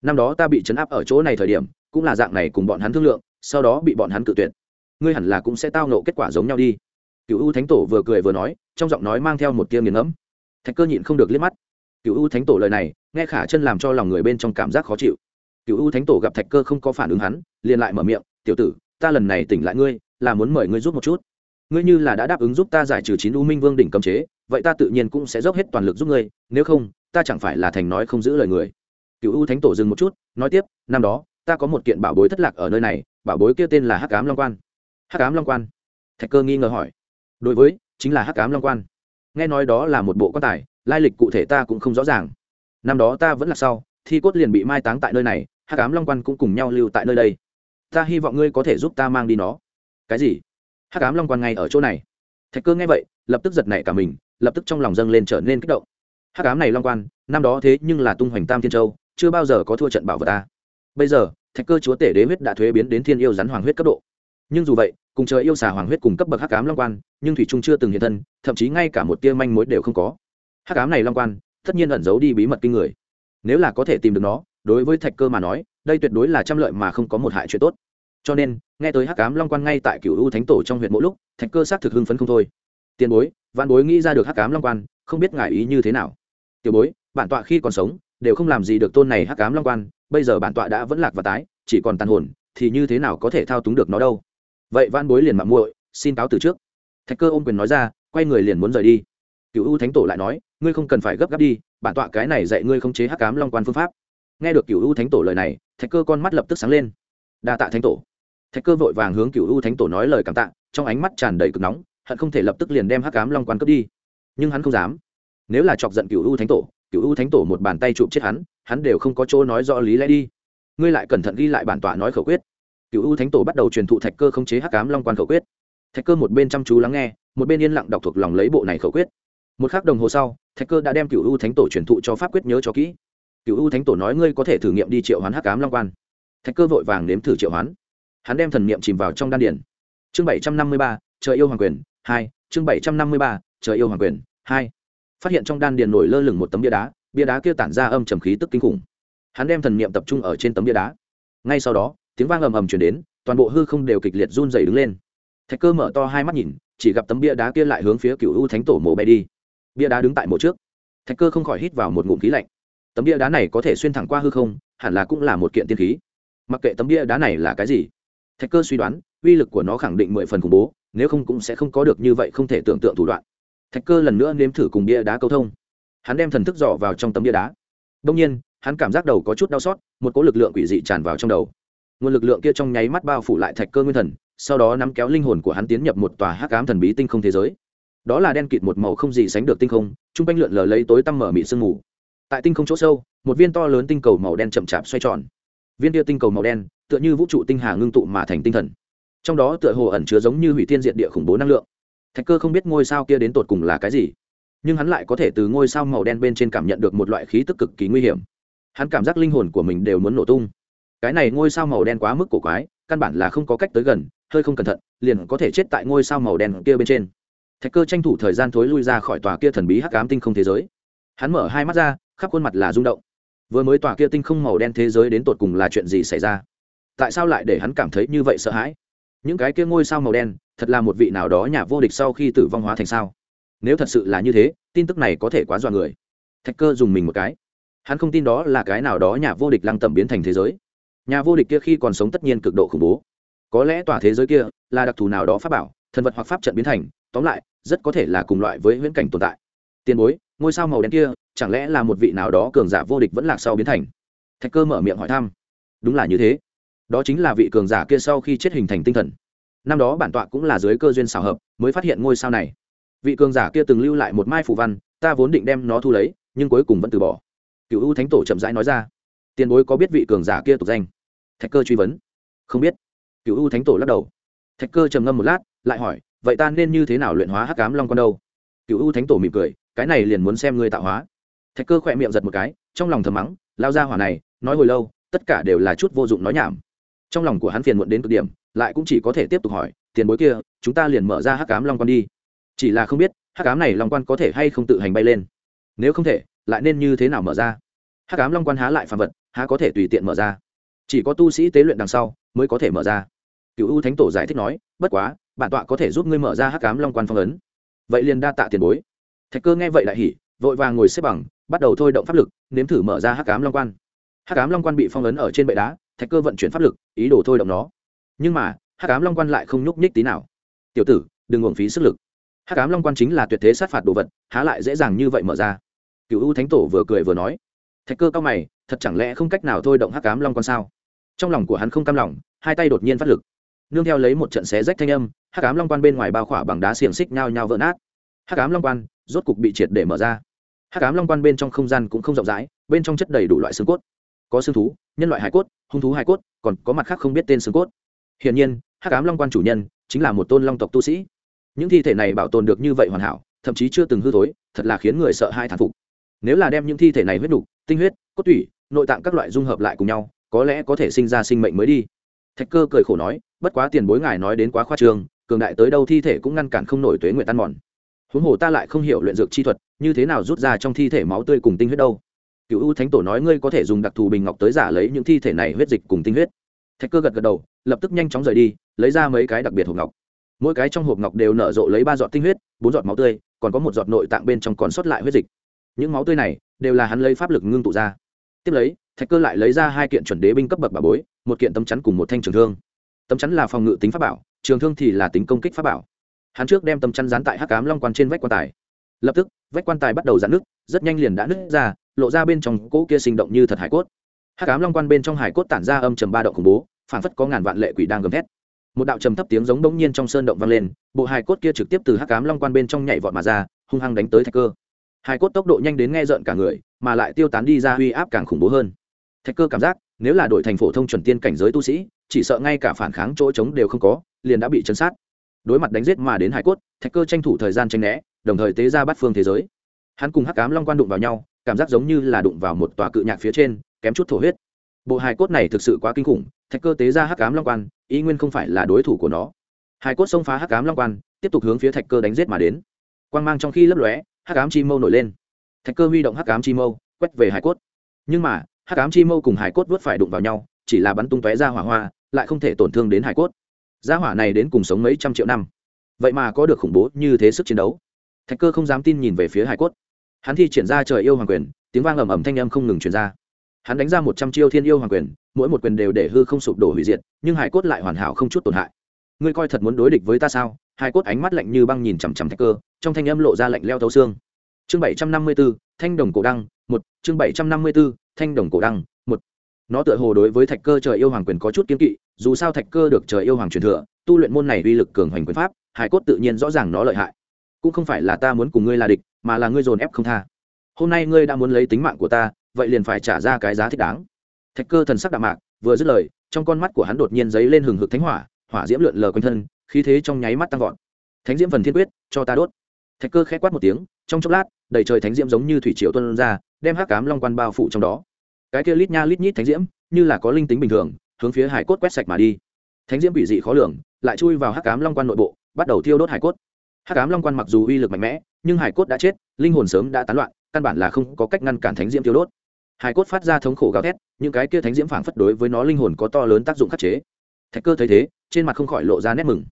Năm đó ta bị chấn áp ở chỗ này thời điểm, cũng là dạng này cùng bọn hắn thương lượng, sau đó bị bọn hắn cự tuyệt. Ngươi hẳn là cũng sẽ tao nộ kết quả giống nhau đi cựu u thánh tổ vừa cười vừa nói, trong giọng nói mang theo một tia nghiền ngẫm. Thạch cơ nhịn không được liếc mắt. Cựu u thánh tổ lời này, nghe khả chân làm cho lòng người bên trong cảm giác khó chịu. Cựu u thánh tổ gặp thạch cơ không có phản ứng hắn, liền lại mở miệng, tiểu tử, ta lần này tỉnh lại ngươi, là muốn mời ngươi giúp một chút. Ngươi như là đã đáp ứng giúp ta giải trừ chín u minh vương đỉnh cấm chế, vậy ta tự nhiên cũng sẽ dốc hết toàn lực giúp ngươi, nếu không, ta chẳng phải là thành nói không giữ lời người. Cựu u thánh tổ dừng một chút, nói tiếp, năm đó, ta có một kiện bảo bối thất lạc ở nơi này, bảo bối kia tên là hắc cám long quan. Hắc cám long quan? Thạch cơ nghi ngờ hỏi đối với, chính là hắc cám long quan. Nghe nói đó là một bộ quan tài, lai lịch cụ thể ta cũng không rõ ràng. Năm đó ta vẫn là sau, thi cốt liền bị mai táng tại nơi này, hắc cám long quan cũng cùng nhau lưu tại nơi đây. Ta hy vọng ngươi có thể giúp ta mang đi nó. Cái gì? Hắc cám long quan ngay ở chỗ này. Thạch cơ nghe vậy, lập tức giật nảy cả mình, lập tức trong lòng dâng lên trở nên kích động. Hắc ám này long quan, năm đó thế nhưng là tung hoành tam thiên châu, chưa bao giờ có thua trận bảo vật ta. Bây giờ, thạch cơ chúa tể đế huyết đã thuế biến đến thiên yêu rắn hoàng huyết cấp độ. Nhưng dù vậy cùng trời yêu xà hoàng huyết cùng cấp bậc hắc ám long quan, nhưng thủy trung chưa từng hiện thân, thậm chí ngay cả một tia manh mối đều không có. Hắc ám này long quan, tất nhiên ẩn giấu đi bí mật kinh người. Nếu là có thể tìm được nó, đối với thạch cơ mà nói, đây tuyệt đối là trăm lợi mà không có một hại chuyện tốt. Cho nên, nghe tới hắc ám long quan ngay tại cựu u thánh tổ trong huyện mỗi lúc, thạch cơ xác thực hưng phấn không thôi. Tiền bối văn bối nghĩ ra được hắc ám long quan, không biết ngại ý như thế nào? Tiểu bối, bản tọa khi còn sống, đều không làm gì được tôn này hắc ám long quan, bây giờ bản tọa đã vẫn lạc và tái, chỉ còn tàn hồn, thì như thế nào có thể thao túng được nó đâu? Vậy văn bối liền mạng muội, xin cáo từ trước. Thạch cơ ôm quyền nói ra, quay người liền muốn rời đi. Cựu u thánh tổ lại nói, ngươi không cần phải gấp gáp đi, bản tọa cái này dạy ngươi không chế hắc cám long quan phương pháp. Nghe được cựu u thánh tổ lời này, thạch cơ con mắt lập tức sáng lên. Đa tạ thánh tổ. Thạch cơ vội vàng hướng cựu u thánh tổ nói lời cảm tạ, trong ánh mắt tràn đầy cực nóng, hận không thể lập tức liền đem hắc cám long quan cướp đi. Nhưng hắn không dám. Nếu là chọc giận cựu u thánh tổ, cựu u thánh tổ một bàn tay chụp chết hắn hắn đều không có chỗ nói rõ lý lẽ đi. Ngươi lại cẩn thận ghi lại bản tọa nói khẩu quyết cựu u thánh tổ bắt đầu truyền thụ thạch cơ khống chế hắc cám long quan khẩu quyết. Thạch cơ một bên chăm chú lắng nghe, một bên yên lặng đọc thuộc lòng lấy bộ này khẩu quyết. Một k h ắ c đồng hồ sau, thạch cơ đã đem cựu u thánh tổ truyền thụ cho pháp quyết nhớ cho kỹ. Cựu u thánh tổ nói ngươi có thể thử nghiệm đi triệu hoán hắc cám long quan. Thạch cơ vội vàng nếm thử triệu hoán. Hắn đem thần niệm chìm vào trong đan điển chương bảy trăm năm mươi ba chờ yêu hoàng quyền, hai, chương bảy trăm năm mươi ba chờ yêu hoàng quyền, hai. Phát hiện trong đan điền nổi lơ lửng một tấm bia đá bia đá kia tản ra âm trầm khí tức kinh khủng. Hắn đem thần niệm tập trung ở trên tấm bia đá. Ngay sau đó tiếng vang ầm ầm chuyển đến, toàn bộ hư không đều kịch liệt run dày đứng lên. Thạch cơ mở to hai mắt nhìn, chỉ gặp tấm bia đá kia lại hướng phía cựu u thánh tổ mộ bay đi. Bia đá đứng tại mộ trước. Thạch cơ không khỏi hít vào một ngụm khí lạnh. Tấm bia đá này có thể xuyên thẳng qua hư không, hẳn là cũng là một kiện tiên khí. Mặc kệ tấm bia đá này là cái gì, thạch cơ suy đoán, uy lực của nó khẳng định mười phần khủng bố, nếu không cũng sẽ không có được như vậy không thể tưởng tượng thủ đoạn. Thạch cơ lần nữa nếm thử cùng bia đá câu thông. Hắn đem thần thức dò vào trong tấm bia đá. Đông nhiên, hắn cảm giác đầu có chút đau xót, một cỗ lực lượng quỷ dị tràn vào trong đầu nguồn lực lượng kia trong nháy mắt bao phủ lại thạch cơ nguyên thần, sau đó nắm kéo linh hồn của hắn tiến nhập một tòa hắc ám thần bí tinh không thế giới. Đó là đen kịt một màu không gì sánh được tinh không chung quanh lượn lờ lấy tối tăm mở mị sương mù. Tại tinh không chỗ sâu, một viên to lớn tinh cầu màu đen chậm chạp xoay tròn. Viên kia tinh cầu màu đen, tựa như vũ trụ tinh hà ngưng tụ mà thành tinh thần. Trong đó tựa hồ ẩn chứa giống như hủy thiên diện địa khủng bố năng lượng. Thạch cơ không biết ngôi sao kia đến tột cùng là cái gì, nhưng hắn lại có thể từ ngôi sao màu đen bên trên cảm nhận được một loại khí tức cực kỳ nguy hiểm. Hắn cảm giác linh hồn của mình đều muốn nổ tung cái này ngôi sao màu đen quá mức cổ quái, căn bản là không có cách tới gần, hơi không cẩn thận, liền có thể chết tại ngôi sao màu đen kia bên trên. Thạch cơ tranh thủ thời gian thối lui ra khỏi tòa kia thần bí hắc ám tinh không thế giới. Hắn mở hai mắt ra, khắp khuôn mặt là rung động. Vừa mới tòa kia tinh không màu đen thế giới đến tột cùng là chuyện gì xảy ra? Tại sao lại để hắn cảm thấy như vậy sợ hãi? Những cái kia ngôi sao màu đen, thật là một vị nào đó nhà vô địch sau khi tử vong hóa thành sao? Nếu thật sự là như thế, tin tức này có thể quá dọa người. Thạch cơ dùng mình một cái. Hắn không tin đó là cái nào đó nhà vô địch lăng tẩm biến thành thế giới nhà vô địch kia khi còn sống tất nhiên cực độ khủng bố. Có lẽ tòa thế giới kia là đặc thù nào đó pháp bảo, thần vật hoặc pháp trận biến thành, tóm lại, rất có thể là cùng loại với huyễn cảnh tồn tại. Tiền bối, ngôi sao màu đen kia, chẳng lẽ là một vị nào đó cường giả vô địch vẫn lạc sau biến thành? Thạch cơ mở miệng hỏi thăm. Đúng là như thế. Đó chính là vị cường giả kia sau khi chết hình thành tinh thần. Năm đó bản tọa cũng là dưới cơ duyên xảo hợp, mới phát hiện ngôi sao này. Vị cường giả kia từng lưu lại một mai phù văn, ta vốn định đem nó thu lấy, nhưng cuối cùng vẫn từ bỏ. Cựu u thánh tổ chậm rãi nói ra tiền bối có biết vị cường giả kia tục danh? Thạch cơ truy vấn. Không biết. Cựu u thánh tổ lắc đầu. Thạch cơ trầm ngâm một lát, lại hỏi, vậy ta nên như thế nào luyện hóa hắc cám long con đâu? Cựu u thánh tổ mỉm cười, cái này liền muốn xem ngươi tạo hóa. Thạch cơ khỏe miệng giật một cái, trong lòng thầm mắng, lao ra hỏa này, nói hồi lâu, tất cả đều là chút vô dụng nói nhảm. Trong lòng của hắn phiền muộn đến cực điểm, lại cũng chỉ có thể tiếp tục hỏi, tiền bối kia, chúng ta liền mở ra hắc cám long con đi. Chỉ là không biết, hắc cám này long quan có thể hay không tự hành bay lên. Nếu không thể, lại nên như thế nào mở ra? Hắc Ám long quan há lại phàm vật, há có thể tùy tiện mở ra. Chỉ có tu sĩ tế luyện đằng sau mới có thể mở ra. Cựu u thánh tổ giải thích nói, bất quá, bản tọa có thể giúp ngươi mở ra hắc Ám long quan phong ấn. Vậy liền đa tạ tiền bối. Thạch cơ nghe vậy lại hỉ, vội vàng ngồi xếp bằng, bắt đầu thôi động pháp lực, nếm thử mở ra hắc Ám long quan. Hắc Ám long quan bị phong ấn ở trên bệ đá, thạch cơ vận chuyển pháp lực, ý đồ thôi động nó. Nhưng mà, hắc Ám long quan lại không nhúc nhích tí nào. Tiểu tử, đừng uổng phí sức lực. Hắc Ám long quan chính là tuyệt thế sát phạt đồ vật, há lại dễ dàng như vậy mở ra. Cựu u thánh tổ vừa cười vừa nói thạch cơ cao mày, thật chẳng lẽ không cách nào thôi động hắc cám long quan sao? Trong lòng của hắn không cam lòng, hai tay đột nhiên phát lực. Nương theo lấy một trận xé rách thanh âm, hắc ám long quan bên ngoài bao khỏa bằng đá xiềng xích nhao nhao vỡ nát. Hắc ám long quan rốt cục bị triệt để mở ra. Hắc ám long quan bên trong không gian cũng không rộng rãi, bên trong chất đầy đủ loại xương cốt. Có xương thú, nhân loại hải cốt, hung thú hải cốt, còn có mặt khác không biết tên xương cốt. Hiển nhiên, hắc ám long quan chủ nhân chính là một tôn long tộc tu sĩ. Những thi thể này bảo tồn được như vậy hoàn hảo, thậm chí chưa từng hư thối, thật là khiến người sợ hai thán phục nếu là đem những thi thể này huyết đục tinh huyết, cốt tủy, nội tạng các loại dung hợp lại cùng nhau, có lẽ có thể sinh ra sinh mệnh mới đi. Thạch cơ cười khổ nói, bất quá tiền bối ngài nói đến quá khoa trương, cường đại tới đâu thi thể cũng ngăn cản không nổi tuế nguyện tan mòn. Huống hồ ta lại không hiểu luyện dược chi thuật, như thế nào rút ra trong thi thể máu tươi cùng tinh huyết đâu? Cựu u thánh tổ nói, ngươi có thể dùng đặc thù bình ngọc tới giả lấy những thi thể này huyết dịch cùng tinh huyết. Thạch cơ gật gật đầu, lập tức nhanh chóng rời đi, lấy ra mấy cái đặc biệt hộp ngọc. Mỗi cái trong hộp ngọc đều nở rộ lấy ba giọt tinh huyết, bốn giọt máu tươi, còn có một giọt nội tạng bên trong còn sót lại huyết dịch những máu tươi này đều là hắn lấy pháp lực ngưng tụ ra. Tiếp lấy, thạch cơ lại lấy ra hai kiện chuẩn đế binh cấp bậc bà bối, một kiện tấm chắn cùng một thanh trường thương. Tấm chắn là phòng ngự tính pháp bảo, trường thương thì là tính công kích pháp bảo. Hắn trước đem tấm chắn dán tại hắc cám long quan trên vách quan tài. Lập tức, vách quan tài bắt đầu dạn nước rất nhanh liền đã nứt ra, lộ ra bên trong cỗ kia sinh động như thật hải cốt. Hắc cám long quan bên trong hải cốt tản ra âm trầm ba động khủng bố phản phất có ngàn vạn lệ quỷ đang gầm thét. Một đạo trầm thấp tiếng giống bỗng nhiên trong sơn động vang lên, bộ hải cốt kia trực tiếp từ hắc cám long quan bên trong nhảy vọt mà ra, hung hăng đánh tới thạch cơ hải cốt tốc độ nhanh đến nghe rợn cả người, mà lại tiêu tán đi ra uy áp càng khủng bố hơn. Thạch cơ cảm giác, nếu là đội thành phổ thông chuẩn tiên cảnh giới tu sĩ, chỉ sợ ngay cả phản kháng chỗ trống đều không có, liền đã bị chấn sát. Đối mặt đánh giết mà đến hải cốt, thạch cơ tranh thủ thời gian tranh né, đồng thời tế ra bắt phương thế giới. Hắn cùng hắc cám long quan đụng vào nhau, cảm giác giống như là đụng vào một tòa cự nhạc phía trên, kém chút thổ huyết. Bộ hải cốt này thực sự quá kinh khủng, thạch cơ tế ra hắc cám long quan, ý nguyên không phải là đối thủ của nó. Hải cốt xông phá hắc cám long quan, tiếp tục hướng phía thạch cơ đánh giết mà đến. Quan mang trong khi lấp lóe hắc Ám chi mâu nổi lên. Thạch cơ huy động hắc Ám chi mâu, quét về hải cốt. Nhưng mà, hắc ám chi mâu cùng hải cốt vớt phải đụng vào nhau, chỉ là bắn tung tóe ra hỏa hoa, lại không thể tổn thương đến hải cốt. Gia hỏa này đến cùng sống mấy trăm triệu năm. Vậy mà có được khủng bố như thế sức chiến đấu. Thạch cơ không dám tin nhìn về phía hải cốt. Hắn thi triển ra trời yêu hoàng quyền, tiếng vang ầm ầm thanh âm không ngừng truyền ra. Hắn đánh ra một trăm chiêu thiên yêu hoàng quyền, mỗi một quyền đều để hư không sụp đổ hủy diệt, nhưng hải cốt lại hoàn hảo không chút tổn hại. Ngươi coi thật muốn đối địch với ta sao? Hải cốt ánh mắt lạnh như băng nhìn chằm chằm thạch cơ, trong thanh âm lộ ra lạnh leo thấu xương. Chương bảy trăm năm mươi b ố thanh đồng cổ đăng, một, chương bảy trăm năm mươi b ố thanh đồng cổ đăng, một. Nó tựa hồ đối với thạch cơ trời yêu hoàng quyền có chút kiếm kỵ, dù sao thạch cơ được trời yêu hoàng truyền thừa, tu luyện môn này uy lực cường hoành quyền pháp, hải cốt tự nhiên rõ ràng nó lợi hại. Cũng không phải là ta muốn cùng ngươi là địch, mà là ngươi dồn ép không tha. Hôm nay ngươi đã muốn lấy tính mạng của ta, vậy liền phải trả ra cái giá thích đáng. Thạch cơ thần sắc đạm mạc, vừa dứt lời, trong con mắt của hắn đột nhiên dấy lên hừng hực thánh hỏa hỏa diễm lượn lờ quanh thân khí thế trong nháy mắt tăng vọt. Thánh diễm phần thiên quyết, cho ta đốt. Thạch cơ khẽ quát một tiếng, trong chốc lát, đầy trời thánh diễm giống như thủy triều tuân ra, đem hắc cám long quan bao phủ trong đó. Cái kia lít nha lít nhít thánh diễm, như là có linh tính bình thường, hướng phía hải cốt quét sạch mà đi. Thánh diễm bị dị khó lường, lại chui vào hắc cám long quan nội bộ, bắt đầu thiêu đốt hải cốt. Hắc cám long quan mặc dù uy lực mạnh mẽ, nhưng hải cốt đã chết, linh hồn sớm đã tán loạn, căn bản là không có cách ngăn cản thánh diễm thiêu đốt. Hải cốt phát ra thống khổ gào thét, những cái kia thánh diễm phảng phất đối với nó linh hồn có to lớn tác dụng khắc chế. Thạch cơ thấy thế, trên mặt không khỏi lộ ra nét mừng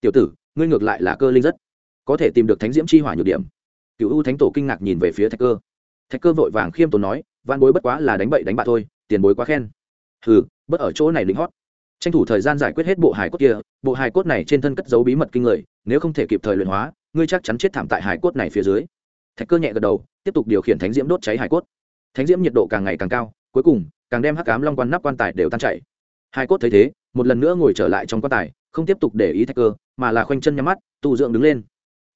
tiểu tử, ngươi ngược lại là cơ linh rất, có thể tìm được thánh diễm chi hỏa nhược điểm. Cựu u thánh tổ kinh ngạc nhìn về phía thạch cơ. Thạch cơ vội vàng khiêm tốn nói văn bối bất quá là đánh bậy đánh bạ thôi, tiền bối quá khen. Hừ bất ở chỗ này lính hót. Tranh thủ thời gian giải quyết hết bộ hài cốt kia, bộ hài cốt này trên thân cất dấu bí mật kinh người, nếu không thể kịp thời luyện hóa, ngươi chắc chắn chết thảm tại hài cốt này phía dưới. Thạch cơ nhẹ gật đầu, tiếp tục điều khiển thánh diễm đốt cháy hài cốt. Thánh diễm nhiệt độ càng ngày càng cao, cuối cùng, càng đem hắc cám long quan nắp quan tài đều tan chảy. Hải cốt thấy thế, một lần nữa ngồi trở lại trong quan tài, không tiếp tục để ý thạch cơ mà là khoanh chân nhắm mắt, tu dưỡng đứng lên.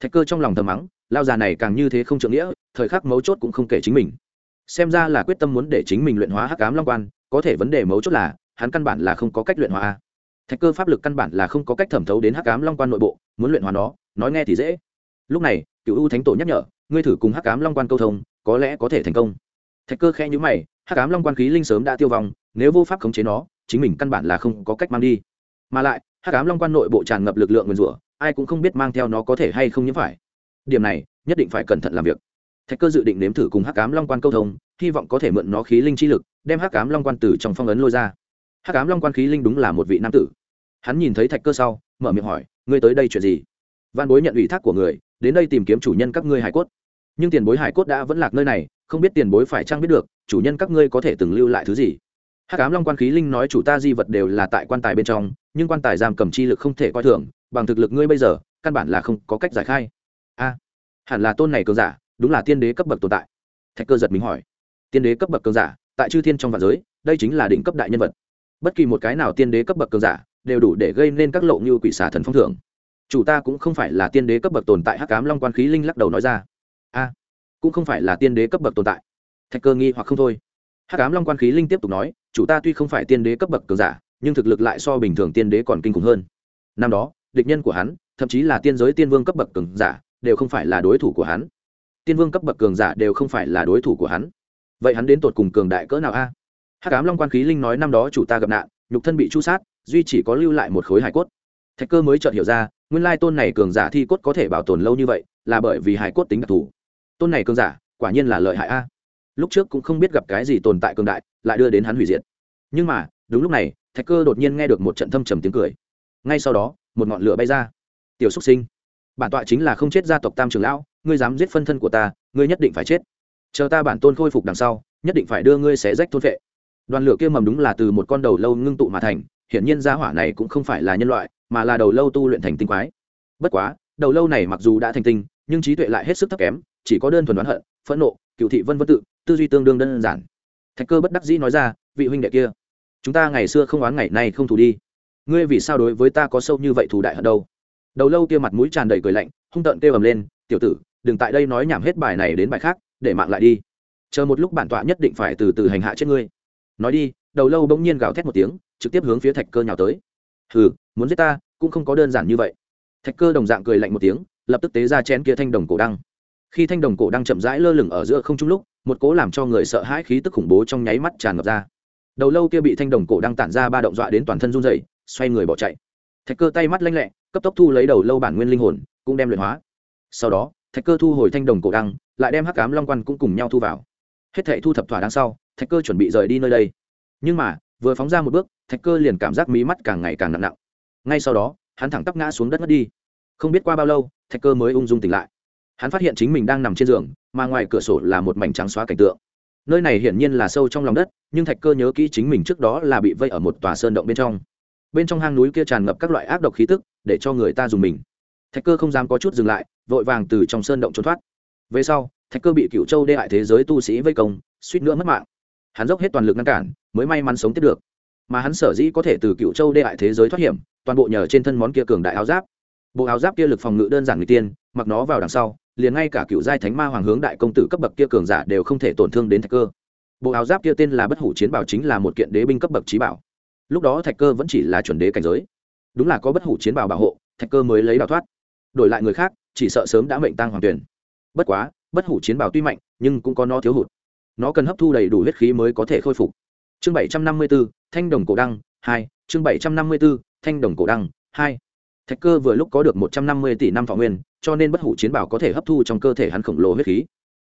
Thạch cơ trong lòng thầm mắng, lao già này càng như thế không trượng nghĩa, thời khắc mấu chốt cũng không kể chính mình. Xem ra là quyết tâm muốn để chính mình luyện hóa hắc cám long quan, có thể vấn đề mấu chốt là, hắn căn bản là không có cách luyện hóa thạch cơ pháp lực căn bản là không có cách thẩm thấu đến hắc cám long quan nội bộ, muốn luyện hóa nó, nói nghe thì dễ. Lúc này, cựu u thánh tổ nhắc nhở, ngươi thử cùng hắc cám long quan câu thông, có lẽ có thể thành công. Thạch cơ khẽ nhữ mày, hắc cám long quan khí linh sớm đã tiêu vong, nếu vô pháp khống chế nó, chính mình căn bản là không có cách mang đi. Mà lại hắc Ám long quan nội bộ tràn ngập lực lượng nguyên rủa, ai cũng không biết mang theo nó có thể hay không nhiễm phải. Điểm này, nhất định phải cẩn thận làm việc. Thạch cơ dự định nếm thử cùng hắc Ám long quan câu thông, hy vọng có thể mượn nó khí linh chi lực, đem hắc Ám long quan từ trong phong ấn lôi ra. Hắc Ám long quan khí linh đúng là một vị nam tử. Hắn nhìn thấy thạch cơ sau, mở miệng hỏi, ngươi tới đây chuyện gì? Văn bối nhận ủy thác của người, đến đây tìm kiếm chủ nhân các ngươi hải cốt. Nhưng tiền bối hải cốt đã vẫn lạc nơi này, không biết tiền bối phải trang biết được, chủ nhân các ngươi có thể từng lưu lại thứ gì? Hát cám long quan khí linh nói chủ ta di vật đều là tại quan tài bên trong, nhưng quan tài giam cầm chi lực không thể coi thường, bằng thực lực ngươi bây giờ, căn bản là không có cách giải khai. A, hẳn là tôn này cường giả, đúng là tiên đế cấp bậc tồn tại. Thạch cơ giật mình hỏi. Tiên đế cấp bậc cường giả, tại chư thiên trong vạn giới, đây chính là đỉnh cấp đại nhân vật. Bất kỳ một cái nào tiên đế cấp bậc cường giả, đều đủ để gây nên các lộ như quỷ xà thần phong thưởng. Chủ ta cũng không phải là tiên đế cấp bậc tồn tại, hắc cám long quan khí linh lắc đầu nói ra. A, cũng không phải là tiên đế cấp bậc tồn tại. Thạch cơ nghi hoặc không thôi hắc cám long quan khí linh tiếp tục nói, chủ ta tuy không phải tiên đế cấp bậc cường giả, nhưng thực lực lại so bình thường tiên đế còn kinh khủng hơn. Năm đó, địch nhân của hắn, thậm chí là tiên giới tiên vương cấp bậc cường giả, đều không phải là đối thủ của hắn. Tiên vương cấp bậc cường giả đều không phải là đối thủ của hắn. Vậy hắn đến tột cùng cường đại cỡ nào a? Hắc cám long quan khí linh nói, năm đó chủ ta gặp nạn, nhục thân bị chu sát, duy chỉ có lưu lại một khối hải cốt. Thạch cơ mới chợt hiểu ra, nguyên lai tôn này cường giả thi cốt có thể bảo tồn lâu như vậy, là bởi vì hải cốt tính đặc thù. Tôn này cường giả, quả nhiên là lợi hại a lúc trước cũng không biết gặp cái gì tồn tại cường đại, lại đưa đến hắn hủy diệt. Nhưng mà, đúng lúc này, thạch cơ đột nhiên nghe được một trận thâm trầm tiếng cười. Ngay sau đó, một ngọn lửa bay ra. Tiểu xúc sinh, bản tọa chính là không chết gia tộc tam trường lão, ngươi dám giết phân thân của ta, ngươi nhất định phải chết. Chờ ta bản tôn khôi phục đằng sau, nhất định phải đưa ngươi xé rách thôn vệ. Đoàn lửa kia mầm đúng là từ một con đầu lâu ngưng tụ mà thành, hiển nhiên gia hỏa này cũng không phải là nhân loại, mà là đầu lâu tu luyện thành tinh quái. Bất quá, đầu lâu này mặc dù đã thành tinh, nhưng trí tuệ lại hết sức thấp kém, chỉ có đơn thuần đoán hận, phẫn nộ, cựu thị vân vân tự tư duy tương đương đơn giản. Thạch cơ bất đắc dĩ nói ra, vị huynh đệ kia, chúng ta ngày xưa không oán ngày nay không thù đi. Ngươi vì sao đối với ta có sâu như vậy thù đại hận đâu? Đầu lâu kia mặt mũi tràn đầy cười lạnh, hung tợn kêu ầm lên, tiểu tử, đừng tại đây nói nhảm hết bài này đến bài khác, để mạng lại đi. Chờ một lúc bản tọa nhất định phải từ từ hành hạ chết ngươi. Nói đi, đầu lâu bỗng nhiên gào thét một tiếng, trực tiếp hướng phía thạch cơ nhào tới. Hừ, muốn giết ta, cũng không có đơn giản như vậy. Thạch cơ đồng dạng cười lạnh một tiếng, lập tức tế ra chén kia thanh đồng cổ đăng. Khi thanh đồng cổ đăng chậm rãi lơ lửng ở giữa không trung lúc một cố làm cho người sợ hãi khí tức khủng bố trong nháy mắt tràn ngập ra. Đầu lâu kia bị thanh đồng cổ đăng tản ra ba động dọa đến toàn thân run rẩy, xoay người bỏ chạy. Thạch cơ tay mắt lanh lẹ, cấp tốc thu lấy đầu lâu bản nguyên linh hồn, cũng đem luyện hóa. Sau đó, thạch cơ thu hồi thanh đồng cổ đăng, lại đem hắc cám long quan cũng cùng nhau thu vào. Hết thệ thu thập thỏa đằng sau, thạch cơ chuẩn bị rời đi nơi đây. Nhưng mà, vừa phóng ra một bước, thạch cơ liền cảm giác mí mắt càng ngày càng nặng nặng. Ngay sau đó, hắn thẳng tắp ngã xuống đất mất đi. Không biết qua bao lâu, thạch cơ mới ung dung tỉnh lại. Hắn phát hiện chính mình đang nằm trên giường mà ngoài cửa sổ là một mảnh trắng xóa cảnh tượng. Nơi này hiển nhiên là sâu trong lòng đất, nhưng thạch cơ nhớ kỹ chính mình trước đó là bị vây ở một tòa sơn động bên trong. Bên trong hang núi kia tràn ngập các loại ác độc khí tức, để cho người ta dùng mình. Thạch cơ không dám có chút dừng lại, vội vàng từ trong sơn động trốn thoát. Về sau, thạch cơ bị cựu châu đê hại thế giới tu sĩ vây công, suýt nữa mất mạng. Hắn dốc hết toàn lực ngăn cản, mới may mắn sống tiếp được. Mà hắn sở dĩ có thể từ cựu châu đê hại thế giới thoát hiểm, toàn bộ nhờ trên thân món kia cường đại áo giáp bộ áo giáp kia lực phòng ngự đơn giản người tiên, mặc nó vào đằng sau, liền ngay cả cựu giai thánh ma hoàng hướng đại công tử cấp bậc kia cường giả đều không thể tổn thương đến thạch cơ. Bộ áo giáp kia tên là bất hủ chiến bảo chính là một kiện đế binh cấp bậc trí bảo. Lúc đó thạch cơ vẫn chỉ là chuẩn đế cảnh giới. Đúng là có bất hủ chiến bảo bảo hộ, thạch cơ mới lấy đào thoát. Đổi lại người khác, chỉ sợ sớm đã mệnh tăng hoàng tuyển. Bất quá, bất hủ chiến bảo tuy mạnh, nhưng cũng có nó thiếu hụt. Nó cần hấp thu đầy đủ huyết khí mới có thể khôi phục. Chương bảy trăm năm mươi b ố thanh đồng cổ đăng hai, chương bảy trăm năm mươi b ố thanh đồng cổ đăng hai thạch cơ vừa lúc có được một trăm năm mươi tỷ năm thọ nguyên, cho nên bất hủ chiến bảo có thể hấp thu trong cơ thể hắn khổng lồ huyết khí.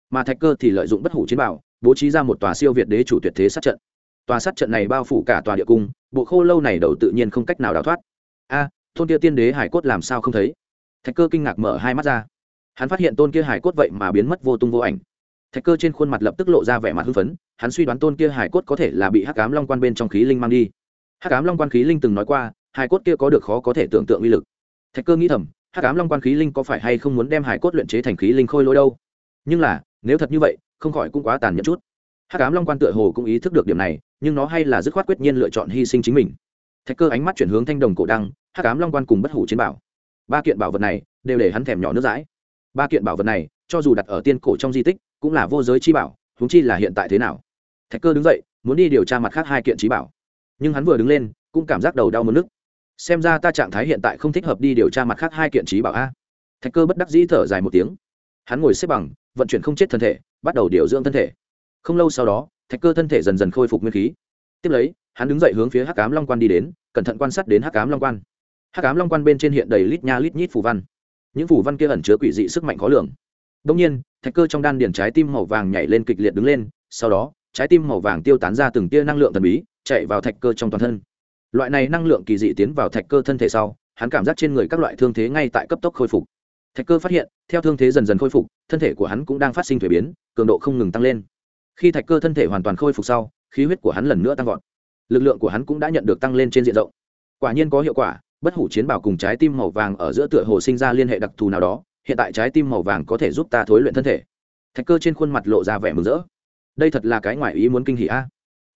Mà thạch cơ thì lợi dụng bất hủ chiến bảo, bố trí ra một tòa siêu việt đế chủ tuyệt thế sát trận. Tòa sát trận này bao phủ cả tòa địa cung, bộ khô lâu này đầu tự nhiên không cách nào đào thoát. A, tôn kia tiên đế hải cốt làm sao không thấy? Thạch cơ kinh ngạc mở hai mắt ra. Hắn phát hiện tôn kia hải cốt vậy mà biến mất vô tung vô ảnh. Thạch cơ trên khuôn mặt lập tức lộ ra vẻ mặt hưng phấn, hắn suy đoán tôn kia hải cốt có thể là bị hắc cám long quan bên trong khí linh mang đi. Hắc cám long quan khí linh từng nói qua, hải cốt kia có được khó có thể tưởng tượng uy lực thạch cơ nghĩ thầm, hắc cám long quan khí linh có phải hay không muốn đem hải cốt luyện chế thành khí linh khôi lỗi đâu? Nhưng là, nếu thật như vậy, không khỏi cũng quá tàn nhẫn chút. Hắc cám long quan tựa hồ cũng ý thức được điểm này, nhưng nó hay là dứt khoát quyết nhiên lựa chọn hy sinh chính mình. Thạch cơ ánh mắt chuyển hướng thanh đồng cổ đăng, hắc cám long quan cùng bất hủ chiến bảo. Ba kiện bảo vật này, đều để hắn thèm nhỏ nước dãi. Ba kiện bảo vật này, cho dù đặt ở tiên cổ trong di tích, cũng là vô giới chi bảo húng chi là hiện tại thế nào? Thạch cơ đứng dậy, muốn đi điều tra mặt khác hai kiện trí bảo. Nhưng hắn vừa đứng lên, cũng cảm giác đầu đau mất nước xem ra ta trạng thái hiện tại không thích hợp đi điều tra mặt khác hai kiện trí bảo a. Thạch cơ bất đắc dĩ thở dài một tiếng. Hắn ngồi xếp bằng, vận chuyển không chết thân thể, bắt đầu điều dưỡng thân thể. Không lâu sau đó, thạch cơ thân thể dần dần khôi phục nguyên khí. Tiếp lấy, hắn đứng dậy hướng phía hắc cám long quan đi đến, cẩn thận quan sát đến hắc cám long quan. Hắc cám long quan bên trên hiện đầy lít nha lít nhít phù văn. Những phù văn kia ẩn chứa quỷ dị sức mạnh khó lường. Đông nhiên, thạch cơ trong đan điền trái tim màu vàng nhảy lên kịch liệt đứng lên, sau đó, trái tim màu vàng tiêu tán ra từng tia năng lượng thần bí, chạy vào thạch cơ trong toàn thân loại này năng lượng kỳ dị tiến vào thạch cơ thân thể sau, hắn cảm giác trên người các loại thương thế ngay tại cấp tốc khôi phục. Thạch cơ phát hiện, theo thương thế dần dần khôi phục, thân thể của hắn cũng đang phát sinh thuế biến, cường độ không ngừng tăng lên. Khi thạch cơ thân thể hoàn toàn khôi phục sau, khí huyết của hắn lần nữa tăng vọt. Lực lượng của hắn cũng đã nhận được tăng lên trên diện rộng. Quả nhiên có hiệu quả, bất hủ chiến bảo cùng trái tim màu vàng ở giữa tựa hồ sinh ra liên hệ đặc thù nào đó, hiện tại trái tim màu vàng có thể giúp ta thối luyện thân thể. Thạch cơ trên khuôn mặt lộ ra vẻ mừng rỡ. Đây thật là cái ngoài ý muốn kinh hỉ a.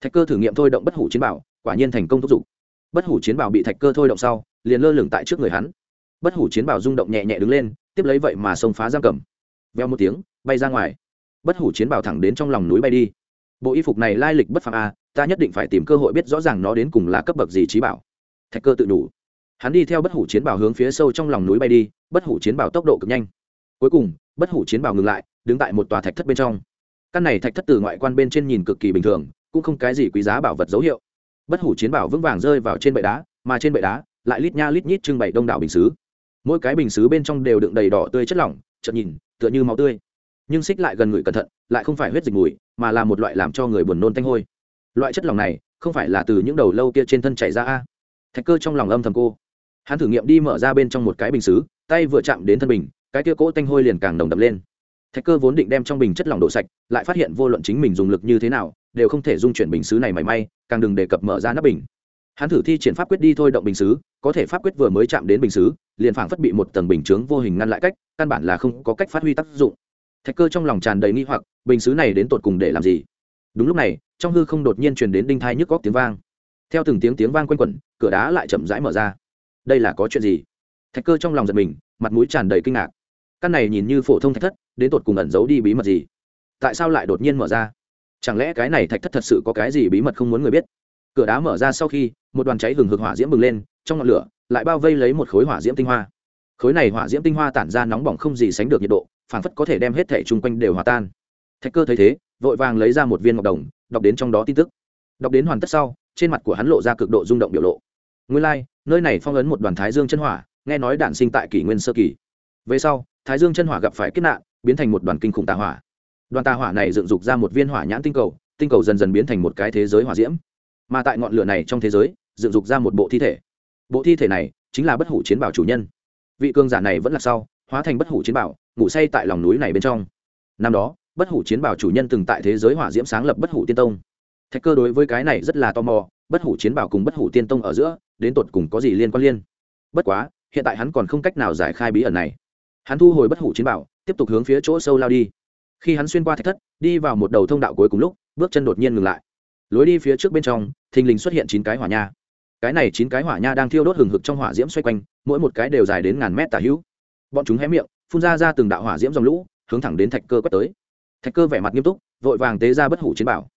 Thạch cơ thử nghiệm thôi động bất hủ chiến bảo, quả nhiên thành công thúc giục bất hủ chiến bảo bị thạch cơ thôi động sau, liền lơ lửng tại trước người hắn. Bất hủ chiến bảo rung động nhẹ nhẹ đứng lên, tiếp lấy vậy mà xông phá giam cầm. Veo một tiếng, bay ra ngoài. Bất hủ chiến bảo thẳng đến trong lòng núi bay đi. Bộ y phục này lai lịch bất phạm a à, ta nhất định phải tìm cơ hội biết rõ ràng nó đến cùng là cấp bậc gì trí bảo. Thạch cơ tự đủ. Hắn đi theo bất hủ chiến bảo hướng phía sâu trong lòng núi bay đi, bất hủ chiến bảo tốc độ cực nhanh. Cuối cùng, bất hủ chiến bảo ngừng lại, đứng tại một tòa thạch thất bên trong. Căn này thạch thất từ ngoại quan bên trên nhìn cực kỳ bình thường, cũng không cái gì quý giá bảo vật dấu hiệu bất hủ chiến bảo vững vàng rơi vào trên bệ đá, mà trên bệ đá lại lít nha lít nhít trưng bày đông đảo bình xứ. Mỗi cái bình xứ bên trong đều đựng đầy đỏ tươi chất lỏng, chợt nhìn, tựa như máu tươi. Nhưng xích lại gần người cẩn thận, lại không phải huyết dịch mùi, mà là một loại làm cho người buồn nôn tanh hôi. Loại chất lỏng này không phải là từ những đầu lâu kia trên thân chảy ra a. Thạch cơ trong lòng âm thầm cô. Hắn thử nghiệm đi mở ra bên trong một cái bình xứ, tay vừa chạm đến thân bình, cái kia cỗ tanh hôi liền càng nồng đập lên. Thạch cơ vốn định đem trong bình chất lỏng đổ sạch, lại phát hiện vô luận chính mình dùng lực như thế nào, đều không thể dung chuyển bình xứ này mảy may càng đừng đề cập mở ra nắp bình. Hắn thử thi triển pháp quyết đi thôi động bình xứ, có thể pháp quyết vừa mới chạm đến bình xứ, liền phảng phất bị một tầng bình chướng vô hình ngăn lại cách, căn bản là không có cách phát huy tác dụng. Thạch cơ trong lòng tràn đầy nghi hoặc, bình xứ này đến tột cùng để làm gì? Đúng lúc này, trong hư không đột nhiên truyền đến đinh thai nhức góc tiếng vang. Theo từng tiếng tiếng vang quanh quẩn, cửa đá lại chậm rãi mở ra. Đây là có chuyện gì? Thạch cơ trong lòng giật mình, mặt mũi tràn đầy kinh ngạc. Căn này nhìn như phổ thông thạch thất, đến tột cùng ẩn giấu đi bí mật gì? Tại sao lại đột nhiên mở ra? Chẳng lẽ cái này thạch thất thật sự có cái gì bí mật không muốn người biết? Cửa đá mở ra sau khi một đoàn cháy hừng hực hỏa diễm bừng lên trong ngọn lửa lại bao vây lấy một khối hỏa diễm tinh hoa. Khối này hỏa diễm tinh hoa tản ra nóng bỏng không gì sánh được nhiệt độ phản phất có thể đem hết thể chung quanh đều hòa tan. Thạch cơ thấy thế vội vàng lấy ra một viên ngọc đồng đọc đến trong đó tin tức. Đọc đến hoàn tất sau trên mặt của hắn lộ ra cực độ rung động biểu lộ. Nguyên lai、like, nơi này phong ấn một đoàn thái dương chân hỏa nghe nói đản sinh tại kỷ nguyên sơ kỳ. Về sau thái dương chân hỏa gặp phải kết nạn biến thành một đoàn kinh khủng tà hỏa đoàn tà hỏa này dựng dục ra một viên hỏa nhãn tinh cầu tinh cầu dần dần biến thành một cái thế giới hỏa diễm. Mà tại ngọn lửa này trong thế giới, dựng dục ra một bộ thi thể. Bộ thi thể này chính là bất hủ chiến bảo chủ nhân. Vị cương giả này vẫn là sau, hóa thành bất hủ chiến bảo, ngủ say tại lòng núi này bên trong. Năm đó, bất hủ chiến bảo chủ nhân từng tại thế giới hỏa diễm sáng lập bất hủ tiên tông. Thạch cơ đối với cái này rất là tò mò, bất hủ chiến bảo cùng bất hủ tiên tông ở giữa, đến tột cùng có gì liên quan liên? Bất quá, hiện tại hắn còn không cách nào giải khai bí ẩn này. Hắn thu hồi bất hủ chiến bảo, tiếp tục hướng phía chỗ sâu lao đi khi hắn xuyên qua thạch thất, đi vào một đầu thông đạo cuối cùng lúc, bước chân đột nhiên ngừng lại. Lối đi phía trước bên trong, thình lình xuất hiện chín cái hỏa nha. Cái này chín cái hỏa nha đang thiêu đốt hừng hực trong hỏa diễm xoay quanh, mỗi một cái đều dài đến ngàn mét tả hữu. Bọn chúng hé miệng, phun ra ra từng đạo hỏa diễm dòng lũ, hướng thẳng đến thạch cơ quét tới. Thạch cơ vẻ mặt nghiêm túc, vội vàng tế ra bất hủ chiến bảo.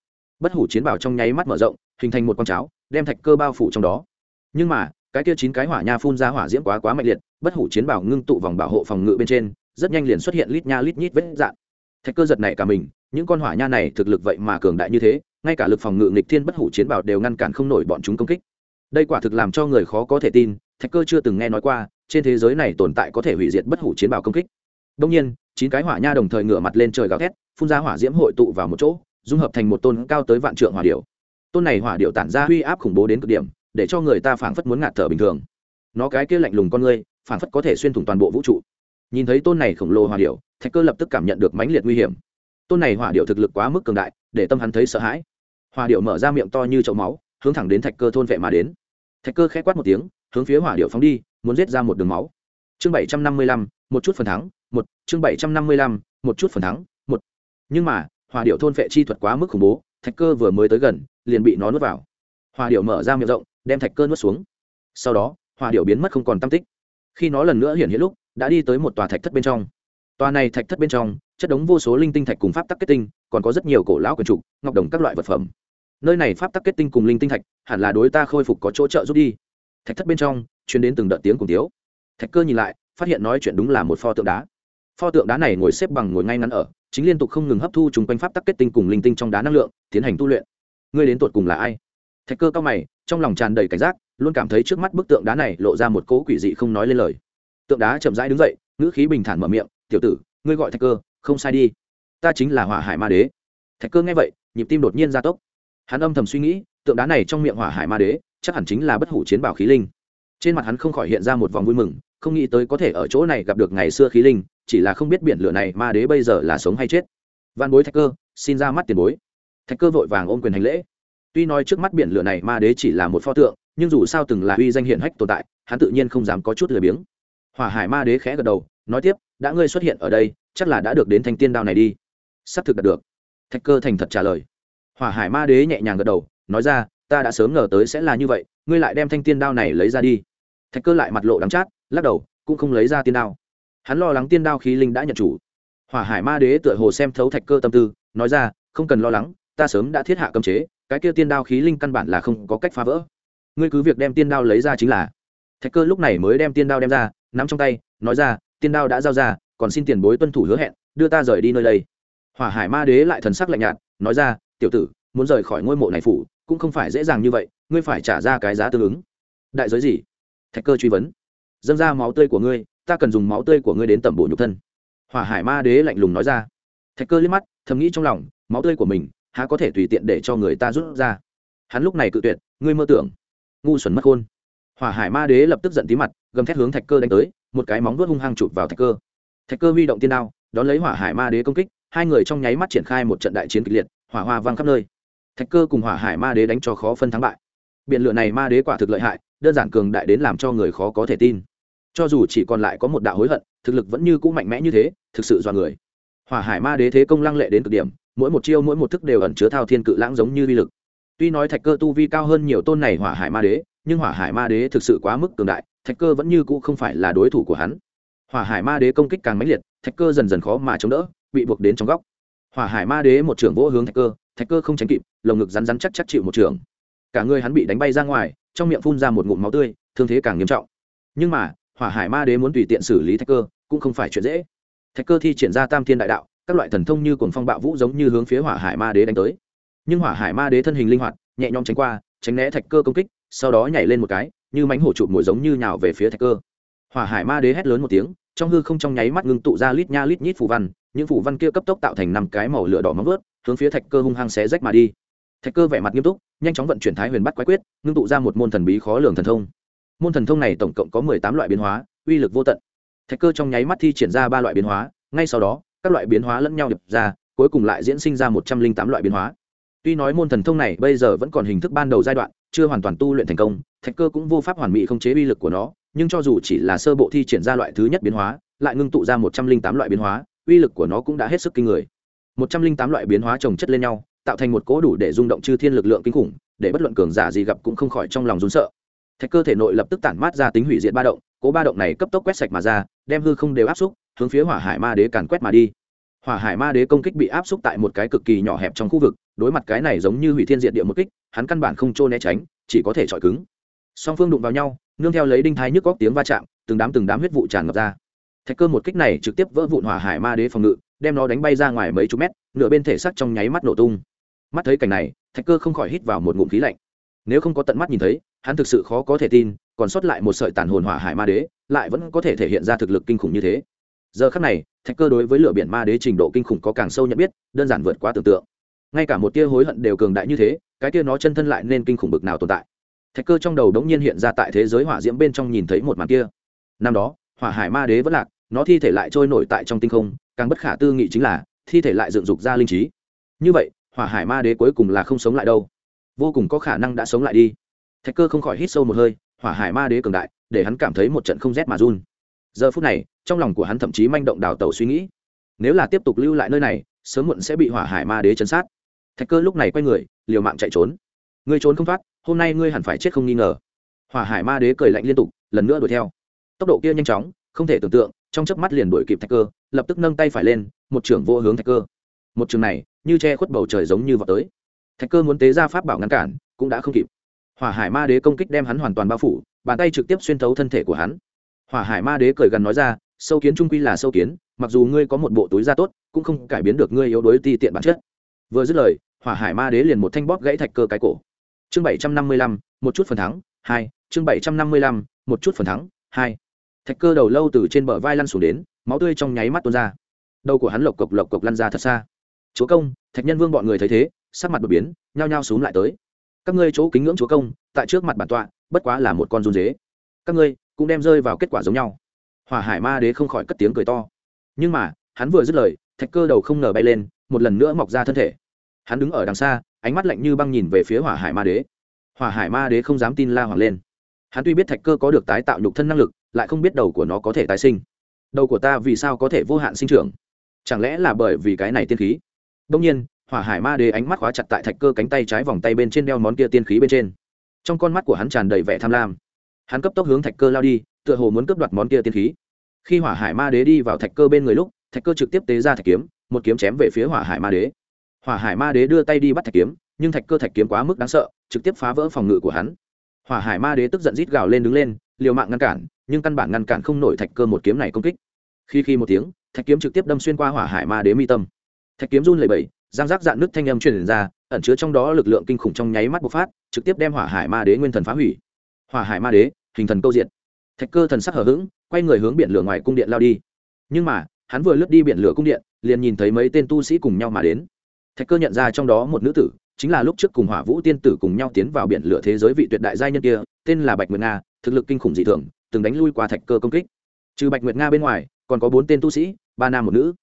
Bất hủ chiến bảo trong nháy mắt mở rộng, hình thành một con cháo, đem thạch cơ bao phủ trong đó. Nhưng mà, cái kia chín cái hỏa nha phun ra hỏa diễm quá quá mạnh liệt, bất hủ chiến bảo ngưng tụ vòng bảo hộ phòng ngự bên trên, rất nhanh liền xuất hiện lít nha lít nhít vết dạn thạch cơ giật này cả mình, những con hỏa nha này thực lực vậy mà cường đại như thế, ngay cả lực phòng ngự nghịch thiên bất hủ chiến bảo đều ngăn cản không nổi bọn chúng công kích. Đây quả thực làm cho người khó có thể tin, thạch cơ chưa từng nghe nói qua, trên thế giới này tồn tại có thể hủy diệt bất hủ chiến bảo công kích. Đông nhiên, chín cái hỏa nha đồng thời ngửa mặt lên trời gào thét, phun ra hỏa diễm hội tụ vào một chỗ, dung hợp thành một tôn cao tới vạn trượng hỏa điệu tôn này hỏa điệu tản ra uy áp khủng bố đến cực điểm, để cho người ta phảng phất muốn ngạt thở bình thường. Nó cái kia lạnh lùng con người, phảng phất có thể xuyên thủng toàn bộ vũ trụ. Nhìn thấy tôn này khổng lồ hỏa điệu thạch cơ lập tức cảm nhận được mãnh liệt nguy hiểm. Tôn này hỏa điệu thực lực quá mức cường đại, để tâm hắn thấy sợ hãi. Hỏa điệu mở ra miệng to như chậu máu, hướng thẳng đến thạch cơ thôn vệ mà đến. Thạch cơ khẽ quát một tiếng, hướng phía hỏa điệu phóng đi, muốn giết ra một đường máu. Chương bảy trăm năm mươi lăm, một chút phần thắng, một, chương bảy trăm năm mươi lăm, một chút phần thắng, một. Nhưng mà, hỏa điệu thôn vệ chi thuật quá mức khủng bố, thạch cơ vừa mới tới gần, liền bị nó nuốt vào. Hỏa điệu mở ra miệng rộng, đem thạch cơ nuốt xuống. Sau đó, hỏa điệu biến mất không còn tam tích. Khi nó lần nữa hiện hiện lúc, đã đi tới một tòa thạch thất bên trong tòa này thạch thất bên trong, chất đống vô số linh tinh thạch cùng pháp tắc kết tinh, còn có rất nhiều cổ lão quần trục, ngọc đồng các loại vật phẩm. Nơi này pháp tắc kết tinh cùng linh tinh thạch, hẳn là đối ta khôi phục có chỗ trợ giúp đi. Thạch thất bên trong chuyến đến từng đợt tiếng cùng tiếu. Thạch cơ nhìn lại, phát hiện nói chuyện đúng là một pho tượng đá. Pho tượng đá này ngồi xếp bằng ngồi ngay ngắn ở, chính liên tục không ngừng hấp thu chung quanh pháp tắc kết tinh cùng linh tinh trong đá năng lượng, tiến hành tu luyện. Ngươi đến tột cùng là ai? Thạch cơ cao mày, trong lòng tràn đầy cảnh giác, luôn cảm thấy trước mắt bức tượng đá này lộ ra một cỗ quỷ dị không nói lên lời. Tượng đá chậm rãi đứng dậy, ngữ khí bình thản mở miệng tiểu tử, ngươi gọi thạch cơ, không sai đi. Ta chính là hỏa hải ma đế. Thạch cơ nghe vậy, nhịp tim đột nhiên gia tốc. Hắn âm thầm suy nghĩ, tượng đá này trong miệng hỏa hải ma đế, chắc hẳn chính là bất hủ chiến bảo khí linh. Trên mặt hắn không khỏi hiện ra một vòng vui mừng, không nghĩ tới có thể ở chỗ này gặp được ngày xưa khí linh, chỉ là không biết biển lửa này ma đế bây giờ là sống hay chết. Văn bối thạch cơ, xin ra mắt tiền bối. Thạch cơ vội vàng ôm quyền hành lễ. Tuy nói trước mắt biển lửa này ma đế chỉ là một pho tượng, nhưng dù sao từng là uy danh hiển hách tồn tại, hắn tự nhiên không dám có chút lười biếng. Hỏa hải ma đế khẽ gật đầu, nói tiếp đã ngươi xuất hiện ở đây, chắc là đã được đến thanh tiên đao này đi. Sắp thực đạt được. Thạch cơ thành thật trả lời. Hỏa hải ma đế nhẹ nhàng gật đầu, nói ra, ta đã sớm ngờ tới sẽ là như vậy, ngươi lại đem thanh tiên đao này lấy ra đi. Thạch cơ lại mặt lộ đắng chát, lắc đầu, cũng không lấy ra tiên đao. Hắn lo lắng tiên đao khí linh đã nhận chủ. Hỏa hải ma đế tựa hồ xem thấu thạch cơ tâm tư, nói ra, không cần lo lắng, ta sớm đã thiết hạ cấm chế, cái kia tiên đao khí linh căn bản là không có cách phá vỡ. Ngươi cứ việc đem tiên đao lấy ra chính là. Thạch cơ lúc này mới đem tiên đao đem ra, nắm trong tay, nói ra tiên đao đã giao ra, còn xin tiền bối tuân thủ hứa hẹn, đưa ta rời đi nơi đây. Hỏa hải ma đế lại thần sắc lạnh nhạt, nói ra, tiểu tử, muốn rời khỏi ngôi mộ này phủ, cũng không phải dễ dàng như vậy, ngươi phải trả ra cái giá tương ứng. Đại giới gì? Thạch cơ truy vấn. Dâng ra máu tươi của ngươi, ta cần dùng máu tươi của ngươi đến tẩm bổ nhục thân. Hỏa hải ma đế lạnh lùng nói ra. Thạch cơ liếc mắt, thầm nghĩ trong lòng, máu tươi của mình, há có thể tùy tiện để cho người ta rút ra? Hắn lúc này cự tuyệt, ngươi mơ tưởng, ngu xuẩn mất khôn. Hỏa hải ma đế lập tức giận tí mặt, gầm thét hướng thạch cơ đánh tới một cái móng vuốt hung hăng chụp vào thạch cơ. Thạch cơ huy động tiên đao, đón lấy hỏa hải ma đế công kích, hai người trong nháy mắt triển khai một trận đại chiến kịch liệt, hỏa hoa vang khắp nơi. Thạch cơ cùng hỏa hải ma đế đánh cho khó phân thắng bại. Biện lựa này ma đế quả thực lợi hại, đơn giản cường đại đến làm cho người khó có thể tin. Cho dù chỉ còn lại có một đạo hối hận, thực lực vẫn như cũ mạnh mẽ như thế, thực sự do người. Hỏa hải ma đế thế công lăng lệ đến cực điểm, mỗi một chiêu mỗi một thức đều ẩn chứa thao thiên cự lãng giống như vi lực. Tuy nói thạch cơ tu vi cao hơn nhiều tôn này hỏa hải ma đế, nhưng hỏa hải ma đế thực sự quá mức cường đại thạch cơ vẫn như cũ không phải là đối thủ của hắn. Hỏa hải ma đế công kích càng mãnh liệt, thạch cơ dần dần khó mà chống đỡ, bị buộc đến trong góc. Hỏa hải ma đế một trưởng vỗ hướng thạch cơ thạch cơ không tránh kịp, lồng ngực rắn rắn chắc chắc chịu một trưởng. Cả người hắn bị đánh bay ra ngoài, trong miệng phun ra một ngụm máu tươi, thương thế càng nghiêm trọng. Nhưng mà, hỏa hải ma đế muốn tùy tiện xử lý thạch cơ, cũng không phải chuyện dễ. Thạch cơ thi triển ra tam thiên đại đạo, các loại thần thông như cuồng phong bạo vũ giống như hướng phía hỏa hải ma đế đánh tới. Nhưng hỏa hải ma đế thân hình linh hoạt, nhẹ nhõm tránh qua, tránh né thạch cơ công kích, sau đó nhảy lên một cái như mánh hổ chụp mồi giống như nhào về phía thạch cơ. Hỏa hải ma đế hét lớn một tiếng, trong hư không trong nháy mắt ngưng tụ ra lít nha lít nhít phủ văn, những phủ văn kia cấp tốc tạo thành năm cái màu lửa đỏ móng vớt hướng phía thạch cơ hung hăng xé rách mà đi. Thạch cơ vẻ mặt nghiêm túc, nhanh chóng vận chuyển thái huyền bắt quái quyết, ngưng tụ ra một môn thần bí khó lường thần thông. Môn thần thông này tổng cộng có mười tám loại biến hóa, uy lực vô tận. Thạch cơ trong nháy mắt thi triển ra ba loại biến hóa, ngay sau đó, các loại biến hóa lẫn nhau nhập ra, cuối cùng lại diễn sinh ra một trăm linh tám loại biến hóa tuy nói môn thần thông này bây giờ vẫn còn hình thức ban đầu giai đoạn, chưa hoàn toàn tu luyện thành công, thạch cơ cũng vô pháp hoàn mỹ không chế uy lực của nó, nhưng cho dù chỉ là sơ bộ thi triển ra loại thứ nhất biến hóa, lại ngưng tụ ra một trăm linh tám loại biến hóa, uy lực của nó cũng đã hết sức kinh người. một trăm linh tám loại biến hóa trồng chất lên nhau, tạo thành một cỗ đủ để rung động chư thiên lực lượng kinh khủng, để bất luận cường giả gì gặp cũng không khỏi trong lòng run sợ. Thạch cơ thể nội lập tức tản mát ra tính hủy diệt ba động cỗ ba động này cấp tốc quét sạch mà ra, đem hư không đều áp xúc, hướng phía hỏa hải ma đế càn quét mà đi hỏa hải ma đế công kích bị áp xúc tại một cái cực kỳ nhỏ hẹp trong khu vực, đối mặt cái này giống như hủy thiên diệt địa một kích, hắn căn bản không trôn né tránh, chỉ có thể chọi cứng. Song phương đụng vào nhau, nương theo lấy đinh thái nhức góc tiếng va chạm, từng đám từng đám huyết vụ tràn ngập ra. Thạch cơ một kích này trực tiếp vỡ vụn hỏa hải ma đế phòng ngự, đem nó đánh bay ra ngoài mấy chục mét, nửa bên thể xác trong nháy mắt nổ tung. Mắt thấy cảnh này, thạch cơ không khỏi hít vào một ngụm khí lạnh. Nếu không có tận mắt nhìn thấy, hắn thực sự khó có thể tin, còn sót lại một sợi tàn hồn hỏa hải ma đế, lại vẫn có thể thể hiện ra thực lực kinh khủng như thế giờ khắc này, thạch cơ đối với lửa biển ma đế trình độ kinh khủng có càng sâu nhận biết, đơn giản vượt quá tưởng tượng. Ngay cả một tia hối hận đều cường đại như thế, cái tia nó chân thân lại nên kinh khủng bực nào tồn tại. Thạch cơ trong đầu đống nhiên hiện ra tại thế giới hỏa diễm bên trong nhìn thấy một màn kia. Năm đó, hỏa hải ma đế vẫn lạc, nó thi thể lại trôi nổi tại trong tinh không, càng bất khả tư nghị chính là, thi thể lại dựng dục ra linh trí. Như vậy, hỏa hải ma đế cuối cùng là không sống lại đâu. Vô cùng có khả năng đã sống lại đi. Thạch cơ không khỏi hít sâu một hơi, hỏa hải ma đế cường đại, để hắn cảm thấy một trận không rét mà run giờ phút này, trong lòng của hắn thậm chí manh động đào tẩu suy nghĩ. Nếu là tiếp tục lưu lại nơi này, sớm muộn sẽ bị hỏa hải ma đế chấn sát. Thạch cơ lúc này quay người, liều mạng chạy trốn. Ngươi trốn không thoát, hôm nay ngươi hẳn phải chết không nghi ngờ. Hỏa hải ma đế cười lạnh liên tục, lần nữa đuổi theo. Tốc độ kia nhanh chóng, không thể tưởng tượng, trong chớp mắt liền đuổi kịp thạch cơ, lập tức nâng tay phải lên, một trưởng vô hướng thạch cơ. Một trường này, như che khuất bầu trời giống như vào tới. Thạch cơ muốn tế ra pháp bảo ngăn cản, cũng đã không kịp. Hỏa hải ma đế công kích đem hắn hoàn toàn bao phủ, bàn tay trực tiếp xuyên thấu thân thể của hắn hỏa hải ma đế cười gần nói ra, sâu kiến trung quy là sâu kiến, mặc dù ngươi có một bộ túi da tốt, cũng không cải biến được ngươi yếu đuối ti tiện bản chất. Vừa dứt lời, hỏa hải ma đế liền một thanh bóp gãy thạch cơ cái cổ. Chương bảy trăm năm mươi lăm, một chút phần thắng, hai, chương bảy trăm năm mươi lăm, một chút phần thắng, hai. Thạch cơ đầu lâu từ trên bờ vai lăn xuống đến, máu tươi trong nháy mắt tuôn ra. Đầu của hắn lộc cộc lộc cộc lăn ra thật xa. Chúa công, thạch nhân vương bọn người thấy thế, sắc mặt đột biến, nhao nhao xuống lại tới. Các ngươi chỗ kính ngưỡng chúa công, tại trước mặt bản tọa, bất quá là một con run dế. Các ngươi cũng đem rơi vào kết quả giống nhau. Hỏa hải ma đế không khỏi cất tiếng cười to. Nhưng mà, hắn vừa dứt lời, thạch cơ đầu không ngờ bay lên, một lần nữa mọc ra thân thể. Hắn đứng ở đằng xa, ánh mắt lạnh như băng nhìn về phía hỏa hải ma đế. Hỏa hải ma đế không dám tin la hoàng lên. Hắn tuy biết thạch cơ có được tái tạo nhục thân năng lực, lại không biết đầu của nó có thể tái sinh. Đầu của ta vì sao có thể vô hạn sinh trưởng? Chẳng lẽ là bởi vì cái này tiên khí? Đông nhiên, hỏa hải ma đế ánh mắt khóa chặt tại thạch cơ cánh tay trái vòng tay bên trên đeo món kia tiên khí bên trên. Trong con mắt của hắn tràn đầy vẻ tham lam hắn cấp tốc hướng thạch cơ lao đi, tựa hồ muốn cướp đoạt món kia tiên khí. Khi hỏa hải ma đế đi vào thạch cơ bên người lúc, thạch cơ trực tiếp tế ra thạch kiếm, một kiếm chém về phía hỏa hải ma đế. Hỏa hải ma đế đưa tay đi bắt thạch kiếm, nhưng thạch cơ thạch kiếm quá mức đáng sợ, trực tiếp phá vỡ phòng ngự của hắn. Hỏa hải ma đế tức giận rít gào lên đứng lên, liều mạng ngăn cản, nhưng căn bản ngăn cản không nổi thạch cơ một kiếm này công kích. Khi khi một tiếng, thạch kiếm trực tiếp đâm xuyên qua hỏa hải ma đế mi tâm. Thạch kiếm run lẩy bẩy, giang giác dạn nước thanh âm truyền ra, ẩn chứa trong đó lực lượng kinh khủng trong nháy mắt bộc phát, trực tiếp đem hỏa hải ma đế nguyên thần phá hủy hỏa hải ma đế, hình thần câu diện thạch cơ thần sắc hở h ữ g quay người hướng biển lửa ngoài cung điện lao đi. Nhưng mà, hắn vừa lướt đi biển lửa cung điện, liền nhìn thấy mấy tên tu sĩ cùng nhau mà đến. Thạch cơ nhận ra trong đó một nữ tử, chính là lúc trước cùng hỏa vũ tiên tử cùng nhau tiến vào biển lửa thế giới vị tuyệt đại giai nhân kia, tên là bạch nguyệt nga, thực lực kinh khủng dị thường, từng đánh lui qua thạch cơ công kích. Trừ bạch nguyệt nga bên ngoài, còn có bốn tên tu sĩ, ba nam một nữ.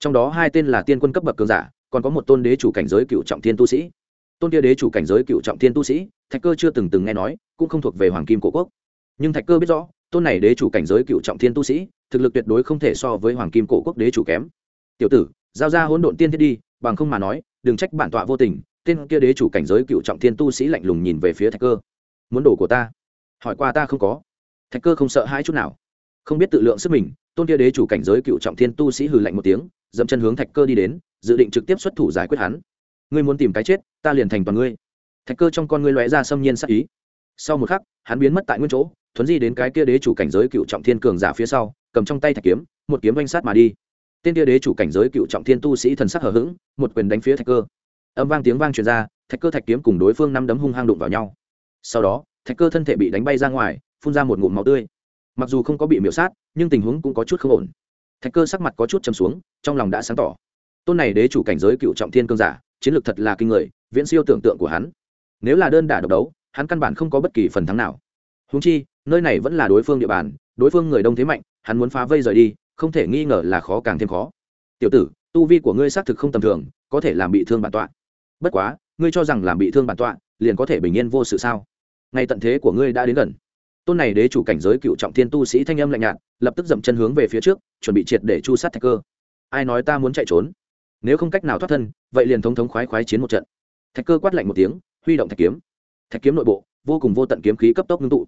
Trong đó hai tên là tiên quân cấp bậc cường giả, còn có một tôn đế chủ cảnh giới cựu trọng thiên tu sĩ tôn kia đế chủ cảnh giới cựu trọng thiên tu sĩ, thạch cơ chưa từng từng nghe nói, cũng không thuộc về hoàng kim cổ quốc. Nhưng thạch cơ biết rõ, tôn này đế chủ cảnh giới cựu trọng thiên tu sĩ, thực lực tuyệt đối không thể so với hoàng kim cổ quốc đế chủ kém. Tiểu tử, giao ra hỗn độn tiên thiết đi, bằng không mà nói, đừng trách bản tọa vô tình. Tên kia đế chủ cảnh giới cựu trọng thiên tu sĩ lạnh lùng nhìn về phía thạch cơ. Muốn đổ của ta? Hỏi qua ta không có. Thạch cơ không sợ hai chút nào. Không biết tự lượng sức mình, tôn kia đế chủ cảnh giới cựu trọng thiên tu sĩ hừ lạnh một tiếng, dậm chân hướng thạch cơ đi đến, dự định trực tiếp xuất thủ giải quyết hắn. Ngươi muốn tìm cái chết ta liền thành toàn ngươi. Thạch cơ trong con ngươi lóe ra xâm nhiên sắc ý. Sau một khắc, hắn biến mất tại nguyên chỗ, thuấn di đến cái kia đế chủ cảnh giới cựu trọng thiên cường giả phía sau, cầm trong tay thạch kiếm, một kiếm oanh sát mà đi. Tên kia đế chủ cảnh giới cựu trọng thiên tu sĩ thần sắc hở h ữ g một quyền đánh phía thạch cơ. Âm vang tiếng vang truyền ra, thạch cơ thạch kiếm cùng đối phương năm đấm hung hang đụng vào nhau. Sau đó, thạch cơ thân thể bị đánh bay ra ngoài, phun ra một ngụm máu tươi. Mặc dù không có bị miễu sát, nhưng tình huống cũng có chút không ổn. Thạch cơ sắc mặt có chút chầm xuống, trong lòng đã sáng tỏ. Tôn này đế chủ cảnh giới cựu trọng thiên cương giả, chiến lược thật là kinh người viễn siêu tưởng tượng của hắn. Nếu là đơn đả độc đấu, hắn căn bản không có bất kỳ phần thắng nào. Húng chi, nơi này vẫn là đối phương địa bàn, đối phương người đông thế mạnh, hắn muốn phá vây rời đi, không thể nghi ngờ là khó càng thêm khó. Tiểu tử, tu vi của ngươi xác thực không tầm thường, có thể làm bị thương bản tọa. Bất quá, ngươi cho rằng làm bị thương bản tọa, liền có thể bình yên vô sự sao? Ngay tận thế của ngươi đã đến gần. Tôn này đế chủ cảnh giới cựu trọng thiên tu sĩ thanh âm lạnh nhạt, lập tức dậm chân hướng về phía trước, chuẩn bị triệt để chu sát thạch cơ. Ai nói ta muốn chạy trốn? Nếu không cách nào thoát thân, vậy liền thống thống khoái khoái chiến một trận thạch cơ quát lạnh một tiếng, huy động thạch kiếm. Thạch kiếm nội bộ, vô cùng vô tận kiếm khí cấp tốc ngưng tụ.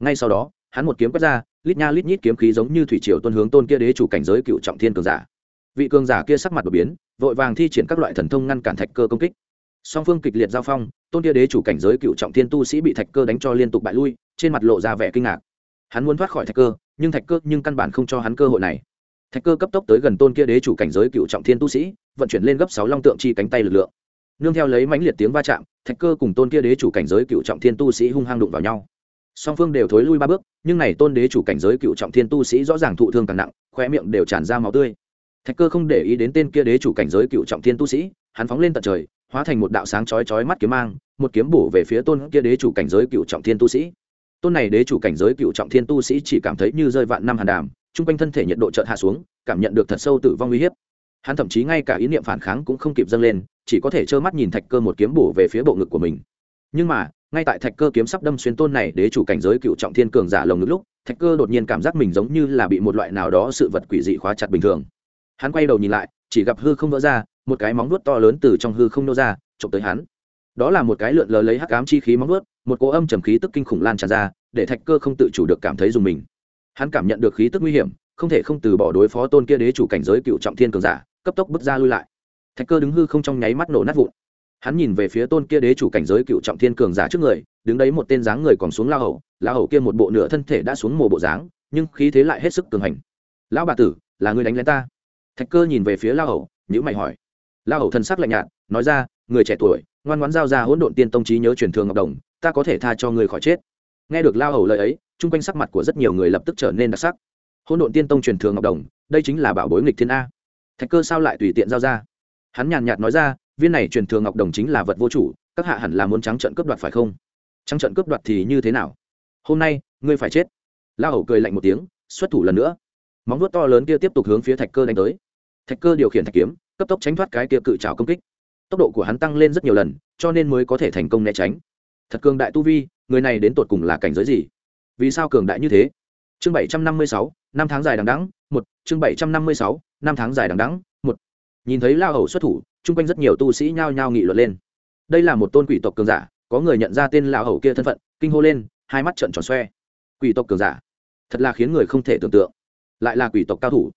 Ngay sau đó, hắn một kiếm quét ra, lít nha lít nhít kiếm khí giống như thủy triều tuân hướng tôn kia đế chủ cảnh giới cựu trọng thiên cường giả. Vị cường giả kia sắc mặt đột biến, vội vàng thi triển các loại thần thông ngăn cản thạch cơ công kích. Song phương kịch liệt giao phong, tôn kia đế chủ cảnh giới cựu trọng thiên tu sĩ bị thạch cơ đánh cho liên tục bại lui, trên mặt lộ ra vẻ kinh ngạc. Hắn muốn thoát khỏi thạch cơ, nhưng thạch cơ nhưng căn bản không cho hắn cơ hội này. Thạch cơ cấp tốc tới gần tôn kia đế chủ cảnh giới cựu trọng thiên tu sĩ, vận chuyển lên gấp sáu long tượng chi cánh tay lực lượng nương theo lấy mãnh liệt tiếng va chạm, thạch cơ cùng tôn kia đế chủ cảnh giới cựu trọng thiên tu sĩ hung hăng đụng vào nhau. Song phương đều thối lui ba bước, nhưng này tôn đế chủ cảnh giới cựu trọng thiên tu sĩ rõ ràng thụ thương càng nặng khoe miệng đều tràn ra máu tươi. Thạch cơ không để ý đến tên kia đế chủ cảnh giới cựu trọng thiên tu sĩ, hắn phóng lên tận trời, hóa thành một đạo sáng chói chói mắt kiếm mang, một kiếm bổ về phía tôn kia đế chủ cảnh giới cựu trọng thiên tu sĩ. Tôn này đế chủ cảnh giới cựu trọng thiên tu sĩ chỉ cảm thấy như rơi vạn năm hàn đàm, chung quanh thân thể nhiệt độ chợt hạ xuống, cảm nhận được thật sâu tử vong uy hiếp. Hắn thậm chí ngay cả ý niệm phản kháng cũng không kịp dâng lên chỉ có thể trơ mắt nhìn thạch cơ một kiếm bổ về phía bộ ngực của mình. Nhưng mà ngay tại thạch cơ kiếm sắp đâm xuyên tôn này đế chủ cảnh giới cựu trọng thiên cường giả lồng ngực lúc thạch cơ đột nhiên cảm giác mình giống như là bị một loại nào đó sự vật quỷ dị khóa chặt bình thường. Hắn quay đầu nhìn lại chỉ gặp hư không vỡ ra một cái móng vuốt to lớn từ trong hư không nô ra trộm tới hắn. Đó là một cái lượn lờ lấy hắc ám chi khí móng vuốt, một cỗ âm trầm khí tức kinh khủng lan tràn ra để thạch cơ không tự chủ được cảm thấy dùng mình. Hắn cảm nhận được khí tức nguy hiểm không thể không từ bỏ đối phó tôn kia đế chủ cảnh giới cựu trọng thiên cường giả cấp tốc bước ra lui lại thạch cơ đứng hư không trong nháy mắt nổ nát vụn. Hắn nhìn về phía tôn kia đế chủ cảnh giới cựu trọng thiên cường giả trước người, đứng đấy một tên dáng người còn xuống lao hầu lao hầu kia một bộ nửa thân thể đã xuống mồ bộ dáng, nhưng khí thế lại hết sức cường hành. Lão bà tử, là người đánh lén ta? Thạch cơ nhìn về phía lao hầu nhữ mày hỏi. Lao hầu thân sắc lạnh nhạt, nói ra, người trẻ tuổi, ngoan ngoãn giao ra hỗn độn tiên tông trí nhớ truyền thường ngọc đồng, ta có thể tha cho người khỏi chết. Nghe được lao hầu lời ấy, chung quanh sắc mặt của rất nhiều người lập tức trở nên đặc sắc. Hỗn độn tiên tông truyền thường ngọc đồng, đây chính là bảo bối nghịch thiên a. Thạch cơ sao lại tùy tiện giao ra? Hắn nhàn nhạt nói ra, viên này truyền thừa ngọc đồng chính là vật vô chủ, các hạ hẳn là muốn trắng trận cướp đoạt phải không? Trắng trận cướp đoạt thì như thế nào? Hôm nay, ngươi phải chết. La hầu cười lạnh một tiếng, xuất thủ lần nữa. Móng vuốt to lớn kia tiếp tục hướng phía thạch cơ đánh tới. Thạch cơ điều khiển thạch kiếm, cấp tốc tránh thoát cái kia cự trào công kích. Tốc độ của hắn tăng lên rất nhiều lần, cho nên mới có thể thành công né tránh. Thật cường đại tu vi, người này đến tột cùng là cảnh giới gì? Vì sao cường đại như thế? Chương bảy trăm năm mươi sáu, năm tháng dài đằng đắng một, chương bảy trăm năm mươi sáu, năm tháng dài đằng đắng nhìn thấy lao hầu xuất thủ, chung quanh rất nhiều tu sĩ nhao nhao nghị luận lên. Đây là một tôn quỷ tộc cường giả, có người nhận ra tên lao hầu kia thân phận, kinh hô lên, hai mắt trận tròn xoe. Quỷ tộc cường giả, thật là khiến người không thể tưởng tượng. Lại là quỷ tộc cao thủ.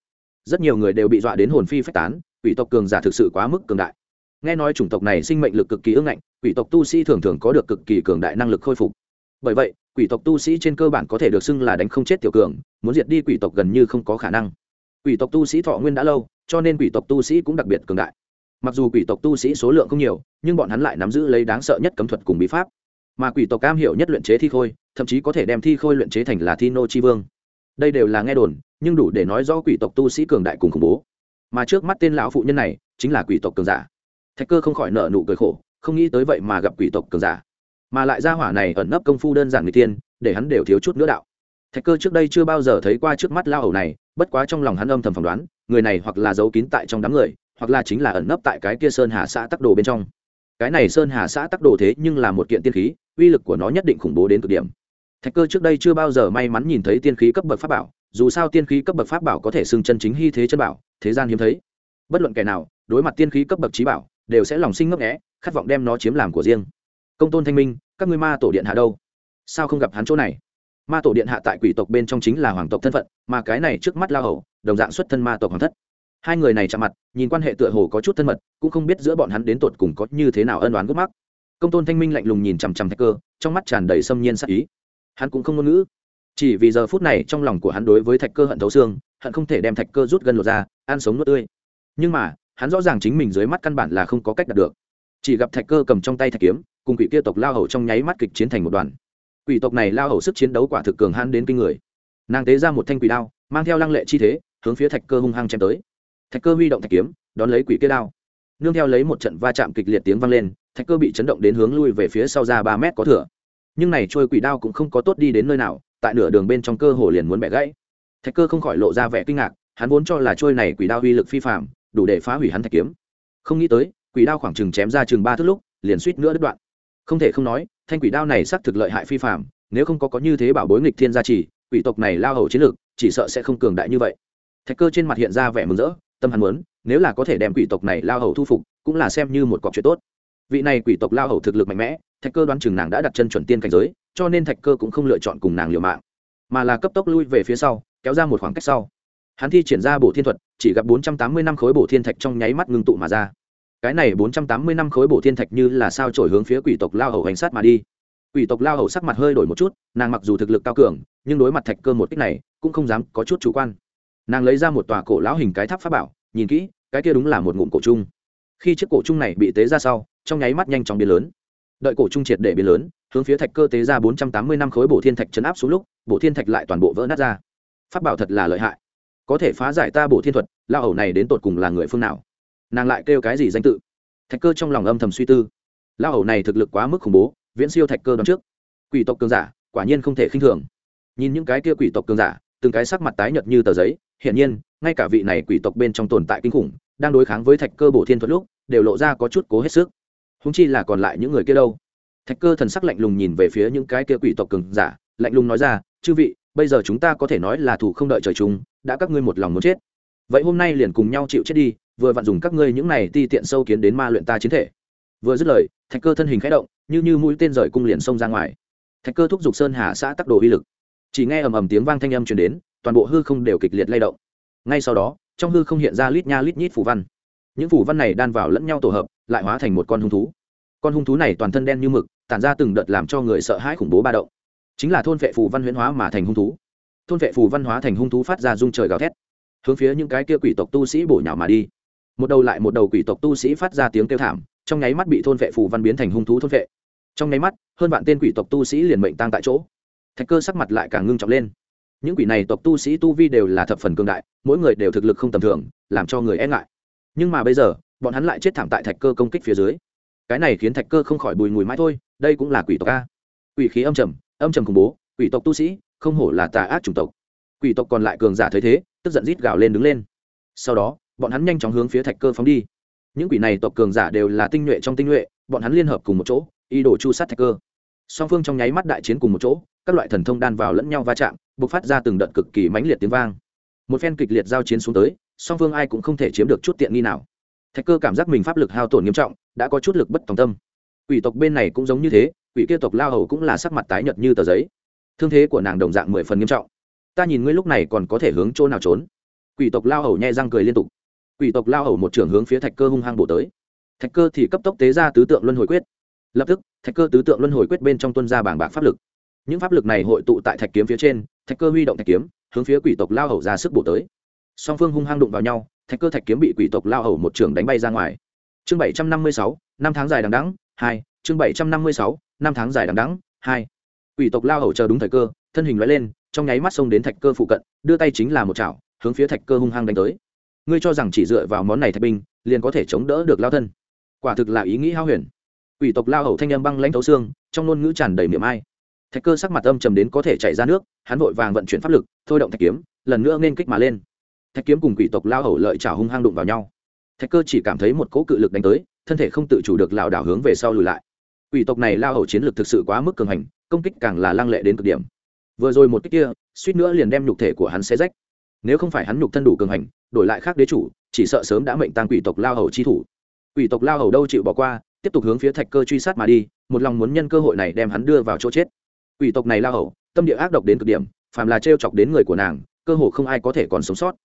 Rất nhiều người đều bị dọa đến hồn phi phách tán, quỷ tộc cường giả thực sự quá mức cường đại. Nghe nói chủng tộc này sinh mệnh lực cực kỳ ưng ngạnh, quỷ tộc tu sĩ thường thường có được cực kỳ cường đại năng lực khôi phục. Bởi vậy, quỷ tộc tu sĩ trên cơ bản có thể được xưng là đánh không chết tiểu cường, muốn diệt đi quỷ tộc gần như không có khả năng quỷ tộc tu sĩ thọ nguyên đã lâu, cho nên quỷ tộc tu sĩ cũng đặc biệt cường đại. Mặc dù quỷ tộc tu sĩ số lượng không nhiều, nhưng bọn hắn lại nắm giữ lấy đáng sợ nhất cấm thuật cùng bí pháp. Mà quỷ tộc cam hiểu nhất luyện chế thi khôi, thậm chí có thể đem thi khôi luyện chế thành là thi nô chi vương. Đây đều là nghe đồn, nhưng đủ để nói rõ quỷ tộc tu sĩ cường đại cùng khủng bố. Mà trước mắt tên lão phụ nhân này, chính là quỷ tộc cường giả. Thạch cơ không khỏi nợ nụ cười khổ, không nghĩ tới vậy mà gặp quỷ tộc cường giả. Mà lại ra hỏa này ẩn nấp công phu đơn giản người tiên để hắn đều thiếu chút nữa đạo thạch cơ trước đây chưa bao giờ thấy qua trước mắt lao ẩu này, bất quá trong lòng hắn âm thầm phỏng đoán, người này hoặc là giấu kín tại trong đám người, hoặc là chính là ẩn nấp tại cái kia sơn hà xã tắc đồ bên trong. Cái này sơn hà xã tắc đồ thế nhưng là một kiện tiên khí, uy lực của nó nhất định khủng bố đến cực điểm. Thạch cơ trước đây chưa bao giờ may mắn nhìn thấy tiên khí cấp bậc pháp bảo, dù sao tiên khí cấp bậc pháp bảo có thể xưng chân chính hy thế chân bảo, thế gian hiếm thấy. Bất luận kẻ nào, đối mặt tiên khí cấp bậc trí bảo, đều sẽ lòng sinh ngấp nghẽ khát vọng đem nó chiếm làm của riêng. Công tôn thanh minh, các ngươi ma tổ điện hạ đâu? Sao không gặp hắn chỗ này? Ma tổ điện hạ tại quỷ tộc bên trong chính là hoàng tộc thân phận, mà cái này trước mắt la hầu, đồng dạng xuất thân ma tộc hoàng thất. Hai người này chạm mặt, nhìn quan hệ tựa hồ có chút thân mật, cũng không biết giữa bọn hắn đến tột cùng có như thế nào ân đoán gốc mắc. Công tôn thanh minh lạnh lùng nhìn chằm chằm thạch cơ, trong mắt tràn đầy xâm nhiên sắc ý. Hắn cũng không ngôn ngữ. Chỉ vì giờ phút này trong lòng của hắn đối với thạch cơ hận thấu xương, hận không thể đem thạch cơ rút gân lột ra, ăn sống nuốt tươi. Nhưng mà, hắn rõ ràng chính mình dưới mắt căn bản là không có cách đạt được. Chỉ gặp thạch cơ cầm trong tay thạch kiếm, cùng quỷ kia tộc lao hầu trong nháy mắt kịch chiến thành một đoàn quỷ tộc này lao hầu sức chiến đấu quả thực cường hãn đến kinh người. Nàng tế ra một thanh quỷ đao, mang theo lăng lệ chi thế, hướng phía thạch cơ hung hăng chém tới. Thạch cơ huy động thạch kiếm, đón lấy quỷ kia đao. Nương theo lấy một trận va chạm kịch liệt tiếng vang lên, thạch cơ bị chấn động đến hướng lui về phía sau ra ba mét có thửa nhưng này trôi quỷ đao cũng không có tốt đi đến nơi nào, tại nửa đường bên trong cơ hồ liền muốn bẻ gãy. Thạch cơ không khỏi lộ ra vẻ kinh ngạc, hắn vốn cho là trôi này quỷ đao uy lực phi phạm đủ để phá hủy hắn thạch kiếm. Không nghĩ tới, quỷ đao khoảng chừng chém ra chừng ba thước lúc, liền suýt nữa đứt đoạn không thể không nói, thanh quỷ đao này xác thực lợi hại phi phạm nếu không có có như thế bảo bối nghịch thiên gia trì, quỷ tộc này lao hầu chiến lược, chỉ sợ sẽ không cường đại như vậy. Thạch cơ trên mặt hiện ra vẻ mừng rỡ, tâm hắn muốn, nếu là có thể đem quỷ tộc này lao hầu thu phục, cũng là xem như một cọc chuyện tốt. Vị này quỷ tộc lao hầu thực lực mạnh mẽ, thạch cơ đoán chừng nàng đã đặt chân chuẩn tiên cảnh giới, cho nên thạch cơ cũng không lựa chọn cùng nàng liều mạng, mà là cấp tốc lui về phía sau, kéo ra một khoảng cách sau. Hắn thi triển ra bổ thiên thuật, chỉ gặp bốn trăm tám mươi năm khối bổ thiên thạch trong nháy mắt ngưng tụ mà ra cái này bốn trăm tám mươi năm khối bổ thiên thạch như là sao trổi hướng phía quỷ tộc lao hầu hành sát mà đi. Quỷ tộc lao hầu sắc mặt hơi đổi một chút, nàng mặc dù thực lực cao cường, nhưng đối mặt thạch cơ một cách này, cũng không dám có chút chủ quan. Nàng lấy ra một tòa cổ lão hình cái tháp pháp bảo, nhìn kỹ, cái kia đúng là một ngụm cổ trung. khi chiếc cổ trung này bị tế ra sau, trong nháy mắt nhanh chóng biến lớn. Đợi cổ trung triệt để biến lớn, hướng phía thạch cơ tế ra bốn trăm tám mươi năm khối bổ thiên thạch chấn áp xuống lúc, bổ thiên thạch lại toàn bộ vỡ nát ra. Pháp bảo thật là lợi hại. Có thể phá giải ta bổ thiên thuật, lao hầu này đến tột cùng là người phương nào? Nàng lại kêu cái gì danh tự? Thạch cơ trong lòng âm thầm suy tư. Lao ẩu này thực lực quá mức khủng bố, viễn siêu thạch cơ đón trước. Quỷ tộc cường giả, quả nhiên không thể khinh thường. Nhìn những cái kia quỷ tộc cường giả, từng cái sắc mặt tái nhợt như tờ giấy, hiển nhiên, ngay cả vị này quỷ tộc bên trong tồn tại kinh khủng, đang đối kháng với thạch cơ bổ thiên thuật lúc, đều lộ ra có chút cố hết sức. Húng chi là còn lại những người kia đâu? Thạch cơ thần sắc lạnh lùng nhìn về phía những cái kia quỷ tộc cường giả, lạnh lùng nói ra, chư vị, bây giờ chúng ta có thể nói là thủ không đợi trời chúng đã các ngươi một lòng muốn chết vậy hôm nay liền cùng nhau chịu chết đi, vừa vặn dùng các ngươi những này ti tiện sâu kiến đến ma luyện ta chiến thể. Vừa dứt lời, thạch cơ thân hình khẽ động, như như mũi tên rời cung liền xông ra ngoài. Thạch cơ thúc giục sơn hà xã tắc đồ uy lực. Chỉ nghe ầm ầm tiếng vang thanh âm truyền đến, toàn bộ hư không đều kịch liệt lay động. Ngay sau đó, trong hư không hiện ra lít nha lít nhít phủ văn. Những phủ văn này đan vào lẫn nhau tổ hợp, lại hóa thành một con hung thú. Con hung thú này toàn thân đen như mực, tản ra từng đợt làm cho người sợ hãi khủng bố ba động. Chính là thôn vệ phù văn huyễn hóa mà thành hung thú. Thôn vệ phù văn hóa thành hung thú phát ra rung trời gào thét hướng phía những cái kia quỷ tộc tu sĩ bổ nhào mà đi. Một đầu lại một đầu quỷ tộc tu sĩ phát ra tiếng kêu thảm, trong nháy mắt bị thôn vệ phù văn biến thành hung thú thôn vệ. Trong nháy mắt, hơn vạn tên quỷ tộc tu sĩ liền mệnh tăng tại chỗ. Thạch cơ sắc mặt lại càng ngưng trọng lên. Những quỷ này tộc tu sĩ tu vi đều là thập phần cường đại, mỗi người đều thực lực không tầm thường, làm cho người e ngại. Nhưng mà bây giờ, bọn hắn lại chết thảm tại thạch cơ công kích phía dưới. Cái này khiến thạch cơ không khỏi bùi ngùi mãi thôi, đây cũng là quỷ tộc a. Quỷ khí âm trầm âm trầm khủng bố, quỷ tộc tu sĩ, không hổ là tà ác chủng tộc. Quỷ tộc còn lại cường giả thấy thế tức giận rít gào lên đứng lên. Sau đó, bọn hắn nhanh chóng hướng phía thạch cơ phóng đi. Những quỷ này tộc cường giả đều là tinh nhuệ trong tinh nhuệ, bọn hắn liên hợp cùng một chỗ, ý đồ chu sát thạch cơ. Song phương trong nháy mắt đại chiến cùng một chỗ, các loại thần thông đan vào lẫn nhau va chạm b ộ c phát ra từng đợt cực kỳ mãnh liệt tiếng vang. Một phen kịch liệt giao chiến xuống tới, song phương ai cũng không thể chiếm được chút tiện nghi nào. Thạch cơ cảm giác mình pháp lực hao tổn nghiêm trọng, đã có chút lực bất tòng tâm. Quỷ tộc bên này cũng giống như thế, quỷ kia tộc lao hầu cũng là sắc mặt tái nhợt như tờ giấy. Thương thế của nàng đồng dạng mười phần nghiêm trọng ta nhìn ngươi lúc này còn có thể hướng chỗ nào trốn? Quỷ tộc lao hầu nhẹ răng cười liên tục. Quỷ tộc lao hầu một trường hướng phía thạch cơ hung hăng bổ tới. Thạch cơ thì cấp tốc tế ra tứ tượng luân hồi quyết. Lập tức, thạch cơ tứ tượng luân hồi quyết bên trong tuân ra bảng bạc pháp lực. Những pháp lực này hội tụ tại thạch kiếm phía trên, thạch cơ huy động thạch kiếm, hướng phía quỷ tộc lao hầu ra sức bổ tới. Song phương hung hăng đụng vào nhau, thạch cơ thạch kiếm bị quỷ tộc lao hầu một trường đánh bay ra ngoài. Chương bảy trăm năm mươi sáu, năm tháng dài đằng đắng hai. Chương bảy trăm năm mươi sáu, năm tháng dài đằng đắng hai. Quỷ tộc lao hầu chờ đúng thời cơ, thân hình loại lên trong nháy mắt xông đến thạch cơ phụ cận, đưa tay chính là một chảo, hướng phía thạch cơ hung hăng đánh tới. Ngươi cho rằng chỉ dựa vào món này thạch binh, liền có thể chống đỡ được lao thân? Quả thực là ý nghĩ hao huyền. Quỷ tộc lao hầu thanh âm băng lãnh thấu xương, trong ngôn ngữ tràn đầy miệng ai. Thạch cơ sắc mặt âm trầm đến có thể chảy ra nước, hắn vội vàng vận chuyển pháp lực, thôi động thạch kiếm, lần nữa nên kích mà lên. Thạch kiếm cùng quỷ tộc lao hầu lợi chảo hung hăng đụng vào nhau. Thạch cơ chỉ cảm thấy một cỗ cự lực đánh tới, thân thể không tự chủ được lảo đảo hướng về sau lùi lại. Quỷ tộc này lao hầu chiến lực thực sự quá mức cường hành, công kích càng là lăng lệ đến cực điểm vừa rồi một cách kia, suýt nữa liền đem nhục thể của hắn xé rách. Nếu không phải hắn nhục thân đủ cường hành, đổi lại khác đế chủ, chỉ sợ sớm đã mệnh tăng quỷ tộc lao hầu chi thủ. Quỷ tộc lao hầu đâu chịu bỏ qua, tiếp tục hướng phía thạch cơ truy sát mà đi, một lòng muốn nhân cơ hội này đem hắn đưa vào chỗ chết. Quỷ tộc này lao hầu, tâm địa ác độc đến cực điểm, phàm là t chọc đến người của nàng, cơ hồ không ai có thể còn sống sót.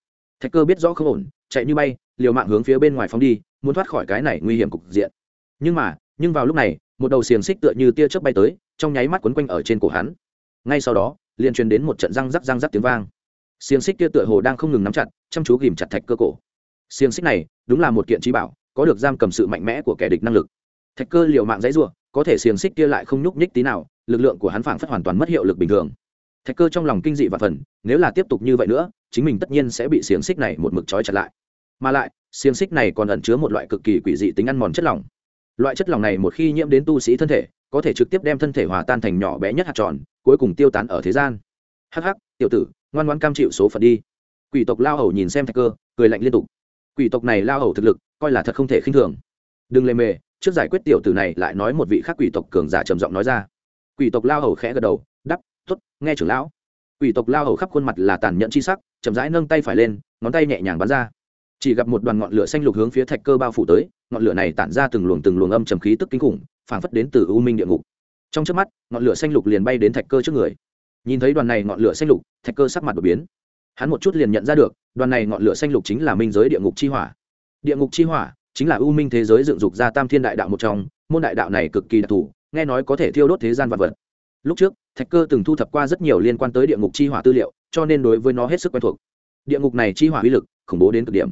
Thạch cơ biết rõ không ổn, chạy như bay, liều mạng hướng phía bên ngoài phóng đi, muốn thoát khỏi cái này nguy hiểm cục diện. Nhưng mà, nhưng vào lúc này, một đầu xiềng xích tựa như tia chớp bay tới, trong nháy mắt quấn quanh ở trên cổ hắn ngay sau đó, liền truyền đến một trận răng rắc răng rắc tiếng vang. Xiềng xích kia tựa hồ đang không ngừng nắm chặt, chăm chú ghìm chặt thạch cơ cổ. Xiềng xích này đúng là một kiện trí bảo, có được giam cầm sự mạnh mẽ của kẻ địch năng lực. Thạch cơ liều mạng dãy ruộng có thể xiềng xích kia lại không nhúc nhích tí nào, lực lượng của hắn phảng phất hoàn toàn mất hiệu lực bình thường. Thạch cơ trong lòng kinh dị và phần, nếu là tiếp tục như vậy nữa, chính mình tất nhiên sẽ bị xiềng xích này một mực trói chặt lại. Mà lại, xiềng xích này còn ẩn chứa một loại cực kỳ quỷ dị tính ăn mòn chất lỏng. Loại chất lỏng này một khi nhiễm đến tu sĩ thân thể có thể trực tiếp đem thân thể hòa tan thành nhỏ bé nhất hạt tròn, cuối cùng tiêu tán ở thế gian. Hắc hắc, tiểu tử, ngoan ngoan cam chịu số phận đi. Quỷ tộc lao hầu nhìn xem thạch cơ, cười lạnh liên tục. Quỷ tộc này lao hầu thực lực, coi là thật không thể khinh thường. Đừng lề mề, trước giải quyết tiểu tử này lại nói một vị khác quỷ tộc cường giả trầm giọng nói ra. Quỷ tộc lao hầu khẽ gật đầu đắp t ố t nghe trưởng lão. Quỷ tộc lao hầu khắp khuôn mặt là tàn nhẫn chi sắc, chậm rãi nâng tay phải lên, ngón tay nhẹ nhàng bắn ra. Chỉ gặp một đoàn ngọn lửa xanh lục hướng phía thạch cơ bao phủ tới, ngọn lửa này tản ra từng luồng từng luồng âm trầm khí tức kinh khủng phảng phất đến từ u minh địa ngục. Trong trước mắt, ngọn lửa xanh lục liền bay đến thạch cơ trước người. Nhìn thấy đoàn này ngọn lửa xanh lục, thạch cơ sắc mặt đột biến. Hắn một chút liền nhận ra được, đoàn này ngọn lửa xanh lục chính là minh giới địa ngục chi hỏa. Địa ngục chi hỏa chính là U minh thế giới dựng dục ra tam thiên đại đạo một trong, môn đại đạo này cực kỳ đặc thù, nghe nói có thể thiêu đốt thế gian vật vật. Lúc trước, thạch cơ từng thu thập qua rất nhiều liên quan tới địa ngục chi hỏa tư liệu, cho nên đối với nó hết sức quen thuộc. Địa ngục này chi hỏa uy lực khủng bố đến cực điểm.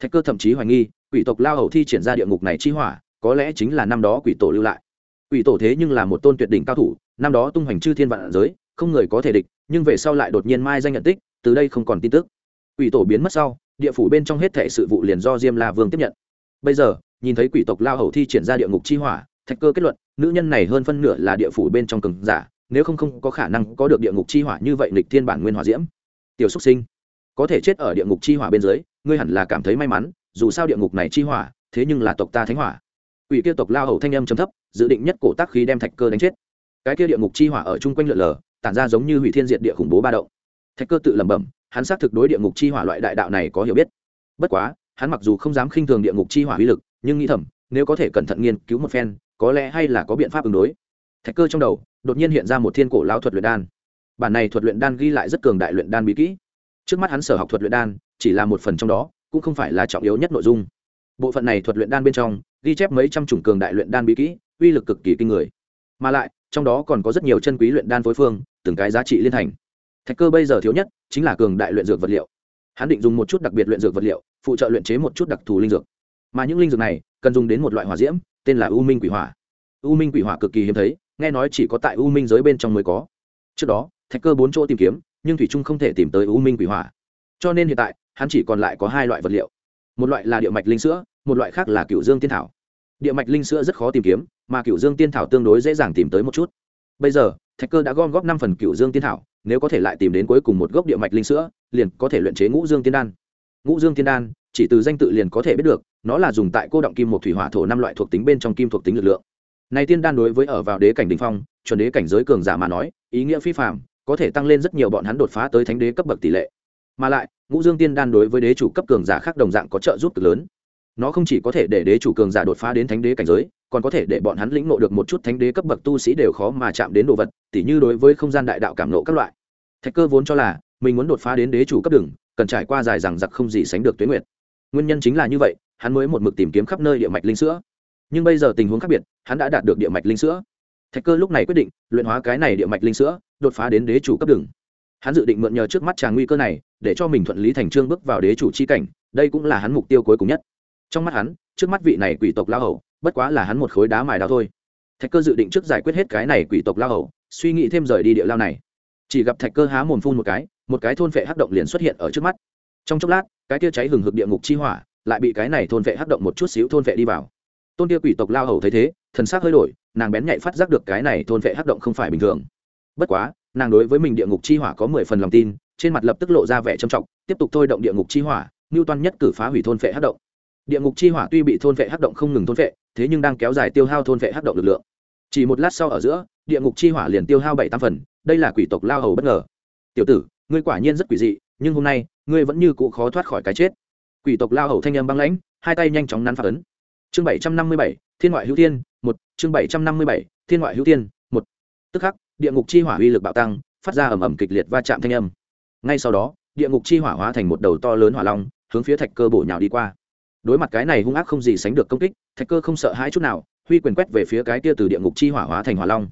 Thạch cơ thậm chí hoài nghi, quỷ tộc lao hầu thi triển ra địa ngục này chi hỏa có lẽ chính là năm đó quỷ tổ lưu lại. Quỷ tổ thế nhưng là một tôn tuyệt đỉnh cao thủ, năm đó tung hoành chư thiên vạn giới, không người có thể địch, nhưng về sau lại đột nhiên mai danh nhận tích, từ đây không còn tin tức. Quỷ tổ biến mất sau, địa phủ bên trong hết thệ sự vụ liền do diêm la vương tiếp nhận. Bây giờ, nhìn thấy quỷ tộc lao hầu thi triển ra địa ngục chi hỏa, thạch cơ kết luận, nữ nhân này hơn phân nửa là địa phủ bên trong cường giả, nếu không không có khả năng có được địa ngục chi hỏa như vậy lịch thiên bản nguyên hỏa diễm. Tiểu xúc sinh, có thể chết ở địa ngục chi hỏa bên dưới, ngươi hẳn là cảm thấy may mắn, dù sao địa ngục này chi hỏa, thế nhưng là tộc ta thánh hỏa quỷ kia tộc lao hầu thanh âm trầm thấp, dự định nhất cổ tác khí đem thạch cơ đánh chết. Cái kia địa ngục chi hỏa ở chung quanh lượn lờ, tản ra giống như hủy thiên diệt địa khủng bố ba động. Thạch cơ tự lẩm bẩm, hắn xác thực đối địa ngục chi hỏa loại đại đạo này có hiểu biết. Bất quá, hắn mặc dù không dám khinh thường địa ngục chi hỏa uy lực, nhưng nghĩ thầm, nếu có thể cẩn thận nghiên cứu một phen, có lẽ hay là có biện pháp ứng đối. Thạch cơ trong đầu, đột nhiên hiện ra một thiên cổ lão thuật luyện đan. Bản này thuật luyện đan ghi lại rất cường đại luyện đan bí kỹ. Trước mắt hắn sở học thuật luyện đan, chỉ là một phần trong đó, cũng không phải là trọng yếu nhất nội dung bộ phận này thuật luyện đan bên trong, ghi chép mấy trăm chủng cường đại luyện đan bí kỹ, uy lực cực kỳ kinh người. Mà lại, trong đó còn có rất nhiều chân quý luyện đan phối phương, từng cái giá trị liên thành. Thạch cơ bây giờ thiếu nhất chính là cường đại luyện dược vật liệu. Hắn định dùng một chút đặc biệt luyện dược vật liệu, phụ trợ luyện chế một chút đặc thù linh dược. Mà những linh dược này cần dùng đến một loại hỏa diễm, tên là u minh quỷ hỏa. U minh quỷ hỏa cực kỳ hiếm thấy, nghe nói chỉ có tại u minh giới bên trong mới có. Trước đó, thạch cơ bốn chỗ tìm kiếm, nhưng thủy trung không thể tìm tới u minh quỷ hỏa. Cho nên hiện tại, hắn chỉ còn lại có hai loại vật liệu một loại là địa mạch linh sữa, một loại khác là cựu dương tiên thảo. Địa mạch linh sữa rất khó tìm kiếm, mà cựu dương tiên thảo tương đối dễ dàng tìm tới một chút. Bây giờ, thạch cơ đã gom góp năm phần cựu dương tiên thảo, nếu có thể lại tìm đến cuối cùng một gốc địa mạch linh sữa, liền có thể luyện chế ngũ dương tiên đan. Ngũ dương tiên đan, chỉ từ danh tự liền có thể biết được, nó là dùng tại cô động kim một thủy hỏa thổ năm loại thuộc tính bên trong kim thuộc tính lực lượng. Này tiên đan đối với ở vào đế cảnh đình phong, chuẩn đế cảnh giới cường giả mà nói, ý nghĩa phi phạm có thể tăng lên rất nhiều bọn hắn đột phá tới thánh đế cấp bậc tỷ lệ. Mà lại ngũ dương tiên đan đối với đế chủ cấp cường giả khác đồng dạng có trợ giúp cực lớn. Nó không chỉ có thể để đế chủ cường giả đột phá đến thánh đế cảnh giới, còn có thể để bọn hắn lĩnh ngộ được một chút thánh đế cấp bậc tu sĩ đều khó mà chạm đến đồ vật, tỉ như đối với không gian đại đạo cảm nộ các loại. Thạch cơ vốn cho là, mình muốn đột phá đến đế chủ cấp đường cần trải qua dài rằng giặc không gì sánh được tuyến nguyệt. Nguyên nhân chính là như vậy, hắn mới một mực tìm kiếm khắp nơi địa mạch linh sữa. Nhưng bây giờ tình huống khác biệt, hắn đã đạt được địa mạch linh sữa. Thạch cơ lúc này quyết định, luyện hóa cái này địa mạch linh sữa, đột phá đến đế chủ cấp đường hắn dự định mượn nhờ trước mắt tràng nguy cơ này, để cho mình thuận lý thành trương bước vào đế chủ chi cảnh, đây cũng là hắn mục tiêu cuối cùng nhất. Trong mắt hắn, trước mắt vị này quỷ tộc lao hầu, bất quá là hắn một khối đá mài đao thôi. Thạch cơ dự định trước giải quyết hết cái này quỷ tộc lao hầu, suy nghĩ thêm rời đi địa lao này. Chỉ gặp thạch cơ há mồm phun một cái một cái thôn vệ hắc động liền xuất hiện ở trước mắt. Trong chốc lát, cái tia cháy hừng hực địa ngục chi hỏa, lại bị cái này thôn vệ hắc động một chút xíu thôn vệ đi vào. Tôn tia quỷ tộc lao hầu thấy thế, thần sắc hơi đổi, nàng bén nhạy phát giác được cái này thôn vệ hắc động không phải bình thường. Bất quá nàng đối với mình địa ngục chi hỏa có mười phần lòng tin, trên mặt lập tức lộ ra vẻ trầm trọng, tiếp tục thôi động địa ngục chi hỏa ngưu toan nhất cử phá hủy thôn vệ hắc động. Địa ngục chi hỏa tuy bị thôn vệ hắc động không ngừng thôn vệ thế nhưng đang kéo dài tiêu hao thôn vệ hắc động lực lượng. Chỉ một lát sau ở giữa, địa ngục chi hỏa liền tiêu hao bảy tam phần, đây là quỷ tộc lao hầu bất ngờ. Tiểu tử, ngươi quả nhiên rất quỷ dị, nhưng hôm nay, ngươi vẫn như cũ khó thoát khỏi cái chết. Quỷ tộc lao hầu thanh âm băng lãnh, hai tay nhanh chóng nắn phạt ấn. Chương bảy trăm năm mươi bảy, thiên ngoại hữu tiên một, chương bảy trăm năm mươi bảy, thiên ngoại hữu tiên một. Tức khắc địa ngục chi hỏa uy lực bạo tăng, phát ra ầm ầm kịch liệt va chạm thanh âm. Ngay sau đó, địa ngục chi hỏa hóa thành một đầu to lớn hỏa long, hướng phía thạch cơ bổ nhào đi qua. Đối mặt cái này hung ác không gì sánh được công kích, thạch cơ không sợ hãi chút nào, huy quyền quét về phía cái kia từ địa ngục chi hỏa hóa thành hỏa long.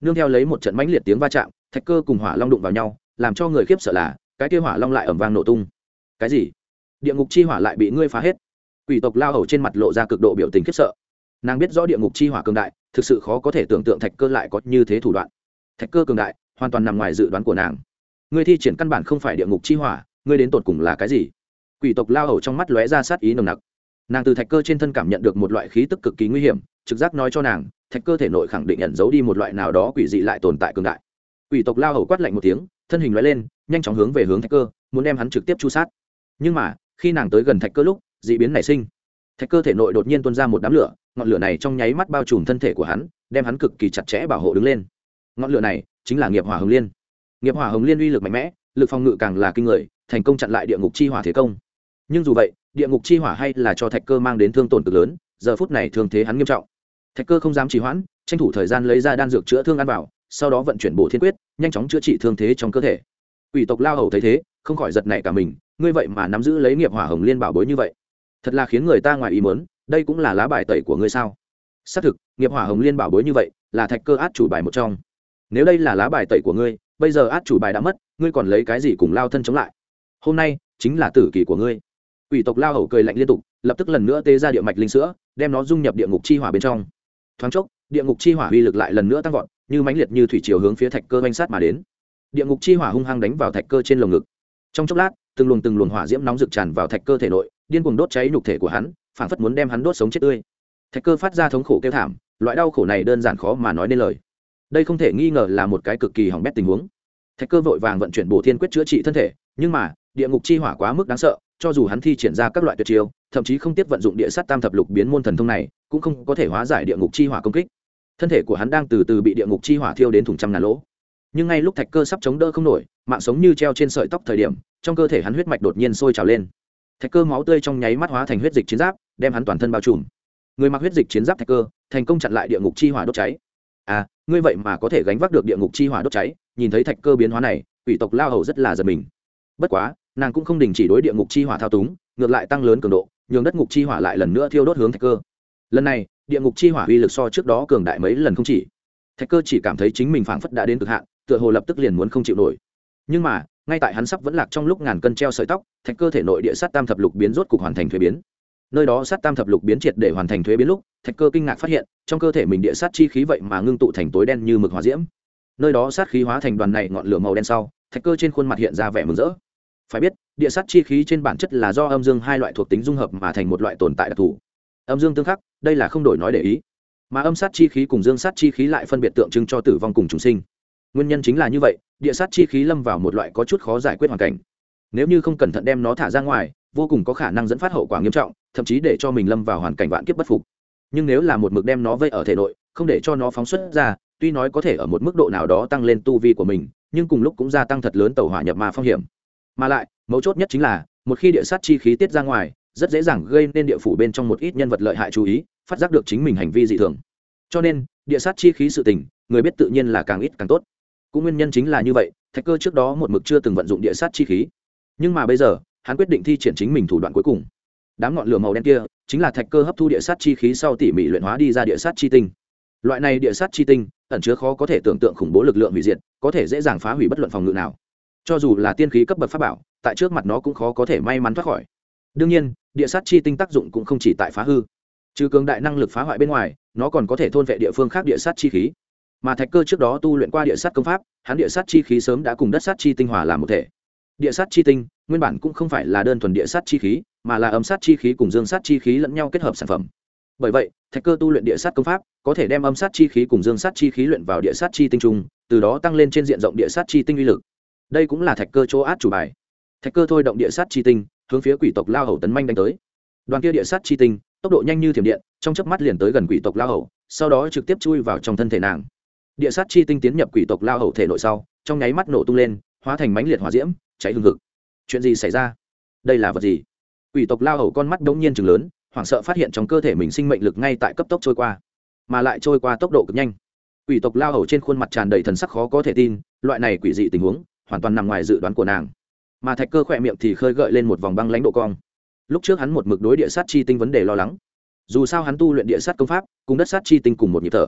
Nương theo lấy một trận mãnh liệt tiếng va chạm, thạch cơ cùng hỏa long đụng vào nhau, làm cho người khiếp sợ là, cái kia hỏa long lại ẩm vang nổ tung. Cái gì? Địa ngục chi hỏa lại bị ngươi phá hết. Quỷ tộc lao hầu trên mặt lộ ra cực độ biểu tình khiếp sợ. Nàng biết rõ địa ngục chi hỏa cường đại, thực sự khó có thể tưởng tượng thạch cơ lại có như thế thủ đoạn thạch cơ cường đại, hoàn toàn nằm ngoài dự đoán của nàng. Ngươi thi triển căn bản không phải địa ngục chi hỏa ngươi đến tột cùng là cái gì? Quỷ tộc lao hầu trong mắt lóe ra sát ý nồng nặc. Nàng từ thạch cơ trên thân cảm nhận được một loại khí tức cực kỳ nguy hiểm, trực giác nói cho nàng, thạch cơ thể nội khẳng định ẩn giấu đi một loại nào đó quỷ dị lại tồn tại cường đại. Quỷ tộc lao hầu quát lạnh một tiếng, thân hình lóe lên, nhanh chóng hướng về hướng thạch cơ, muốn đem hắn trực tiếp chu sát. Nhưng mà, khi nàng tới gần thạch cơ lúc d ị biến nảy sinh. Thạch cơ thể nội đột nhiên tuôn ra một đám lửa, ngọn lửa này trong nháy mắt bao trùm thân thể của hắn, đem hắn cực kỳ chặt chẽ bảo hộ đứng lên ngọn lửa này chính là nghiệp hỏa hồng liên. Nghiệp hỏa hồng liên uy lực mạnh mẽ, lực phòng ngự càng là kinh người, thành công chặn lại địa ngục chi hỏa thế công. Nhưng dù vậy, địa ngục chi hỏa hay là cho thạch cơ mang đến thương tổn cực lớn, giờ phút này thường thế hắn nghiêm trọng. Thạch cơ không dám trì hoãn, tranh thủ thời gian lấy ra đan dược chữa thương ăn vào, sau đó vận chuyển bộ thiên quyết, nhanh chóng chữa trị thương thế trong cơ thể. Ủy tộc lao hầu thấy thế, không khỏi giật nảy cả mình, ngươi vậy mà nắm giữ lấy nghiệp hỏa hồng liên bảo bối như vậy. Thật là khiến người ta ngoài ý mớn đây cũng là lá bài tẩy của ngươi sao? Xác thực, nghiệp hỏa hồng liên bảo bối như vậy là thạch cơ át chủ bài một trong nếu đây là lá bài tẩy của ngươi, bây giờ át chủ bài đã mất, ngươi còn lấy cái gì cùng lao thân chống lại? Hôm nay, chính là tử kỳ của ngươi. Ủy tộc lao hầu cười lạnh liên tục, lập tức lần nữa tê ra địa mạch linh sữa, đem nó dung nhập địa ngục chi hỏa bên trong. Thoáng chốc, địa ngục chi hỏa uy lực lại lần nữa tăng vọt, như mãnh liệt như thủy chiều hướng phía thạch cơ oanh sát mà đến. Địa ngục chi hỏa hung hăng đánh vào thạch cơ trên lồng ngực. Trong chốc lát, từng luồng từng luồng hỏa diễm nóng rực tràn vào thạch cơ thể nội, điên cuồng đốt cháy nhục thể của hắn, phảng phất muốn đem hắn đốt sống chết tươi. Thạch cơ phát ra thống khổ kêu thảm, loại đau khổ này đơn giản khó mà nói nên lời đây không thể nghi ngờ là một cái cực kỳ hỏng bét tình huống. Thạch cơ vội vàng vận chuyển bổ thiên quyết chữa trị thân thể, nhưng mà, địa ngục chi hỏa quá mức đáng sợ, cho dù hắn thi triển ra các loại tuyệt chiêu, thậm chí không tiếp vận dụng địa sát tam thập lục biến môn thần thông này, cũng không có thể hóa giải địa ngục chi hỏa công kích. Thân thể của hắn đang từ từ bị địa ngục chi hỏa thiêu đến thùng trăm ngàn lỗ. Nhưng ngay lúc thạch cơ sắp chống đỡ không nổi, mạng sống như treo trên sợi tóc thời điểm, trong cơ thể hắn huyết mạch đột nhiên sôi trào lên. Thạch cơ máu tươi trong nháy mắt hóa thành huyết dịch chiến giáp, đem hắn toàn thân bao trùm. Người mặc huyết dịch chiến giáp thạch cơ, thành công chặn lại địa ngục chi hỏa đốt cháy. À ngươi vậy mà có thể gánh vác được địa ngục chi hỏa đốt cháy, nhìn thấy thạch cơ biến hóa này, quỷ tộc lao hầu rất là giật mình. Bất quá, nàng cũng không đình chỉ đối địa ngục chi hỏa thao túng, ngược lại tăng lớn cường độ, nhường đất ngục chi hỏa lại lần nữa thiêu đốt hướng thạch cơ. Lần này, địa ngục chi hỏa uy lực so trước đó cường đại mấy lần không chỉ. Thạch cơ chỉ cảm thấy chính mình phảng phất đã đến cực hạn, tựa hồ lập tức liền muốn không chịu nổi. Nhưng mà, ngay tại hắn sắp vẫn lạc trong lúc ngàn cân treo sợi tóc, thạch cơ thể nội địa sát tam thập lục biến rốt cục hoàn thành thuế biến nơi đó sát tam thập lục biến triệt để hoàn thành thuế biến lúc, thạch cơ kinh ngạc phát hiện, trong cơ thể mình địa sát chi khí vậy mà ngưng tụ thành tối đen như mực hỏa diễm. Nơi đó sát khí hóa thành đoàn này ngọn lửa màu đen sau, thạch cơ trên khuôn mặt hiện ra vẻ mừng rỡ. Phải biết, địa sát chi khí trên bản chất là do âm dương hai loại thuộc tính dung hợp mà thành một loại tồn tại đặc thù. Âm dương tương khắc, đây là không đổi nói để ý. Mà âm sát chi khí cùng dương sát chi khí lại phân biệt tượng trưng cho tử vong cùng chúng sinh. Nguyên nhân chính là như vậy, địa sát chi khí lâm vào một loại có chút khó giải quyết hoàn cảnh. Nếu như không cẩn thận đem nó thả ra ngoài, vô cùng có khả năng dẫn phát hậu quả nghiêm trọng thậm chí để cho mình lâm vào hoàn cảnh vạn kiếp bất phục. Nhưng nếu là một mực đem nó vây ở thể nội, không để cho nó phóng xuất ra, tuy nói có thể ở một mức độ nào đó tăng lên tu vi của mình, nhưng cùng lúc cũng gia tăng thật lớn tàu hỏa nhập ma phong hiểm. Mà lại, mấu chốt nhất chính là, một khi địa sát chi khí tiết ra ngoài, rất dễ dàng gây nên địa phủ bên trong một ít nhân vật lợi hại chú ý, phát giác được chính mình hành vi dị thường. Cho nên, địa sát chi khí sự tình, người biết tự nhiên là càng ít càng tốt. Cũng nguyên nhân chính là như vậy, thạch cơ trước đó một mực chưa từng vận dụng địa sát chi khí. Nhưng mà bây giờ, hắn quyết định thi triển chính mình thủ đoạn cuối cùng đám ngọn lửa màu đen kia chính là thạch cơ hấp thu địa sát chi khí sau tỉ mỉ luyện hóa đi ra địa sát chi tinh. Loại này địa sát chi tinh ẩn chứa khó có thể tưởng tượng khủng bố lực lượng hủy diệt, có thể dễ dàng phá hủy bất luận phòng ngự nào. Cho dù là tiên khí cấp bậc pháp bảo, tại trước mặt nó cũng khó có thể may mắn thoát khỏi. Đương nhiên, địa sát chi tinh tác dụng cũng không chỉ tại phá hư. Trừ cường đại năng lực phá hoại bên ngoài, nó còn có thể thôn vệ địa phương khác địa sát chi khí. Mà thạch cơ trước đó tu luyện qua địa sát công pháp, hắn địa sát chi khí sớm đã cùng đất sát chi tinh hòa làm một thể. Địa sát chi tinh nguyên bản cũng không phải là đơn thuần địa sát chi khí mà là âm sát chi khí cùng dương sát chi khí lẫn nhau kết hợp sản phẩm bởi vậy thạch cơ tu luyện địa sát công pháp có thể đem âm sát chi khí cùng dương sát chi khí luyện vào địa sát chi tinh trung từ đó tăng lên trên diện rộng địa sát chi tinh uy lực đây cũng là thạch cơ chỗ át chủ bài thạch cơ thôi động địa sát chi tinh hướng phía quỷ tộc lao hầu tấn manh đánh tới đoàn kia địa sát chi tinh tốc độ nhanh như thiểm điện trong chớp mắt liền tới gần quỷ tộc lao hầu sau đó trực tiếp chui vào trong thân thể nàng địa sát chi tinh tiến nhập quỷ tộc lao hầu thể nội sau trong nháy mắt nổ tung lên hóa thành mánh liệt hỏa diễm cháy hương hực chuyện gì xảy ra? Đây là vật gì? Quỷ tộc lao hầu con mắt đống nhiên chừng lớn, hoảng sợ phát hiện trong cơ thể mình sinh mệnh lực ngay tại cấp tốc trôi qua, mà lại trôi qua tốc độ cực nhanh. Quỷ tộc lao hầu trên khuôn mặt tràn đầy thần sắc khó có thể tin, loại này quỷ dị tình huống hoàn toàn nằm ngoài dự đoán của nàng. Mà thạch cơ khỏe miệng thì khơi gợi lên một vòng băng lãnh độ cong. Lúc trước hắn một mực đối địa sát chi tinh vấn đề lo lắng. Dù sao hắn tu luyện địa sát công pháp, cùng đất sát chi tinh cùng một nhịp thở.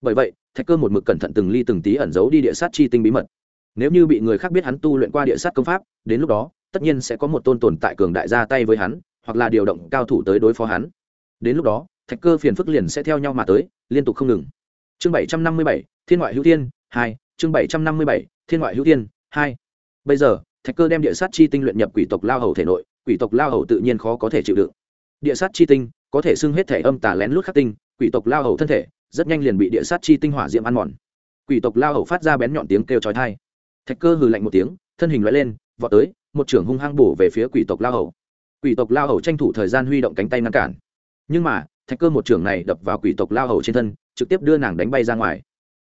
Bởi vậy, thạch cơ một mực cẩn thận từng ly từng tí ẩn giấu đi địa sát chi tinh bí mật nếu như bị người khác biết hắn tu luyện qua địa sát công pháp, đến lúc đó, tất nhiên sẽ có một tôn tồn tại cường đại ra tay với hắn, hoặc là điều động cao thủ tới đối phó hắn. Đến lúc đó, thạch cơ phiền phức liền sẽ theo nhau mà tới, liên tục không ngừng. Chương bảy trăm năm mươi bảy, thiên ngoại hữu thiên, hai. Chương bảy trăm năm mươi bảy, thiên ngoại hữu thiên, hai. Bây giờ, thạch cơ đem địa sát chi tinh luyện nhập quỷ tộc lao hầu thể nội, quỷ tộc lao hầu tự nhiên khó có thể chịu đựng. Địa sát chi tinh có thể xưng hết thể âm tà lén lút khắc tinh, quỷ tộc lao hầu thân thể rất nhanh liền bị địa sát chi tinh hỏa diễm ăn mòn. Quỷ tộc lao hầu phát ra bén nhọn tiếng kêu chói tai thạch cơ hừ lạnh một tiếng, thân hình loại lên, vọt tới, một trưởng hung hăng bổ về phía quỷ tộc lao hầu. Quỷ tộc lao hầu tranh thủ thời gian huy động cánh tay ngăn cản. Nhưng mà, thạch cơ một trưởng này đập vào quỷ tộc lao hầu trên thân, trực tiếp đưa nàng đánh bay ra ngoài.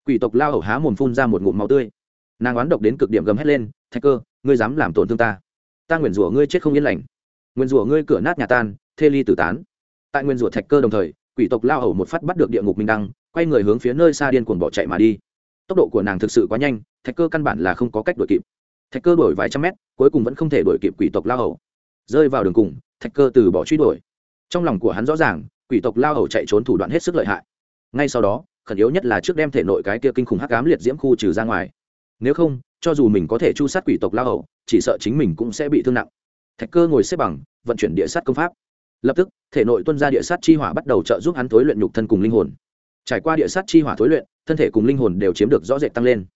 Quỷ tộc lao hầu há mồm phun ra một ngụm máu tươi. Nàng oán độc đến cực điểm gầm hét lên, thạch cơ, ngươi dám làm tổn thương ta? Ta nguyền rủa ngươi chết không yên lành. Nguyền rủa ngươi cửa nát nhà tan, thê ly tử tán. Tại nguyền rủa thạch cơ đồng thời, quỷ tộc lao hầu một phát bắt được địa ngục minh đăng, quay người hướng phía nơi xa điên cuồng bỏ chạy mà đi tốc độ của nàng thực sự quá nhanh, thạch cơ căn bản là không có cách đuổi kịp. Thạch cơ đổi vài trăm mét, cuối cùng vẫn không thể đuổi kịp quỷ tộc lao hầu. Rơi vào đường cùng, thạch cơ từ bỏ truy đuổi. Trong lòng của hắn rõ ràng, quỷ tộc lao hầu chạy trốn thủ đoạn hết sức lợi hại. Ngay sau đó, khẩn yếu nhất là trước đem thể nội cái kia kinh khủng hắc ám liệt diễm khu trừ ra ngoài. Nếu không, cho dù mình có thể chu sát quỷ tộc lao hầu, chỉ sợ chính mình cũng sẽ bị thương nặng. Thạch cơ ngồi xếp bằng, vận chuyển địa sát công pháp. Lập tức, thể nội tuân ra địa sát chi hỏa bắt đầu trợ giúp hắn thối luyện nhục thân cùng linh hồn trải qua địa sát chi hỏa thối luyện, thân thể cùng linh hồn đều chiếm được rõ rệt tăng lên.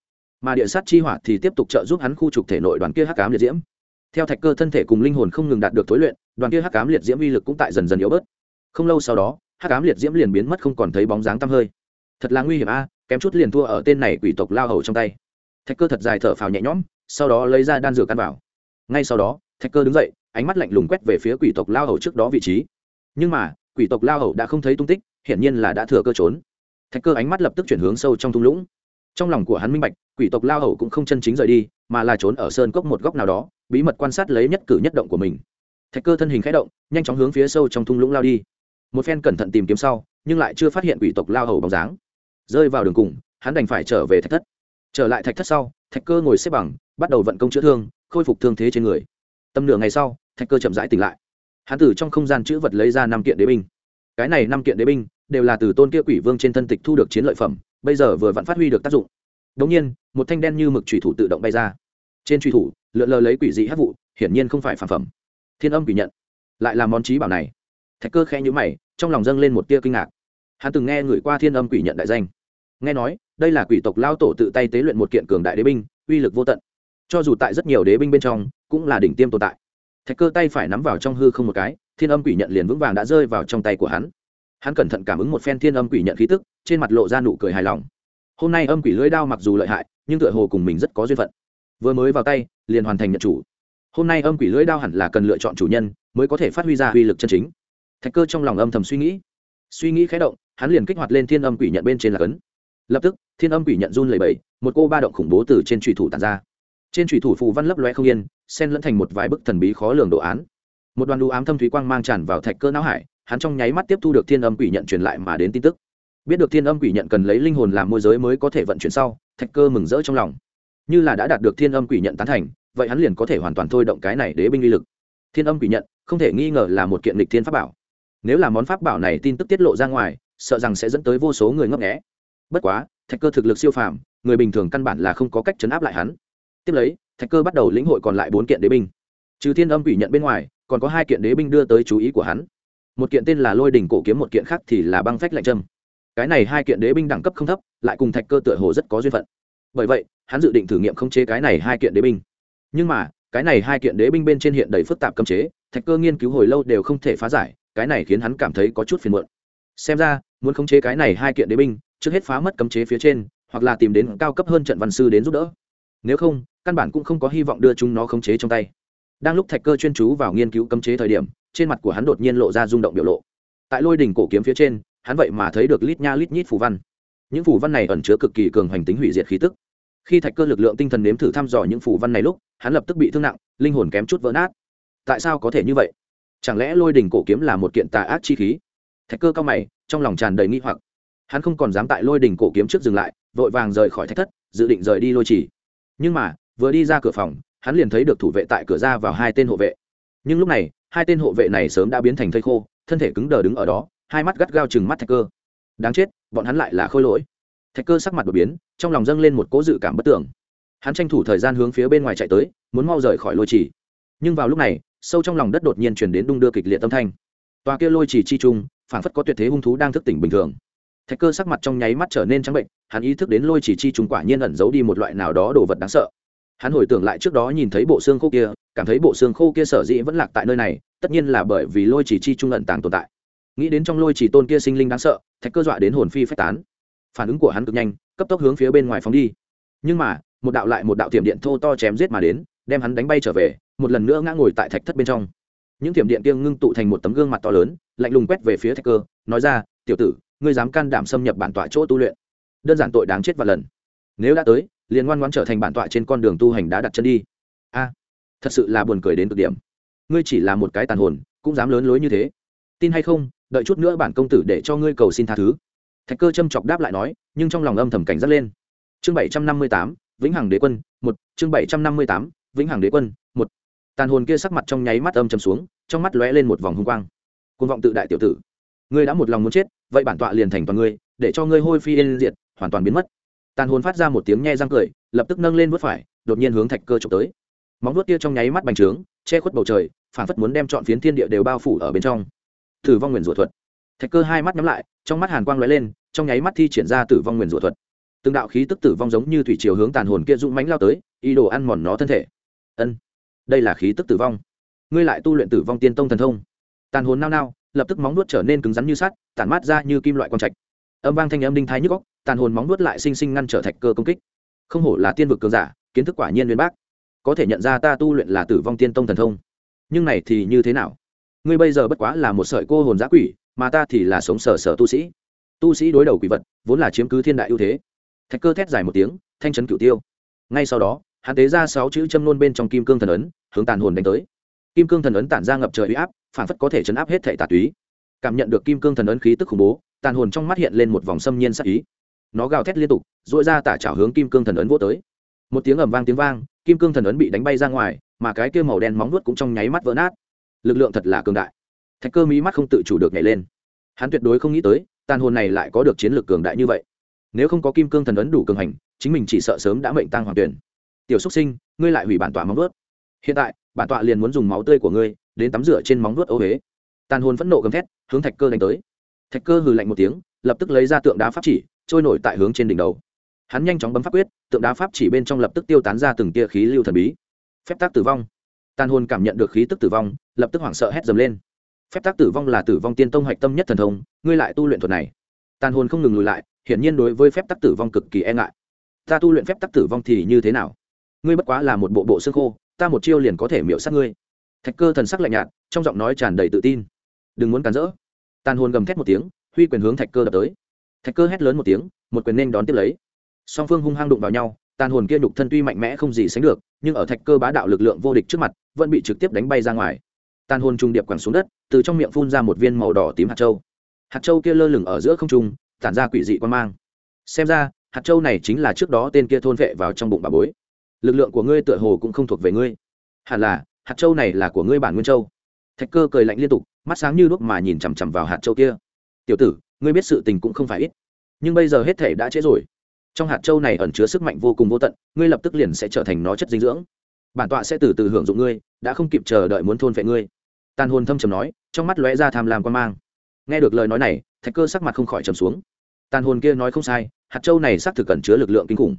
Mà địa sát chi hỏa thì tiếp tục trợ giúp hắn khu trục thể nội đoàn kia hắc ám liệt diễm. Theo thạch cơ thân thể cùng linh hồn không ngừng đạt được thối luyện, đoàn kia hắc ám liệt diễm uy lực cũng tại dần dần yếu bớt. Không lâu sau đó, hắc ám liệt diễm liền biến mất không còn thấy bóng dáng tăm hơi. Thật là nguy hiểm a, kém chút liền thua ở tên này quỷ tộc lao hầu trong tay. Thạch cơ thật dài thở phào nhẹ nhõm, sau đó lấy ra đan dược ăn vào. Ngay sau đó, thạch cơ đứng dậy, ánh mắt lạnh lùng quét về phía quỷ tộc lao hầu trước đó vị trí. Nhưng mà, quỷ tộc lao hầu đã không thấy tung tích, hiển nhiên là đã thừa cơ trốn thạch cơ ánh mắt lập tức chuyển hướng sâu trong thung lũng. Trong lòng của hắn minh bạch, quỷ tộc lao hầu cũng không chân chính rời đi, mà là trốn ở sơn cốc một góc nào đó, bí mật quan sát lấy nhất cử nhất động của mình. Thạch cơ thân hình k h ẽ động, nhanh chóng hướng phía sâu trong thung lũng lao đi. Một phen cẩn thận tìm kiếm sau, nhưng lại chưa phát hiện quỷ tộc lao hầu bóng dáng. Rơi vào đường cùng, hắn đành phải trở về thạch thất. Trở lại thạch thất sau, thạch cơ ngồi xếp bằng, bắt đầu vận công chữa thương, khôi phục thương thế trên người. Tầm nửa ngày sau, thạch cơ chậm rãi tỉnh lại. Hắn từ trong không gian chữ vật lấy ra năm kiện đế binh. Cái này năm kiện đế binh đều là từ tôn kia quỷ vương trên thân tịch thu được chiến lợi phẩm, bây giờ vừa vẫn phát huy được tác dụng. Đống nhiên, một thanh đen như mực thủy thủ tự động bay ra. Trên truy thủ, lượn lờ lấy quỷ dị hát vụ, hiển nhiên không phải phản phẩm. Thiên âm quỷ nhận. Lại là món trí bảo này. Thạch cơ khẽ nhữ mày, trong lòng dâng lên một tia kinh ngạc. Hắn từng nghe người qua thiên âm quỷ nhận đại danh. Nghe nói, đây là quỷ tộc lao tổ tự tay tế luyện một kiện cường đại đế binh, uy lực vô tận. Cho dù tại rất nhiều đế binh bên trong, cũng là đỉnh tiêm tồn tại. Thạch cơ tay phải nắm vào trong hư không một cái, thiên âm quỷ nhận liền vững vàng đã rơi vào trong tay của hắn hắn cẩn thận cảm ứng một phen thiên âm quỷ nhận khí tức, trên mặt lộ ra nụ cười hài lòng. Hôm nay âm quỷ lưỡi đao mặc dù lợi hại, nhưng tựa hồ cùng mình rất có duyên phận. Vừa mới vào tay, liền hoàn thành nhận chủ. Hôm nay âm quỷ lưỡi đao hẳn là cần lựa chọn chủ nhân, mới có thể phát huy ra uy lực chân chính. Thạch cơ trong lòng âm thầm suy nghĩ. Suy nghĩ khé động, hắn liền kích hoạt lên thiên âm quỷ nhận bên trên là cấn. Lập tức, thiên âm quỷ nhận run lầy bầy một cô ba động khủng bố từ trên trùy thủ tàn ra. Trên trùy thủ phù văn lấp loe không yên, xen lẫn thành một vài bức thần bí khó lường đồ án. Một đoàn đũ ám thâm thúy quang mang tràn vào thạch cơ não hải hắn trong nháy mắt tiếp thu được thiên âm quỷ nhận truyền lại mà đến tin tức. Biết được thiên âm quỷ nhận cần lấy linh hồn làm môi giới mới có thể vận chuyển sau, thạch cơ mừng rỡ trong lòng. Như là đã đạt được thiên âm quỷ nhận tán thành, vậy hắn liền có thể hoàn toàn thôi động cái này đế binh uy lực. Thiên âm quỷ nhận, không thể nghi ngờ là một kiện lịch thiên pháp bảo. Nếu là món pháp bảo này tin tức tiết lộ ra ngoài, sợ rằng sẽ dẫn tới vô số người ngấp nghẽ bất quá, thạch cơ thực lực siêu phàm, người bình thường căn bản là không có cách chấn áp lại hắn. Tiếp lấy, thạch cơ bắt đầu lĩnh hội còn lại bốn kiện đế binh. Trừ thiên âm quỷ nhận bên ngoài, còn có hai kiện đế binh đưa tới chú ý của hắn một kiện tên là lôi đỉnh cổ kiếm, một kiện khác thì là băng phách lạnh trâm cái này hai kiện đế binh đẳng cấp không thấp, lại cùng thạch cơ tựa hồ rất có duyên phận. Bởi vậy, hắn dự định thử nghiệm khống chế cái này hai kiện đế binh. Nhưng mà, cái này hai kiện đế binh bên trên hiện đầy phức tạp cấm chế, thạch cơ nghiên cứu hồi lâu đều không thể phá giải, cái này khiến hắn cảm thấy có chút phiền muộn. Xem ra, muốn khống chế cái này hai kiện đế binh, trước hết phá mất cấm chế phía trên, hoặc là tìm đến cao cấp hơn trận văn sư đến giúp đỡ. Nếu không, căn bản cũng không có hy vọng đưa chúng nó khống chế trong tay. Đang lúc thạch cơ chuyên chú vào nghiên cứu cấm chế thời điểm trên mặt của hắn đột nhiên lộ ra rung động biểu lộ. Tại lôi đỉnh cổ kiếm phía trên, hắn vậy mà thấy được lít nha lít nhít phù văn. Những phù văn này ẩn chứa cực kỳ cường hoành tính hủy diệt khí tức. Khi thạch cơ lực lượng tinh thần nếm thử thăm dò những phù văn này lúc, hắn lập tức bị thương nặng, linh hồn kém chút vỡ nát. Tại sao có thể như vậy? Chẳng lẽ lôi đỉnh cổ kiếm là một kiện tà ác chi khí? Thạch cơ cao mày, trong lòng tràn đầy nghi hoặc. Hắn không còn dám tại lôi đỉnh cổ kiếm trước dừng lại, vội vàng rời khỏi thạch thất, dự định rời đi lôi trì. Nhưng mà, vừa đi ra cửa phòng, hắn liền thấy được thủ vệ tại cửa ra vào hai tên hộ vệ nhưng lúc này, hai tên hộ vệ này sớm đã biến thành thây khô, thân thể cứng đờ đứng ở đó, hai mắt gắt gao chừng mắt thạch cơ. Đáng chết, bọn hắn lại là khôi lỗi. Thạch cơ sắc mặt đột biến, trong lòng dâng lên một cố dự cảm bất tưởng. Hắn tranh thủ thời gian hướng phía bên ngoài chạy tới, muốn mau rời khỏi lôi trì. Nhưng vào lúc này, sâu trong lòng đất đột nhiên chuyển đến đung đưa kịch liệt tâm thanh. Tòa kia lôi trì chi trung, phảng phất có tuyệt thế hung thú đang thức tỉnh bình thường. Thạch cơ sắc mặt trong nháy mắt trở nên trắng bệnh, hắn ý thức đến lôi trì chi trung quả nhiên ẩn giấu đi một loại nào đó đồ vật đáng sợ hắn hồi tưởng lại trước đó nhìn thấy bộ xương khô kia, cảm thấy bộ xương khô kia sở dĩ vẫn lạc tại nơi này, tất nhiên là bởi vì lôi chỉ chi trung ẩn tàng tồn tại. Nghĩ đến trong lôi chỉ tôn kia sinh linh đáng sợ, thạch cơ dọa đến hồn phi phách tán. Phản ứng của hắn cực nhanh, cấp tốc hướng phía bên ngoài phóng đi. Nhưng mà, một đạo lại một đạo tiệm điện thô to chém giết mà đến, đem hắn đánh bay trở về, một lần nữa ngã ngồi tại thạch thất bên trong. Những tiệm điện kia ngưng tụ thành một tấm gương mặt to lớn, lạnh lùng quét về phía thạch cơ, nói ra, tiểu tử, ngươi dám can đảm xâm nhập bản tọa chỗ tu luyện. Đơn giản tội đáng chết và lần. Nếu đã tới liền ngoan ngoan trở thành bản tọa trên con đường tu hành đã đặt chân đi. A, thật sự là buồn cười đến cực điểm. Ngươi chỉ là một cái tàn hồn, cũng dám lớn lối như thế. Tin hay không, đợi chút nữa bản công tử để cho ngươi cầu xin tha thứ. Thạch cơ châm chọc đáp lại nói, nhưng trong lòng âm thầm cảnh giác lên. Chương bảy trăm năm mươi tám, vĩnh hằng đế quân, một, chương bảy trăm năm mươi tám, vĩnh hằng đế quân, một. Tàn hồn kia sắc mặt trong nháy mắt âm chầm xuống, trong mắt lóe lên một vòng hung quang. Côn vọng tự đại tiểu tử, ngươi đã một lòng muốn chết, vậy bản tọa liền thành toàn ngươi, để cho ngươi hôi phi yên diệt, hoàn toàn biến mất tàn hồn phát ra một tiếng nhe răng cười, lập tức nâng lên vớt phải, đột nhiên hướng thạch cơ trộm tới. Móng vuốt kia trong nháy mắt bành trướng, che khuất bầu trời phản phất muốn đem chọn phiến thiên địa đều bao phủ ở bên trong. Tử vong nguyền rủa thuật. Thạch cơ hai mắt nhắm lại, trong mắt hàn quang lóe lên, trong nháy mắt thi triển ra tử vong nguyền rủa thuật. Từng đạo khí tức tử vong giống như thủy chiều hướng tàn hồn kia dũng mánh lao tới, ý đồ ăn mòn nó thân thể. Ân, đây là khí tức tử vong. Ngươi lại tu luyện tử vong tiên tông thần thông. Tàn hồn nao nao, lập tức móng nuốt trở nên cứng rắn như sắt, tản mát ra như kim loại quang trạch. Âm vang thanh âm đinh thái nhức góc tàn hồn móng nuốt lại sinh sinh ngăn trở thạch cơ công kích. Không hổ là tiên vực cường giả, kiến thức quả nhiên uyên bác. Có thể nhận ra ta tu luyện là tử vong tiên tông thần thông. Nhưng này thì như thế nào? Ngươi bây giờ bất quá là một sợi cô hồn giã quỷ, mà ta thì là sống sờ sờ tu sĩ. Tu sĩ đối đầu quỷ vật, vốn là chiếm cứ thiên đại ưu thế. Thạch cơ thét dài một tiếng, thanh trấn cửu tiêu. Ngay sau đó, hắn tế ra sáu chữ châm nôn bên trong kim cương thần ấn, hướng tàn hồn đánh tới. Kim cương thần ấn tản ra ngập trời uy áp, phản phất có thể chấn áp hết thảy tà túy. Cảm nhận được kim cương thần ấn khí tức khủng bố, tàn hồn trong mắt hiện lên một vòng xâm nhiên sắc ý nó gào thét liên tục dội ra tả trảo hướng kim cương thần ấn vô tới. Một tiếng ầm vang tiếng vang, kim cương thần ấn bị đánh bay ra ngoài, mà cái kia màu đen móng nuốt cũng trong nháy mắt vỡ nát. Lực lượng thật là cường đại. Thạch cơ mỹ mắt không tự chủ được nhảy lên. Hắn tuyệt đối không nghĩ tới, tàn hồn này lại có được chiến lược cường đại như vậy. Nếu không có kim cương thần ấn đủ cường hành, chính mình chỉ sợ sớm đã mệnh tăng hoàng tuyển. Tiểu xúc sinh, ngươi lại hủy bản tọa móng nuốt hiện tại, bản tọa liền muốn dùng máu tươi của ngươi đến tắm rửa trên móng nuốt ô huế tàn hồn phẫn nộ gầm thét, hướng thạch cơ đánh tới. Thạch cơ hừ lạnh một tiếng, lập tức lấy ra tượng đá pháp chỉ trôi nổi tại hướng trên đỉnh đầu. Hắn nhanh chóng bấm pháp quyết, tượng đá pháp chỉ bên trong lập tức tiêu tán ra từng tia khí lưu thần bí. Phép tác tử vong. Tàn hồn cảm nhận được khí tức tử vong, lập tức hoảng sợ hét dầm lên. Phép tác tử vong là tử vong tiên tông hạch tâm nhất thần thông, ngươi lại tu luyện thuật này. Tàn hồn không ngừng lùi lại, hiển nhiên đối với phép tắc tử vong cực kỳ e ngại. Ta tu luyện phép tắc tử vong thì như thế nào? Ngươi bất quá là một bộ bộ xương khô, ta một chiêu liền có thể miễu sát ngươi. Thạch cơ thần sắc lạnh nhạt, trong giọng nói tràn đầy tự tin. Đừng muốn cản rỡ. Tàn hồn gầm thét một tiếng, huy quyền hướng thạch cơ đập tới thạch cơ hét lớn một tiếng, một quyền nên đón tiếp lấy. Song phương hung hăng đụng vào nhau, tàn hồn kia nhục thân tuy mạnh mẽ không gì sánh được, nhưng ở thạch cơ bá đạo lực lượng vô địch trước mặt, vẫn bị trực tiếp đánh bay ra ngoài. Tàn hồn trung điệp quẳng xuống đất, từ trong miệng phun ra một viên màu đỏ tím hạt châu. Hạt châu kia lơ lửng ở giữa không trung, tản ra quỷ dị quan mang. Xem ra, hạt châu này chính là trước đó tên kia thôn vệ vào trong bụng bà bối. Lực lượng của ngươi tựa hồ cũng không thuộc về ngươi. Hẳn là, hạt châu này là của ngươi bản nguyên châu. Thạch cơ cười lạnh liên tục, mắt sáng như đuốc mà nhìn chằm chằm vào hạt châu kia. Tiểu tử ngươi biết sự tình cũng không phải ít. Nhưng bây giờ hết thể đã trễ rồi. Trong hạt châu này ẩn chứa sức mạnh vô cùng vô tận, ngươi lập tức liền sẽ trở thành nó chất dinh dưỡng. Bản tọa sẽ từ từ hưởng dụng ngươi, đã không kịp chờ đợi muốn thôn vệ ngươi. Tàn hồn thâm trầm nói, trong mắt lóe ra tham lam quan mang. Nghe được lời nói này, thạch cơ sắc mặt không khỏi trầm xuống. Tàn hồn kia nói không sai, hạt châu này xác thực cần chứa lực lượng kinh khủng.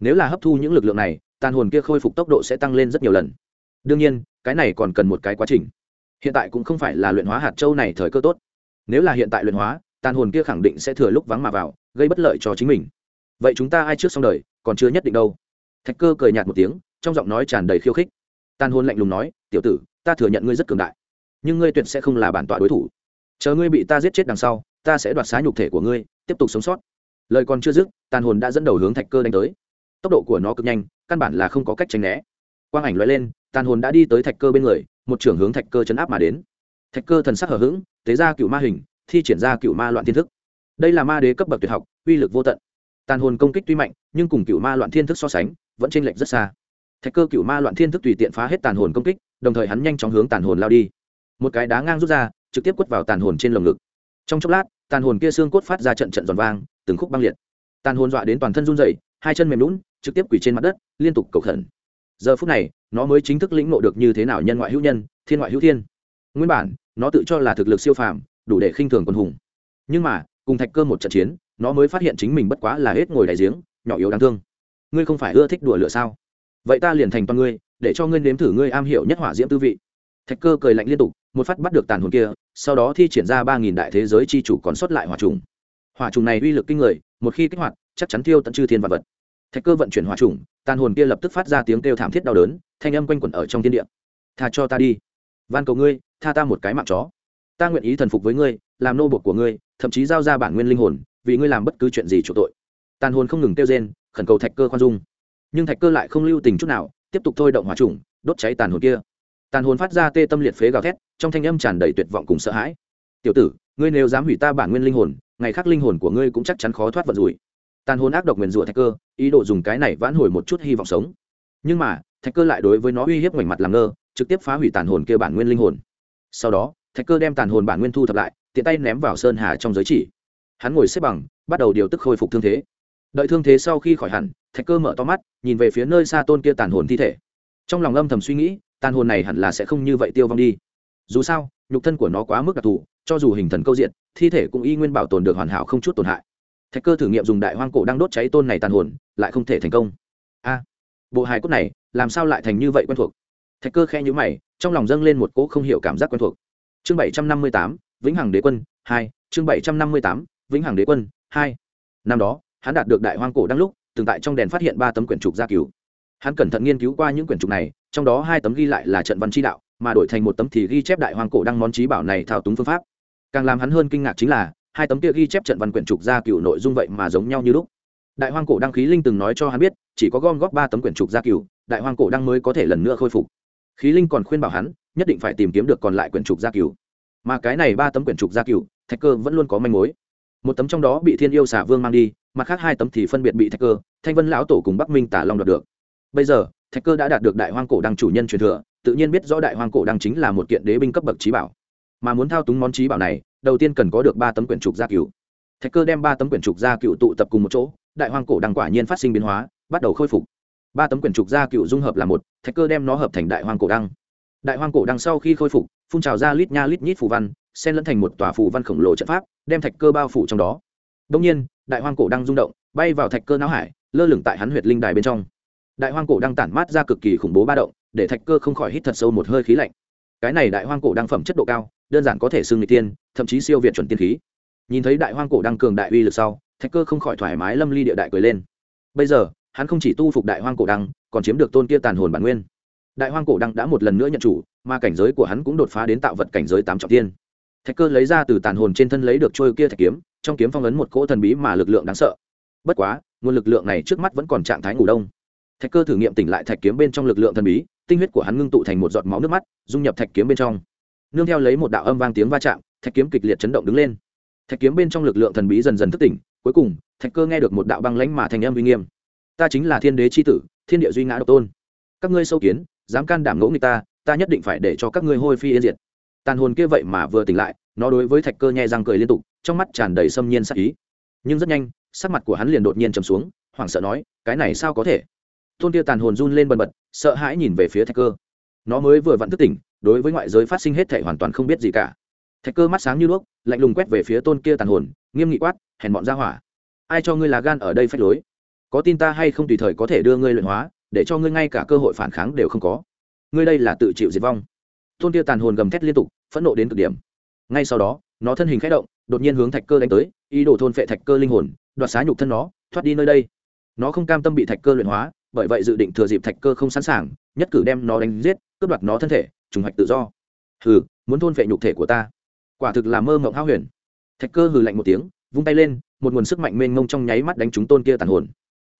Nếu là hấp thu những lực lượng này, tàn hồn kia khôi phục tốc độ sẽ tăng lên rất nhiều lần. Đương nhiên, cái này còn cần một cái quá trình. Hiện tại cũng không phải là luyện hóa hạt châu này thời cơ tốt. Nếu là hiện tại luyện hóa tàn hồn kia khẳng định sẽ thừa lúc vắng mà vào, gây bất lợi cho chính mình. Vậy chúng ta ai trước xong đời, còn chưa nhất định đâu. Thạch cơ cười nhạt một tiếng, trong giọng nói tràn đầy khiêu khích. Tàn hồn lạnh lùng nói, tiểu tử, ta thừa nhận ngươi rất cường đại, nhưng ngươi tuyệt sẽ không là bản tọa đối thủ. Chờ ngươi bị ta giết chết đằng sau, ta sẽ đoạt xá nhục thể của ngươi, tiếp tục sống sót. Lời còn chưa dứt, tàn hồn đã dẫn đầu hướng thạch cơ đánh tới. Tốc độ của nó cực nhanh, căn bản là không có cách tránh né. Quang ảnh loại lên, tàn hồn đã đi tới thạch cơ bên người, một trưởng hướng thạch cơ chấn áp mà đến. Thạch cơ thần sắc hở h ữ g tế ra cựu ma hình thi triển ra cựu ma loạn thiên thức. Đây là ma đế cấp bậc tuyệt học, uy lực vô tận. Tàn hồn công kích tuy mạnh, nhưng cùng cựu ma loạn thiên thức so sánh, vẫn t r ê n lệch rất xa. Thạch cơ cựu ma loạn thiên thức tùy tiện phá hết tàn hồn công kích, đồng thời hắn nhanh chóng hướng tàn hồn lao đi. Một cái đá ngang rút ra, trực tiếp quất vào tàn hồn trên lồng ngực. Trong chốc lát, tàn hồn kia xương cốt phát ra trận trận giòn vang, từng khúc băng liệt. Tàn hồn dọa đến toàn thân run dậy hai chân mềm lún, trực tiếp quỳ trên mặt đất, liên tục cầu khẩn. Giờ phút này, nó mới chính thức lĩnh ngộ được như thế nào nhân ngoại hữu nhân, thiên ngoại hữu thiên. Nguyên bản, nó tự cho là thực lực siêu phàm đủ để khinh thường quân hùng. Nhưng mà, cùng thạch cơ một trận chiến, nó mới phát hiện chính mình bất quá là hết ngồi đại giếng, nhỏ yếu đáng thương. Ngươi không phải ưa thích đùa lửa sao? Vậy ta liền thành toàn ngươi, để cho ngươi nếm thử ngươi am hiểu nhất hỏa diễm tư vị. Thạch cơ cười lạnh liên tục, một phát bắt được tàn hồn kia, sau đó thi triển ra ba nghìn đại thế giới chi chủ còn sót lại hỏa trùng. Hỏa trùng này uy lực kinh người, một khi kích hoạt, chắc chắn tiêu tận chư thiên vật vật. Thạch cơ vận chuyển hỏa trùng, tàn hồn kia lập tức phát ra tiếng kêu thảm thiết đau đớn, thanh âm quanh quẩn ở trong thiên địa. Tha cho ta đi. Van cầu ngươi, tha ta một cái mạng chó ta nguyện ý thần phục với ngươi, làm nô buộc của ngươi, thậm chí giao ra bản nguyên linh hồn, vì ngươi làm bất cứ chuyện gì chủ tội. Tàn hồn không ngừng kêu rên, khẩn cầu thạch cơ khoan dung. Nhưng thạch cơ lại không lưu tình chút nào, tiếp tục thôi động hỏa trùng, đốt cháy tàn hồn kia. Tàn hồn phát ra tê tâm liệt phế gào thét, trong thanh âm tràn đầy tuyệt vọng cùng sợ hãi. Tiểu tử, ngươi nếu dám hủy ta bản nguyên linh hồn, ngày khác linh hồn của ngươi cũng chắc chắn khó thoát vật rủi. Tàn hồn ác độc nguyền rủa thạch cơ, ý đồ dùng cái này vãn hồi một chút hy vọng sống. Nhưng mà, thạch cơ lại đối với nó uy hiếp ngoảnh mặt làm ngơ, trực tiếp phá hủy tàn hồn kia bản nguyên linh hồn. Sau đó thạch cơ đem tàn hồn bản nguyên thu thập lại, tiện tay ném vào sơn hà trong giới chỉ. Hắn ngồi xếp bằng, bắt đầu điều tức khôi phục thương thế. Đợi thương thế sau khi khỏi hẳn, thạch cơ mở to mắt, nhìn về phía nơi xa tôn kia tàn hồn thi thể. Trong lòng âm thầm suy nghĩ, tàn hồn này hẳn là sẽ không như vậy tiêu vong đi. Dù sao, nhục thân của nó quá mức đặc thù, cho dù hình thần câu diện, thi thể cũng y nguyên bảo tồn được hoàn hảo không chút tổn hại. Thạch cơ thử nghiệm dùng đại hoang cổ đang đốt cháy tôn này tàn hồn, lại không thể thành công. A, bộ hài cốt này, làm sao lại thành như vậy quen thuộc? Thạch cơ khe nhữ mày, trong lòng dâng lên một cỗ không hiểu cảm giác quen thuộc chương bảy trăm năm mươi tám, vĩnh hằng đế quân hai, chương bảy trăm năm mươi tám, vĩnh hằng đế quân hai. Năm đó, hắn đạt được đại hoang cổ đăng lúc, từng tại trong đèn phát hiện ba tấm quyển trục gia cứu hắn cẩn thận nghiên cứu qua những quyển trục này, trong đó hai tấm ghi lại là trận văn chi đạo, mà đổi thành một tấm thì ghi chép đại hoang cổ đăng món trí bảo này thao túng phương pháp. Càng làm hắn hơn kinh ngạc chính là, hai tấm kia ghi chép trận văn quyển trục gia cựu nội dung vậy mà giống nhau như lúc. Đại hoang cổ đăng khí linh từng nói cho hắn biết, chỉ có gom góp ba tấm quyển trục gia cựu đại hoang cổ đăng mới có thể lần nữa khôi phục. Khí linh còn khuyên bảo hắn nhất định phải tìm kiếm được còn lại quyển trục gia cửu. Mà cái này ba tấm quyển trục gia cửu, thạch cơ vẫn luôn có manh mối. Một tấm trong đó bị thiên yêu xả vương mang đi, mặt khác hai tấm thì phân biệt bị thạch cơ, thanh vân lão tổ cùng bắc minh tả long đoạt được. Bây giờ, thạch cơ đã đạt được đại hoang cổ đăng chủ nhân truyền thừa, tự nhiên biết rõ đại hoang cổ đăng chính là một kiện đế binh cấp bậc trí bảo. Mà muốn thao túng món trí bảo này, đầu tiên cần có được ba tấm quyển trục gia cửu. Thạch cơ đem ba tấm quyển trục gia cựu tụ tập cùng một chỗ, đại hoang cổ đăng quả nhiên phát sinh biến hóa, bắt đầu khôi phục. Ba tấm quyển trục gia cựu dung hợp là một, thạch cơ đem nó hợp thành đại hoang cổ đăng đại hoang cổ đăng sau khi khôi phục, phun trào ra lít nha lít nhít phù văn, xen lẫn thành một tòa phù văn khổng lồ trận pháp, đem thạch cơ bao phủ trong đó. Đông nhiên, đại hoang cổ đăng rung động, bay vào thạch cơ não hải, lơ lửng tại hắn huyệt linh đài bên trong. Đại hoang cổ đăng tản mát ra cực kỳ khủng bố ba động, để thạch cơ không khỏi hít thật sâu một hơi khí lạnh. Cái này đại hoang cổ đăng phẩm chất độ cao, đơn giản có thể xưng người tiên, thậm chí siêu việt chuẩn tiên khí. Nhìn thấy đại hoang cổ đăng cường đại uy lực sau, thạch cơ không khỏi thoải mái lâm ly địa đại cười lên. Bây giờ, hắn không chỉ tu phục đại hoang cổ đăng còn chiếm được tôn kia tàn hồn bản nguyên đại hoang cổ đăng đã một lần nữa nhận chủ, mà cảnh giới của hắn cũng đột phá đến tạo vật cảnh giới tám trọng tiên thạch cơ lấy ra từ tàn hồn trên thân lấy được trôi kia thạch kiếm, trong kiếm phong ấn một cỗ thần bí mà lực lượng đáng sợ. Bất quá, nguồn lực lượng này trước mắt vẫn còn trạng thái ngủ đông. Thạch cơ thử nghiệm tỉnh lại thạch kiếm bên trong lực lượng thần bí, tinh huyết của hắn ngưng tụ thành một giọt máu nước mắt, dung nhập thạch kiếm bên trong. Nương theo lấy một đạo âm vang tiếng va chạm, thạch kiếm kịch liệt chấn động đứng lên. Thạch kiếm bên trong lực lượng thần bí dần dần thức tỉnh, cuối cùng, thạch cơ nghe được một đạo băng lãnh mà thành âm uy nghiêm. Ta chính là thiên đế c h i tử, thiên địa duy ngã độc tôn. Các ngươi sâu kiến dám can đảm ngỗ người ta ta nhất định phải để cho các ngươi hôi phi yên diệt. Tàn hồn kia vậy mà vừa tỉnh lại, nó đối với thạch cơ nhẹ răng cười liên tục, trong mắt tràn đầy xâm nhiên sắc ý. Nhưng rất nhanh, sắc mặt của hắn liền đột nhiên trầm xuống, hoảng sợ nói, cái này sao có thể? Tôn kia tàn hồn run lên bần bật, sợ hãi nhìn về phía thạch cơ. Nó mới vừa vặn thức tỉnh, đối với ngoại giới phát sinh hết thể hoàn toàn không biết gì cả. Thạch cơ mắt sáng như đuốc, lạnh lùng quét về phía tôn kia tàn hồn, nghiêm nghị quát, hèn bọn ra hỏa. Ai cho ngươi là gan ở đây phách lối? Có tin ta hay không tùy thời có thể đưa ngươi luyện hóa để cho ngươi ngay cả cơ hội phản kháng đều không có. Ngươi đây là tự chịu diệt vong. Tôn kia tàn hồn gầm thét liên tục, phẫn nộ đến cực điểm. Ngay sau đó, nó thân hình k h ẽ động, đột nhiên hướng thạch cơ đánh tới, ý đồ thôn phệ thạch cơ linh hồn, đoạt xá nhục thân nó, thoát đi nơi đây. Nó không cam tâm bị thạch cơ luyện hóa, bởi vậy dự định thừa dịp thạch cơ không sẵn sàng, nhất cử đem nó đánh giết, cướp đoạt nó thân thể, trùng hoạch tự do. Hừ, muốn thôn phệ nhục thể của ta. Quả thực là mơ mộng hao huyền. Thạch cơ hừ lạnh một tiếng, vung tay lên, một nguồn sức mạnh mênh mông trong nháy mắt đánh trúng tôn kia tàn hồn.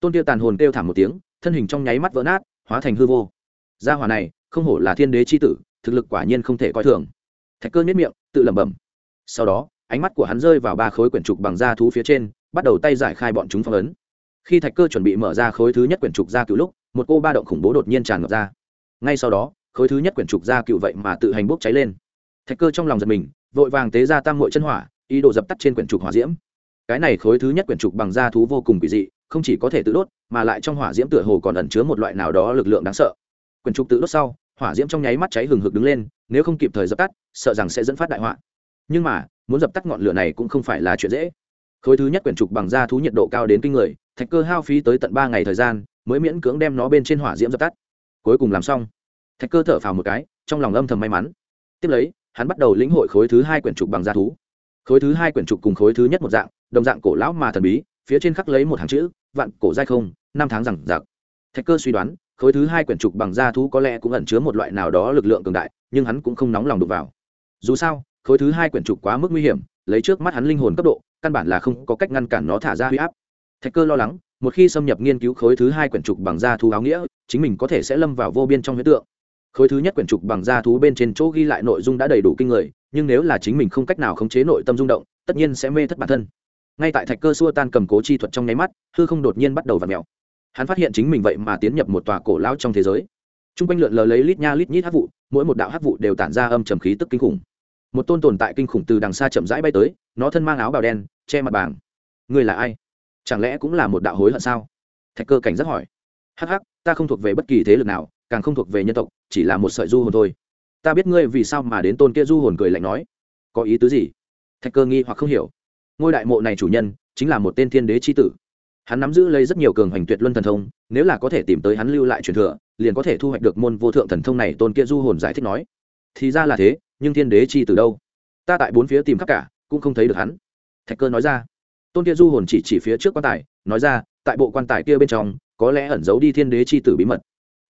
Tôn kia tàn hồn kêu thảm một tiếng thân hình trong nháy mắt vỡ nát, hóa thành hư vô. Gia hỏa này, không hổ là thiên đế c h i tử, thực lực quả nhiên không thể coi thường. Thạch cơ nhất miệng, tự lẩm bẩm. Sau đó, ánh mắt của hắn rơi vào ba khối quyển trục bằng da thú phía trên, bắt đầu tay giải khai bọn chúng phong ấn. Khi thạch cơ chuẩn bị mở ra khối thứ nhất quyển trục ra cựu lúc, một cô ba động khủng bố đột nhiên tràn ngập ra. Ngay sau đó, khối thứ nhất quyển trục ra cựu vậy mà tự hành bốc cháy lên. Thạch cơ trong lòng giật mình, vội vàng tế ra tam hội chân hỏa, ý đồ dập tắt trên quyển trục hỏa diễm. Cái này khối thứ nhất quyển trục bằng da thú vô cùng kỳ dị không chỉ có thể tự đốt, mà lại trong hỏa diễm tựa hồ còn ẩn chứa một loại nào đó lực lượng đáng sợ. Quyển trục tự đốt sau, hỏa diễm trong nháy mắt cháy hừng hực đứng lên, nếu không kịp thời dập tắt, sợ rằng sẽ dẫn phát đại họa. Nhưng mà, muốn dập tắt ngọn lửa này cũng không phải là chuyện dễ. Khối thứ nhất quyển trục bằng da thú nhiệt độ cao đến kinh người, thạch cơ hao phí tới tận ba ngày thời gian, mới miễn cưỡng đem nó bên trên hỏa diễm dập tắt. Cuối cùng làm xong. Thạch cơ thở phào một cái, trong lòng âm thầm may mắn. Tiếp lấy, hắn bắt đầu lĩnh hội khối thứ hai quyển trục bằng da thú. Khối thứ hai quyển trục cùng khối thứ nhất một dạng, đồng dạng cổ lão mà thần bí phía trên khắc lấy một hàng chữ, vạn cổ dai không, năm tháng rằng giặc thạch cơ suy đoán, khối thứ hai quyển trục bằng da thú có lẽ cũng ẩn chứa một loại nào đó lực lượng cường đại, nhưng hắn cũng không nóng lòng đụng vào. Dù sao, khối thứ hai quyển trục quá mức nguy hiểm, lấy trước mắt hắn linh hồn cấp độ, căn bản là không có cách ngăn cản nó thả ra huy áp. Thạch cơ lo lắng, một khi xâm nhập nghiên cứu khối thứ hai quyển trục bằng da thú áo nghĩa, chính mình có thể sẽ lâm vào vô biên trong huyết tượng. Khối thứ nhất quyển trục bằng da thú bên trên chỗ ghi lại nội dung đã đầy đủ kinh người, nhưng nếu là chính mình không cách nào khống chế nội tâm rung động, tất nhiên sẽ mê thất bản thân ngay tại thạch cơ xua tan cầm cố chi thuật trong nháy mắt, hư không đột nhiên bắt đầu v ặ hắn phát hiện chính mình vậy mà tiến nhập một tòa cổ lão trong thế giới. T r u n g quanh lượn lờ lấy lít nha lít nhít hát vụ, mỗi một đạo hát vụ đều tản ra âm trầm khí tức kinh khủng. Một tôn tồn tại kinh khủng từ đằng xa chậm rãi bay tới, nó thân mang áo bào đen, che mặt bảng. Người là ai? Chẳng lẽ cũng là một đạo hối hận sao? Thạch cơ cảnh giác hỏi. Hắc hắc, ta không thuộc về bất kỳ thế lực nào, càng không thuộc về nhân tộc, chỉ là một sợi du hồn thôi. Ta biết ngươi vì sao mà đến tôn kia du hồn cười lạnh nói. Có ý tứ gì? Thạch cơ nghi hoặc không hiểu ngôi đại mộ này chủ nhân chính là một tên thiên đế c h i tử. Hắn nắm giữ lấy rất nhiều cường hoành tuyệt luân thần thông, nếu là có thể tìm tới hắn lưu lại truyền thừa, liền có thể thu hoạch được môn vô thượng thần thông này, tôn kia du hồn giải thích nói. Thì ra là thế, nhưng thiên đế chi tử đâu? Ta tại bốn phía tìm khắp cả, cũng không thấy được hắn. Thạch cơ nói ra. Tôn kia du hồn chỉ chỉ phía trước quan tài, nói ra, tại bộ quan tài kia bên trong, có lẽ ẩn giấu đi thiên đế chi tử bí mật.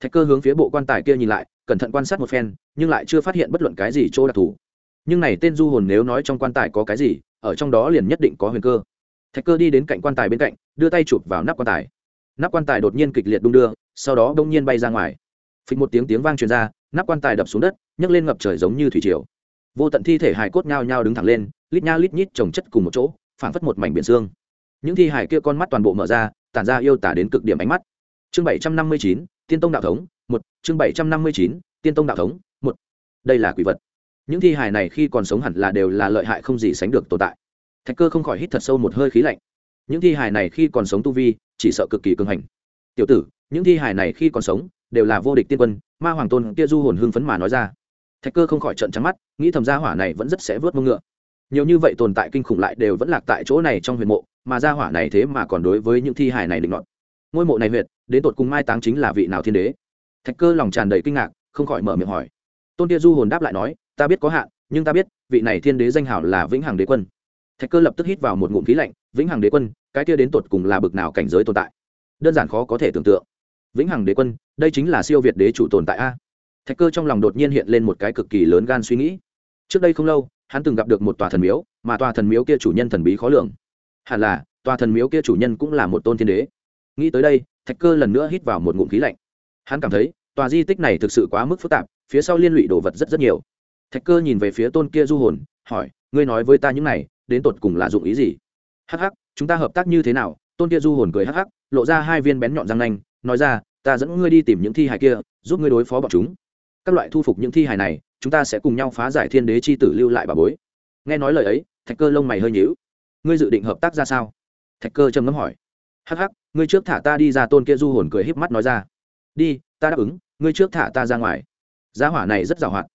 Thạch cơ hướng phía bộ quan tài kia nhìn lại, cẩn thận quan sát một phen, nhưng lại chưa phát hiện bất luận cái gì chỗ đặc thù. Nhưng này tên du hồn nếu nói trong quan tài có cái gì ở trong đó liền nhất định có huyền cơ. Thạch cơ đi đến cạnh quan tài bên cạnh, đưa tay chụp vào nắp quan tài. Nắp quan tài đột nhiên kịch liệt đung đưa, sau đó đông nhiên bay ra ngoài. Phịch một tiếng tiếng vang truyền ra, nắp quan tài đập xuống đất, nhấc lên ngập trời giống như thủy triều. Vô tận thi thể hài cốt nhao nhao đứng thẳng lên, lít nha lít nhít trồng chất cùng một chỗ, phảng phất một mảnh biển xương. Những thi hài kia con mắt toàn bộ mở ra, tản ra yêu tả đến cực điểm ánh mắt. Chương bảy trăm năm mươi chín, tiên tông đạo thống, một. Chương bảy trăm năm mươi chín, tiên tông đạo thống, một. Đây là quỷ vật những thi hài này khi còn sống hẳn là đều là lợi hại không gì sánh được tồn tại. Thạch cơ không khỏi hít thật sâu một hơi khí lạnh. Những thi hài này khi còn sống tu vi, chỉ sợ cực kỳ cường hành. Tiểu tử, những thi hài này khi còn sống, đều là vô địch tiên quân, ma hoàng tôn kia du hồn hưng phấn mà nói ra. Thạch cơ không khỏi trận trắng mắt, nghĩ thầm gia hỏa này vẫn rất sẽ vớt mông ngựa. Nhiều như vậy tồn tại kinh khủng lại đều vẫn lạc tại chỗ này trong huyền mộ, mà gia hỏa này thế mà còn đối với những thi hài này định luận ngôi mộ này huyệt, đến tột cùng mai táng chính là vị nào thiên đế? Thạch cơ lòng tràn đầy kinh ngạc, không khỏi mở miệng hỏi. Tôn kia du hồn đáp lại nói ta biết có hạn, nhưng ta biết, vị này thiên đế danh hảo là vĩnh hằng đế quân. Thạch cơ lập tức hít vào một ngụm khí lạnh, vĩnh hằng đế quân, cái kia đến tột cùng là bực nào cảnh giới tồn tại? Đơn giản khó có thể tưởng tượng. Vĩnh hằng đế quân, đây chính là siêu việt đế chủ tồn tại a. Thạch cơ trong lòng đột nhiên hiện lên một cái cực kỳ lớn gan suy nghĩ. Trước đây không lâu, hắn từng gặp được một tòa thần miếu, mà tòa thần miếu kia chủ nhân thần bí khó lường. Hẳn là, tòa thần miếu kia chủ nhân cũng là một tôn thiên đế. Nghĩ tới đây, thạch cơ lần nữa hít vào một ngụm khí lạnh. Hắn cảm thấy, tòa di tích này thực sự quá mức phức tạp, phía sau liên lụy đồ vật rất rất nhiều thạch cơ nhìn về phía tôn kia du hồn, hỏi, ngươi nói với ta những này, đến tột cùng là dụng ý gì? Hắc hắc, chúng ta hợp tác như thế nào? Tôn kia du hồn cười hắc hắc, lộ ra hai viên bén nhọn răng nanh, nói ra, ta dẫn ngươi đi tìm những thi hài kia, giúp ngươi đối phó bọn chúng. Các loại thu phục những thi hài này, chúng ta sẽ cùng nhau phá giải thiên đế c h i tử lưu lại bà bối. Nghe nói lời ấy, thạch cơ lông mày hơi nhíu. Ngươi dự định hợp tác ra sao? Thạch cơ trầm ngâm hỏi. Hắc hắc, ngươi trước thả ta đi ra. Tôn kia du hồn cười híp mắt nói ra. Đi, ta đáp ứng, ngươi trước thả ta ra ngoài. Giá hỏa này rất giàu hoạt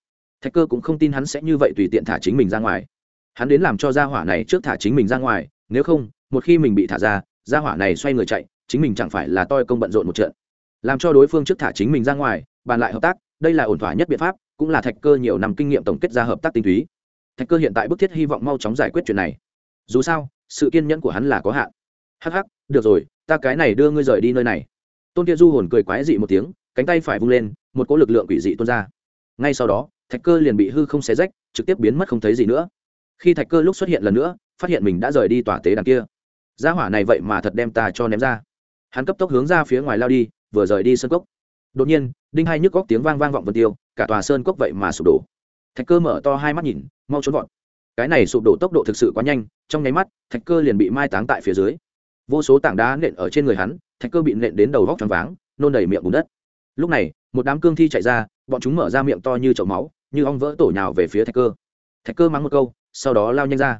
thạch cơ cũng không tin hắn sẽ như vậy tùy tiện thả chính mình ra ngoài. Hắn đến làm cho gia hỏa này trước thả chính mình ra ngoài, nếu không, một khi mình bị thả ra, gia hỏa này xoay người chạy, chính mình chẳng phải là toi công bận rộn một trận. Làm cho đối phương trước thả chính mình ra ngoài, bàn lại hợp tác, đây là ổn thỏa nhất biện pháp, cũng là thạch cơ nhiều năm kinh nghiệm tổng kết ra hợp tác tinh túy. Thạch cơ hiện tại bức thiết hy vọng mau chóng giải quyết chuyện này. Dù sao, sự kiên nhẫn của hắn là có hạn. Hắc hắc, được rồi, ta cái này đưa ngươi rời đi nơi này. Tôn kia du hồn cười quái dị một tiếng, cánh tay phải vung lên, một cỗ lực lượng quỷ dị tuôn ra. Ngay sau đó thạch cơ liền bị hư không xé rách, trực tiếp biến mất không thấy gì nữa. Khi thạch cơ lúc xuất hiện lần nữa, phát hiện mình đã rời đi tòa tế đàn kia. Gia hỏa này vậy mà thật đem ta cho ném ra. Hắn cấp tốc hướng ra phía ngoài lao đi, vừa rời đi sơn cốc. Đột nhiên, đinh hai nhức góc tiếng vang vang vọng vân tiêu, cả tòa sơn cốc vậy mà sụp đổ. Thạch cơ mở to hai mắt nhìn, mau trốn vọt. Cái này sụp đổ tốc độ thực sự quá nhanh, trong nháy mắt, thạch cơ liền bị mai táng tại phía dưới. Vô số tảng đá nện ở trên người hắn, thạch cơ bị nện đến đầu vóc tròn váng, nôn đầy miệng bùn đất. Lúc này, một đám cương thi chạy ra, bọn chúng mở ra miệng to như chậu máu như ong vỡ tổ nhào về phía thạch cơ. Thạch cơ mắng một câu, sau đó lao nhanh ra.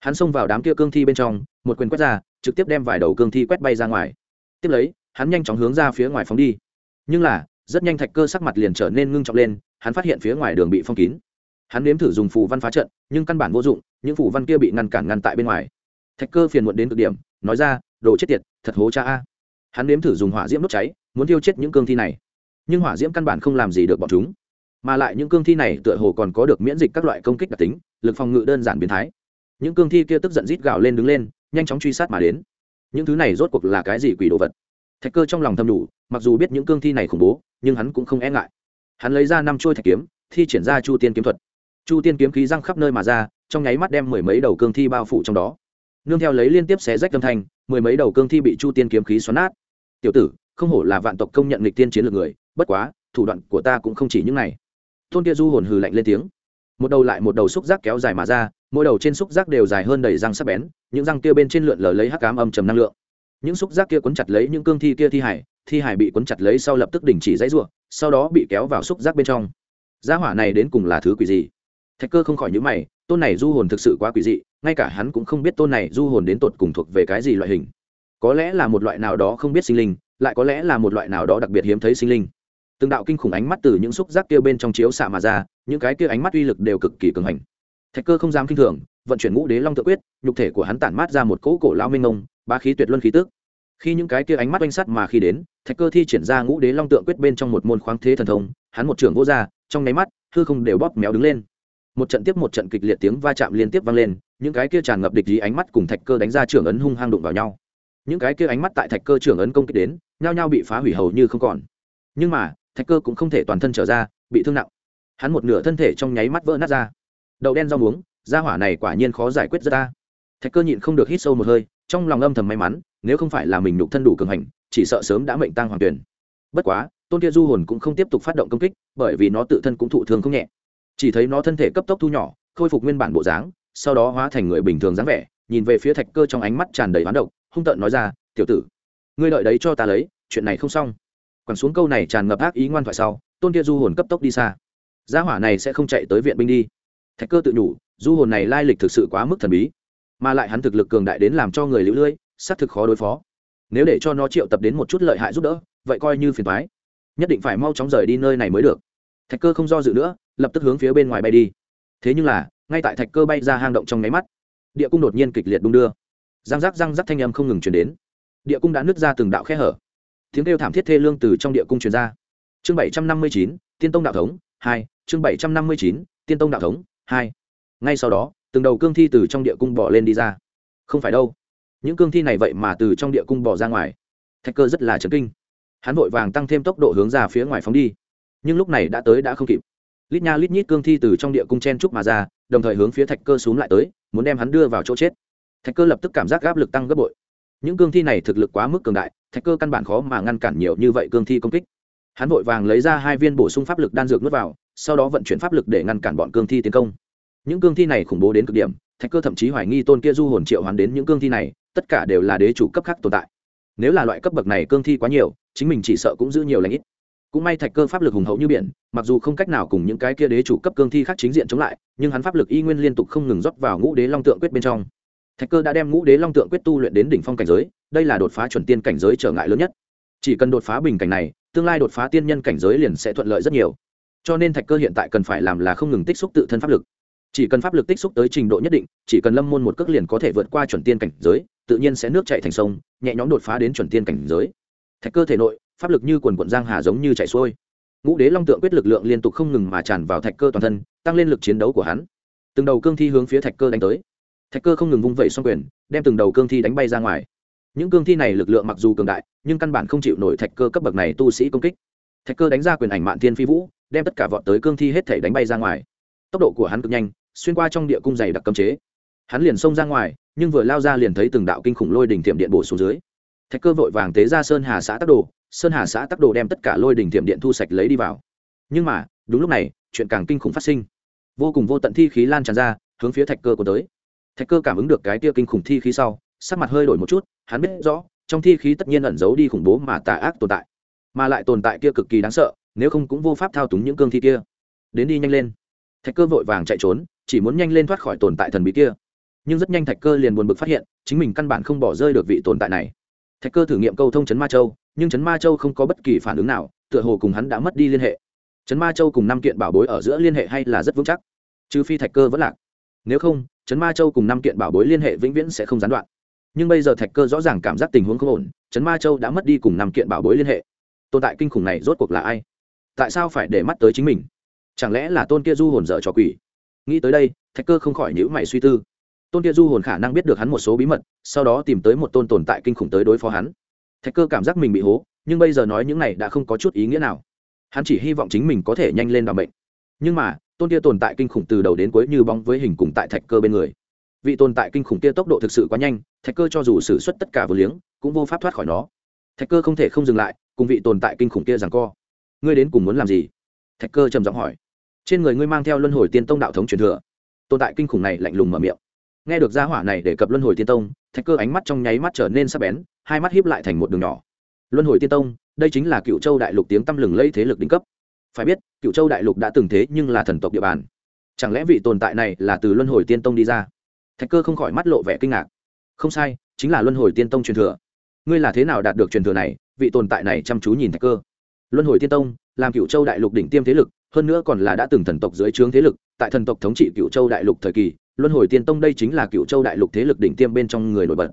Hắn xông vào đám kia cương thi bên trong, một quyền quét ra, trực tiếp đem vài đầu cương thi quét bay ra ngoài. Tiếp lấy, hắn nhanh chóng hướng ra phía ngoài phóng đi. Nhưng là, rất nhanh thạch cơ sắc mặt liền trở nên ngưng trọng lên, hắn phát hiện phía ngoài đường bị phong kín. Hắn nếm thử dùng phù văn phá trận, nhưng căn bản vô dụng, những phù văn kia bị ngăn cản ngăn tại bên ngoài. Thạch cơ phiền muộn đến cực điểm, nói ra, đồ chết tiệt, thật hố cha a. Hắn nếm thử dùng hỏa diễm đốt cháy, muốn tiêu chết những cương thi này. Nhưng hỏa diễm căn bản không làm gì được bọn chúng mà lại những cương thi này tựa hồ còn có được miễn dịch các loại công kích đặc tính, lực phòng ngự đơn giản biến thái. Những cương thi kia tức giận rít gào lên đứng lên, nhanh chóng truy sát mà đến. Những thứ này rốt cuộc là cái gì quỷ đồ vật? Thạch cơ trong lòng thầm đủ, mặc dù biết những cương thi này khủng bố, nhưng hắn cũng không e ngại. Hắn lấy ra năm trôi thạch kiếm, thi triển ra chu tiên kiếm thuật. Chu tiên kiếm khí răng khắp nơi mà ra, trong nháy mắt đem mười mấy đầu cương thi bao phủ trong đó. Nương theo lấy liên tiếp xé rách âm thanh, mười mấy đầu cương thi bị chu tiên kiếm khí xoắn nát. Tiểu tử, không hổ là vạn tộc công nhận lịch tiên chiến lược người, bất quá, thủ đoạn của ta cũng không chỉ những này tôn kia du hồn hừ lạnh lên tiếng. Một đầu lại một đầu xúc giác kéo dài mà ra, mỗi đầu trên xúc giác đều dài hơn đầy răng sắc bén, những răng kia bên trên lượn lờ lấy hắc cám âm trầm năng lượng. Những xúc giác kia quấn chặt lấy những cương thi kia thi hải thi hải bị quấn chặt lấy sau lập tức đình chỉ dãy ruộng sau đó bị kéo vào xúc giác bên trong. Gia hỏa này đến cùng là thứ quỷ gì? Thạch cơ không khỏi nhữ mày, tôn này du hồn thực sự quá quỷ dị, ngay cả hắn cũng không biết tôn này du hồn đến tột cùng thuộc về cái gì loại hình. Có lẽ là một loại nào đó không biết sinh linh, lại có lẽ là một loại nào đó đặc biệt hiếm thấy sinh linh từng đạo kinh khủng ánh mắt từ những xúc giác kia bên trong chiếu xạ mà ra, những cái kia ánh mắt uy lực đều cực kỳ cường hành. Thạch cơ không dám kinh thường, vận chuyển ngũ đế long tự quyết, nhục thể của hắn tản mát ra một cỗ cổ lao minh ngông, bá khí tuyệt luân khí tức. Khi những cái kia ánh mắt oanh sắt mà khi đến, thạch cơ thi triển ra ngũ đế long tượng quyết bên trong một môn khoáng thế thần thông, hắn một trưởng vô r trong nháy mắt, hư không đều bóp méo đứng lên. Một trận tiếp một trận kịch liệt tiếng va chạm liên tiếp vang lên, những cái kia tràn ngập địch ý ánh mắt cùng thạch cơ đánh ra trưởng ấn hung hăng đụng vào nhau. Những cái kia ánh mắt tại thạch cơ trưởng ấn công kích đến, nhao nhao bị phá hủy hầu như không còn. Nhưng mà thạch cơ cũng không thể toàn thân trở ra, bị thương nặng. Hắn một nửa thân thể trong nháy mắt vỡ nát ra. Đậu đen rau muống, gia hỏa này quả nhiên khó giải quyết ra ta. Thạch cơ nhịn không được hít sâu một hơi, trong lòng âm thầm may mắn, nếu không phải là mình nhục thân đủ cường hành, chỉ sợ sớm đã mệnh tăng hoàng tuyển. Bất quá, tôn kia du hồn cũng không tiếp tục phát động công kích, bởi vì nó tự thân cũng thụ thương không nhẹ. Chỉ thấy nó thân thể cấp tốc thu nhỏ, khôi phục nguyên bản bộ dáng, sau đó hóa thành người bình thường dáng vẻ, nhìn về phía thạch cơ trong ánh mắt tràn đầy hoán độc, hung tợn nói ra, tiểu tử, ngươi đợi đấy cho ta lấy, chuyện này không xong quẳng xuống câu này tràn ngập ác ý ngoan thoại sau, tôn kia du hồn cấp tốc đi xa. Gia hỏa này sẽ không chạy tới viện binh đi. Thạch cơ tự nhủ, du hồn này lai lịch thực sự quá mức thần bí, mà lại hắn thực lực cường đại đến làm cho người lũ lưỡi xác thực khó đối phó. Nếu để cho nó triệu tập đến một chút lợi hại giúp đỡ, vậy coi như phiền thoái nhất định phải mau chóng rời đi nơi này mới được. Thạch cơ không do dự nữa, lập tức hướng phía bên ngoài bay đi. Thế nhưng là, ngay tại thạch cơ bay ra hang động trong nháy mắt, địa cung đột nhiên kịch liệt đung đưa. Răng rắc răng rắc thanh âm không ngừng chuyển đến. Địa cung đã nứt ra từng đạo khe hở tiếng kêu thảm thiết thê lương từ trong địa cung truyền ra. Chương bảy trăm năm mươi chín, tiên tông đạo thống hai, chương bảy trăm năm mươi chín, tiên tông đạo thống hai. Ngay sau đó, từng đầu cương thi từ trong địa cung bỏ lên đi ra. Không phải đâu. Những cương thi này vậy mà từ trong địa cung bỏ ra ngoài. Thạch cơ rất là chấn kinh. Hắn vội vàng tăng thêm tốc độ hướng ra phía ngoài phóng đi. Nhưng lúc này đã tới đã không kịp. Lít nha lít nhít cương thi từ trong địa cung chen trúc mà ra, đồng thời hướng phía thạch cơ x lại tới, muốn đem hắn đưa vào chỗ chết. Thạch cơ lập tức cảm giác áp lực tăng gấp bội. Những cương thi này thực lực quá mức cường đại thạch cơ căn bản khó mà ngăn cản nhiều như vậy cương thi công kích. Hắn vội vàng lấy ra hai viên bổ sung pháp lực đan dược nuốt vào, sau đó vận chuyển pháp lực để ngăn cản bọn cương thi tiến công. Những cương thi này khủng bố đến cực điểm, thạch cơ thậm chí hoài nghi tôn kia du hồn triệu hoán đến những cương thi này, tất cả đều là đế chủ cấp khác tồn tại. Nếu là loại cấp bậc này cương thi quá nhiều, chính mình chỉ sợ cũng giữ nhiều lãnh ít. Cũng may thạch cơ pháp lực hùng hậu như biển, mặc dù không cách nào cùng những cái kia đế chủ cấp cương thi khác chính diện chống lại, nhưng hắn pháp lực y nguyên liên tục không ngừng rót vào ngũ đế long tượng quyết bên trong thạch cơ đã đem ngũ đế long tượng quyết tu luyện đến đỉnh phong cảnh giới, đây là đột phá chuẩn tiên cảnh giới trở ngại lớn nhất. Chỉ cần đột phá bình cảnh này, tương lai đột phá tiên nhân cảnh giới liền sẽ thuận lợi rất nhiều. Cho nên thạch cơ hiện tại cần phải làm là không ngừng tích xúc tự thân pháp lực. Chỉ cần pháp lực tích xúc tới trình độ nhất định, chỉ cần lâm môn một cước liền có thể vượt qua chuẩn tiên cảnh giới, tự nhiên sẽ nước chạy thành sông, nhẹ nhõm đột phá đến chuẩn tiên cảnh giới. Thạch cơ thể nội, pháp lực như quần quận giang hà giống như chạy xuôi. Ngũ đế long tượng quyết lực lượng liên tục không ngừng mà tràn vào thạch cơ toàn thân, tăng lên lực chiến đấu của hắn. Từng đầu cương thi hướng phía thạch cơ đánh tới thạch cơ không ngừng vung vẩy xong quyền, đem từng đầu cương thi đánh bay ra ngoài. Những cương thi này lực lượng mặc dù cường đại, nhưng căn bản không chịu nổi thạch cơ cấp bậc này tu sĩ công kích. Thạch cơ đánh ra quyền ảnh mạn thiên phi vũ, đem tất cả vọt tới cương thi hết thể đánh bay ra ngoài. Tốc độ của hắn cực nhanh, xuyên qua trong địa cung dày đặc cấm chế. Hắn liền xông ra ngoài, nhưng vừa lao ra liền thấy từng đạo kinh khủng lôi đỉnh tiệm điện bổ xuống dưới. Thạch cơ vội vàng tế ra sơn hà xã tắc đồ, sơn hà xã tắc đồ đem tất cả lôi đỉnh tiệm điện thu sạch lấy đi vào. Nhưng mà, đúng lúc này, chuyện càng kinh khủng phát sinh. Vô cùng vô tận thi khí lan tràn ra, hướng phía thạch cơ của tới thạch cơ cảm ứng được cái tia kinh khủng thi khí sau, sắc mặt hơi đổi một chút, hắn biết rõ, trong thi khí tất nhiên ẩn giấu đi khủng bố mà tà ác tồn tại, mà lại tồn tại kia cực kỳ đáng sợ, nếu không cũng vô pháp thao túng những cương thi kia. Đến đi nhanh lên. Thạch cơ vội vàng chạy trốn, chỉ muốn nhanh lên thoát khỏi tồn tại thần bí kia. Nhưng rất nhanh thạch cơ liền buồn bực phát hiện, chính mình căn bản không bỏ rơi được vị tồn tại này. Thạch cơ thử nghiệm câu thông chấn ma châu, nhưng chấn ma châu không có bất kỳ phản ứng nào, tựa hồ cùng hắn đã mất đi liên hệ. Chấn ma châu cùng năm kiện bảo bối ở giữa liên hệ hay là rất vững chắc, trừ phi thạch cơ vẫn lạc. Nếu không chấn ma châu cùng năm kiện bảo bối liên hệ vĩnh viễn sẽ không gián đoạn. Nhưng bây giờ thạch cơ rõ ràng cảm giác tình huống không ổn chấn ma châu đã mất đi cùng năm kiện bảo bối liên hệ. Tồn tại kinh khủng này rốt cuộc là ai? Tại sao phải để mắt tới chính mình? Chẳng lẽ là tôn kia du hồn dở trò quỷ? Nghĩ tới đây, thạch cơ không khỏi nhữ mày suy tư. Tôn kia du hồn khả năng biết được hắn một số bí mật, sau đó tìm tới một tôn tồn tại kinh khủng tới đối phó hắn. Thạch cơ cảm giác mình bị hố, nhưng bây giờ nói những này đã không có chút ý nghĩa nào. Hắn chỉ hy vọng chính mình có thể nhanh lên đ ò n bệnh. Nhưng mà tôn kia tồn tại kinh khủng từ đầu đến cuối như bóng với hình cùng tại thạch cơ bên người. Vị tồn tại kinh khủng kia tốc độ thực sự quá nhanh, thạch cơ cho dù xử suất tất cả vừa liếng, cũng vô pháp thoát khỏi nó. Thạch cơ không thể không dừng lại, cùng vị tồn tại kinh khủng kia rằng co. Ngươi đến cùng muốn làm gì? Thạch cơ trầm giọng hỏi. Trên người ngươi mang theo luân hồi tiên tông đạo thống truyền thừa. Tồn tại kinh khủng này lạnh lùng mở miệng. Nghe được gia hỏa này để cập luân hồi tiên tông, thạch cơ ánh mắt trong nháy mắt trở nên sắc bén, hai mắt hiếp lại thành một đường nhỏ. Luân hồi tiên tông, đây chính là cựu châu đại lục tiếng tăm lừng lây thế lực đỉnh cấp phải biết cựu châu đại lục đã từng thế nhưng là thần tộc địa bàn. Chẳng lẽ vị tồn tại này là từ luân hồi tiên tông đi ra? Thạch cơ không khỏi mắt lộ vẻ kinh ngạc. Không sai, chính là luân hồi tiên tông truyền thừa. Ngươi là thế nào đạt được truyền thừa này? Vị tồn tại này chăm chú nhìn thạch cơ. Luân hồi tiên tông, làm cựu châu đại lục đỉnh tiêm thế lực, hơn nữa còn là đã từng thần tộc dưới trướng thế lực, tại thần tộc thống trị cựu châu đại lục thời kỳ, luân hồi tiên tông đây chính là cựu châu đại lục thế lực đỉnh tiêm bên trong người nổi bật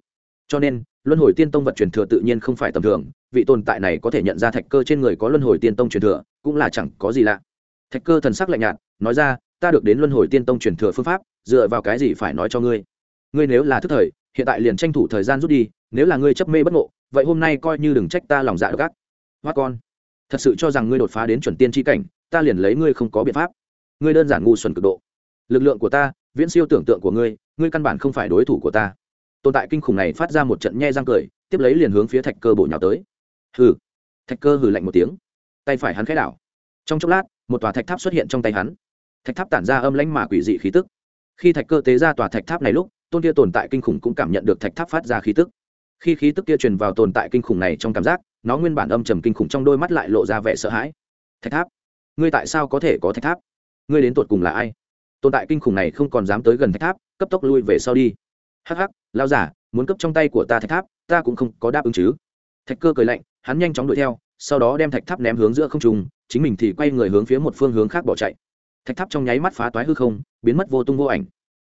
cho nên, luân hồi tiên tông vật truyền thừa tự nhiên không phải tầm thường, vị tồn tại này có thể nhận ra thạch cơ trên người có luân hồi tiên tông truyền thừa, cũng là chẳng có gì lạ. Thạch cơ thần sắc lạnh nhạt, nói ra, ta được đến luân hồi tiên tông truyền thừa phương pháp, dựa vào cái gì phải nói cho ngươi? Ngươi nếu là thức thời, hiện tại liền tranh thủ thời gian rút đi, nếu là ngươi chấp mê bất ngộ, vậy hôm nay coi như đừng trách ta lòng dạ độc ác. Hoa con, thật sự cho rằng ngươi đột phá đến chuẩn tiên tri cảnh, ta liền lấy ngươi không có biện pháp. Ngươi đơn giản ngu xuẩn cực độ. Lực lượng của ta, viễn siêu tưởng tượng của ngươi ngươi căn bản không phải đối thủ của ta tồn tại kinh khủng này phát ra một trận nhe răng cười, tiếp lấy liền hướng phía thạch cơ bổ nhào tới. Hừ. Thạch cơ hừ lạnh một tiếng. Tay phải hắn khẽ đảo. Trong chốc lát, một tòa thạch tháp xuất hiện trong tay hắn. Thạch tháp tản ra âm lãnh mà quỷ dị khí tức. Khi thạch cơ tế ra tòa thạch tháp này lúc, tôn kia tồn tại kinh khủng cũng cảm nhận được thạch tháp phát ra khí tức. Khi khí tức kia truyền vào tồn tại kinh khủng này trong cảm giác, nó nguyên bản âm trầm kinh khủng trong đôi mắt lại lộ ra vẻ sợ hãi. Thạch tháp? Ngươi tại sao có thể có thạch tháp? Ngươi đến tột cùng là ai? Tồn tại kinh khủng này không còn dám tới gần thạch tháp, cấp tốc lui về sau đi. Hắc hắc lao giả, muốn cấp trong tay của ta thạch tháp, ta cũng không có đáp ứng chứ. Thạch cơ cười lạnh, hắn nhanh chóng đuổi theo, sau đó đem thạch tháp ném hướng giữa không trung, chính mình thì quay người hướng phía một phương hướng khác bỏ chạy. Thạch tháp trong nháy mắt phá toái hư không, biến mất vô tung vô ảnh.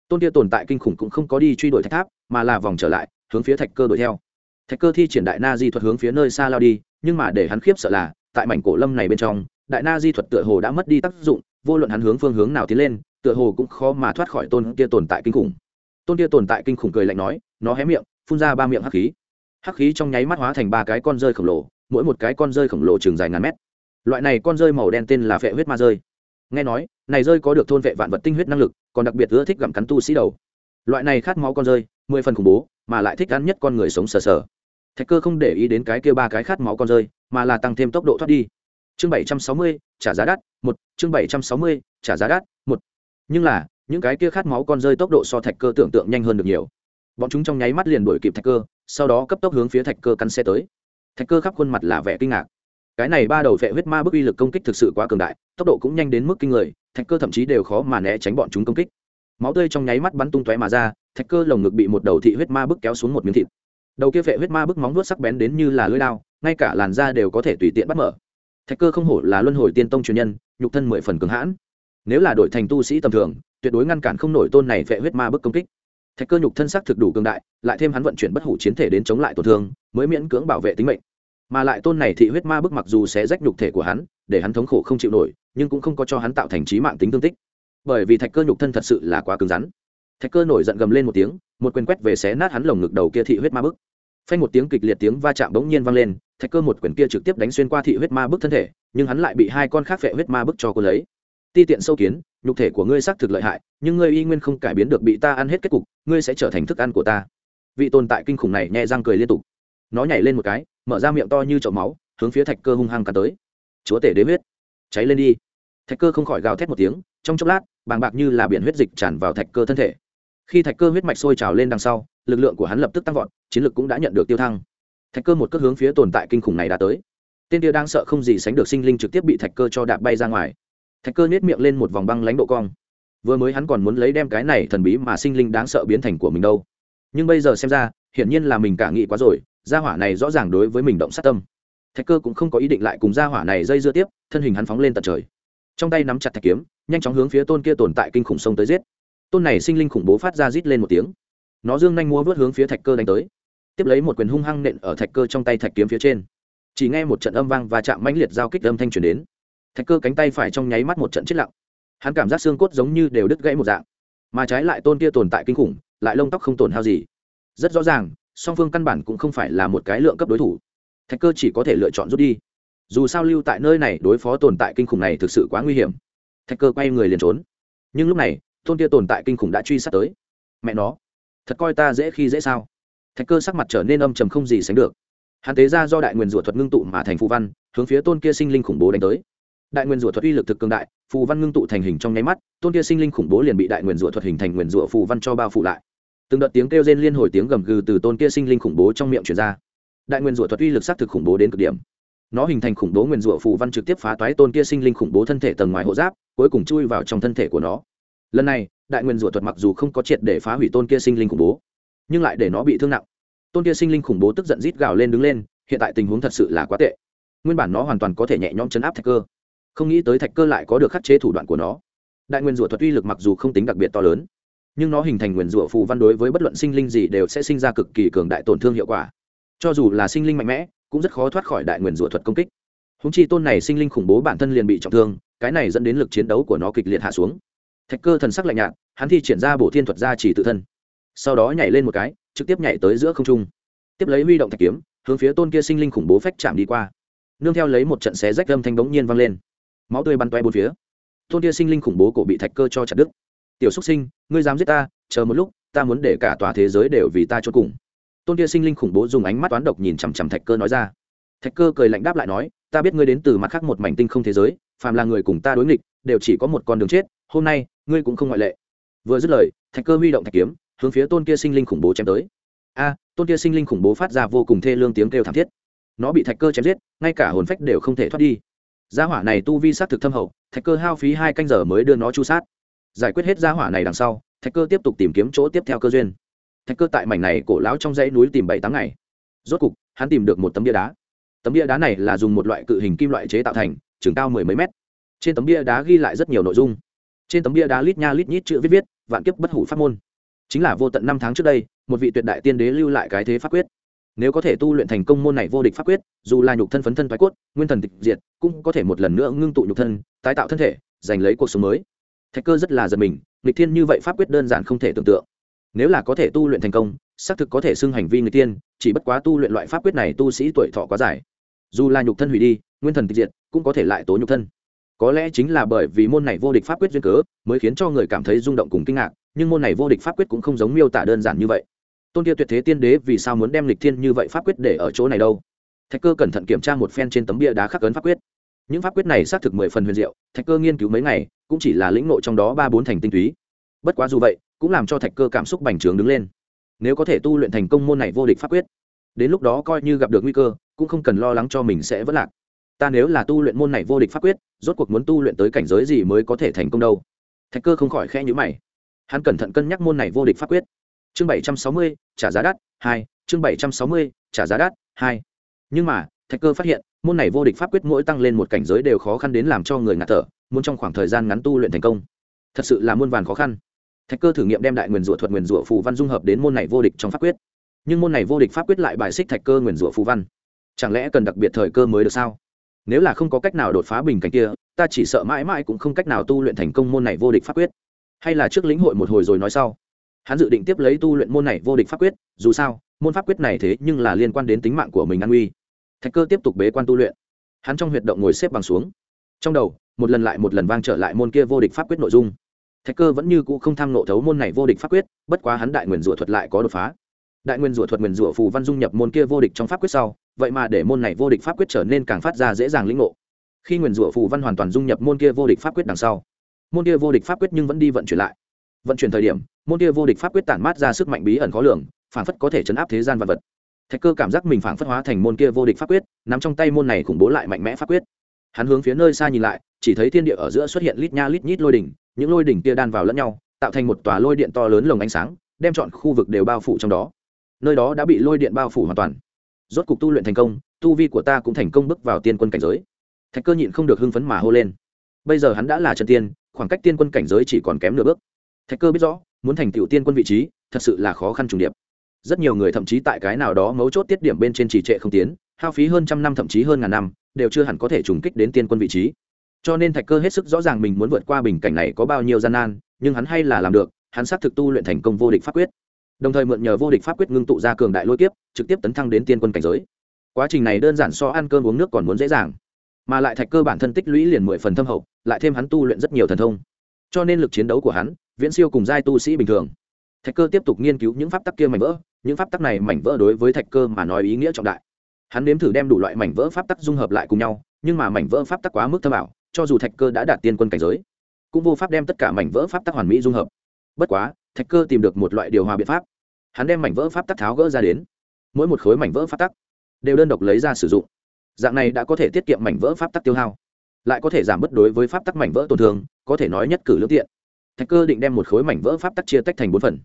Tôn kia tồn tại kinh khủng cũng không có đi truy đuổi thạch tháp, mà là vòng trở lại, hướng phía thạch cơ đuổi theo. Thạch cơ thi triển đại na di thuật hướng phía nơi xa lao đi, nhưng mà để hắn khiếp sợ là, tại mảnh cổ lâm này bên trong, đại na di thuật tựa hồ đã mất đi tác dụng, vô luận hắn hướng phương hướng nào tiến lên, tựa hồ cũng khó mà thoát khỏi tôn kia tồn tại kinh khủng tôn kia tồn tại kinh khủng cười lạnh nói, nó hé miệng, phun ra ba miệng hắc khí. Hắc khí trong nháy mắt hóa thành ba cái con rơi khổng lồ, mỗi một cái con rơi khổng lồ trường dài ngàn mét. Loại này con rơi màu đen tên là phệ huyết ma rơi. Nghe nói, này rơi có được thôn vệ vạn vật tinh huyết năng lực, còn đặc biệt ưa thích gặm cắn tu sĩ đầu. Loại này khát máu con rơi, mười phần khủng bố, mà lại thích ăn nhất con người sống sờ sờ. Thạch cơ không để ý đến cái kia ba cái khát máu con rơi, mà là tăng thêm tốc độ thoát đi. Chương bảy trăm sáu mươi, trả giá đắt, một. Chương bảy trăm sáu mươi, trả giá đắt, một. Nhưng là những cái kia khát máu con rơi tốc độ so thạch cơ tưởng tượng nhanh hơn được nhiều. Bọn chúng trong nháy mắt liền đuổi kịp thạch cơ, sau đó cấp tốc hướng phía thạch cơ căn xe tới. Thạch cơ khắp khuôn mặt là vẻ kinh ngạc. Cái này ba đầu vệ huyết ma bức uy lực công kích thực sự quá cường đại, tốc độ cũng nhanh đến mức kinh người, thạch cơ thậm chí đều khó mà né tránh bọn chúng công kích. Máu tươi trong nháy mắt bắn tung tóe mà ra, thạch cơ lồng ngực bị một đầu thị huyết ma bức kéo xuống một miếng thịt. Đầu kia vệ huyết ma bức móng vuốt sắc bén đến như là lưỡi lao ngay cả làn da đều có thể tùy tiện bắt mở. Thạch cơ không hổ là luân hồi tiên tông truyền nhân, nhục thân mười phần cường hãn. Nếu là đổi thành tu sĩ tầm thường tuyệt đối ngăn cản không nổi tôn này vệ huyết ma bức công kích. Thạch cơ nhục thân sắc thực đủ cường đại, lại thêm hắn vận chuyển bất hủ chiến thể đến chống lại tổn thương, mới miễn cưỡng bảo vệ tính mệnh. Mà lại tôn này thị huyết ma bức mặc dù sẽ rách nhục thể của hắn, để hắn thống khổ không chịu nổi, nhưng cũng không có cho hắn tạo thành trí mạng tính thương tích. Bởi vì thạch cơ nhục thân thật sự là quá cứng rắn. Thạch cơ nổi giận gầm lên một tiếng, một quyền quét về xé nát hắn lồng ngực đầu kia thị huyết ma bức. Phanh một tiếng kịch liệt tiếng va chạm bỗng nhiên vang lên, thạch cơ một quyền kia trực tiếp đánh xuyên qua thị huyết ma bức thân thể, nhưng hắn lại bị hai con khác phệ huyết ma bức cho cô lấy ti tiện sâu kiến, nhục thể của ngươi xác thực lợi hại, nhưng ngươi y nguyên không cải biến được bị ta ăn hết kết cục, ngươi sẽ trở thành thức ăn của ta. Vị tồn tại kinh khủng này nhẹ răng cười liên tục. Nó nhảy lên một cái, mở ra miệng to như chậu máu, hướng phía thạch cơ hung hăng cắn tới. Chúa tể đế huyết. Cháy lên đi. Thạch cơ không khỏi gào thét một tiếng, trong chốc lát, bàng bạc như là biển huyết dịch tràn vào thạch cơ thân thể. Khi thạch cơ huyết mạch sôi trào lên đằng sau, lực lượng của hắn lập tức tăng vọt, chiến lực cũng đã nhận được tiêu thăng. Thạch cơ một cước hướng phía tồn tại kinh khủng này đã tới. Tên kia đang sợ không gì sánh được sinh linh trực tiếp bị thạch cơ cho đạp bay ra ngoài thạch cơ nhếch miệng lên một vòng băng lãnh độ cong. Vừa mới hắn còn muốn lấy đem cái này thần bí mà sinh linh đáng sợ biến thành của mình đâu. Nhưng bây giờ xem ra, hiển nhiên là mình cả nghĩ quá rồi, gia hỏa này rõ ràng đối với mình động sát tâm. Thạch cơ cũng không có ý định lại cùng gia hỏa này dây dưa tiếp, thân hình hắn phóng lên tận trời. Trong tay nắm chặt thạch kiếm, nhanh chóng hướng phía tôn kia tồn tại kinh khủng sông tới giết. Tôn này sinh linh khủng bố phát ra rít lên một tiếng. Nó dương nhanh múa vớt hướng phía thạch cơ đánh tới. Tiếp lấy một quyền hung hăng nện ở thạch cơ trong tay thạch kiếm phía trên. Chỉ nghe một trận âm vang và chạm mãnh liệt giao kích âm thanh truyền đến thạch cơ cánh tay phải trong nháy mắt một trận chết lặng. Hắn cảm giác xương cốt giống như đều đứt gãy một dạng. Mà trái lại tôn kia tồn tại kinh khủng, lại lông tóc không tổn hao gì. Rất rõ ràng, song phương căn bản cũng không phải là một cái lượng cấp đối thủ. Thạch cơ chỉ có thể lựa chọn rút đi. Dù sao lưu tại nơi này đối phó tồn tại kinh khủng này thực sự quá nguy hiểm. Thạch cơ quay người liền trốn. Nhưng lúc này, tôn kia tồn tại kinh khủng đã truy sát tới. Mẹ nó, thật coi ta dễ khi dễ sao? Thạch cơ sắc mặt trở nên âm trầm không gì sánh được. Hắn tế ra do đại nguyên rủa thuật ngưng tụ mà thành phụ văn, hướng phía tôn kia sinh linh khủng bố đánh tới đại nguyên rủa thuật uy lực thực cường đại, phù văn ngưng tụ thành hình trong nháy mắt, tôn kia sinh linh khủng bố liền bị đại nguyên rủa thuật hình thành nguyên rủa phù văn cho bao phủ lại. Từng đợt tiếng kêu rên liên hồi tiếng gầm gừ từ tôn kia sinh linh khủng bố trong miệng truyền ra. Đại nguyên rủa thuật uy lực xác thực khủng bố đến cực điểm. Nó hình thành khủng bố nguyên rủa phù văn trực tiếp phá toái tôn kia sinh linh khủng bố thân thể tầng ngoài hộ giáp, cuối cùng chui vào trong thân thể của nó. Lần này, đại nguyên rủa thuật mặc dù không có triệt để phá hủy tôn kia sinh linh khủng bố, nhưng lại để nó bị thương nặng. Tôn kia sinh linh khủng bố tức giận rít gào lên đứng lên, hiện tại tình huống thật sự là quá tệ. Nguyên bản nó hoàn toàn có thể nhẹ nhõm chấn áp thạch cơ không nghĩ tới thạch cơ lại có được khắc chế thủ đoạn của nó. Đại nguyên rủa thuật uy lực mặc dù không tính đặc biệt to lớn, nhưng nó hình thành nguyên rủa phù văn đối với bất luận sinh linh gì đều sẽ sinh ra cực kỳ cường đại tổn thương hiệu quả. Cho dù là sinh linh mạnh mẽ, cũng rất khó thoát khỏi đại nguyên rủa thuật công kích. Húng chi tôn này sinh linh khủng bố bản thân liền bị trọng thương, cái này dẫn đến lực chiến đấu của nó kịch liệt hạ xuống. Thạch cơ thần sắc lạnh nhạt, hắn thi triển ra bổ thiên thuật gia chỉ tự thân. Sau đó nhảy lên một cái, trực tiếp nhảy tới giữa không trung. Tiếp lấy huy động thạch kiếm, hướng phía tôn kia sinh linh khủng bố phách chạm đi qua. Nương theo lấy một trận xé rách âm thanh bỗng nhiên vang lên máu tươi bắn toe bốn phía. Tôn kia sinh linh khủng bố cổ bị thạch cơ cho chặt đứt. Tiểu xúc sinh, ngươi dám giết ta, chờ một lúc, ta muốn để cả tòa thế giới đều vì ta cho cùng. Tôn kia sinh linh khủng bố dùng ánh mắt toán độc nhìn chằm chằm thạch cơ nói ra. Thạch cơ cười lạnh đáp lại nói, ta biết ngươi đến từ mặt khác một mảnh tinh không thế giới, phàm là người cùng ta đối nghịch, đều chỉ có một con đường chết, hôm nay, ngươi cũng không ngoại lệ. Vừa dứt lời, thạch cơ huy động thạch kiếm, hướng phía tôn kia sinh linh khủng bố chém tới. A, tôn kia sinh linh khủng bố phát ra vô cùng thê lương tiếng kêu thảm thiết. Nó bị thạch cơ chém giết, ngay cả hồn phách đều không thể thoát đi gia hỏa này tu vi sát thực thâm hậu, thạch cơ hao phí hai canh giờ mới đưa nó chu sát. Giải quyết hết gia hỏa này đằng sau, thạch cơ tiếp tục tìm kiếm chỗ tiếp theo cơ duyên. Thạch cơ tại mảnh này cổ lão trong dãy núi tìm bảy tám ngày. Rốt cục, hắn tìm được một tấm bia đá. Tấm bia đá này là dùng một loại cự hình kim loại chế tạo thành chừng cao mười mấy mét. Trên tấm bia đá ghi lại rất nhiều nội dung. Trên tấm bia đá lít nha lít nhít chữ viết viết, vạn kiếp bất hủ pháp môn. Chính là vô tận năm tháng trước đây, một vị tuyệt đại tiên đế lưu lại cái thế pháp quyết nếu có thể tu luyện thành công môn này vô địch pháp quyết, dù là nhục thân phấn thân thoái cốt, nguyên thần tịch diệt, cũng có thể một lần nữa ngưng tụ nhục thân, tái tạo thân thể, giành lấy cuộc sống mới. Thạch cơ rất là giật mình, nghịch thiên như vậy pháp quyết đơn giản không thể tưởng tượng. Nếu là có thể tu luyện thành công, xác thực có thể xưng hành vi người tiên chỉ bất quá tu luyện loại pháp quyết này tu sĩ tuổi thọ quá dài. Dù là nhục thân hủy đi, nguyên thần tịch diệt, cũng có thể lại tố nhục thân. Có lẽ chính là bởi vì môn này vô địch pháp quyết duyên cớ, mới khiến cho người cảm thấy rung động cùng kinh ngạc, nhưng môn này vô địch pháp quyết cũng không giống miêu tả đơn giản như vậy tôn kia tuyệt thế tiên đế vì sao muốn đem lịch thiên như vậy pháp quyết để ở chỗ này đâu? Thạch cơ cẩn thận kiểm tra một phen trên tấm bia đá khắc ấn pháp quyết. Những pháp quyết này xác thực mười phần huyền diệu, thạch cơ nghiên cứu mấy ngày, cũng chỉ là lĩnh nội trong đó ba bốn thành tinh túy. Bất quá dù vậy, cũng làm cho thạch cơ cảm xúc bành trướng đứng lên. Nếu có thể tu luyện thành công môn này vô địch pháp quyết, đến lúc đó coi như gặp được nguy cơ, cũng không cần lo lắng cho mình sẽ vất lạc. Ta nếu là tu luyện môn này vô địch pháp quyết, rốt cuộc muốn tu luyện tới cảnh giới gì mới có thể thành công đâu? Thạch cơ không khỏi khe nhữ mày. Hắn cẩn thận cân nhắc môn này vô địch pháp quyết chương bảy trăm sáu mươi, trả giá đắt, hai. Chương bảy trăm sáu mươi, trả giá đắt, hai. Nhưng mà, thạch cơ phát hiện, môn này vô địch pháp quyết mỗi tăng lên một cảnh giới đều khó khăn đến làm cho người ngạt thở, muốn trong khoảng thời gian ngắn tu luyện thành công. Thật sự là muôn vàn khó khăn. Thạch cơ thử nghiệm đem đại nguyền rủa thuật nguyền rủa phù văn dung hợp đến môn này vô địch trong pháp quyết. Nhưng môn này vô địch pháp quyết lại bài xích thạch cơ nguyền rủa phù văn. Chẳng lẽ cần đặc biệt thời cơ mới được sao? Nếu là không có cách nào đột phá bình cảnh kia, ta chỉ sợ mãi mãi cũng không cách nào tu luyện thành công môn này vô địch pháp quyết. Hay là trước lĩnh hội một hồi rồi nói sau hắn dự định tiếp lấy tu luyện môn này vô địch pháp quyết, dù sao, môn pháp quyết này thế nhưng là liên quan đến tính mạng của mình an uy. Thạch cơ tiếp tục bế quan tu luyện. Hắn trong huyệt động ngồi xếp bằng xuống. Trong đầu, một lần lại một lần vang trở lại môn kia vô địch pháp quyết nội dung. Thạch cơ vẫn như cũ không tham nộ thấu môn này vô địch pháp quyết, bất quá hắn đại nguyền rủa thuật lại có đột phá. Đại nguyên rủa thuật nguyền rủa phù văn dung nhập môn kia vô địch trong pháp quyết sau, vậy mà để môn này vô địch pháp quyết trở nên càng phát ra dễ dàng lĩnh ngộ. Khi nguyền rủa phù văn hoàn toàn dung nhập môn kia vô địch pháp quyết đằng sau, môn kia vô địch pháp quyết nhưng vẫn đi vận chuyển lại vận chuyển thời điểm, môn kia vô địch pháp quyết tản mát ra sức mạnh bí ẩn khó lường, phản phất có thể chấn áp thế gian vật vật. Thạch cơ cảm giác mình phản phất hóa thành môn kia vô địch pháp quyết, nắm trong tay môn này khủng bố lại mạnh mẽ pháp quyết. Hắn hướng phía nơi xa nhìn lại, chỉ thấy thiên địa ở giữa xuất hiện lít nha lít nhít lôi đỉnh, những lôi đỉnh kia đan vào lẫn nhau, tạo thành một tòa lôi điện to lớn lồng ánh sáng, đem chọn khu vực đều bao phủ trong đó. Nơi đó đã bị lôi điện bao phủ hoàn toàn. Rốt cục tu luyện thành công, tu vi của ta cũng thành công bước vào tiên quân cảnh giới. Thạch cơ nhịn không được hưng phấn mà hô lên. Bây giờ hắn đã là chân tiên, khoảng cách tiên quân cảnh giới chỉ còn kém nửa bước thạch cơ biết rõ, muốn thành tựu tiên quân vị trí, thật sự là khó khăn trùng điệp. Rất nhiều người thậm chí tại cái nào đó mấu chốt tiết điểm bên trên trì trệ không tiến, hao phí hơn trăm năm thậm chí hơn ngàn năm, đều chưa hẳn có thể trùng kích đến tiên quân vị trí. Cho nên thạch cơ hết sức rõ ràng mình muốn vượt qua bình cảnh này có bao nhiêu gian nan, nhưng hắn hay là làm được, hắn xác thực tu luyện thành công vô địch pháp quyết. Đồng thời mượn nhờ vô địch pháp quyết ngưng tụ ra cường đại lôi kiếp, trực tiếp tấn thăng đến tiên quân cảnh giới. Quá trình này đơn giản so ăn cơm uống nước còn muốn dễ dàng. Mà lại thạch cơ bản thân tích lũy liền mười phần thâm hậu, lại thêm hắn tu luyện rất nhiều thần thông cho nên lực chiến đấu của hắn, viễn siêu cùng giai tu sĩ bình thường. Thạch cơ tiếp tục nghiên cứu những pháp tắc kia mảnh vỡ, những pháp tắc này mảnh vỡ đối với thạch cơ mà nói ý nghĩa trọng đại. Hắn nếm thử đem đủ loại mảnh vỡ pháp tắc dung hợp lại cùng nhau, nhưng mà mảnh vỡ pháp tắc quá mức thâm ảo, cho dù thạch cơ đã đạt tiên quân cảnh giới, cũng vô pháp đem tất cả mảnh vỡ pháp tắc hoàn mỹ dung hợp. Bất quá, thạch cơ tìm được một loại điều hòa biện pháp. Hắn đem mảnh vỡ pháp tắc tháo gỡ ra đến. Mỗi một khối mảnh vỡ pháp tắc đều đơn độc lấy ra sử dụng. Dạng này đã có thể tiết kiệm mảnh vỡ pháp tắc tiêu hao lại có thể giảm bớt đối với pháp tắc mảnh vỡ tổn thương, có thể nói nhất cử lương tiện. Thạch cơ định đem một khối mảnh vỡ pháp tắc chia tách thành bốn phần.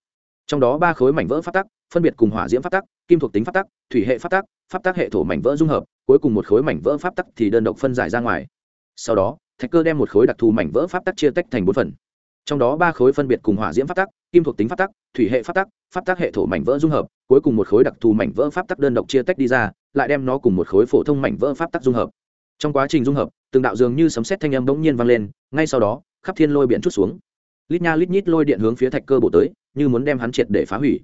Trong đó ba khối mảnh vỡ pháp tắc, phân biệt cùng hỏa diễm pháp tắc, kim thuộc tính pháp tắc, thủy hệ pháp tắc pháp tắc hệ thổ mảnh vỡ dung hợp, cuối cùng một khối mảnh vỡ pháp tắc thì đơn độc phân giải ra ngoài. Sau đó, thạch cơ đem một khối đặc thù mảnh vỡ pháp tắc chia tách thành bốn phần. Trong đó ba khối phân biệt cùng hỏa diễm pháp tắc, kim thuộc tính pháp tắc, thủy hệ pháp tắc pháp tắc hệ thổ mảnh vỡ dung hợp, cuối cùng một khối đặc thù mảnh vỡ pháp tắc đơn độc chia tách đi ra, lại đem nó cùng một khối phổ thông mảnh vỡ pháp tắc dung hợp trong quá trình dung hợp, từng đạo dường như sấm xét thanh âm bỗng nhiên vang lên, ngay sau đó, khắp thiên lôi biển chút xuống. Lít nha lít nhít lôi điện hướng phía thạch cơ bổ tới, như muốn đem hắn triệt để phá hủy.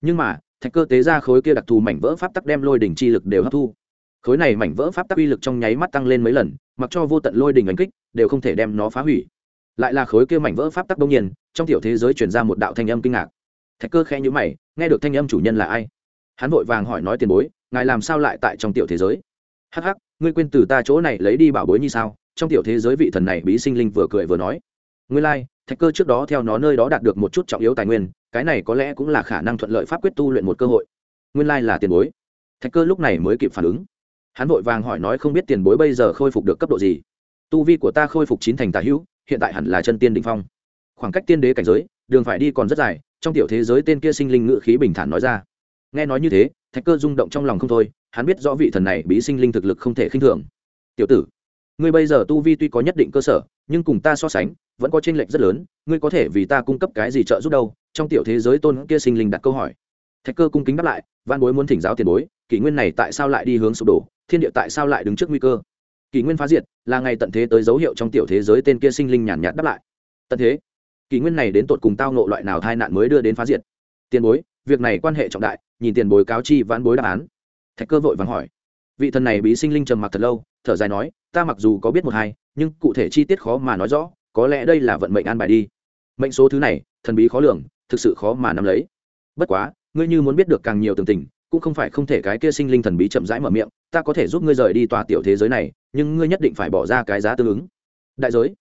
Nhưng mà, thạch cơ tế ra khối kia đặc thù mảnh vỡ pháp tắc đem lôi đỉnh chi lực đều hấp thu. Khối này mảnh vỡ pháp tắc uy lực trong nháy mắt tăng lên mấy lần, mặc cho vô tận lôi đỉnh đánh kích, đều không thể đem nó phá hủy. Lại là khối kia mảnh vỡ pháp tắc đông nhiên, trong tiểu thế giới chuyển ra một đạo thanh âm kinh ngạc. Thạch cơ khẽ nhữ mày, nghe được thanh âm chủ nhân là ai? Hắn vội vàng hỏi nói tiền bối, ngài làm sao lại tại trong tiểu thế giới? Hắc hắc ngươi quên từ ta chỗ này lấy đi bảo bối như sao? Trong tiểu thế giới vị thần này bí sinh linh vừa cười vừa nói. Ngươi lai、like, thạch cơ trước đó theo nó nơi đó đạt được một chút trọng yếu tài nguyên cái này có lẽ cũng là khả năng thuận lợi pháp quyết tu luyện một cơ hội. Nguyên lai、like、là tiền bối. Thạch cơ lúc này mới kịp phản ứng. Hắn vội vàng hỏi nói không biết tiền bối bây giờ khôi phục được cấp độ gì? Tu vi của ta khôi phục chín thành tà hữu hiện tại hẳn là chân tiên đình phong. Khoảng cách tiên đế cảnh giới đường phải đi còn rất dài trong tiểu thế giới tên kia sinh linh ngự khí bình thản nói ra. Nghe nói như thế thạch cơ rung động trong lòng không thôi hắn biết rõ vị thần này bí sinh linh thực lực không thể khinh thường. Tiểu tử, ngươi bây giờ tu vi tuy có nhất định cơ sở, nhưng cùng ta so sánh, vẫn có chênh lệch rất lớn, ngươi có thể vì ta cung cấp cái gì trợ giúp đâu? Trong tiểu thế giới tôn kia sinh linh đặt câu hỏi. Thạch cơ cung kính đáp lại văn bối muốn thỉnh giáo tiền bối, kỷ nguyên này tại sao lại đi hướng sụp đổ? Thiên địa tại sao lại đứng trước nguy cơ? Kỷ nguyên phá diệt, là ngày tận thế tới dấu hiệu trong tiểu thế giới tên kia sinh linh nhàn nhạt đáp lại. Tận thế? Kỷ nguyên này đến tột cùng tao nộ loại nào tai nạn mới đưa đến phá diệt? Tiền bối, việc này quan hệ trọng đại, nhìn tiền bối cáo chi vãn bối đáp án thạch cơ vội vàng hỏi. Vị thần này bí sinh linh trầm mặc thật lâu, thở dài nói, ta mặc dù có biết một hai, nhưng cụ thể chi tiết khó mà nói rõ, có lẽ đây là vận mệnh an bài đi. Mệnh số thứ này, thần bí khó lường, thực sự khó mà nắm lấy. Bất quá, ngươi như muốn biết được càng nhiều tường tình, cũng không phải không thể cái kia sinh linh thần bí chậm rãi mở miệng, ta có thể giúp ngươi rời đi tòa tiểu thế giới này, nhưng ngươi nhất định phải bỏ ra cái giá tương ứng. Đại giới?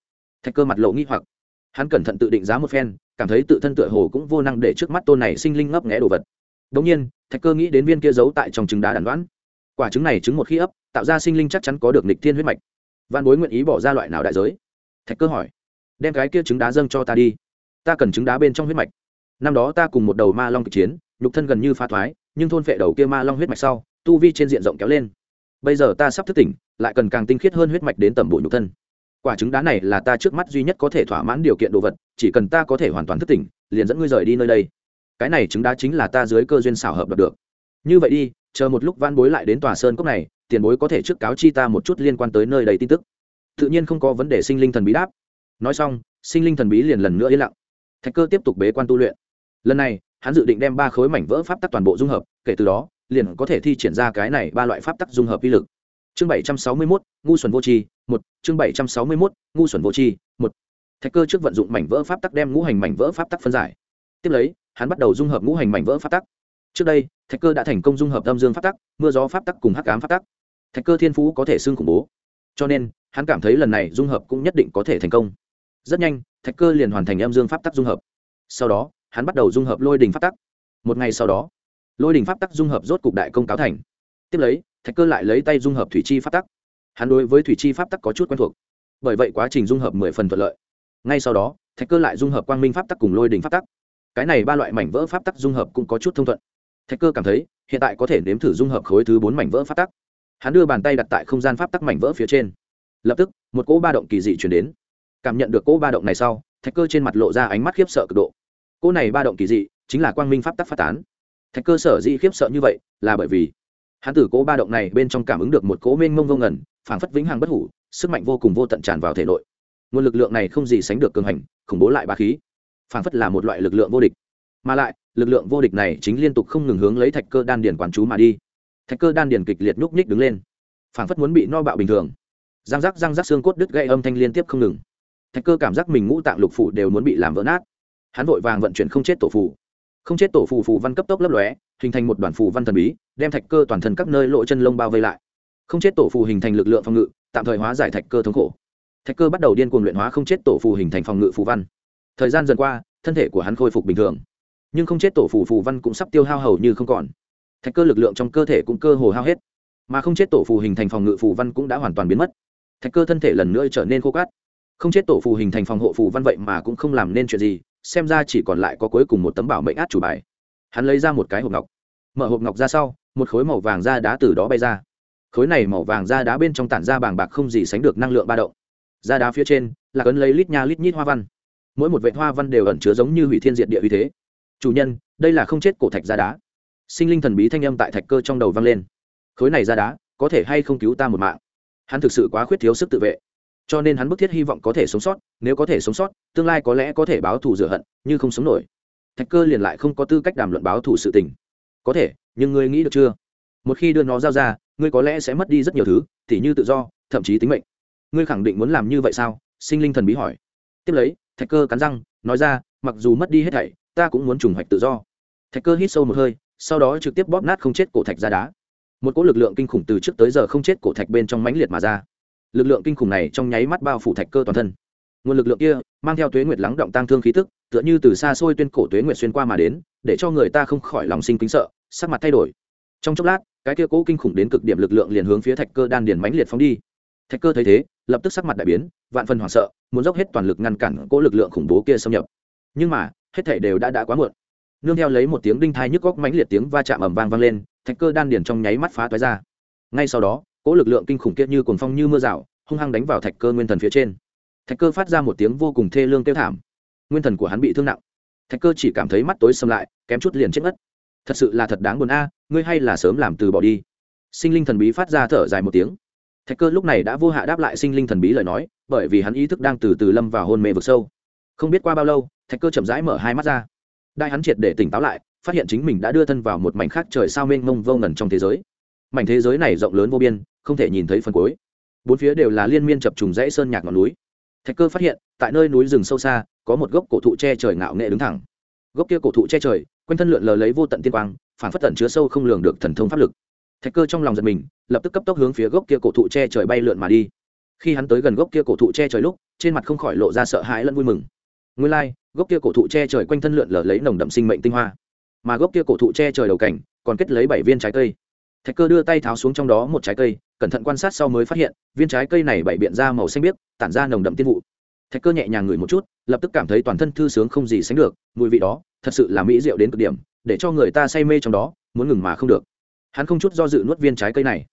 Thạch cơ mặt lộ nghi hoặc. Hắn cẩn thận tự định giá một phen, cảm thấy tự thân tựa hồ cũng vô năng để trước mắt tôn này sinh linh ngấp nghẽ đồ vật. Đống nhiên thạch cơ nghĩ đến viên kia giấu tại trong trứng đá đàn đoán. Quả trứng này trứng một khi ấp, tạo ra sinh linh chắc chắn có được nịch thiên huyết mạch. Văn bối nguyện ý bỏ ra loại nào đại giới? Thạch cơ hỏi. Đem cái kia trứng đá dâng cho ta đi. Ta cần trứng đá bên trong huyết mạch. Năm đó ta cùng một đầu ma long kịch chiến, nhục thân gần như pha thoái, nhưng thôn phệ đầu kia ma long huyết mạch sau, tu vi trên diện rộng kéo lên. Bây giờ ta sắp thức tỉnh, lại cần càng tinh khiết hơn huyết mạch đến tầm bộ nhục thân. Quả trứng đá này là ta trước mắt duy nhất có thể thỏa mãn điều kiện đồ vật, chỉ cần ta có thể hoàn toàn thức tỉnh, liền dẫn ngươi rời đi nơi đây cái này chứng đá chính là ta dưới cơ duyên xảo hợp được. Như vậy đi, chờ một lúc van bối lại đến tòa sơn cốc này, tiền bối có thể trước cáo chi ta một chút liên quan tới nơi đầy tin tức. Tự nhiên không có vấn đề sinh linh thần bí đáp. Nói xong, sinh linh thần bí liền lần nữa yên lặng. Thạch cơ tiếp tục bế quan tu luyện. Lần này, hắn dự định đem ba khối mảnh vỡ pháp tắc toàn bộ dung hợp, kể từ đó, liền có thể thi triển ra cái này ba loại pháp tắc dung hợp vi lực. Chương bảy trăm sáu mươi mốt, ngu xuẩn vô tri, một. Chương bảy trăm sáu mươi mốt, ngu xuẩn vô tri, một. Thạch cơ trước vận dụng mảnh vỡ pháp tắc đem ngũ hành mảnh vỡ pháp tắc phân giải. Tiếp lấy hắn bắt đầu dung hợp ngũ hành mảnh vỡ pháp tắc. Trước đây, thạch cơ đã thành công dung hợp âm dương pháp tắc, mưa gió pháp tắc cùng hắc ám pháp tắc. Thạch cơ thiên phú có thể xưng khủng bố. Cho nên, hắn cảm thấy lần này dung hợp cũng nhất định có thể thành công. Rất nhanh, thạch cơ liền hoàn thành âm dương pháp tắc dung hợp. Sau đó, hắn bắt đầu dung hợp lôi đình pháp tắc. Một ngày sau đó, lôi đình pháp tắc dung hợp rốt cục đại công cáo thành. Tiếp lấy, thạch cơ lại lấy tay dung hợp thủy chi pháp tắc. Hắn đối với thủy chi pháp tắc có chút quen thuộc. Bởi vậy quá trình dung hợp mười phần thuận lợi. Ngay sau đó, thạch cơ lại dung hợp quang minh pháp tắc cùng lôi đình pháp tắc cái này ba loại mảnh vỡ pháp tắc dung hợp cũng có chút thông thuận. Thạch cơ cảm thấy, hiện tại có thể nếm thử dung hợp khối thứ bốn mảnh vỡ pháp tắc. Hắn đưa bàn tay đặt tại không gian pháp tắc mảnh vỡ phía trên. Lập tức, một cỗ ba động kỳ dị chuyển đến. Cảm nhận được cỗ ba động này sau, thạch cơ trên mặt lộ ra ánh mắt khiếp sợ cực độ. Cỗ này ba động kỳ dị, chính là quang minh pháp tắc phát tán. Thạch cơ sở dĩ khiếp sợ như vậy, là bởi vì hắn từ cỗ ba động này bên trong cảm ứng được một cỗ mênh mông vô ngẩn phảng phất vĩnh hằng bất hủ, sức mạnh vô cùng vô tận tràn vào thể nội. Nguồn lực lượng này không gì sánh được cường hành, khủng bố lại ba khí phảng phất là một loại lực lượng vô địch. Mà lại, lực lượng vô địch này chính liên tục không ngừng hướng lấy thạch cơ đan điền quán chú mà đi. Thạch cơ đan điền kịch liệt nhúc nhích đứng lên, phảng phất muốn bị no bạo bình thường. Răng rắc răng rắc xương cốt đứt gây âm thanh liên tiếp không ngừng. Thạch cơ cảm giác mình ngũ tạng lục phủ đều muốn bị làm vỡ nát. Hắn vội vàng vận chuyển không chết tổ phù. Không chết tổ phù phù văn cấp tốc lấp lóe, hình thành một đoàn phù văn thần bí, đem thạch cơ toàn thân các nơi lộ chân lông bao vây lại. Không chết tổ phù hình thành lực lượng phòng ngự, tạm thời hóa giải thạch cơ thống khổ. Thạch cơ bắt đầu điên cuồng luyện hóa không chết tổ phù hình thành phòng ngự phù văn thời gian dần qua, thân thể của hắn khôi phục bình thường. Nhưng không chết tổ phù phù văn cũng sắp tiêu hao hầu như không còn. Thạch cơ lực lượng trong cơ thể cũng cơ hồ hao hết. Mà không chết tổ phù hình thành phòng ngự phù văn cũng đã hoàn toàn biến mất. Thạch cơ thân thể lần nữa trở nên khô cát. Không chết tổ phù hình thành phòng hộ phù văn vậy mà cũng không làm nên chuyện gì, xem ra chỉ còn lại có cuối cùng một tấm bảo mệnh át chủ bài. Hắn lấy ra một cái hộp ngọc. Mở hộp ngọc ra sau, một khối màu vàng da đá từ đó bay ra. Khối này màu vàng da đá bên trong tản ra bàng bạc không gì sánh được năng lượng ba động. Da đá phía trên, là cấn lấy lít nha lít nhít hoa văn mỗi một vệ hoa văn đều ẩn chứa giống như hủy thiên diệt địa uy thế. Chủ nhân, đây là không chết cổ thạch ra đá. Sinh linh thần bí thanh âm tại thạch cơ trong đầu vang lên. Khối này ra đá, có thể hay không cứu ta một mạng? Hắn thực sự quá khuyết thiếu sức tự vệ. Cho nên hắn bức thiết hy vọng có thể sống sót, nếu có thể sống sót, tương lai có lẽ có thể báo thù rửa hận như không sống nổi. Thạch cơ liền lại không có tư cách đàm luận báo thù sự tình. Có thể, nhưng ngươi nghĩ được chưa? Một khi đưa nó giao ra, ngươi có lẽ sẽ mất đi rất nhiều thứ t h như tự do, thậm chí tính mệnh. Ngươi khẳng định muốn làm như vậy sao? Sinh linh thần bí hỏi. Tiếp lấy thạch cơ cắn răng, nói ra, mặc dù mất đi hết thảy, ta cũng muốn trùng hoạch tự do. Thạch cơ hít sâu một hơi, sau đó trực tiếp bóp nát không chết cổ thạch ra đá. Một cỗ lực lượng kinh khủng từ trước tới giờ không chết cổ thạch bên trong mãnh liệt mà ra. Lực lượng kinh khủng này trong nháy mắt bao phủ thạch cơ toàn thân. Nguồn lực lượng kia mang theo tuế nguyệt lắng động tăng thương khí tức, tựa như từ xa xôi tuyên cổ tuế nguyệt xuyên qua mà đến, để cho người ta không khỏi lòng sinh kính sợ, sắc mặt thay đổi. Trong chốc lát, cái kia cỗ kinh khủng đến cực điểm lực lượng liền hướng phía thạch cơ đan điền mãnh liệt phóng đi. Thạch cơ thấy thế, lập tức sắc mặt đại biến, vạn phần hoảng sợ muốn dốc hết toàn lực ngăn cản cỗ lực lượng khủng bố kia xâm nhập. Nhưng mà, hết thảy đều đã đã quá muộn. Nương theo lấy một tiếng đinh thai nhức góc mãnh liệt tiếng va chạm ầm vang vang lên, thạch cơ đan điền trong nháy mắt phá toái ra. Ngay sau đó, cỗ lực lượng kinh khủng kia như cuồng phong như mưa rào, hung hăng đánh vào thạch cơ nguyên thần phía trên. Thạch cơ phát ra một tiếng vô cùng thê lương kêu thảm. Nguyên thần của hắn bị thương nặng. Thạch cơ chỉ cảm thấy mắt tối xâm lại, kém chút liền chết mất. Thật sự là thật đáng buồn a, ngươi hay là sớm làm từ bỏ đi. Sinh linh thần bí phát ra thở dài một tiếng thạch cơ lúc này đã vô hạ đáp lại sinh linh thần bí lời nói, bởi vì hắn ý thức đang từ từ lâm vào hôn mê vực sâu. Không biết qua bao lâu, thạch cơ chậm rãi mở hai mắt ra. Đai hắn triệt để tỉnh táo lại, phát hiện chính mình đã đưa thân vào một mảnh khác trời sao mênh mông vô ngần trong thế giới. Mảnh thế giới này rộng lớn vô biên, không thể nhìn thấy phần cuối. Bốn phía đều là liên miên chập trùng dãy sơn nhạc ngọn núi. Thạch cơ phát hiện, tại nơi núi rừng sâu xa, có một gốc cổ thụ che trời ngạo nghệ đứng thẳng. Gốc kia cổ thụ che trời, quanh thân lượn lờ lấy vô tận tiên quang, phản phất tận chứa sâu không lường được thần thông pháp lực thạch cơ trong lòng giật mình lập tức cấp tốc hướng phía gốc kia cổ thụ che trời bay lượn mà đi. Khi hắn tới gần gốc kia cổ thụ che trời lúc trên mặt không khỏi lộ ra sợ hãi lẫn vui mừng. Nguyên lai、like, gốc kia cổ thụ che trời quanh thân lượn lờ lấy nồng đậm sinh mệnh tinh hoa. Mà gốc kia cổ thụ che trời đầu cảnh còn kết lấy bảy viên trái cây. Thạch cơ đưa tay tháo xuống trong đó một trái cây cẩn thận quan sát sau mới phát hiện viên trái cây này bảy biện ra màu xanh biếc tản ra nồng đậm tiên vụ. Thạch cơ nhẹ nhàng ngửi một chút lập tức cảm thấy toàn thân thư sướng không gì sánh được mùi vị đó thật sự là mỹ rượu đến cực điểm để cho người ta say mê trong đó muốn ngừng mà không được hắn không chút do dự nuốt viên trái cây này.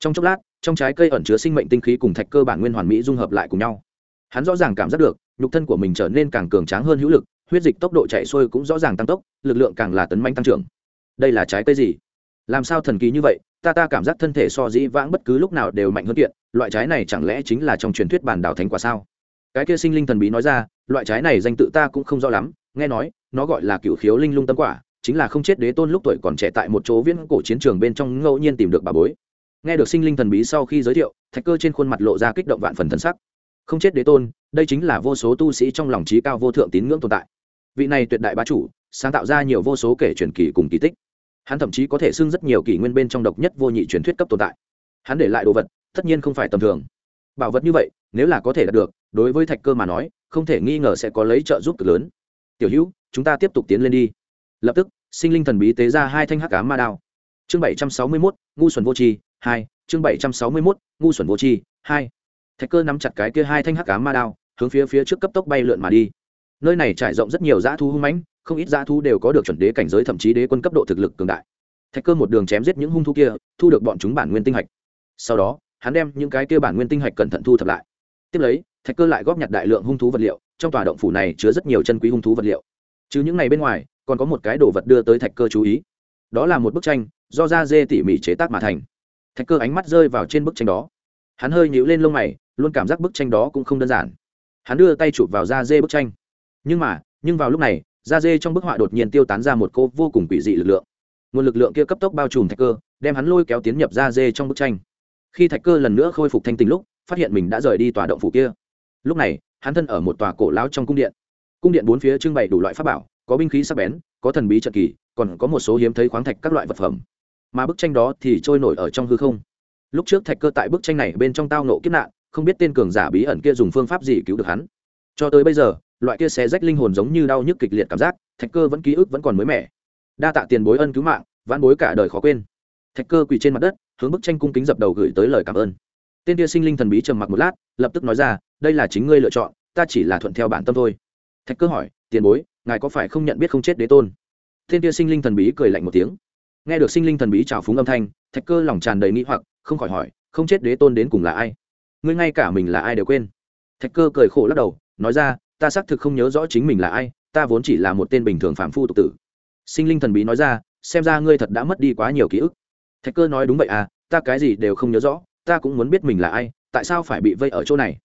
Trong chốc lát, trong trái cây ẩn chứa sinh mệnh tinh khí cùng thạch cơ bản nguyên hoàn mỹ dung hợp lại cùng nhau. Hắn rõ ràng cảm giác được, nhục thân của mình trở nên càng cường tráng hơn hữu lực, huyết dịch tốc độ chạy xuôi cũng rõ ràng tăng tốc, lực lượng càng là tấn manh tăng trưởng. Đây là trái cây gì? Làm sao thần kỳ như vậy? Ta ta cảm giác thân thể so dĩ vãng bất cứ lúc nào đều mạnh hơn kiện, loại trái này chẳng lẽ chính là trong truyền thuyết bản đảo thánh quả sao? Cái kia sinh linh thần bí nói ra, loại trái này danh tự ta cũng không rõ lắm, nghe nói, nó gọi là cựu khiếu linh lung tâm quả chính là không chết đế tôn lúc tuổi còn trẻ tại một chỗ viễn cổ chiến trường bên trong ngẫu nhiên tìm được bà bối. Nghe được sinh linh thần bí sau khi giới thiệu, thạch cơ trên khuôn mặt lộ ra kích động vạn phần thần sắc. Không chết đế tôn, đây chính là vô số tu sĩ trong lòng trí cao vô thượng tín ngưỡng tồn tại. Vị này tuyệt đại bá chủ, sáng tạo ra nhiều vô số kể truyền kỳ cùng kỳ tích. Hắn thậm chí có thể xưng rất nhiều kỷ nguyên bên trong độc nhất vô nhị truyền thuyết cấp tồn tại. Hắn để lại đồ vật, tất nhiên không phải tầm thường. Bảo vật như vậy, nếu là có thể đạt được, đối với thạch cơ mà nói, không thể nghi ngờ sẽ có lấy trợ giúp cực lớn. Tiểu hữu, chúng ta tiếp tục tiến lên đi lập tức, sinh linh thần bí tế ra hai thanh hắc cá ma đao. Chương bảy trăm sáu mươi mốt, ngu xuẩn vô tri, hai. Chương bảy trăm sáu mươi mốt, ngu xuẩn vô tri, hai. Thạch cơ nắm chặt cái kia hai thanh hắc cá ma đao, hướng phía phía trước cấp tốc bay lượn mà đi. Nơi này trải rộng rất nhiều dã thu hung mãnh, không ít dã thu đều có được chuẩn đế cảnh giới thậm chí đế quân cấp độ thực lực cường đại. Thạch cơ một đường chém giết những hung thú kia, thu được bọn chúng bản nguyên tinh hạch. Sau đó, hắn đem những cái kia bản nguyên tinh hạch cẩn thận thu thập lại. Tiếp lấy, thạch cơ lại góp nhặt đại lượng hung thú vật liệu, trong tòa động phủ này chứa rất nhiều chân quý hung thú vật liệu. Chứ những này bên ngoài còn có một cái đồ vật đưa tới thạch cơ chú ý. Đó là một bức tranh do da dê tỉ mỉ chế tác mà thành. Thạch cơ ánh mắt rơi vào trên bức tranh đó. Hắn hơi nhíu lên lông mày, luôn cảm giác bức tranh đó cũng không đơn giản. Hắn đưa tay chụp vào da dê bức tranh. Nhưng mà, nhưng vào lúc này da dê trong bức họa đột nhiên tiêu tán ra một cô vô cùng quỷ dị lực lượng. Nguồn lực lượng kia cấp tốc bao trùm thạch cơ, đem hắn lôi kéo tiến nhập da dê trong bức tranh. Khi thạch cơ lần nữa khôi phục thanh tình lúc, phát hiện mình đã rời đi tòa động phủ kia. Lúc này, hắn thân ở một tòa cổ lão trong cung điện. Cung điện bốn phía trưng bày đủ loại pháp bảo có binh khí sắc bén, có thần bí trận kỳ, còn có một số hiếm thấy khoáng thạch các loại vật phẩm. Mà bức tranh đó thì trôi nổi ở trong hư không. Lúc trước thạch cơ tại bức tranh này bên trong tao nộ kiếp nạn, không biết tên cường giả bí ẩn kia dùng phương pháp gì cứu được hắn. Cho tới bây giờ, loại kia xé rách linh hồn giống như đau nhức kịch liệt cảm giác, thạch cơ vẫn ký ức vẫn còn mới mẻ. Đa tạ tiền bối ân cứu mạng, vãn bối cả đời khó quên. Thạch cơ quỳ trên mặt đất, hướng bức tranh cung kính dập đầu gửi tới lời cảm ơn. Tên kia sinh linh thần bí trầm mặc một lát, lập tức nói ra, đây là chính ngươi lựa chọn, ta chỉ là thuận theo bản tâm thôi. Thạch cơ hỏi, tiền bối ngài có phải không nhận biết không chết đế tôn? Thiên kia sinh linh thần bí cười lạnh một tiếng. Nghe được sinh linh thần bí trào phúng âm thanh, thạch cơ lòng tràn đầy nghĩ hoặc, không khỏi hỏi, không chết đế tôn đến cùng là ai? Ngươi ngay cả mình là ai đều quên. Thạch cơ cười khổ lắc đầu, nói ra, ta xác thực không nhớ rõ chính mình là ai, ta vốn chỉ là một tên bình thường phạm phu tục tử. Sinh linh thần bí nói ra, xem ra ngươi thật đã mất đi quá nhiều ký ức. Thạch cơ nói đúng vậy à ta cái gì đều không nhớ rõ, ta cũng muốn biết mình là ai, tại sao phải bị vây ở chỗ này?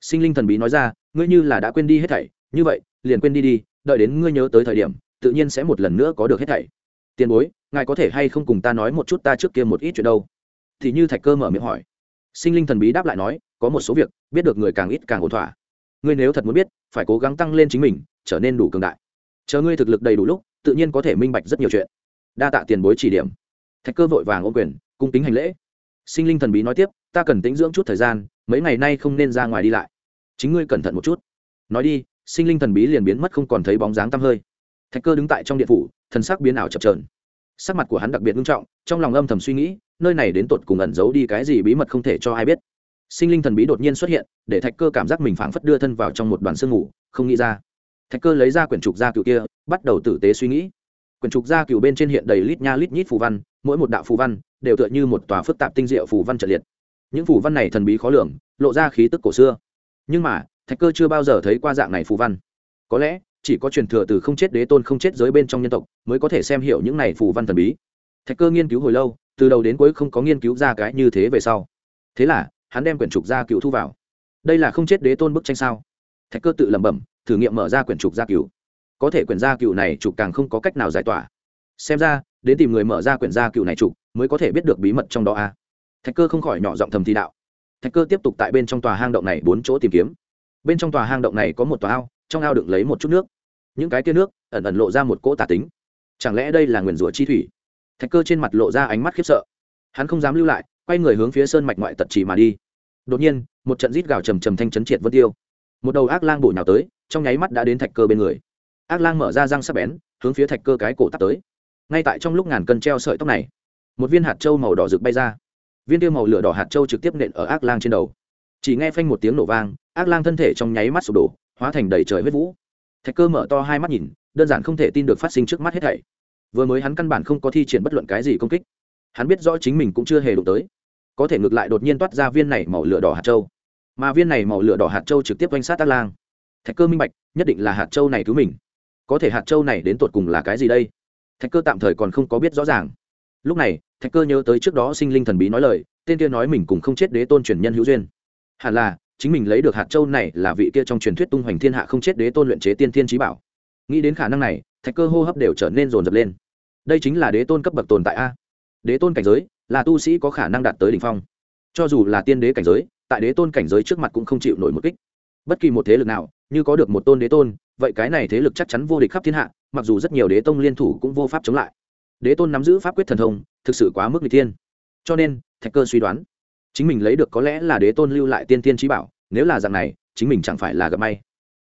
Sinh linh thần bí nói ra, ngươi như là đã quên đi hết thảy, như vậy, liền quên đi đi đợi đến ngươi nhớ tới thời điểm, tự nhiên sẽ một lần nữa có được hết thảy. Tiền bối, ngài có thể hay không cùng ta nói một chút ta trước kia một ít chuyện đâu? Thì như thạch cơ mở miệng hỏi. Sinh linh thần bí đáp lại nói, có một số việc, biết được người càng ít càng ổn thỏa. Ngươi nếu thật muốn biết, phải cố gắng tăng lên chính mình, trở nên đủ cường đại. Chờ ngươi thực lực đầy đủ lúc, tự nhiên có thể minh bạch rất nhiều chuyện. Đa tạ tiền bối chỉ điểm. Thạch cơ vội vàng ô quyền, cung kính hành lễ. Sinh linh thần bí nói tiếp, ta cần tính dưỡng chút thời gian, mấy ngày nay không nên ra ngoài đi lại. Chính ngươi cẩn thận một chút. Nói đi sinh linh thần bí liền biến mất không còn thấy bóng dáng tăm hơi. Thạch cơ đứng tại trong điện phủ, thần sắc biến ảo chập trờn sắc mặt của hắn đặc biệt nghiêm trọng, trong lòng âm thầm suy nghĩ, nơi này đến tột cùng ẩn giấu đi cái gì bí mật không thể cho ai biết. Sinh linh thần bí đột nhiên xuất hiện, để thạch cơ cảm giác mình phảng phất đưa thân vào trong một đoàn sương ngủ không nghĩ ra. Thạch cơ lấy ra quyển trục gia cựu kia, bắt đầu tử tế suy nghĩ. Quyển trục gia cựu bên trên hiện đầy lít nha lít nhít phù văn, mỗi một đạo phù văn đều tựa như một tòa phức tạp tinh diệu phù văn trật liệt. Những phù văn này thần bí khó lường, lộ ra khí tức cổ xưa. Nhưng mà thạch cơ chưa bao giờ thấy qua dạng này phù văn. Có lẽ, chỉ có truyền thừa từ không chết đế tôn không chết giới bên trong nhân tộc mới có thể xem hiểu những này phù văn thần bí. Thạch cơ nghiên cứu hồi lâu, từ đầu đến cuối không có nghiên cứu ra cái như thế về sau. Thế là, hắn đem quyển trục gia cựu thu vào. Đây là không chết đế tôn bức tranh sao? Thạch cơ tự lẩm bẩm, thử nghiệm mở ra quyển trục gia cựu có thể quyển gia cựu này trục càng không có cách nào giải tỏa. Xem ra, đến tìm người mở ra quyển gia cựu này trục mới có thể biết được bí mật trong đó a. Thạch cơ không khỏi nhỏ giọng thầm thi đạo. Thạch cơ tiếp tục tại bên trong tòa hang động này bốn chỗ tìm kiếm bên trong tòa hang động này có một tòa ao, trong ao đựng lấy một chút nước. Những cái tia nước ẩn ẩn lộ ra một cỗ tà tính. Chẳng lẽ đây là nguyền rủa chi thủy? Thạch cơ trên mặt lộ ra ánh mắt khiếp sợ. Hắn không dám lưu lại, quay người hướng phía sơn mạch ngoại tật chỉ mà đi. Đột nhiên, một trận rít gào trầm trầm thanh chấn triệt vân tiêu. Một đầu ác lang bổ nhào tới, trong nháy mắt đã đến thạch cơ bên người. Ác lang mở ra răng sắc bén, hướng phía thạch cơ cái cổ tắt tới. Ngay tại trong lúc ngàn cân treo sợi tóc này, một viên hạt trâu màu đỏ rực bay ra. Viên tiêu màu lửa đỏ hạt trâu trực tiếp nện ở ác lang trên đầu chỉ nghe phanh một tiếng nổ vang, ác lang thân thể trong nháy mắt sụp đổ, hóa thành đầy trời huyết vũ. Thạch cơ mở to hai mắt nhìn, đơn giản không thể tin được phát sinh trước mắt hết thảy. Vừa mới hắn căn bản không có thi triển bất luận cái gì công kích. Hắn biết rõ chính mình cũng chưa hề đụng tới. Có thể ngược lại đột nhiên toát ra viên này màu lửa đỏ hạt châu. Mà viên này màu lửa đỏ hạt châu trực tiếp quanh sát ác lang. Thạch cơ minh bạch, nhất định là hạt châu này cứu mình. Có thể hạt châu này đến tột cùng là cái gì đây? Thạch cơ tạm thời còn không có biết rõ ràng. Lúc này, thạch cơ nhớ tới trước đó sinh linh thần bí nói lời, tên kia nói mình cùng không chết đế tôn truyền nhân hữu duyên hẳn là, chính mình lấy được hạt châu này là vị kia trong truyền thuyết tung hoành thiên hạ không chết đế tôn luyện chế tiên thiên trí bảo. Nghĩ đến khả năng này, thạch cơ hô hấp đều trở nên rồn rập lên. Đây chính là đế tôn cấp bậc tồn tại a. Đế tôn cảnh giới, là tu sĩ có khả năng đạt tới đ ỉ n h phong. Cho dù là tiên đế cảnh giới, tại đế tôn cảnh giới trước mặt cũng không chịu nổi một kích. Bất kỳ một thế lực nào, như có được một tôn đế tôn, vậy cái này thế lực chắc chắn vô địch khắp thiên hạ, mặc dù rất nhiều đế tông liên thủ cũng vô pháp chống lại. Đế tôn nắm giữ pháp quyết thần thông, thực sự quá mức n g ư ờ thiên. Cho nên, thạch cơ suy đoán chính mình lấy được có lẽ là đế tôn lưu lại tiên tiên trí bảo, nếu là dạng này, chính mình chẳng phải là gặp may.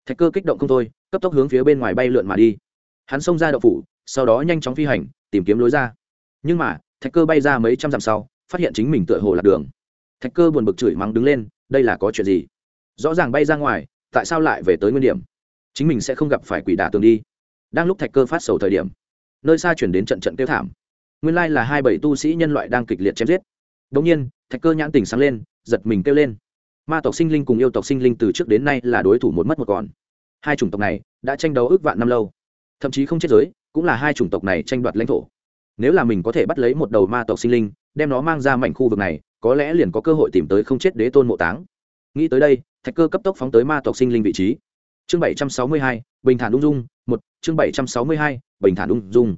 Thạch cơ kích động không thôi, cấp tốc hướng phía bên ngoài bay lượn mà đi. Hắn xông ra đậu phủ, sau đó nhanh chóng phi hành, tìm kiếm lối ra. Nhưng mà, thạch cơ bay ra mấy trăm dặm sau, phát hiện chính mình tựa hồ lạc đường. Thạch cơ buồn bực chửi mắng đứng lên, đây là có chuyện gì? Rõ ràng bay ra ngoài, tại sao lại về tới nguyên điểm? Chính mình sẽ không gặp phải quỷ đả tường đi. Đang lúc thạch cơ phát sầu thời điểm, nơi xa chuyển đến trận trận kêu thảm. Nguyên lai là hai bảy tu sĩ nhân loại đang kịch liệt chém giết đống nhiên, thạch cơ nhãn tình sáng lên, giật mình kêu lên. Ma tộc sinh linh cùng yêu tộc sinh linh từ trước đến nay là đối thủ một mất một còn. Hai chủng tộc này đã tranh đấu ước vạn năm lâu. Thậm chí không chết giới, cũng là hai chủng tộc này tranh đoạt lãnh thổ. Nếu là mình có thể bắt lấy một đầu ma tộc sinh linh, đem nó mang ra mảnh khu vực này, có lẽ liền có cơ hội tìm tới không chết đế tôn mộ táng. Nghĩ tới đây, thạch cơ cấp tốc phóng tới ma tộc sinh linh vị trí. Chương bảy trăm sáu mươi hai, bình thản ung dung, một. Chương bảy trăm sáu mươi hai, bình thản ung dung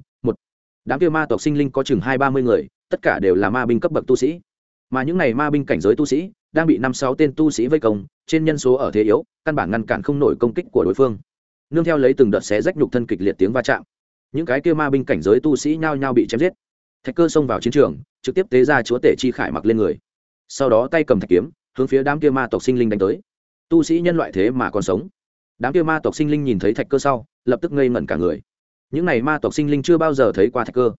đám kia ma tộc sinh linh có chừng hai ba mươi người, tất cả đều là ma binh cấp bậc tu sĩ. Mà những n à y ma binh cảnh giới tu sĩ, đang bị năm sáu tên tu sĩ vây công, trên nhân số ở thế yếu, căn bản ngăn cản không nổi công kích của đối phương. Nương theo lấy từng đợt xé rách nhục thân kịch liệt tiếng va chạm. Những cái kia ma binh cảnh giới tu sĩ nhao nhao bị chém giết. Thạch cơ xông vào chiến trường, trực tiếp tế ra chúa tể chi khải mặc lên người. Sau đó tay cầm thạch kiếm, hướng phía đám kia ma tộc sinh linh đánh tới. Tu sĩ nhân loại thế mà còn sống. Đám kia ma tộc sinh linh nhìn thấy thạch cơ sau, lập tức ngây ngẩn cả người những này ma tộc sinh linh chưa bao giờ thấy qua thạch cơ.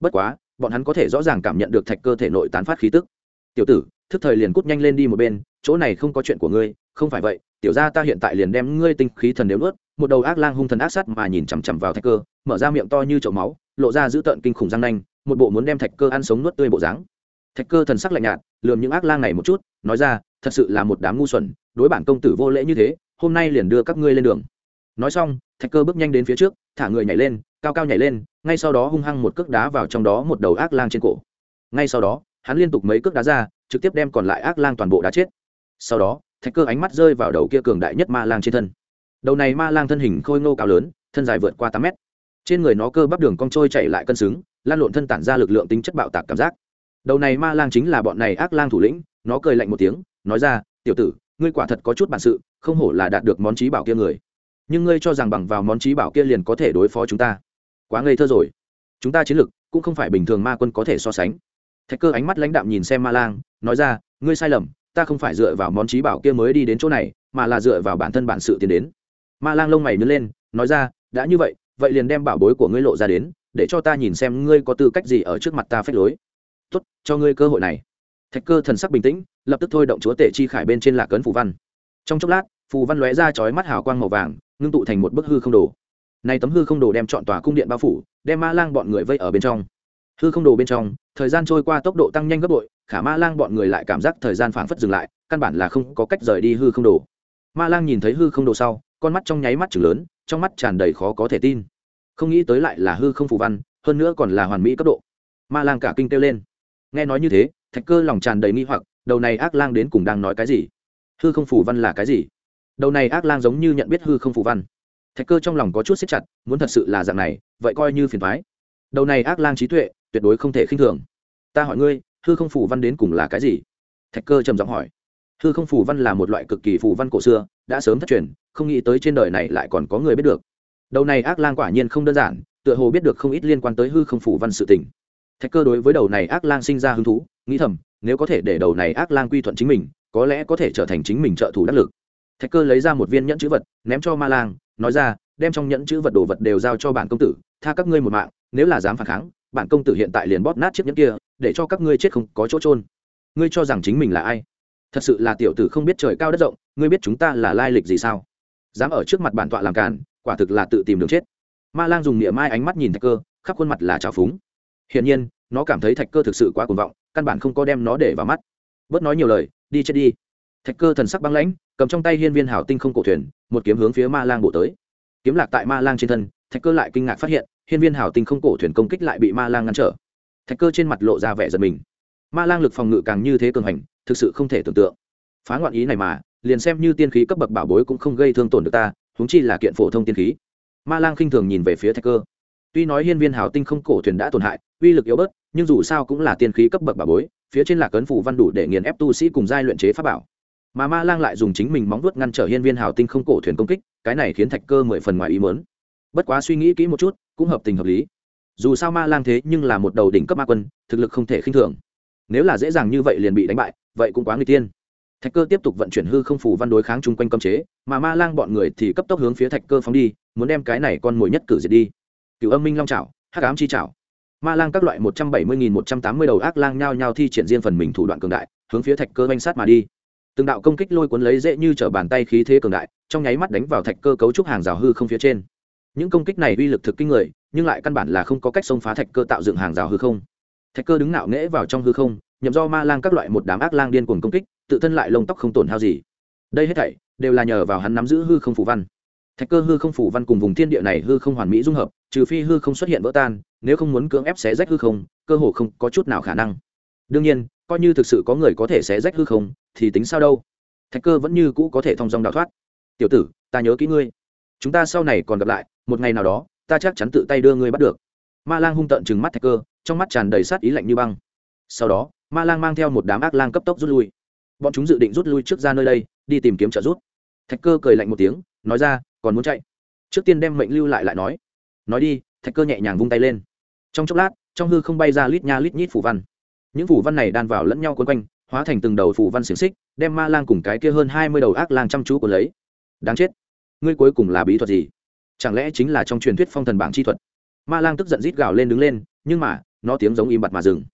Bất quá, bọn hắn có thể rõ ràng cảm nhận được thạch cơ thể nội tán phát khí tức. Tiểu tử, thức thời liền cút nhanh lên đi một bên, chỗ này không có chuyện của ngươi, không phải vậy, tiểu ra ta hiện tại liền đem ngươi tinh khí thần đều nuốt, một đầu ác lang hung thần ác sắt mà nhìn chằm chằm vào thạch cơ, mở ra miệng to như chậu máu, lộ ra dữ tợn kinh khủng răng nanh, một bộ muốn đem thạch cơ ăn sống nuốt tươi bộ dáng. Thạch cơ thần sắc lạnh nhạt, lườm những ác lang này một chút, nói ra, thật sự là một đám ngu xuẩn, đối bản công tử vô lễ như thế, hôm nay liền đưa các ngươi lên đường nói xong, thạch cơ bước nhanh đến phía trước, thả người nhảy lên, cao cao nhảy lên, ngay sau đó hung hăng một cước đá vào trong đó một đầu ác lang trên cổ. Ngay sau đó, hắn liên tục mấy cước đá ra, trực tiếp đem còn lại ác lang toàn bộ đá chết. Sau đó, thạch cơ ánh mắt rơi vào đầu kia cường đại nhất ma lang trên thân. Đầu này ma lang thân hình khôi ngô cao lớn, thân dài vượt qua tám mét. Trên người nó cơ bắp đường cong trôi chạy lại cân xứng, lan lộn thân tản ra lực lượng tính chất bạo tạc cảm giác. Đầu này ma lang chính là bọn này ác lang thủ lĩnh, nó cười lạnh một tiếng, nói ra, tiểu tử, ngươi quả thật có chút bản sự, không hổ là đạt được món trí bảo kia người nhưng ngươi cho rằng bằng vào món trí bảo kia liền có thể đối phó chúng ta. Quá ngây thơ rồi. Chúng ta chiến lực cũng không phải bình thường ma quân có thể so sánh. Thạch cơ ánh mắt lãnh đạm nhìn xem ma lang, nói ra, ngươi sai lầm, ta không phải dựa vào món trí bảo kia mới đi đến chỗ này, mà là dựa vào bản thân bản sự tiến đến. Ma lang lông mày nhớ lên, nói ra, đã như vậy vậy liền đem bảo bối của ngươi lộ ra đến, để cho ta nhìn xem ngươi có tư cách gì ở trước mặt ta phép lối. Tốt, cho ngươi cơ hội này. Thạch cơ thần sắc bình tĩnh, lập tức thôi động chúa tể chi khải bên trên lạc cấn phù văn. Trong chốc lát, phù văn lóe ra chói mắt hào quang màu vàng ngưng tụ thành một bức hư không đồ. Này tấm hư không đồ đem chọn tòa cung điện bao phủ, đem ma lang bọn người vây ở bên trong. Hư không đồ bên trong, thời gian trôi qua tốc độ tăng nhanh gấp bội, khả ma lang bọn người lại cảm giác thời gian phảng phất dừng lại, căn bản là không có cách rời đi hư không đồ. Ma lang nhìn thấy hư không đồ sau, con mắt trong nháy mắt chừng lớn, trong mắt tràn đầy khó có thể tin. Không nghĩ tới lại là hư không phù văn, hơn nữa còn là hoàn mỹ cấp độ. Ma lang cả kinh kêu lên. Nghe nói như thế, thạch cơ lòng tràn đầy nghi hoặc, đầu này ác lang đến cùng đang nói cái gì? Hư không phù văn là cái gì? Đầu này ác lang giống như nhận biết hư không phù văn. Thạch cơ trong lòng có chút xếp chặt, muốn thật sự là dạng này, vậy coi như phiền thoái đầu này ác lang trí tuệ, tuyệt đối không thể khinh thường. Ta hỏi ngươi, hư không phù văn đến cùng là cái gì? Thạch cơ trầm giọng hỏi. Hư không phù văn là một loại cực kỳ phù văn cổ xưa, đã sớm thất truyền, không nghĩ tới trên đời này lại còn có người biết được. Đầu này ác lang quả nhiên không đơn giản, tựa hồ biết được không ít liên quan tới hư không phù văn sự tình. Thạch cơ đối với đầu này ác lang sinh ra hứng thú, nghĩ thầm, nếu có thể để đầu này ác lang quy thuận chính mình, có lẽ có thể trở thành chính mình trợ thủ đắc lực thạch cơ lấy ra một viên nhẫn chữ vật, ném cho ma lang, nói ra, đem trong nhẫn chữ vật đồ vật đều giao cho bản công tử, tha các ngươi một mạng, nếu là dám phản kháng, bản công tử hiện tại liền bóp nát chiếc nhẫn kia, để cho các ngươi chết không có chỗ trôn ngươi cho rằng chính mình là ai? Thật sự là tiểu tử không biết trời cao đất rộng, ngươi biết chúng ta là lai lịch gì sao? Dám ở trước mặt bản tọa làm càn, quả thực là tự tìm đường chết. Ma lang dùng niệm mai ánh mắt nhìn thạch cơ, khắp khuôn mặt là trào phúng. Hiển nhiên, nó cảm thấy thạch cơ thực sự quá cuồng vọng, căn bản không có đem nó để vào mắt. Bớt nói nhiều lời, đi chết đi thạch cơ thần sắc băng lãnh, cầm trong tay hiên viên hảo tinh không cổ thuyền, một kiếm hướng phía ma lang bổ tới. Kiếm lạc tại ma lang trên thân, thạch cơ lại kinh ngạc phát hiện, hiên viên hảo tinh không cổ thuyền công kích lại bị ma lang ngăn trở. Thạch cơ trên mặt lộ ra vẻ giật mình. Ma lang lực phòng ngự càng như thế cường hành, thực sự không thể tưởng tượng. Phá ngoạn ý này mà, liền xem như tiên khí cấp bậc bảo bối cũng không gây thương tổn được ta húng chi là kiện phổ thông tiên khí. Ma lang khinh thường nhìn về phía thạch cơ. Tuy nói hiên viên hảo tinh không cổ thuyền đã tổn hại, uy lực yếu bớt, nhưng dù sao cũng là tiên khí cấp bậc bảo bối, phía trên là cấn phủ văn đủ để nghiền ép tu sĩ cùng giai luyện chế pháp bảo mà ma lang lại dùng chính mình móng vuốt ngăn trở hiên viên hào tinh không cổ thuyền công kích, cái này khiến thạch cơ mười phần ngoài ý mớn bất quá suy nghĩ kỹ một chút, cũng hợp tình hợp lý. Dù sao ma lang thế nhưng là một đầu đỉnh cấp ma quân, thực lực không thể khinh thường. Nếu là dễ dàng như vậy liền bị đánh bại, vậy cũng quá người tiên. Thạch cơ tiếp tục vận chuyển hư không phủ văn đối kháng chung quanh cấm chế, mà ma lang bọn người thì cấp tốc hướng phía thạch cơ phóng đi, muốn đem cái này con mồi nhất cử diệt đi. Cựu âm minh long trào hắc ám chi trào ma lang các loại một trăm bảy mươi nghìn một trăm tám mươi đầu ác lang nhao nhao thi triển riêng phần mình thủ đoạn cường đại, hướng phía thạch cơ oanh sát mà đi từng đạo công kích lôi cuốn lấy dễ như t r ở bàn tay khí thế cường đại, trong nháy mắt đánh vào thạch cơ cấu trúc hàng rào hư không phía trên. Những công kích này uy lực thực kinh người, nhưng lại căn bản là không có cách xông phá thạch cơ tạo dựng hàng rào hư không. Thạch cơ đứng nạo nghễ vào trong hư không, nhậm do ma lang các loại một đám ác lang điên cuồng công kích, tự thân lại lông tóc không tổn hao gì. Đây hết thảy đều là nhờ vào hắn nắm giữ hư không phủ văn. Thạch cơ hư không phủ văn cùng vùng thiên địa này hư không hoàn mỹ dung hợp, trừ phi hư không xuất hiện vỡ tan, nếu không muốn cưỡng ép xé rách hư không, cơ hồ không có chút nào khả năng. Đương nhiên coi như thực sự có người có thể xé rách hư không, thì tính sao đâu? Thạch cơ vẫn như cũ có thể thong dong đào thoát. Tiểu tử, ta nhớ kỹ ngươi. Chúng ta sau này còn gặp lại, một ngày nào đó, ta chắc chắn tự tay đưa ngươi bắt được. Ma lang hung tợn chừng mắt thạch cơ, trong mắt tràn đầy sát ý lạnh như băng. Sau đó, ma lang mang theo một đám ác lang cấp tốc rút lui. Bọn chúng dự định rút lui trước ra nơi đây, đi tìm kiếm trợ rút thạch cơ cười lạnh một tiếng, nói ra, còn muốn chạy? Trước tiên đem mệnh lưu lại lại nói. Nói đi, thạch cơ nhẹ nhàng vung tay lên. Trong chốc lát, trong hư không bay ra lít nha lít nhít phủ văn những phủ văn này đan vào lẫn nhau quấn quanh, hóa thành từng đầu phủ văn xiềng xích, đem ma lang cùng cái kia hơn hai mươi đầu ác lang chăm chú của lấy. Đáng chết. Ngươi cuối cùng là bí thuật gì? Chẳng lẽ chính là trong truyền thuyết phong thần bảng chi thuật? Ma lang tức giận rít gào lên đứng lên, nhưng mà, nó tiếng giống im bặt mà dừng.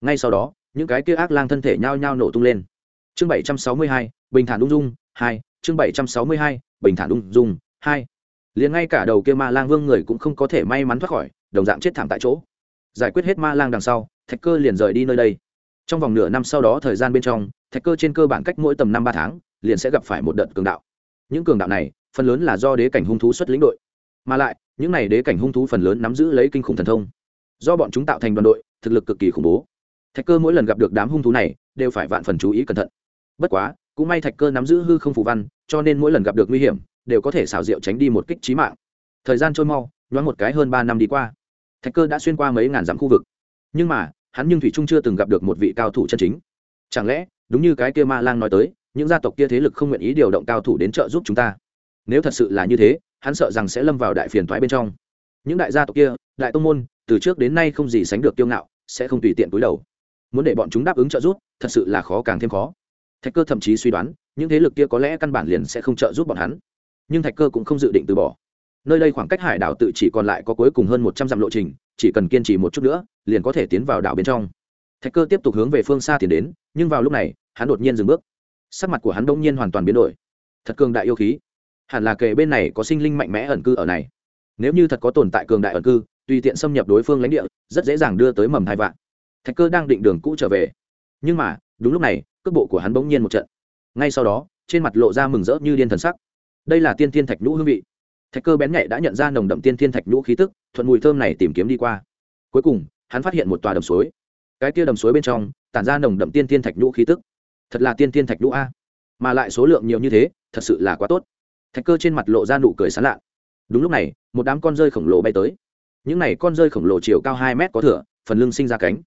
Ngay sau đó, những cái kia ác lang thân thể nhao nhao nổ tung lên. Chương bảy trăm sáu mươi hai, bình thản ung dung hai, chương bảy trăm sáu mươi hai, bình thản ung dung hai. Liền ngay cả đầu kia ma lang vương người cũng không có thể may mắn thoát khỏi, đồng dạng chết thảm tại chỗ. Giải quyết hết ma lang đằng sau thạch cơ liền rời đi nơi đây. Trong vòng nửa năm sau đó thời gian bên trong, thạch cơ trên cơ bản cách mỗi tầm năm ba tháng, liền sẽ gặp phải một đợt cường đạo. Những cường đạo này, phần lớn là do đế cảnh hung thú xuất lĩnh đội. Mà lại, những n à y đế cảnh hung thú phần lớn nắm giữ lấy kinh khủng thần thông. Do bọn chúng tạo thành đoàn đội, thực lực cực kỳ khủng bố. Thạch cơ mỗi lần gặp được đám hung thú này, đều phải vạn phần chú ý cẩn thận. Bất quá, cũng may thạch cơ nắm giữ hư không phù văn, cho nên mỗi lần gặp được nguy hiểm, đều có thể xảo diệu tránh đi một kích trí mạng. Thời gian trôi mau, nhoáng một cái hơn ba năm đi qua. Thạch cơ đã xuyên qua mấy ngàn dặm khu vực nhưng mà, hắn nhưng thủy trung chưa từng gặp được một vị cao thủ chân chính. Chẳng lẽ, đúng như cái kia ma lang nói tới, những gia tộc kia thế lực không nguyện ý điều động cao thủ đến trợ giúp chúng ta? Nếu thật sự là như thế, hắn sợ rằng sẽ lâm vào đại phiền thoái bên trong. Những đại gia tộc kia, đại tông môn, từ trước đến nay không gì sánh được kiêu ngạo, sẽ không tùy tiện túi đầu. Muốn để bọn chúng đáp ứng trợ giúp, thật sự là khó càng thêm khó. Thạch cơ thậm chí suy đoán, những thế lực kia có lẽ căn bản liền sẽ không trợ giúp bọn hắn. Nhưng thạch cơ cũng không dự định từ bỏ. Nơi đây khoảng cách hải đảo tự chỉ còn lại có cuối cùng hơn một trăm dặm lộ trình chỉ cần kiên trì một chút nữa, liền có thể tiến vào đảo bên trong. Thạch cơ tiếp tục hướng về phương xa tiến đến, nhưng vào lúc này, hắn đột nhiên dừng bước. Sắc mặt của hắn đông nhiên hoàn toàn biến đổi. Thật cường đại yêu khí. Hẳn là kề bên này có sinh linh mạnh mẽ ẩn cư ở này. Nếu như thật có tồn tại cường đại ẩn cư, tùy tiện xâm nhập đối phương lãnh địa, rất dễ dàng đưa tới mầm hai vạn. Thạch cơ đang định đường cũ trở về. Nhưng mà, đúng lúc này, cước bộ của hắn bỗng nhiên một trận. Ngay sau đó, trên mặt lộ ra mừng rỡ như điên thần sắc. Đây là tiên thiên thạch nhũ hương vị thạch cơ bén nhạy đã nhận ra nồng đậm tiên thiên thạch nhũ khí tức, thuận mùi thơm này tìm kiếm đi qua. Cuối cùng, hắn phát hiện một tòa đầm suối. Cái tia đầm suối bên trong, tản ra nồng đậm tiên thiên thạch nhũ khí tức. Thật là tiên thiên thạch nhũ a. Mà lại số lượng nhiều như thế, thật sự là quá tốt. Thạch cơ trên mặt lộ ra nụ cười sán lạ. Đúng lúc này, một đám con rơi khổng lồ bay tới. Những này con rơi khổng lồ chiều cao hai mét có thửa phần lưng sinh ra cánh.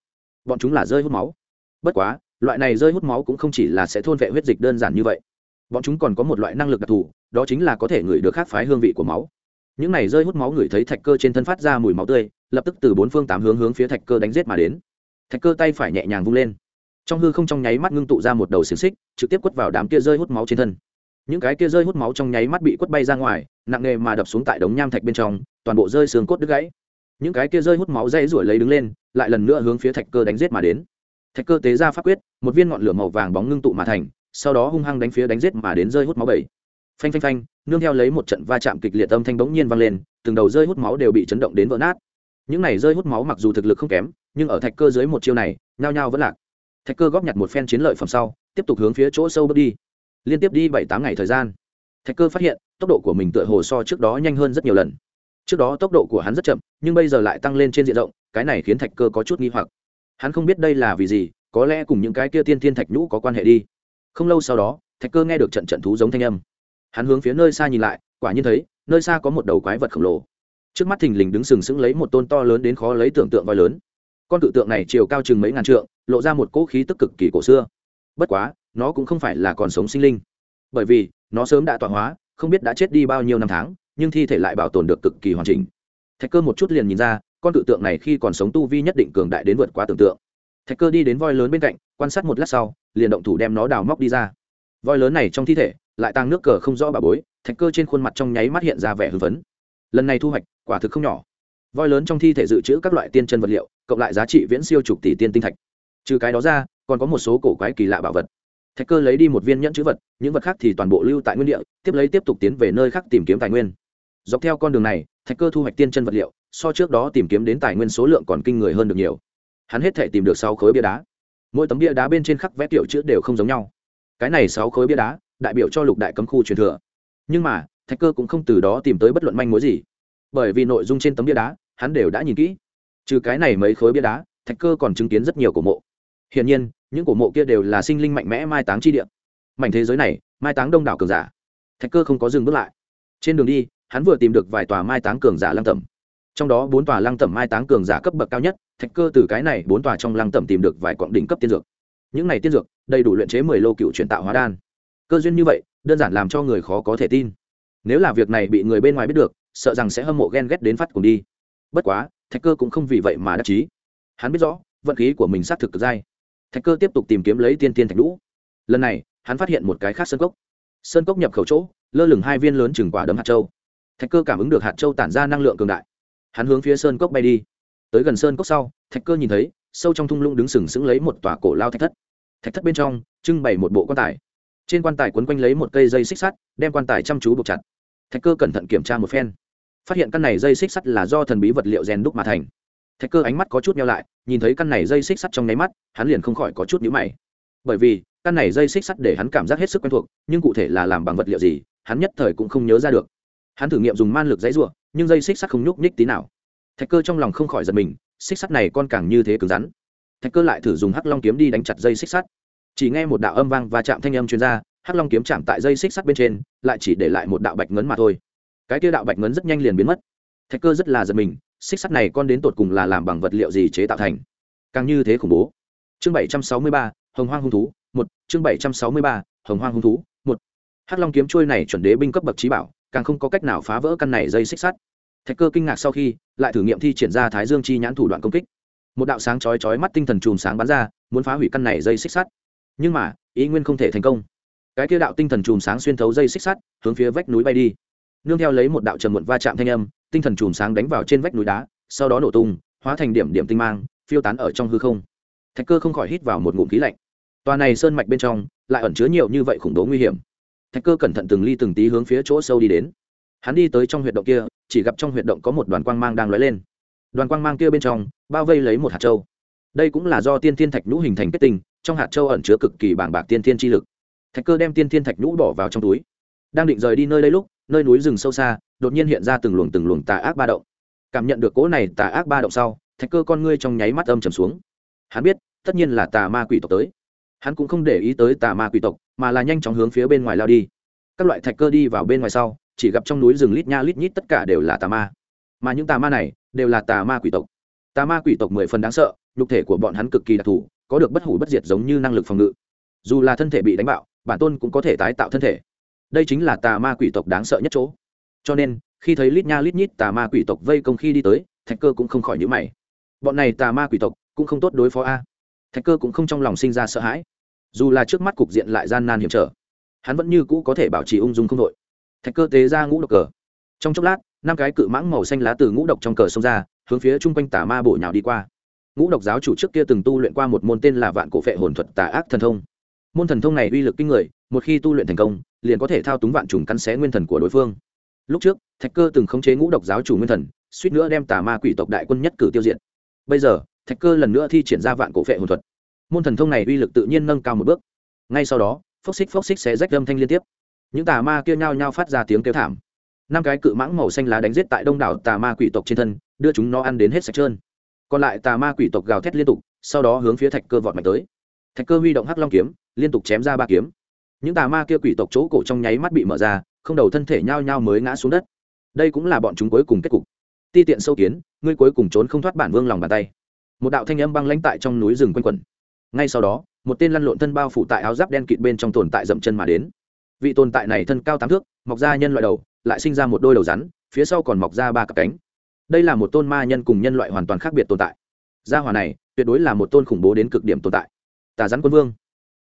Bọn chúng là rơi hút máu. Bất quá, loại này rơi hút máu cũng không chỉ là sẽ thôn vệ huyết dịch đơn giản như vậy bọn chúng còn có một loại năng lực đặc thù, đó chính là có thể ngửi được khác phái hương vị của máu. Những này rơi hút máu ngửi thấy thạch cơ trên thân phát ra mùi máu tươi, lập tức từ bốn phương tám hướng hướng phía thạch cơ đánh g i ế t mà đến. Thạch cơ tay phải nhẹ nhàng vung lên. Trong hư không trong nháy mắt ngưng tụ ra một đầu xiềng xích, trực tiếp quất vào đám kia rơi hút máu trên thân. Những cái kia rơi hút máu trong nháy mắt bị quất bay ra ngoài, nặng nề mà đập xuống tại đống nham thạch bên trong, toàn bộ rơi xương cốt đứt gãy. Những cái kia rơi hút máu dây rủi lấy đứng lên, lại lần nữa hướng phía thạch cơ đánh g i ế t mà đến. Thạch cơ tế ra pháp quyết, một viên ngọn lửa màu vàng bóng ngưng tụ mà thành sau đó hung hăng đánh phía đánh giết mà đến rơi hút máu bảy. Phanh phanh phanh, nương theo lấy một trận va chạm kịch liệt âm thanh bỗng nhiên vang lên, từng đầu rơi hút máu đều bị chấn động đến vỡ nát. Những này rơi hút máu mặc dù thực lực không kém, nhưng ở thạch cơ dưới một chiêu này, nhao nhao vẫn lạc. Thạch cơ góp nhặt một phen chiến lợi phẩm sau, tiếp tục hướng phía chỗ sâu bước đi. Liên tiếp đi bảy tám ngày thời gian, thạch cơ phát hiện, tốc độ của mình tựa hồ so trước đó nhanh hơn rất nhiều lần. Trước đó tốc độ của hắn rất chậm, nhưng bây giờ lại tăng lên trên diện rộng, cái này khiến thạch cơ có chút nghi hoặc. Hắn không biết đây là vì gì, có lẽ cùng những cái kia tiên thiên thạch nhũ có quan hệ đi không lâu sau đó, thạch cơ nghe được trận trận thú giống thanh âm. Hắn hướng phía nơi xa nhìn lại, quả nhiên thấy, nơi xa có một đầu quái vật khổng lồ. Trước mắt thình lình đứng sừng sững lấy một tôn to lớn đến khó lấy tưởng tượng voi lớn. Con cự tượng này chiều cao chừng mấy ngàn trượng, lộ ra một cỗ khí tức cực kỳ cổ xưa. Bất quá, nó cũng không phải là còn sống sinh linh. Bởi vì, nó sớm đã tọa hóa, không biết đã chết đi bao nhiêu năm tháng, nhưng thi thể lại bảo tồn được cực kỳ hoàn chỉnh. Thạch cơ một chút liền nhìn ra, con cự tượng này khi còn sống tu vi nhất định cường đại đến vượt quá tưởng tượng thạch cơ đi đến voi lớn bên cạnh, quan sát một lát sau, liền động thủ đem nó đào móc đi ra. Voi lớn này trong thi thể, lại tăng nước cờ không rõ bà bối, thạch cơ trên khuôn mặt trong nháy mắt hiện ra vẻ hưng phấn. Lần này thu hoạch, quả thực không nhỏ. Voi lớn trong thi thể dự trữ các loại tiên chân vật liệu, cộng lại giá trị viễn siêu chục tỷ tiên tinh thạch. Trừ cái đó ra, còn có một số cổ quái kỳ lạ bảo vật. Thạch cơ lấy đi một viên nhẫn chữ vật, những vật khác thì toàn bộ lưu tại nguyên địa, tiếp lấy tiếp tục tiến về nơi khác tìm kiếm tài nguyên. Dọc theo con đường này, thạch cơ thu hoạch tiên chân vật liệu, so trước đó tìm kiếm đến tài nguyên số lượng còn kinh người hơn được nhiều hắn hết thể tìm được sáu khối bia đá. Mỗi tấm bia đá bên trên khắc vẽ tiểu chữ đều không giống nhau. Cái này sáu khối bia đá, đại biểu cho lục đại cấm khu truyền thừa. Nhưng mà, thạch cơ cũng không từ đó tìm tới bất luận manh mối gì. Bởi vì nội dung trên tấm bia đá, hắn đều đã nhìn kỹ. Trừ cái này mấy khối bia đá, thạch cơ còn chứng kiến rất nhiều cổ mộ. Hiển nhiên, những cổ mộ kia đều là sinh linh mạnh mẽ mai táng chi địa. Mảnh thế giới này, mai táng đông đảo cường giả. Thạch cơ không có dừng bước lại. Trên đường đi, hắn vừa tìm được vài tòa mai táng cường giả lăng tẩm trong đó bốn tòa lăng tẩm mai táng cường giả cấp bậc cao nhất, thạch cơ từ cái này bốn tòa trong lăng tẩm tìm được vài quặng đỉnh cấp tiên dược. Những này tiên dược, đầy đủ luyện chế mười lô cựu chuyển tạo hóa đan. Cơ duyên như vậy, đơn giản làm cho người khó có thể tin. Nếu là việc này bị người bên ngoài biết được, sợ rằng sẽ hâm mộ ghen ghét đến phát cùng đi. Bất quá, thạch cơ cũng không vì vậy mà đắc chí. Hắn biết rõ, vận khí của mình xác thực cực dai. Thạch cơ tiếp tục tìm kiếm lấy tiên tiên thạch lũ lần này, hắn phát hiện một cái khác sơn cốc. Sơn cốc nhập khẩu chỗ, lơ lửng hai viên lớn chừng quả đấm hạt châu. Thạch cơ cảm ứng được hạt châu tản ra năng lượng cường đại hắn hướng phía sơn cốc bay đi. Tới gần sơn cốc sau, thạch cơ nhìn thấy, sâu trong thung lũng đứng sừng sững lấy một tòa cổ lao thạch thất. Thạch thất bên trong, trưng bày một bộ quan tài. Trên quan tài quấn quanh lấy một cây dây xích sắt, đem quan tài chăm chú buộc chặt. Thạch cơ cẩn thận kiểm tra một phen. Phát hiện căn này dây xích sắt là do thần bí vật liệu rèn đúc mà thành. Thạch cơ ánh mắt có chút nhau lại, nhìn thấy căn này dây xích sắt trong nháy mắt, hắn liền không khỏi có chút nhữ mày. Bởi vì, căn này dây xích sắt để hắn cảm giác hết sức quen thuộc, nhưng cụ thể là làm bằng vật liệu gì, hắn nhất thời cũng không nhớ ra được. Hắn thử nghiệm dùng man lực dãy r u ộ nhưng dây xích sắt không nhúc nhích tí nào. Thạch cơ trong lòng không khỏi giật mình, xích sắt này con càng như thế cứng rắn. Thạch cơ lại thử dùng hắc long kiếm đi đánh chặt dây xích sắt. Chỉ nghe một đạo âm vang và chạm thanh âm chuyên r a hắc long kiếm chạm tại dây xích sắt bên trên, lại chỉ để lại một đạo bạch ngấn mà thôi. Cái kia đạo bạch ngấn rất nhanh liền biến mất. Thạch cơ rất là giật mình, xích sắt này con đến tột cùng là làm bằng vật liệu gì chế tạo thành? Càng như thế khủng bố. Chương bảy trăm sáu mươi ba, hồng hoang hung thú, một. Chương bảy trăm sáu mươi ba, hồng hoang hung thú, một. Hắc long kiếm trôi này chuẩn đế binh cấp bậc trí bảo càng không có cách nào phá vỡ căn này dây xích sắt. Thạch cơ kinh ngạc sau khi, lại thử nghiệm thi triển ra thái dương chi nhãn thủ đoạn công kích. Một đạo sáng chói chói mắt tinh thần chùm sáng bắn ra, muốn phá hủy căn này dây xích sắt. Nhưng mà, ý nguyên không thể thành công. Cái kia đạo tinh thần chùm sáng xuyên thấu dây xích sắt, hướng phía vách núi bay đi. Nương theo lấy một đạo trầm muộn va chạm thanh âm, tinh thần chùm sáng đánh vào trên vách núi đá, sau đó nổ tung, hóa thành điểm điểm tinh mang, phiêu tán ở trong hư không. Thạch cơ không khỏi hít vào một ngụm khí lạnh. Tòa này sơn mạch bên trong, lại ẩn chứa nhiều như vậy khủng bố nguy hiểm thạch cơ cẩn thận từng ly từng tí hướng phía chỗ sâu đi đến. Hắn đi tới trong huyệt động kia, chỉ gặp trong huyệt động có một đoàn quang mang đang lóe lên. Đoàn quang mang kia bên trong, bao vây lấy một hạt châu. Đây cũng là do tiên thiên thạch nhũ hình thành kết tinh, trong hạt châu ẩn chứa cực kỳ bảng bạc tiên thiên chi lực. Thạch cơ đem tiên thiên thạch nhũ bỏ vào trong túi. Đang định rời đi nơi đây lúc, nơi núi rừng sâu xa, đột nhiên hiện ra từng luồng từng luồng tà ác ba động. Cảm nhận được cỗ này tà ác ba động sau, thạch cơ con ngươi trong nháy mắt âm trầm xuống. Hắn biết, tất nhiên là tà ma quỷ tộc tới hắn cũng không để ý tới tà ma quỷ tộc, mà là nhanh chóng hướng phía bên ngoài lao đi. Các loại thạch cơ đi vào bên ngoài sau, chỉ gặp trong núi rừng lít nha lít nhít tất cả đều là tà ma. Mà những tà ma này đều là tà ma quỷ tộc. Tà ma quỷ tộc mười phần đáng sợ, nhục thể của bọn hắn cực kỳ đặc thù, có được bất hủ bất diệt giống như năng lực phòng ngự. Dù là thân thể bị đánh bạo, bản tôn cũng có thể tái tạo thân thể. Đây chính là tà ma quỷ tộc đáng sợ nhất chỗ. Cho nên, khi thấy lít nha lít nhít tà ma quỷ tộc vây công khi đi tới, thạch cơ cũng không khỏi nhữ mày. Bọn này tà ma quỷ tộc cũng không tốt đối phó a thạch cơ cũng không trong lòng sinh ra sợ hãi. Dù là trước mắt cục diện lại gian nan hiểm trở, hắn vẫn như cũ có thể bảo trì ung dung không đội. Thạch cơ tế ra ngũ độc cờ. Trong chốc lát, năm cái cự mãng màu xanh lá từ ngũ độc trong cờ xông ra, hướng phía chung quanh tà ma bổ nhào đi qua. Ngũ độc giáo chủ trước kia từng tu luyện qua một môn tên là vạn cổ phệ hồn thuật tà ác thần thông. Môn thần thông này uy lực kinh người, một khi tu luyện thành công, liền có thể thao túng vạn trùng cắn xé nguyên thần của đối phương. Lúc trước, thạch cơ từng khống chế ngũ độc giáo chủ nguyên thần, suýt nữa đem tà ma quỷ tộc đại quân nhất cử tiêu diệt. Bây giờ thạch cơ lần nữa thi triển ra vạn cổ phệ hồn thuật. Môn thần thông này uy lực tự nhiên nâng cao một bước. Ngay sau đó, phốc xích phốc xích sẽ rách âm thanh liên tiếp. Những tà ma kia nhao nhao phát ra tiếng kêu thảm. Năm cái cự mãng màu xanh lá đánh giết tại đông đảo tà ma quỷ tộc trên thân, đưa chúng nó ăn đến hết sạch trơn. Còn lại tà ma quỷ tộc gào thét liên tục, sau đó hướng phía thạch cơ vọt mạnh tới. Thạch cơ huy động hắc long kiếm, liên tục chém ra ba kiếm. Những tà ma kia quỷ tộc chỗ cổ trong nháy mắt bị mở ra, không đầu thân thể nhao nhao mới ngã xuống đất. Đây cũng là bọn chúng cuối cùng kết cục. Ti tiện sâu kiến, ngươi cuối cùng trốn không thoát bản vương lòng bàn tay một đạo thanh âm băng lãnh tại trong núi rừng quanh quẩn. Ngay sau đó, một tên lăn lộn thân bao phủ tại áo giáp đen kịt bên trong tồn tại dậm chân mà đến. Vị tồn tại này thân cao tám thước, mọc ra nhân loại đầu, lại sinh ra một đôi đầu rắn, phía sau còn mọc ra ba cặp cánh. Đây là một tôn ma nhân cùng nhân loại hoàn toàn khác biệt tồn tại. Gia hỏa này, tuyệt đối là một tôn khủng bố đến cực điểm tồn tại. Tà rắn quân vương,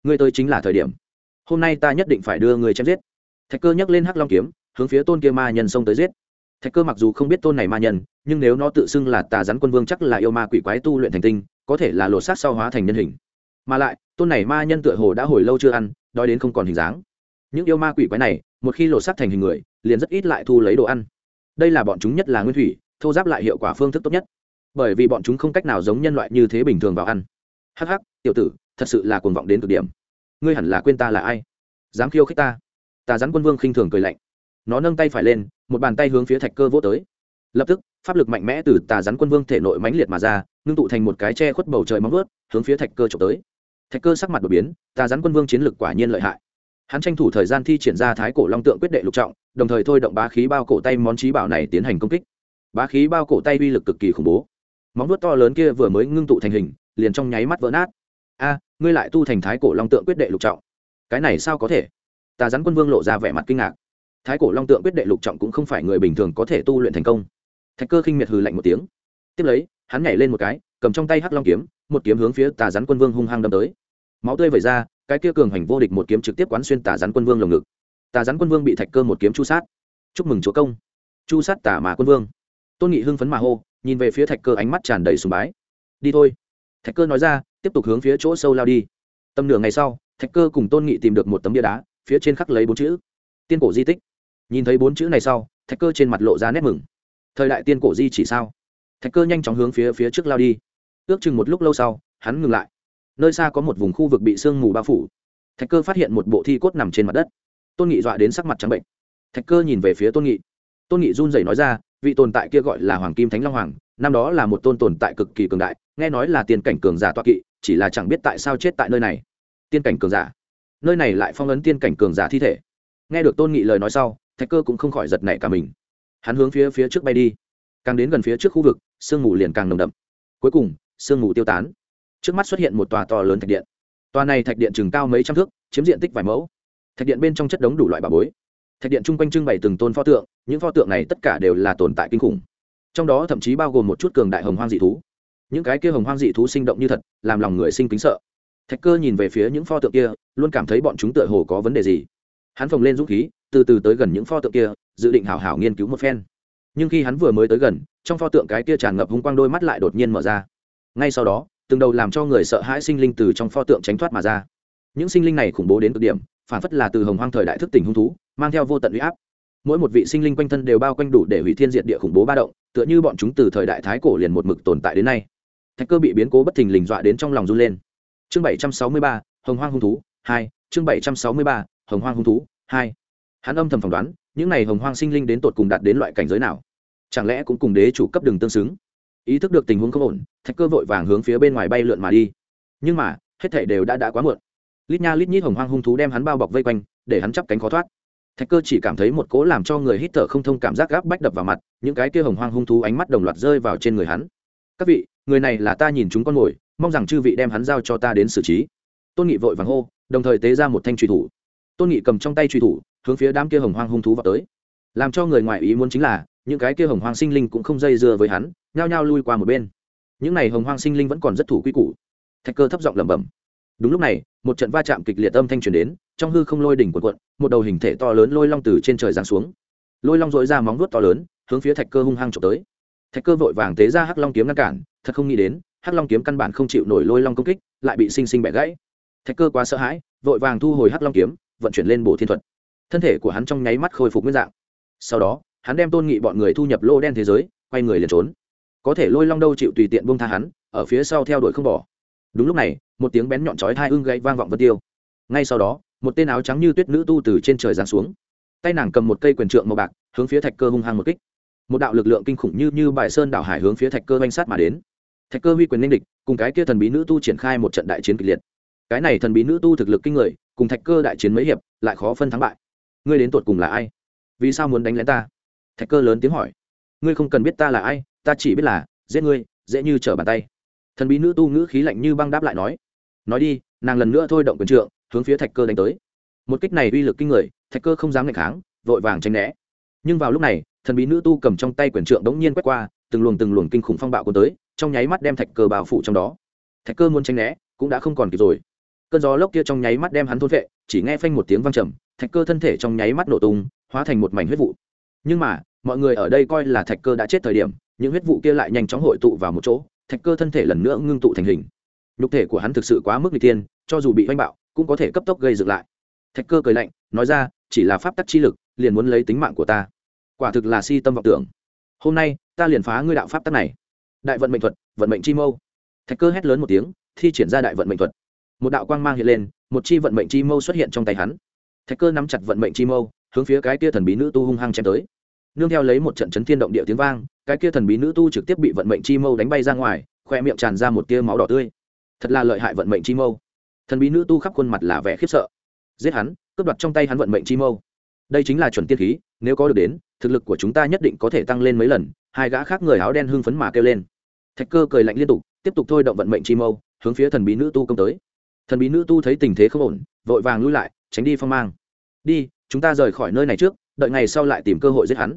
ngươi tới chính là thời điểm. Hôm nay ta nhất định phải đưa người chém giết. Thạch cơ nhắc lên hắc long kiếm, hướng phía tôn kia ma nhân xông tới giết. Thạch cơ mặc dù không biết tôn này ma nhân nhưng nếu nó tự xưng là tà rắn quân vương chắc là yêu ma quỷ quái tu luyện thành tinh, có thể là lột xác sau hóa thành nhân hình. Mà lại, tôn này ma nhân tựa hồ đã hồi lâu chưa ăn, đói đến không còn hình dáng. Những yêu ma quỷ quái này, một khi lột xác thành hình người, liền rất ít lại thu lấy đồ ăn. Đây là bọn chúng nhất là nguyên thủy, thô giáp lại hiệu quả phương thức tốt nhất. Bởi vì bọn chúng không cách nào giống nhân loại như thế bình thường vào ăn. Hắc hắc, tiểu tử, thật sự là cuồng vọng đến cực điểm. Ngươi hẳn là quên ta là ai? Dám khiêu khích ta? Tà rắn quân vương khinh thường cười lạnh. Nó nâng tay phải lên, một bàn tay hướng phía thạch cơ vỗ tới lập tức, pháp lực mạnh mẽ từ tà rắn quân vương thể nội mãnh liệt mà ra, ngưng tụ thành một cái che khuất bầu trời móng vớt hướng phía thạch cơ trộm tới. Thạch cơ sắc mặt đột biến, tà rắn quân vương chiến lực quả nhiên lợi hại. Hắn tranh thủ thời gian thi triển ra thái cổ long tượng quyết đệ lục trọng, đồng thời thôi động bá khí bao cổ tay món trí bảo này tiến hành công kích. Bá khí bao cổ tay uy lực cực kỳ khủng bố. Móng vuốt to lớn kia vừa mới ngưng tụ thành hình, liền trong nháy mắt vỡ nát. A, ngươi lại tu thành thái cổ long tượng quyết đệ lục trọng. Cái này sao có thể? Tà rắn quân vương lộ ra vẻ mặt kinh ngạc. Thái cổ long tượng quyết đệ lục trọng cũng không phải người bình thường có thể tu luyện thành công thạch cơ khinh miệt hừ lạnh một tiếng. Tiếp lấy, hắn nhảy lên một cái, cầm trong tay hắc long kiếm, một kiếm hướng phía tà rắn quân vương hung hăng đâm tới. Máu tươi vẩy ra, cái kia cường hành vô địch một kiếm trực tiếp quán xuyên tà rắn quân vương lồng ngực. Tà rắn quân vương bị thạch cơ một kiếm chu sát. Chúc mừng chúa công. Chu sát tà mà quân vương. Tôn nghị hưng phấn mà hô, nhìn về phía thạch cơ ánh mắt tràn đầy sùng bái. Đi thôi. Thạch cơ nói ra, tiếp tục hướng phía chỗ sâu lao đi. Tầm nửa ngày sau, thạch cơ cùng tôn nghị tìm được một tấm bia đá, phía trên khắc lấy bốn chữ. Tiên cổ di tích. Nhìn thấy bốn chữ này sau, thạch cơ trên mặt lộ ra nét mừng thời đại tiên cổ di chỉ sao? Thạch cơ nhanh chóng hướng phía phía trước lao đi. Ước chừng một lúc lâu sau, hắn ngừng lại. Nơi xa có một vùng khu vực bị sương mù bao phủ. Thạch cơ phát hiện một bộ thi cốt nằm trên mặt đất. Tôn nghị dọa đến sắc mặt trắng bệnh. Thạch cơ nhìn về phía tôn nghị. Tôn nghị run rẩy nói ra, vị tồn tại kia gọi là hoàng kim thánh long hoàng, năm đó là một tôn tồn tại cực kỳ cường đại, nghe nói là tiên cảnh cường giả toa kỵ, chỉ là chẳng biết tại sao chết tại nơi này. Tiên cảnh cường giả. Nơi này lại phong ấn tiên cảnh cường giả thi thể. Nghe được tôn nghị lời nói sau, thạch cơ cũng không khỏi giật nảy cả mình hắn hướng phía phía trước bay đi. Càng đến gần phía trước khu vực, sương mù liền càng nồng đậm. Cuối cùng, sương mù tiêu tán. Trước mắt xuất hiện một tòa to lớn thạch điện. Tòa này thạch điện chừng cao mấy trăm thước, chiếm diện tích vài mẫu. Thạch điện bên trong chất đống đủ loại bà bối. Thạch điện chung quanh trưng bày từng tôn pho tượng, những pho tượng này tất cả đều là tồn tại kinh khủng. Trong đó thậm chí bao gồm một chút cường đại hồng hoang dị thú. Những cái kia hồng hoang dị thú sinh động như thật, làm lòng người sinh kính sợ. Thạch cơ nhìn về phía những pho tượng kia, luôn cảm thấy bọn chúng tựa hồ có vấn đề gì. Hắn phồng lên dũng khí, từ từ tới gần những pho tượng kia dự định hảo hảo nghiên cứu một phen. Nhưng khi hắn vừa mới tới gần, trong pho tượng cái kia tràn ngập hung quang đôi mắt lại đột nhiên mở ra. Ngay sau đó, từng đầu làm cho người sợ hãi sinh linh từ trong pho tượng tránh thoát mà ra. Những sinh linh này khủng bố đến cực điểm, phản phất là từ hồng hoang thời đại thức tỉnh hung thú, mang theo vô tận uy áp. Mỗi một vị sinh linh quanh thân đều bao quanh đủ để hủy thiên diệt địa khủng bố ba động, tựa như bọn chúng từ thời đại thái cổ liền một mực tồn tại đến nay. Thạch cơ bị biến cố bất thình lình dọa đến trong lòng run lên. Chương bảy trăm sáu mươi ba, hồng hoang hung thú, hai. Chương bảy trăm sáu mươi ba, hồng hoang hung thú, hai. Hắn âm thầm phỏng đoán những này hồng hoang sinh linh đến tột cùng đạt đến loại cảnh giới nào? Chẳng lẽ cũng cùng đế chủ cấp đường tương xứng? Ý thức được tình huống không ổn, thạch cơ vội vàng hướng phía bên ngoài bay lượn mà đi. Nhưng mà, hết thảy đều đã đã quá muộn. Lít nha lít nhít hồng hoang hung thú đem hắn bao bọc vây quanh, để hắn chắp cánh khó thoát. Thạch cơ chỉ cảm thấy một cỗ làm cho người hít thở không thông cảm giác gáp bách đập vào mặt, những cái kia hồng hoang hung thú ánh mắt đồng loạt rơi vào trên người hắn. Các vị, người này là ta nhìn chúng con mồi, mong rằng chư vị đem hắn giao cho ta đến xử trí. Tôn nghị vội vàng hô, đồng thời tế ra một thanh truy thủ tôn nghị cầm trong tay truy thủ, hướng phía đám kia hồng hoang hung thú vào tới. Làm cho người ngoài ý muốn chính là, những cái kia hồng hoang sinh linh cũng không dây dưa với hắn, nhao nhao lui qua một bên. Những n à y hồng hoang sinh linh vẫn còn rất thủ quy củ. Thạch cơ thấp giọng lẩm bẩm. Đúng lúc này, một trận va chạm kịch liệt âm thanh truyền đến, trong hư không lôi đỉnh quần quận một đầu hình thể to lớn lôi long từ trên trời giáng xuống. Lôi long dội ra móng vuốt to lớn, hướng phía thạch cơ hung hăng trộm tới. Thạch cơ vội vàng tế ra hắc long kiếm ngăn cản, thật không nghĩ đến, hắc long kiếm căn bản không chịu nổi lôi long công kích, lại bị sinh sinh bẻ gãy. Thạch cơ quá sợ hãi, vội vàng thu hồi hắc long kiếm vận chuyển lên bổ thiên thuật. Thân thể của hắn trong nháy mắt khôi phục nguyên dạng. Sau đó, hắn đem tôn nghị bọn người thu nhập lô đen thế giới, quay người liền trốn. Có thể lôi long đâu chịu tùy tiện buông tha hắn, ở phía sau theo đuổi không bỏ. Đúng lúc này, một tiếng bén nhọn chói thai ưng gãy vang vọng vân tiêu. Ngay sau đó, một tên áo trắng như tuyết nữ tu từ trên trời giáng xuống. Tay nàng cầm một cây quyền trượng màu bạc, hướng phía thạch cơ hung hăng một kích. Một đạo lực lượng kinh khủng như như bài sơn đảo hải hướng phía thạch cơ oanh sát mà đến. Thạch cơ huy quyền ninh địch, cùng cái kia thần bí nữ tu triển khai một trận đại chiến kịch liệt. Cái này thần bí nữ tu thực lực kinh người cùng thạch cơ đại chiến mấy hiệp, lại khó phân thắng bại. Ngươi đến tột cùng là ai? Vì sao muốn đánh lén ta? Thạch cơ lớn tiếng hỏi. Ngươi không cần biết ta là ai, ta chỉ biết là, giết ngươi, dễ như trở bàn tay. Thần bí nữ tu ngữ khí lạnh như băng đáp lại nói. Nói đi, nàng lần nữa thôi động quyền trượng, hướng phía thạch cơ đánh tới. Một kích này uy lực kinh người, thạch cơ không dám ngày kháng, vội vàng tranh né. Nhưng vào lúc này, thần bí nữ tu cầm trong tay quyền trượng đống nhiên quét qua, từng luồng từng luồng kinh khủng phong bạo cuốn tới, trong nháy mắt đem thạch cơ bao phủ trong đó. Thạch cơ muốn tranh né, cũng đã không còn kịp rồi cơn gió lốc kia trong nháy mắt đem hắn thôn vệ chỉ nghe phanh một tiếng vang trầm, thạch cơ thân thể trong nháy mắt nổ tung, hóa thành một mảnh huyết vụ. Nhưng mà, mọi người ở đây coi là thạch cơ đã chết thời điểm, những huyết vụ kia lại nhanh chóng hội tụ vào một chỗ, thạch cơ thân thể lần nữa ngưng tụ thành hình. Nhục thể của hắn thực sự quá mức n tiên cho dù bị oanh bạo, cũng có thể cấp tốc gây dựng lại. Thạch cơ cười lạnh, nói ra, chỉ là pháp tắc chi lực, liền muốn lấy tính mạng của ta. Quả thực là si tâm vọng tưởng. Hôm nay, ta liền phá ngươi đạo pháp tắc này. Đại vận mệnh thuật, vận mệnh chi mâu. Thạch cơ hét lớn một tiếng, thi triển ra đại vận mệnh thuật một đạo quang mang hiện lên, một chi vận mệnh chi mâu xuất hiện trong tay hắn. Thạch cơ nắm chặt vận mệnh chi mâu, hướng phía cái kia thần bí nữ tu hung hăng chém tới. Nương theo lấy một trận chấn thiên động địa tiếng vang, cái kia thần bí nữ tu trực tiếp bị vận mệnh chi mâu đánh bay ra ngoài, khoe miệng tràn ra một tia máu đỏ tươi. Thật là lợi hại vận mệnh chi mâu. Thần bí nữ tu khắp khuôn mặt là vẻ khiếp sợ. Giết hắn, cướp đoạt trong tay hắn vận mệnh chi mâu. Đây chính là chuẩn tiên khí, nếu có được đến, thực lực của chúng ta nhất định có thể tăng lên mấy lần, hai gã khác người áo đen hưng phấn mà kêu lên. Thạch cơ cười lạnh liên tục, tiếp tục thôi động vận mệnh chi mâu, hướng phía thần bí nữ tu công tới thần bí nữ tu thấy tình thế không ổn, vội vàng lui lại, tránh đi phong mang. Đi, chúng ta rời khỏi nơi này trước, đợi ngày sau lại tìm cơ hội giết hắn.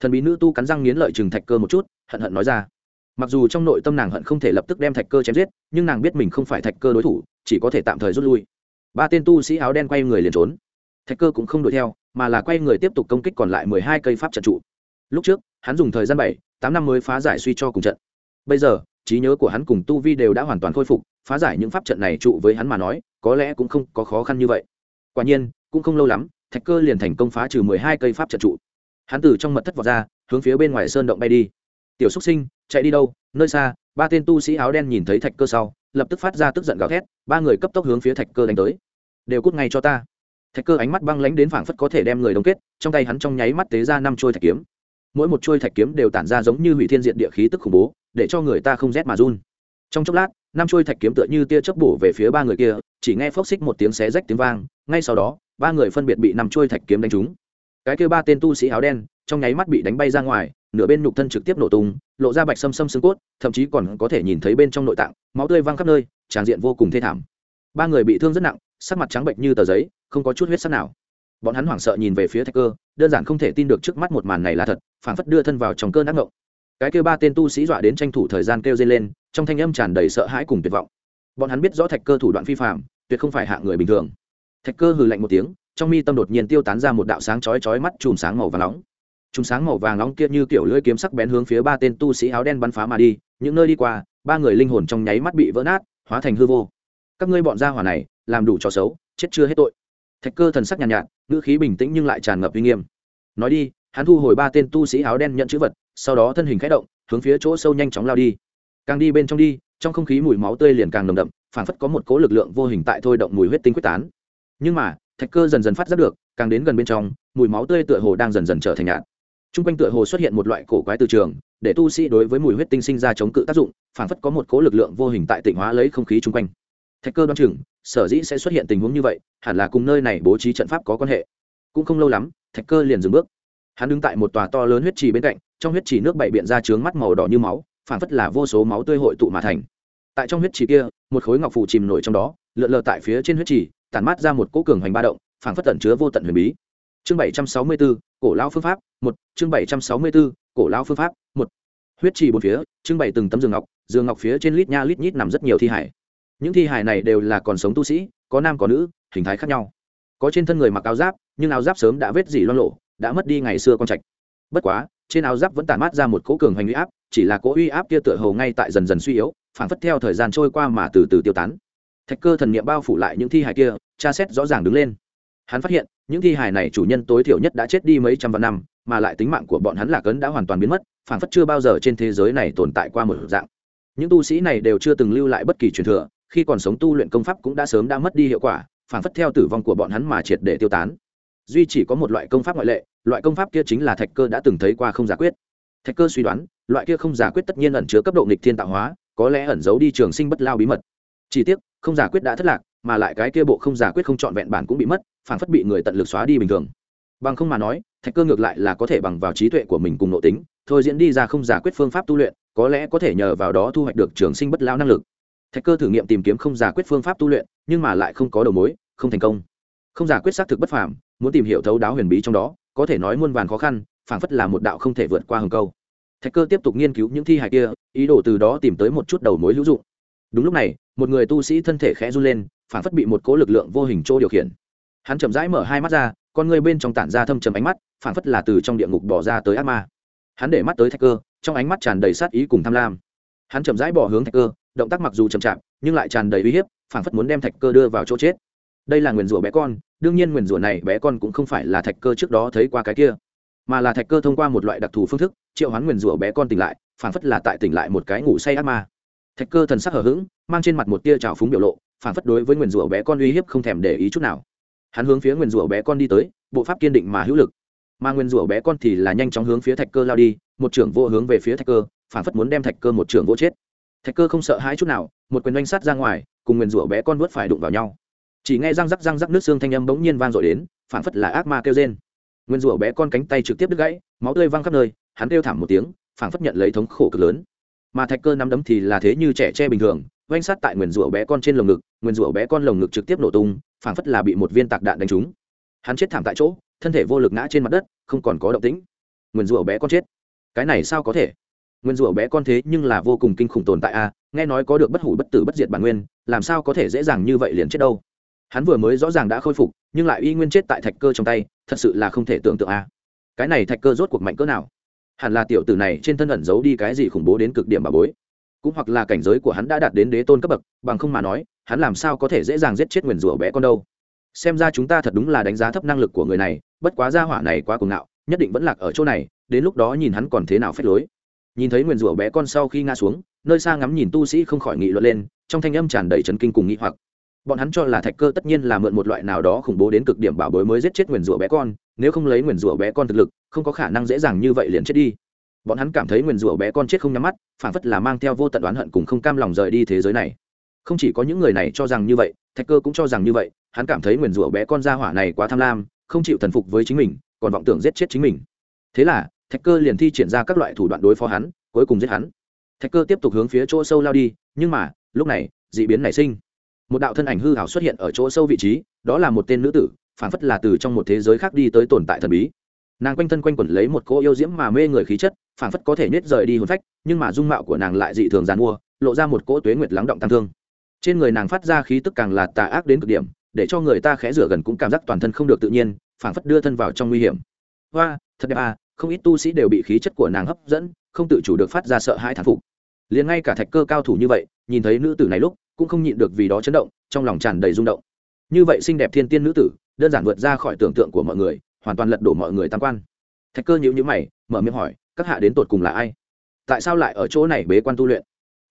Thần bí nữ tu cắn răng nghiến lợi chừng thạch cơ một chút, hận hận nói ra. Mặc dù trong nội tâm nàng hận không thể lập tức đem thạch cơ chém giết, nhưng nàng biết mình không phải thạch cơ đối thủ, chỉ có thể tạm thời rút lui. Ba tên tu sĩ áo đen quay người liền trốn. Thạch cơ cũng không đuổi theo, mà là quay người tiếp tục công kích còn lại mười hai cây pháp trận trụ. Lúc trước, hắn dùng thời gian bảy, tám năm mới phá giải suy cho cùng trận. Bây giờ, trí nhớ của hắn cùng tu vi đều đã hoàn toàn khôi phục phá giải những pháp trận này trụ với hắn mà nói, có lẽ cũng không có khó khăn như vậy. Quả nhiên, cũng không lâu lắm, thạch cơ liền thành công phá trừ mười hai cây pháp trận trụ. Hắn từ trong mật thất vọt ra, hướng phía bên ngoài sơn động bay đi. Tiểu xúc sinh, chạy đi đâu? Nơi xa. Ba tên tu sĩ áo đen nhìn thấy thạch cơ sau, lập tức phát ra tức giận gào thét, ba người cấp tốc hướng phía thạch cơ đánh tới. Đều cút ngay cho ta. Thạch cơ ánh mắt băng lánh đến phảng phất có thể đem người đông kết, trong tay hắn trong nháy mắt tế ra năm trôi thạch kiếm. Mỗi một trôi thạch kiếm đều tản ra giống như hủy thiên diện địa khí tức khủng bố, để cho người ta không rét mà run. Trong chốc lát năm trôi thạch kiếm tựa như tia chớp bổ về phía ba người kia, chỉ nghe phốc xích một tiếng xé rách tiếng vang, ngay sau đó, ba người phân biệt bị năm trôi thạch kiếm đánh trúng. Cái kia ba tên tu sĩ áo đen, trong nháy mắt bị đánh bay ra ngoài, nửa bên nhục thân trực tiếp nổ tung, lộ ra bạch sâm sâm xương cốt, thậm chí còn có thể nhìn thấy bên trong nội tạng, máu tươi văng khắp nơi, tràn diện vô cùng thê thảm. Ba người bị thương rất nặng, sắc mặt trắng bệnh như tờ giấy, không có chút huyết sắc nào. Bọn hắn hoảng sợ nhìn về phía thạch cơ, đơn giản không thể tin được trước mắt một màn này là thật, phảng phất đưa thân vào trong cơn ác ngộng. Cái kêu ba tên tu sĩ dọa đến tranh thủ thời gian kêu dây lên trong thanh âm tràn đầy sợ hãi cùng tuyệt vọng. Bọn hắn biết rõ thạch cơ thủ đoạn phi phạm tuyệt không phải hạ người bình thường. Thạch cơ hừ lạnh một tiếng trong mi tâm đột nhiên tiêu tán ra một đạo sáng chói chói mắt chùm sáng màu vàng nóng. Chùm sáng màu vàng nóng kia như kiểu lưỡi kiếm sắc bén hướng phía ba tên tu sĩ áo đen bắn phá mà đi những nơi đi qua ba người linh hồn trong nháy mắt bị vỡ nát hóa thành hư vô. Các ngươi bọn gia hỏa này làm đủ trò xấu chết chưa hết tội. Thạch cơ thần sắc nhàn nhạt, nhạt ngữ khí bình tĩnh nhưng lại tràn ngập uy nghiêm. Nói đi hắn thu hồi ba tên tu sĩ áo đen nhận chữ vật sau đó thân hình khẽ động hướng phía chỗ sâu nhanh chóng lao đi càng đi bên trong đi, trong không khí mùi máu tươi liền càng nồng đậm, phảng phất có một cố lực lượng vô hình tại thôi động mùi huyết tinh quyết tán. Nhưng mà, thạch cơ dần dần phát giác được, càng đến gần bên trong, mùi máu tươi tựa hồ đang dần dần trở thành nhạt. T r u n g quanh tựa hồ xuất hiện một loại cổ quái từ trường, để tu sĩ đối với mùi huyết tinh sinh ra chống cự tác dụng, phảng phất có một cố lực lượng vô hình tại tịnh hóa lấy không khí chung quanh. Thạch cơ đoan chừng, sở dĩ sẽ xuất hiện tình huống như vậy, hẳn là cùng nơi này bố trí trận pháp có quan hệ. Cũng không lâu lắm, thạch cơ liền dừng bước. Hắn đứng tại một tòa to lớn huyết trì bên cạnh, trong huyết trì nước bậy biện ra trướng mắt màu đỏ như máu phảng phất là vô số máu tươi hội tụ mà thành. Tại trong huyết trì kia một khối ngọc phủ chìm nổi trong đó lượn lờ tại phía trên huyết trì tản mát ra một cỗ cường hoành ba động phảng phất tẩn chứa vô tận huyền bí. Chương bảy trăm sáu mươi 764, cổ lão phương pháp một chương bảy trăm sáu mươi 764, cổ lão phương pháp một. Huyết trì bốn phía trưng bày từng tấm giường ngọc giường ngọc phía trên lít nha lít nhít nằm rất nhiều thi hải những thi hải này đều là còn sống tu sĩ có nam có nữ hình thái khác nhau. Có trên thân người mặc áo giáp nhưng áo giáp sớm đã vết dỉ loang lộ đã mất đi ngày xưa con trạch. Bất quá trên áo giáp vẫn tản mát ra một cỗ cường hoành uy áp chỉ là cỗ uy áp kia tựa hồ ngay tại dần dần suy yếu, phảng phất theo thời gian trôi qua mà từ từ tiêu tán. Thạch cơ thần niệm bao phủ lại những thi hài kia, tra xét rõ ràng đứng lên. Hắn phát hiện, những thi hài này chủ nhân tối thiểu nhất đã chết đi mấy trăm vạn năm, mà lại tính mạng của bọn hắn lạc ấn đã hoàn toàn biến mất, phảng phất chưa bao giờ trên thế giới này tồn tại qua một dạng. Những tu sĩ này đều chưa từng lưu lại bất kỳ truyền thừa, khi còn sống tu luyện công pháp cũng đã sớm đã mất đi hiệu quả, phảng phất theo tử vong của bọn hắn mà triệt để tiêu tán. Duy chỉ có một loại công pháp ngoại lệ, loại công pháp kia chính là thạch cơ đã từng thấy qua không giả quyết. Thạch cơ suy đoán loại kia không giả quyết tất nhiên ẩn chứa cấp độ nghịch thiên tạo hóa, có lẽ ẩn giấu đi trường sinh bất lao bí mật. Chỉ tiếc, không giả quyết đã thất lạc, mà lại cái kia bộ không giả quyết không trọn vẹn bản cũng bị mất phản phất bị người tận lực xóa đi bình thường. Bằng không mà nói, thạch cơ ngược lại là có thể bằng vào trí tuệ của mình cùng nội tính, thôi diễn đi ra không giả quyết phương pháp tu luyện, có lẽ có thể nhờ vào đó thu hoạch được trường sinh bất lao năng lực. Thạch cơ thử nghiệm tìm kiếm không giả quyết phương pháp tu luyện, nhưng mà lại không có đầu mối, không thành công. Không giả quyết xác thực bất phàm, muốn tìm hiểu thấu đáo huyền bí trong đó, có thể nói muôn vàn khó khăn, phảng phất là một đạo không thể vượt qua hừng câu thạch cơ tiếp tục nghiên cứu những thi hài kia, ý đồ từ đó tìm tới một chút đầu mối hữu dụng. Đúng lúc này, một người tu sĩ thân thể khẽ run lên, phản phất bị một cố lực lượng vô hình chỗ điều khiển. Hắn chậm rãi mở hai mắt ra, con người bên trong tản ra thâm trầm ánh mắt, phản phất là từ trong địa ngục bỏ ra tới ác ma. Hắn để mắt tới thạch cơ, trong ánh mắt tràn đầy sát ý cùng tham lam. Hắn chậm rãi bỏ hướng thạch cơ, động tác mặc dù chậm chạp, nhưng lại tràn đầy uy hiếp, phản phất muốn đem thạch cơ đưa vào chỗ chết. Đây là nguyền rủa bé con, đương nhiên nguyền rủa này bé con cũng không phải là thạch cơ trước đó thấy qua cái kia mà là thạch cơ thông qua một loại đặc thù phương thức, triệu hoán nguyền rủa bé con tỉnh lại, phản phất là tại tỉnh lại một cái ngủ say ác ma. Thạch cơ thần sắc hở h ữ g mang trên mặt một tia trào phúng biểu lộ, phản phất đối với nguyền rủa bé con uy hiếp không thèm để ý chút nào. Hắn hướng phía nguyền rủa bé con đi tới, bộ pháp kiên định mà hữu lực. Mà nguyền rủa bé con thì là nhanh chóng hướng phía thạch cơ lao đi, một trưởng vô hướng về phía thạch cơ, phản phất muốn đem thạch cơ một trưởng vô chết. Thạch cơ không sợ hãi chút nào, một quyền oanh sắt ra ngoài, cùng nguyền rủa bé con vớt phải đụng vào nhau. Chỉ nghe răng rắc răng rắc nước xương thanh âm bỗng nhiên vang dội đến, phản phất là ác ma kêu trên nguyên rủa bé con cánh tay trực tiếp đứt gãy, máu tươi văng khắp nơi, hắn kêu thảm một tiếng, phảng phất nhận lấy thống khổ cực lớn. Mà thạch cơ nắm đấm thì là thế như trẻ tre bình thường oanh sát tại nguyền rủa bé con trên lồng ngực nguyền rủa bé con lồng ngực trực tiếp nổ tung, phảng phất là bị một viên tạc đạn đánh trúng. Hắn chết thảm tại chỗ, thân thể vô lực ngã trên mặt đất, không còn có động tĩnh. Nguyền rủa bé con chết. Cái này sao có thể? Nguyên rủa bé con thế nhưng là vô cùng kinh khủng tồn tại a, nghe nói có được bất hủ bất tử bất diệt bản nguyên, làm sao có thể dễ dàng như vậy liền chết đâu? Hắn vừa mới rõ ràng đã khôi phục, nhưng lại uy nguyên chết tại thạch cơ trong tay, thật sự là không thể tưởng tượng a. Cái này thạch cơ rốt cuộc mạnh cỡ nào? Hẳn là tiểu tử này trên thân ẩn giấu đi cái gì khủng bố đến cực điểm bà bối. Cũng hoặc là cảnh giới của hắn đã đạt đến đế tôn cấp bậc, bằng không mà nói, hắn làm sao có thể dễ dàng giết chết nguyền rủa bé con đâu. Xem ra chúng ta thật đúng là đánh giá thấp năng lực của người này, bất quá gia hỏa này quá cuồng ngạo, nhất định vẫn lạc ở chỗ này, đến lúc đó nhìn hắn còn thế nào phép lối. Nhìn thấy nguyền rủa bé con sau khi ngã xuống, nơi xa ngắm nhìn tu sĩ không khỏi nghị luận lên, trong thanh âm tràn đầy trấn kinh cùng nghị hoặc bọn hắn cho là thạch cơ tất nhiên là mượn một loại nào đó khủng bố đến cực điểm bảo bối mới giết chết nguyền rủa bé con, nếu không lấy nguyền rủa bé con thực lực, không có khả năng dễ dàng như vậy liền chết đi. Bọn hắn cảm thấy nguyền rủa bé con chết không nhắm mắt, phản phất là mang theo vô tận oán hận cùng không cam lòng rời đi thế giới này. Không chỉ có những người này cho rằng như vậy, thạch cơ cũng cho rằng như vậy, hắn cảm thấy nguyền rủa bé con gia hỏa này quá tham lam, không chịu thần phục với chính mình, còn vọng tưởng giết chết chính mình. Thế là, thạch cơ liền thi triển ra các loại thủ đoạn đối phó hắn, cuối cùng giết hắn. Thạch cơ tiếp tục hướng phía chỗ sâu lao đi, nhưng mà, lúc này d ị biến nảy sinh một đạo thân ảnh hư hảo xuất hiện ở chỗ sâu vị trí, đó là một tên nữ tử phản phất là từ trong một thế giới khác đi tới tồn tại thần bí. Nàng quanh thân quanh quẩn lấy một cỗ yêu diễm mà mê người khí chất phản phất có thể nết rời đi hồn phách, nhưng mà dung mạo của nàng lại dị thường g i mua, lộ ra một cỗ tuế nguyệt lắng động tăng thương. Trên người nàng phát ra khí tức càng là tà ác đến cực điểm, để cho người ta khẽ rửa gần cũng cảm giác toàn thân không được tự nhiên phản phất đưa thân vào trong nguy hiểm. Hoa, thật đẹp à không ít tu sĩ đều bị khí chất của nàng hấp dẫn, không tự chủ được phát ra sợ hãi thán phục. Liền ngay cả thạch cơ cao thủ như vậy, nhìn thấy nữ tử này lúc cũng không nhịn được vì đó chấn động trong lòng tràn đầy rung động. Như vậy xinh đẹp thiên tiên nữ tử đơn giản vượt ra khỏi tưởng tượng của mọi người hoàn toàn lật đổ mọi người tam quan. Thạch cơ nhíu nhữ mày mở miệng hỏi các hạ đến tột cùng là ai? Tại sao lại ở chỗ này bế quan tu luyện?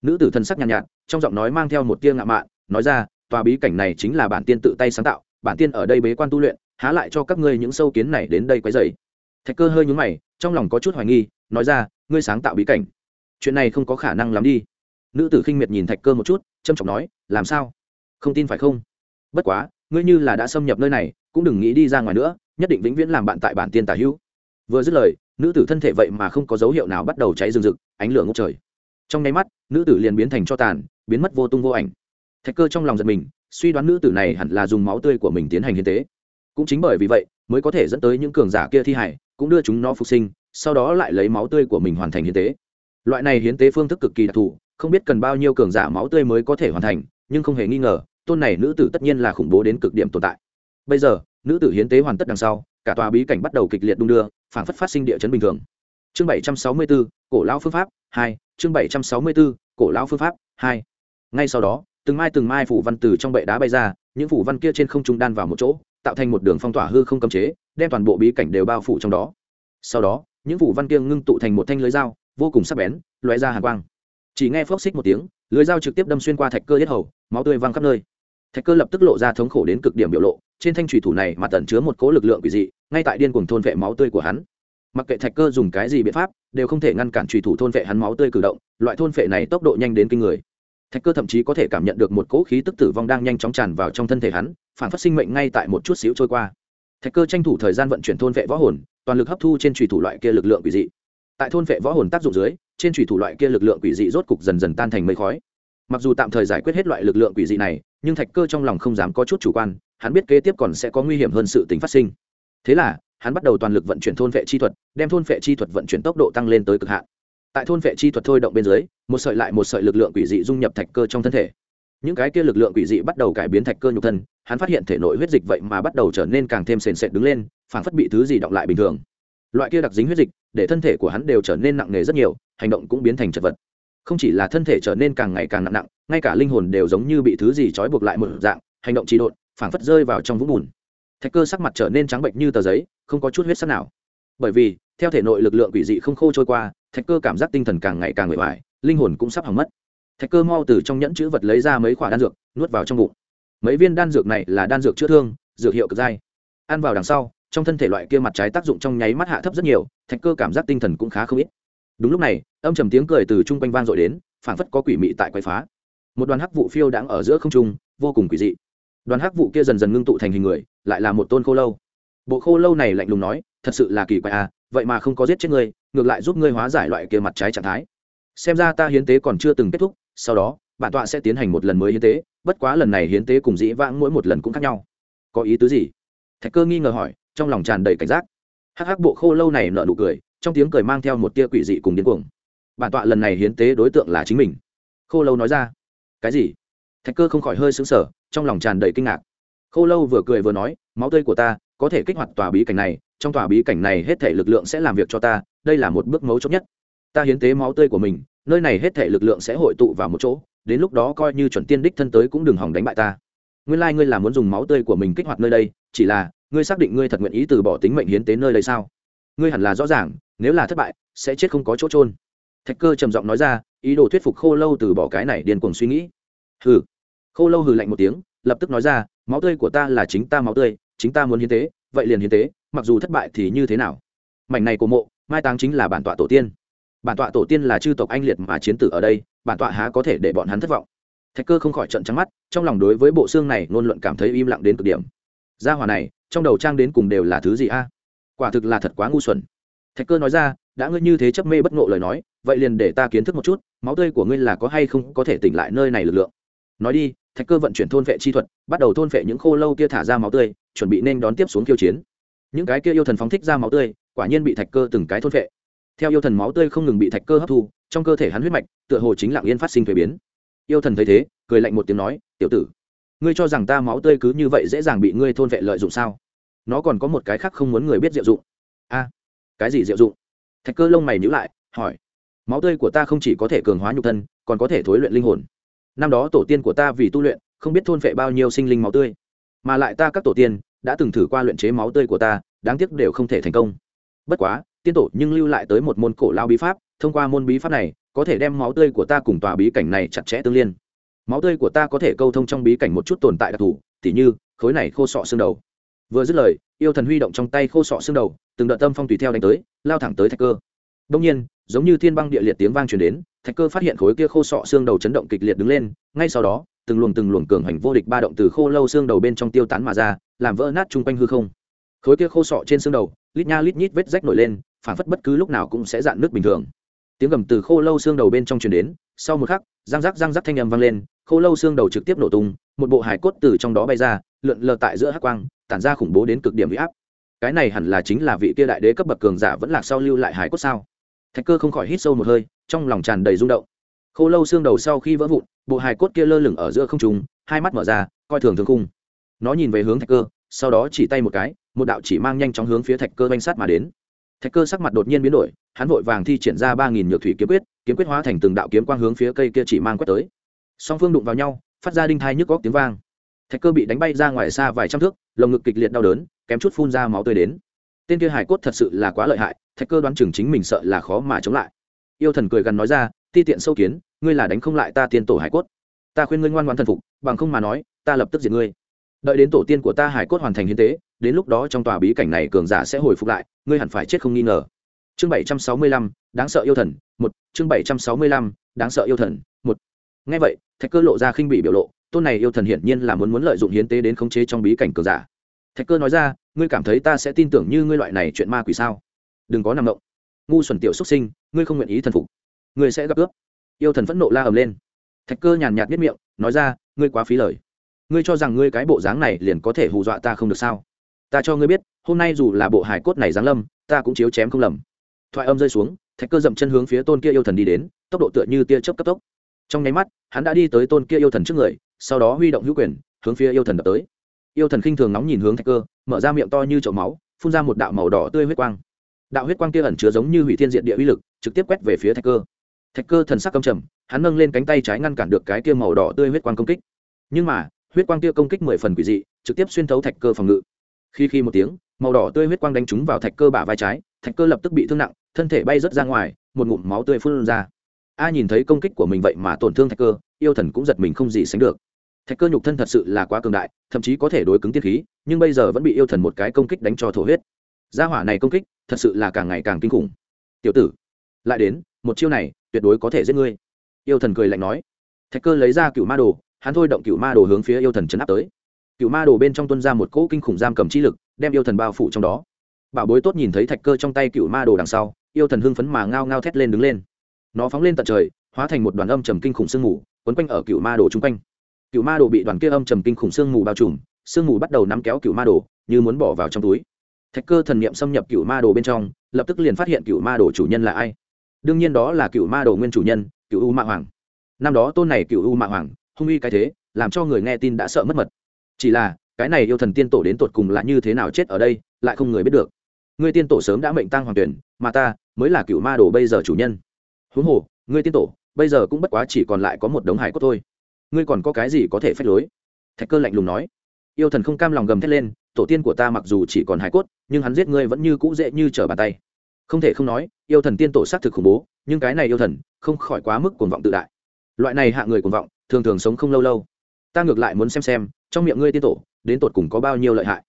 Nữ tử thân sắc nhàn nhạt, nhạt trong giọng nói mang theo một tia ngạo mạn nói ra tòa bí cảnh này chính là bản tiên tự tay sáng tạo bản tiên ở đây bế quan tu luyện há lại cho các ngươi những sâu kiến này đến đây quấy rầy. Thạch cơ hơi nhúng mày trong lòng có chút hoài nghi nói ra ngươi sáng tạo bí cảnh chuyện này không có khả năng lắm đi nữ tử khinh miệt nhìn thạch cơ một chút trâm trọng nói, làm sao? Không tin phải không? Bất quá, ngươi như là đã xâm nhập nơi này, cũng đừng nghĩ đi ra ngoài nữa, nhất định vĩnh viễn làm bạn tại bản tiên tà hữu. Vừa dứt lời, nữ tử thân thể vậy mà không có dấu hiệu nào bắt đầu cháy rừng rực, ánh lửa ngốc trời. Trong nháy mắt, nữ tử liền biến thành cho tàn, biến mất vô tung vô ảnh. Thạch cơ trong lòng giật mình, suy đoán nữ tử này hẳn là dùng máu tươi của mình tiến hành hiến tế. Cũng chính bởi vì vậy, mới có thể dẫn tới những cường giả kia thi hải, cũng đưa chúng nó phục sinh, sau đó lại lấy máu tươi của mình hoàn thành hiến tế. Loại này hiến tế phương thức cực kỳ đặc thù không biết cần bao nhiêu cường giả máu tươi mới có thể hoàn thành, nhưng không hề nghi ngờ, tôn này nữ tử tất nhiên là khủng bố đến cực điểm tồn tại. Bây giờ, nữ tử hiến tế hoàn tất đằng sau, cả tòa bí cảnh bắt đầu kịch liệt đung đưa, phảng phất phát sinh địa chấn bình thường. Chương bảy trăm sáu mươi bốn cổ lão phương pháp hai, chương bảy trăm sáu mươi bốn cổ lão phương pháp hai. Ngay sau đó, từng mai từng mai phủ văn từ trong bệ đá bay ra, những phủ văn kia trên không trung đan vào một chỗ, tạo thành một đường phong tỏa hư không cấm chế, đem toàn bộ bí cảnh đều bao phủ trong đó. Sau đó, những phủ văn kia ngưng tụ thành một thanh lưới dao, vô cùng sắc bén, lóe ra hàn quang chỉ nghe phốc xích một tiếng, lưới dao trực tiếp đâm xuyên qua thạch cơ yết hầu, máu tươi văng khắp nơi. Thạch cơ lập tức lộ ra thống khổ đến cực điểm biểu lộ, trên thanh thủy thủ này mà tẩn chứa một cố lực lượng quỷ dị, ngay tại điên cuồng thôn vệ máu tươi của hắn. Mặc kệ thạch cơ dùng cái gì biện pháp, đều không thể ngăn cản trùy thủ thôn vệ hắn máu tươi cử động, loại thôn vệ này tốc độ nhanh đến kinh người. Thạch cơ thậm chí có thể cảm nhận được một cỗ khí tức tử vong đang nhanh chóng tràn vào trong thân thể hắn, phản phát sinh mệnh ngay tại một chút xíu trôi qua. Thạch cơ tranh thủ thời gian vận chuyển thôn vệ võ hồn, toàn lực hấp thu trên trùy thủ loại kia lực lượng quỷ dị. Tại thôn vệ võ hồn tác dụng dưới trên thủy thủ loại kia lực lượng quỷ dị rốt cục dần dần tan thành mây khói. Mặc dù tạm thời giải quyết hết loại lực lượng quỷ dị này, nhưng thạch cơ trong lòng không dám có chút chủ quan, hắn biết kế tiếp còn sẽ có nguy hiểm hơn sự tính phát sinh. Thế là, hắn bắt đầu toàn lực vận chuyển thôn vệ chi thuật, đem thôn vệ chi thuật vận chuyển tốc độ tăng lên tới cực hạn. Tại thôn vệ chi thuật thôi động bên dưới, một sợi lại một sợi lực lượng quỷ dị dung nhập thạch cơ trong thân thể. Những cái kia lực lượng quỷ dị bắt đầu cải biến thạch cơ nhục thân, hắn phát hiện thể nội huyết dịch vậy mà bắt đầu trở nên càng thêm sền sệt đứng lên phảng phất bị thứ gì động lại bình thường. Loại kia đặc dính huyết dịch, để thân thể của hắn đều trở nên nặng nề rất nhiều hành động cũng biến thành chật vật. Không chỉ là thân thể trở nên càng ngày càng nặng nặng, ngay cả linh hồn đều giống như bị thứ gì trói buộc lại một dạng, hành động trị độn, phảng phất rơi vào trong vũng bùn. Thạch cơ sắc mặt trở nên trắng bệnh như tờ giấy, không có chút huyết sắc nào. Bởi vì, theo thể nội lực lượng quỷ dị không khô trôi qua, thạch cơ cảm giác tinh thần càng ngày càng nguội hoài linh hồn cũng sắp hỏng mất. Thạch cơ mau từ trong nhẫn chữ vật lấy ra mấy khoả đan dược, nuốt vào trong bụng. Mấy viên đan dược này là đan dược chữa thương, dược hiệu cực dai. Ăn vào đằng sau, trong thân thể loại kia mặt trái tác dụng trong nháy mắt hạ thấp rất nhiều, thạch cơ cảm giác tinh thần cũng khá không ít đúng lúc này, âm trầm tiếng cười từ chung quanh vang dội đến, phảng phất có quỷ mị tại quay phá. Một đoàn hắc vụ phiêu đang ở giữa không trung, vô cùng quỷ dị. Đoàn hắc vụ kia dần dần ngưng tụ thành hình người, lại là một tôn khô lâu. Bộ khô lâu này lạnh lùng nói, thật sự là kỳ quái à vậy mà không có giết chết ngươi, ngược lại giúp ngươi hóa giải loại kia mặt trái trạng thái. Xem ra ta hiến tế còn chưa từng kết thúc, sau đó, bản tọa sẽ tiến hành một lần mới hiến tế, bất quá lần này hiến tế cùng dĩ vãng mỗi một lần cũng khác nhau. Có ý tứ gì? Thạch cơ nghi ngờ hỏi, trong lòng tràn đầy cảnh giác. Hắc hắc bộ khô lâu này nợ nụ cười trong tiếng cười mang theo một tia quỷ dị cùng điên cuồng. Bản tọa lần này hiến tế đối tượng là chính mình. Khô lâu nói ra. Cái gì? Thạch cơ không khỏi hơi xứng sở trong lòng tràn đầy kinh ngạc. Khô lâu vừa cười vừa nói, máu tươi của ta có thể kích hoạt tòa bí cảnh này, trong tòa bí cảnh này hết thể lực lượng sẽ làm việc cho ta, đây là một bước mấu chốt nhất. Ta hiến tế máu tươi của mình, nơi này hết thể lực lượng sẽ hội tụ vào một chỗ, đến lúc đó coi như chuẩn tiên đích thân tới cũng đừng hỏng đánh bại ta. Nguyên lai、like、ngươi là muốn dùng máu tươi của mình kích hoạt nơi đây, chỉ là, ngươi xác định ngươi thật nguyện ý từ bỏ tính mệnh hiến tế nơi đây sao? Ngươi hẳn là rõ ràng nếu là thất bại, sẽ chết không có chỗ trôn thạch cơ trầm giọng nói ra, ý đồ thuyết phục khô lâu từ bỏ cái này điên cuồng suy nghĩ. Hừ. Khô lâu hừ lạnh một tiếng, lập tức nói ra, máu tươi của ta là chính ta máu tươi, chính ta muốn hiến tế, vậy liền hiến tế, mặc dù thất bại thì như thế nào? Mảnh này của mộ, mai táng chính là bản tọa tổ tiên. Bản tọa tổ tiên là chư tộc anh liệt mà chiến tử ở đây, bản tọa há có thể để bọn hắn thất vọng? Thạch cơ không khỏi trận trắng mắt, trong lòng đối với bộ xương này ngôn luận cảm thấy im lặng đến cực điểm. Gia hòa này, trong đầu trang đến cùng đều là thứ gì a? Quả thực là thật quá ngu xuẩn thạch cơ nói ra, đã ngươi như thế chấp mê bất ngộ lời nói, vậy liền để ta kiến thức một chút, máu tươi của ngươi là có hay không có thể tỉnh lại nơi này lực lượng. Nói đi, thạch cơ vận chuyển thôn vệ chi thuật, bắt đầu thôn vệ những khô lâu kia thả ra máu tươi, chuẩn bị nên đón tiếp xuống khiêu chiến. Những cái kia yêu thần phóng thích ra máu tươi, quả nhiên bị thạch cơ từng cái thôn vệ. Theo yêu thần máu tươi không ngừng bị thạch cơ hấp thu, trong cơ thể hắn huyết mạch, tựa hồ chính lặng yên phát sinh thuế biến. Yêu thần thấy thế, cười lạnh một tiếng nói, tiểu tử, ngươi cho rằng ta máu tươi cứ như vậy dễ dàng bị ngươi thôn vệ lợi dụng sao? Nó còn có một cái khác không muốn người biết diệu dụng. A cái gì diệu dụng? Thạch cơ lông mày nhữ lại, hỏi. Máu tươi của ta không chỉ có thể cường hóa nhục thân, còn có thể thối luyện linh hồn. Năm đó tổ tiên của ta vì tu luyện, không biết thôn phệ bao nhiêu sinh linh máu tươi. Mà lại ta các tổ tiên đã từng thử qua luyện chế máu tươi của ta, đáng tiếc đều không thể thành công. Bất quá, tiên tổ nhưng lưu lại tới một môn cổ lao bí pháp, thông qua môn bí pháp này, có thể đem máu tươi của ta cùng tòa bí cảnh này chặt chẽ tương liên. Máu tươi của ta có thể câu thông trong bí cảnh một chút tồn tại đặc thù, tỉ như, khối này khô sọ xương đầu. Vừa dứt lời yêu thần huy động trong tay khô sọ xương đầu, từng đợt tâm phong tùy theo đánh tới, lao thẳng tới thạch cơ. Đông nhiên, giống như thiên băng địa liệt tiếng vang truyền đến, thạch cơ phát hiện khối kia khô sọ xương đầu chấn động kịch liệt đứng lên, ngay sau đó, từng luồng từng luồng cường hành vô địch ba động từ khô lâu xương đầu bên trong tiêu tán mà ra, làm vỡ nát chung quanh hư không. Khối kia khô sọ trên xương đầu, lít nha lít nhít vết rách nổi lên phản phất bất cứ lúc nào cũng sẽ dạn nước bình thường. Tiếng gầm từ khô lâu xương đầu bên trong truyền đến, sau một khắc, răng rắc răng rắc thanh âm vang lên, khô lâu xương đầu trực tiếp nổ tung, một bộ hải cốt từ trong đó bay ra, lượn lờ tại giữa hắc quang tản ra khủng bố đến cực điểm bị áp. Cái này hẳn là chính là vị kia đại đế cấp bậc cường giả vẫn lạc sau lưu lại hải cốt sao? Thạch cơ không khỏi hít sâu một hơi, trong lòng tràn đầy rung động. Khô lâu xương đầu sau khi vỡ vụn, bộ hài cốt kia lơ lửng ở giữa không trùng hai mắt mở ra, coi thường thương khung. Nó nhìn về hướng thạch cơ, sau đó chỉ tay một cái, một đạo chỉ mang nhanh chóng hướng phía thạch cơ banh sát mà đến. Thạch cơ sắc mặt đột nhiên biến đổi, hắn vội vàng thi triển ra ba nghìn nhược thủy kiếm quyết kiếm quyết hóa thành từng đạo kiếm quang hướng phía cây kia chỉ mang quét tới. Song phương đụng vào nhau, phát ra đinh thai nhức góc tiếng vang thạch cơ bị đánh bay ra ngoài xa vài trăm thước, lồng ngực kịch liệt đau đớn, kém chút phun ra máu tươi đến. Tên kia hải cốt thật sự là quá lợi hại, thạch cơ đoán chừng chính mình sợ là khó mà chống lại. Yêu thần cười gần nói ra, ti tiện sâu kiến, ngươi là đánh không lại ta tiên tổ hải cốt. Ta khuyên ngươi ngoan ngoan thần phục, bằng không mà nói, ta lập tức diệt ngươi. Đợi đến tổ tiên của ta hải cốt hoàn thành hiến tế, đến lúc đó trong tòa bí cảnh này cường giả sẽ hồi phục lại, ngươi hẳn phải chết không nghi ngờ. Chương bảy trăm sáu mươi lăm, đáng sợ yêu thần, một. Chương bảy trăm sáu mươi lăm, đáng sợ yêu thần, một. Ngay vậy, thạch cơ lộ ra khinh bị biểu lộ tôn này yêu thần hiển nhiên là muốn muốn lợi dụng hiến tế đến khống chế trong bí cảnh cờ giả. Thạch cơ nói ra, ngươi cảm thấy ta sẽ tin tưởng như ngươi loại này chuyện ma quỷ sao? Đừng có nằm động. Ngu xuẩn tiểu xuất sinh, ngươi không nguyện ý thần phục. Ngươi sẽ gặp ướp yêu thần phẫn nộ la ầm lên. Thạch cơ nhàn nhạt biết miệng, nói ra, ngươi quá phí lời. Ngươi cho rằng ngươi cái bộ dáng này liền có thể hù dọa ta không được sao? Ta cho ngươi biết, hôm nay dù là bộ hải cốt này giáng lâm, ta cũng chiếu chém không lầm. Thoại âm rơi xuống, thạch cơ dậm chân hướng phía tôn kia yêu thần đi đến, tốc độ tựa như tia chớp cấp tốc. Trong nháy mắt, hắn đã đi tới tôn kia yêu thần trước người sau đó huy động hữu quyền, hướng phía yêu thần đập tới. Yêu thần khinh thường nóng nhìn hướng thạch cơ, mở ra miệng to như chậu máu, phun ra một đạo màu đỏ tươi huyết quang. Đạo huyết quang kia ẩn chứa giống như hủy thiên diện địa uy lực, trực tiếp quét về phía thạch cơ. Thạch cơ thần sắc cầm trầm, hắn nâng lên cánh tay trái ngăn cản được cái kia màu đỏ tươi huyết quang công kích. Nhưng mà, huyết quang kia công kích mười phần quỷ dị, trực tiếp xuyên thấu thạch cơ phòng ngự. Khi khi một tiếng, màu đỏ tươi huyết quang đánh trúng vào thạch cơ bả vai trái, thạch cơ lập tức bị thương nặng, thân thể bay rớt ra ngoài, một ngụm máu tươi phun ra. A nhìn thấy công kích của mình vậy mà tổn thương thạch cơ, yêu thần cũng giật mình không gì sánh được thạch cơ nhục thân thật sự là quá cường đại, thậm chí có thể đối cứng tiên khí, nhưng bây giờ vẫn bị yêu thần một cái công kích đánh cho thổ huyết. Gia hỏa này công kích, thật sự là càng ngày càng kinh khủng. Tiểu tử, lại đến, một chiêu này, tuyệt đối có thể giết ngươi. Yêu thần cười lạnh nói. Thạch cơ lấy ra cựu ma đồ, hắn thôi động cựu ma đồ hướng phía yêu thần chấn áp tới. Cựu ma đồ bên trong tuân ra một cỗ kinh khủng giam cầm chi lực, đem yêu thần bao phủ trong đó. Bảo bối tốt nhìn thấy thạch cơ trong tay cựu ma đồ đằng sau, yêu thần hưng phấn mà ngao ngao thét lên đứng lên. Nó phóng lên tận trời, hóa thành một đoàn âm trầm kinh khủng sương mù, quấn quanh ở cựu ma đồ chung quanh cựu ma đồ bị đoàn kia âm trầm kinh khủng sương mù bao trùm, sương mù bắt đầu nắm kéo cựu ma đồ, như muốn bỏ vào trong túi. Thạch cơ thần niệm xâm nhập cựu ma đồ bên trong, lập tức liền phát hiện cựu ma đồ chủ nhân là ai. Đương nhiên đó là cựu ma đồ nguyên chủ nhân cựu u ma hoàng. Năm đó tôn này cựu u ma hoàng, hung uy cái thế, làm cho người nghe tin đã sợ mất mật. Chỉ là, cái này yêu thần tiên tổ đến tột cùng là như thế nào chết ở đây, lại không người biết được. Ngươi tiên tổ sớm đã mệnh tăng hoàng tuyển, mà ta mới là cựu ma đồ bây giờ chủ nhân. Huống hồ ngươi tiên tổ bây giờ cũng bất quá chỉ còn lại có một đống hải cốt thôi ngươi còn có cái gì có thể phép lối? Thạch cơ lạnh lùng nói. Yêu thần không cam lòng gầm thét lên, tổ tiên của ta mặc dù chỉ còn hải cốt, nhưng hắn giết ngươi vẫn như cũ dễ như trở bàn tay. Không thể không nói, yêu thần tiên tổ xác thực khủng bố, nhưng cái này yêu thần, không khỏi quá mức cuồng vọng tự đại. Loại này hạ người cuồng vọng, thường thường sống không lâu lâu. Ta ngược lại muốn xem xem, trong miệng ngươi tiên tổ, đến tột cùng có bao nhiêu lợi hại.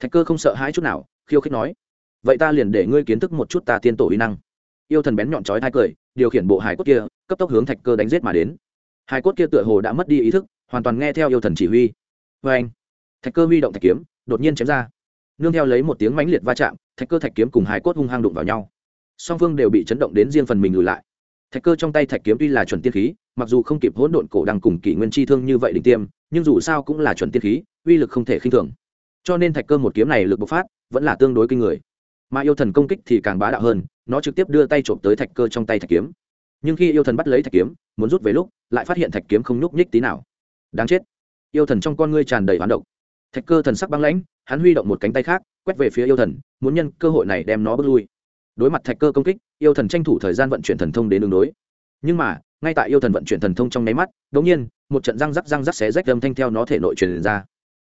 Thạch cơ không sợ hãi chút nào, khiêu khích nói. Vậy ta liền để ngươi kiến thức một chút ta tiên tổ uy năng. Yêu thần bén nhọn chói hai cười, điều khiển bộ hải cốt kia, cấp tốc hướng thạch cơ đánh giết mà đến hải cốt kia tựa hồ đã mất đi ý thức, hoàn toàn nghe theo yêu thần chỉ huy. Vê anh, thạch cơ huy động thạch kiếm, đột nhiên chém ra. Nương theo lấy một tiếng mãnh liệt va chạm, thạch cơ thạch kiếm cùng hải cốt hung hăng đụng vào nhau. Song phương đều bị chấn động đến riêng phần mình lùi lại. Thạch cơ trong tay thạch kiếm tuy là chuẩn tiên khí, mặc dù không kịp hỗn độn cổ đăng cùng kỷ nguyên chi thương như vậy đỉnh tiêm, nhưng dù sao cũng là chuẩn tiên khí, uy lực không thể khinh thường. Cho nên thạch cơ một kiếm này lực bộc phát, vẫn là tương đối kinh người. Mà yêu thần công kích thì càng bá đạo hơn, nó trực tiếp đưa tay trộm tới thạch cơ trong tay thạch kiếm nhưng khi yêu thần bắt lấy thạch kiếm, muốn rút về lúc, lại phát hiện thạch kiếm không nhúc nhích tí nào. Đáng chết. Yêu thần trong con ngươi tràn đầy hoán độc. Thạch cơ thần sắc băng lãnh, hắn huy động một cánh tay khác, quét về phía yêu thần, muốn nhân cơ hội này đem nó bước lui. Đối mặt thạch cơ công kích, yêu thần tranh thủ thời gian vận chuyển thần thông đến đường đối. Nhưng mà, ngay tại yêu thần vận chuyển thần thông trong nháy mắt đ ỗ n g nhiên, một trận răng rắc răng rắc xé rách âm thanh theo nó thể nội truyền ra.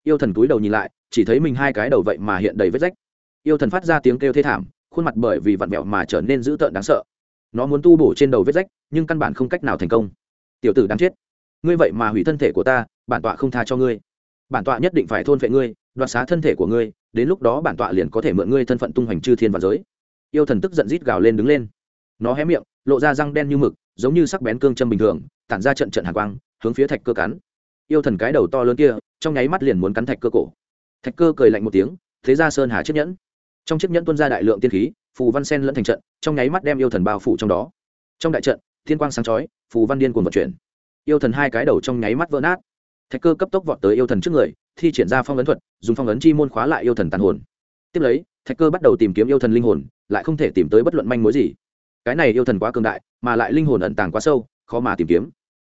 Yêu thần túi đầu nhìn lại, chỉ thấy mình hai cái đầu vậy mà hiện đầy vết rách. Yêu thần phát ra tiếng kêu thê thảm, khuôn mặt bởi vì vặn vẹo mà trở nên dữ tợn đáng sợ nó muốn tu bổ trên đầu vết rách, nhưng căn bản không cách nào thành công. Tiểu tử đáng chết. Ngươi vậy mà hủy thân thể của ta, bản tọa không tha cho ngươi. Bản tọa nhất định phải thôn vệ ngươi, đoạt xá thân thể của ngươi, đến lúc đó bản tọa liền có thể mượn ngươi thân phận tung hoành chư thiên và giới. Yêu thần tức giận rít gào lên đứng lên. Nó hé miệng, lộ ra răng đen như mực, giống như sắc bén cương châm bình thường, tản ra trận trận hạ quang, hướng phía thạch cơ cắn. Yêu thần cái đầu to lớn kia, trong nháy mắt liền muốn cắn thạch cơ cổ. Thạch cơ cười lạnh một tiếng, thế ra sơn hà chiếc nhẫn. Trong chiếc nhẫn tuân ra đại lượng tiên khí phù văn sen lẫn thành trận, trong nháy mắt đem yêu thần bao phủ trong đó. Trong đại trận, thiên quang sáng chói, phù văn điên cuồng vận chuyển. Yêu thần hai cái đầu trong nháy mắt vỡ nát. Thạch cơ cấp tốc vọt tới yêu thần trước người, thi triển ra phong ấn thuật, dùng phong ấn chi môn khóa lại yêu thần tàn hồn. Tiếp lấy, thạch cơ bắt đầu tìm kiếm yêu thần linh hồn, lại không thể tìm tới bất luận manh mối gì. Cái này yêu thần quá cường đại, mà lại linh hồn ẩn tàng quá sâu, khó mà tìm kiếm.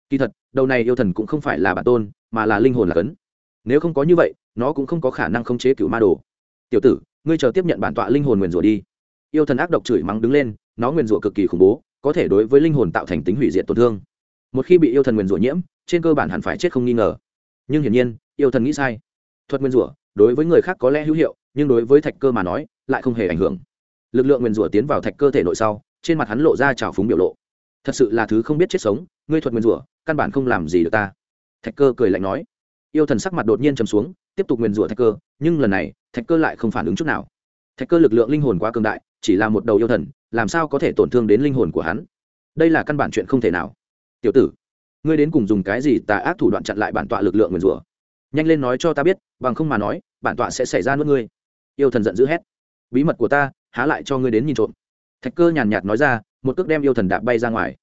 Kỳ thật, đầu này yêu thần cũng không phải là bản tôn, mà là linh hồn là cấn. Nếu không có như vậy, nó cũng không có khả năng khống chế cựu ma đồ. Tiểu tử, ngươi chờ tiếp nhận bản tọa linh hồn nguyền rủa đi yêu thần ác độc chửi mắng đứng lên, nó nguyền rủa cực kỳ khủng bố, có thể đối với linh hồn tạo thành tính hủy diệt tổn thương. Một khi bị yêu thần nguyền rủa nhiễm, trên cơ bản hẳn phải chết không nghi ngờ. Nhưng hiển nhiên, yêu thần nghĩ sai. Thuật nguyền rủa, đối với người khác có lẽ hữu hiệu, nhưng đối với thạch cơ mà nói, lại không hề ảnh hưởng. Lực lượng nguyền rủa tiến vào thạch cơ thể nội sau, trên mặt hắn lộ ra trào phúng biểu lộ. Thật sự là thứ không biết chết sống, ngươi thuật nguyền rủa, căn bản không làm gì được ta. Thạch cơ cười lạnh nói. Yêu thần sắc mặt đột nhiên chầm xuống, tiếp tục nguyền rủa thạch cơ, nhưng lần này, thạch cơ lại không phản ứng chút nào. Thạch cơ lực lượng linh hồn quá cường đại chỉ là một đầu yêu thần, làm sao có thể tổn thương đến linh hồn của hắn? Đây là căn bản chuyện không thể nào. Tiểu tử, ngươi đến cùng dùng cái gì tà ác thủ đoạn chặn lại bản tọa lực lượng nguyền rủa? Nhanh lên nói cho ta biết, bằng không mà nói, bản tọa sẽ xảy ra nuốt ngươi. Yêu thần giận dữ hét. Bí mật của ta, há lại cho ngươi đến nhìn trộm. Thạch cơ nhàn nhạt nói ra, một cước đem yêu thần đạp bay ra ngoài.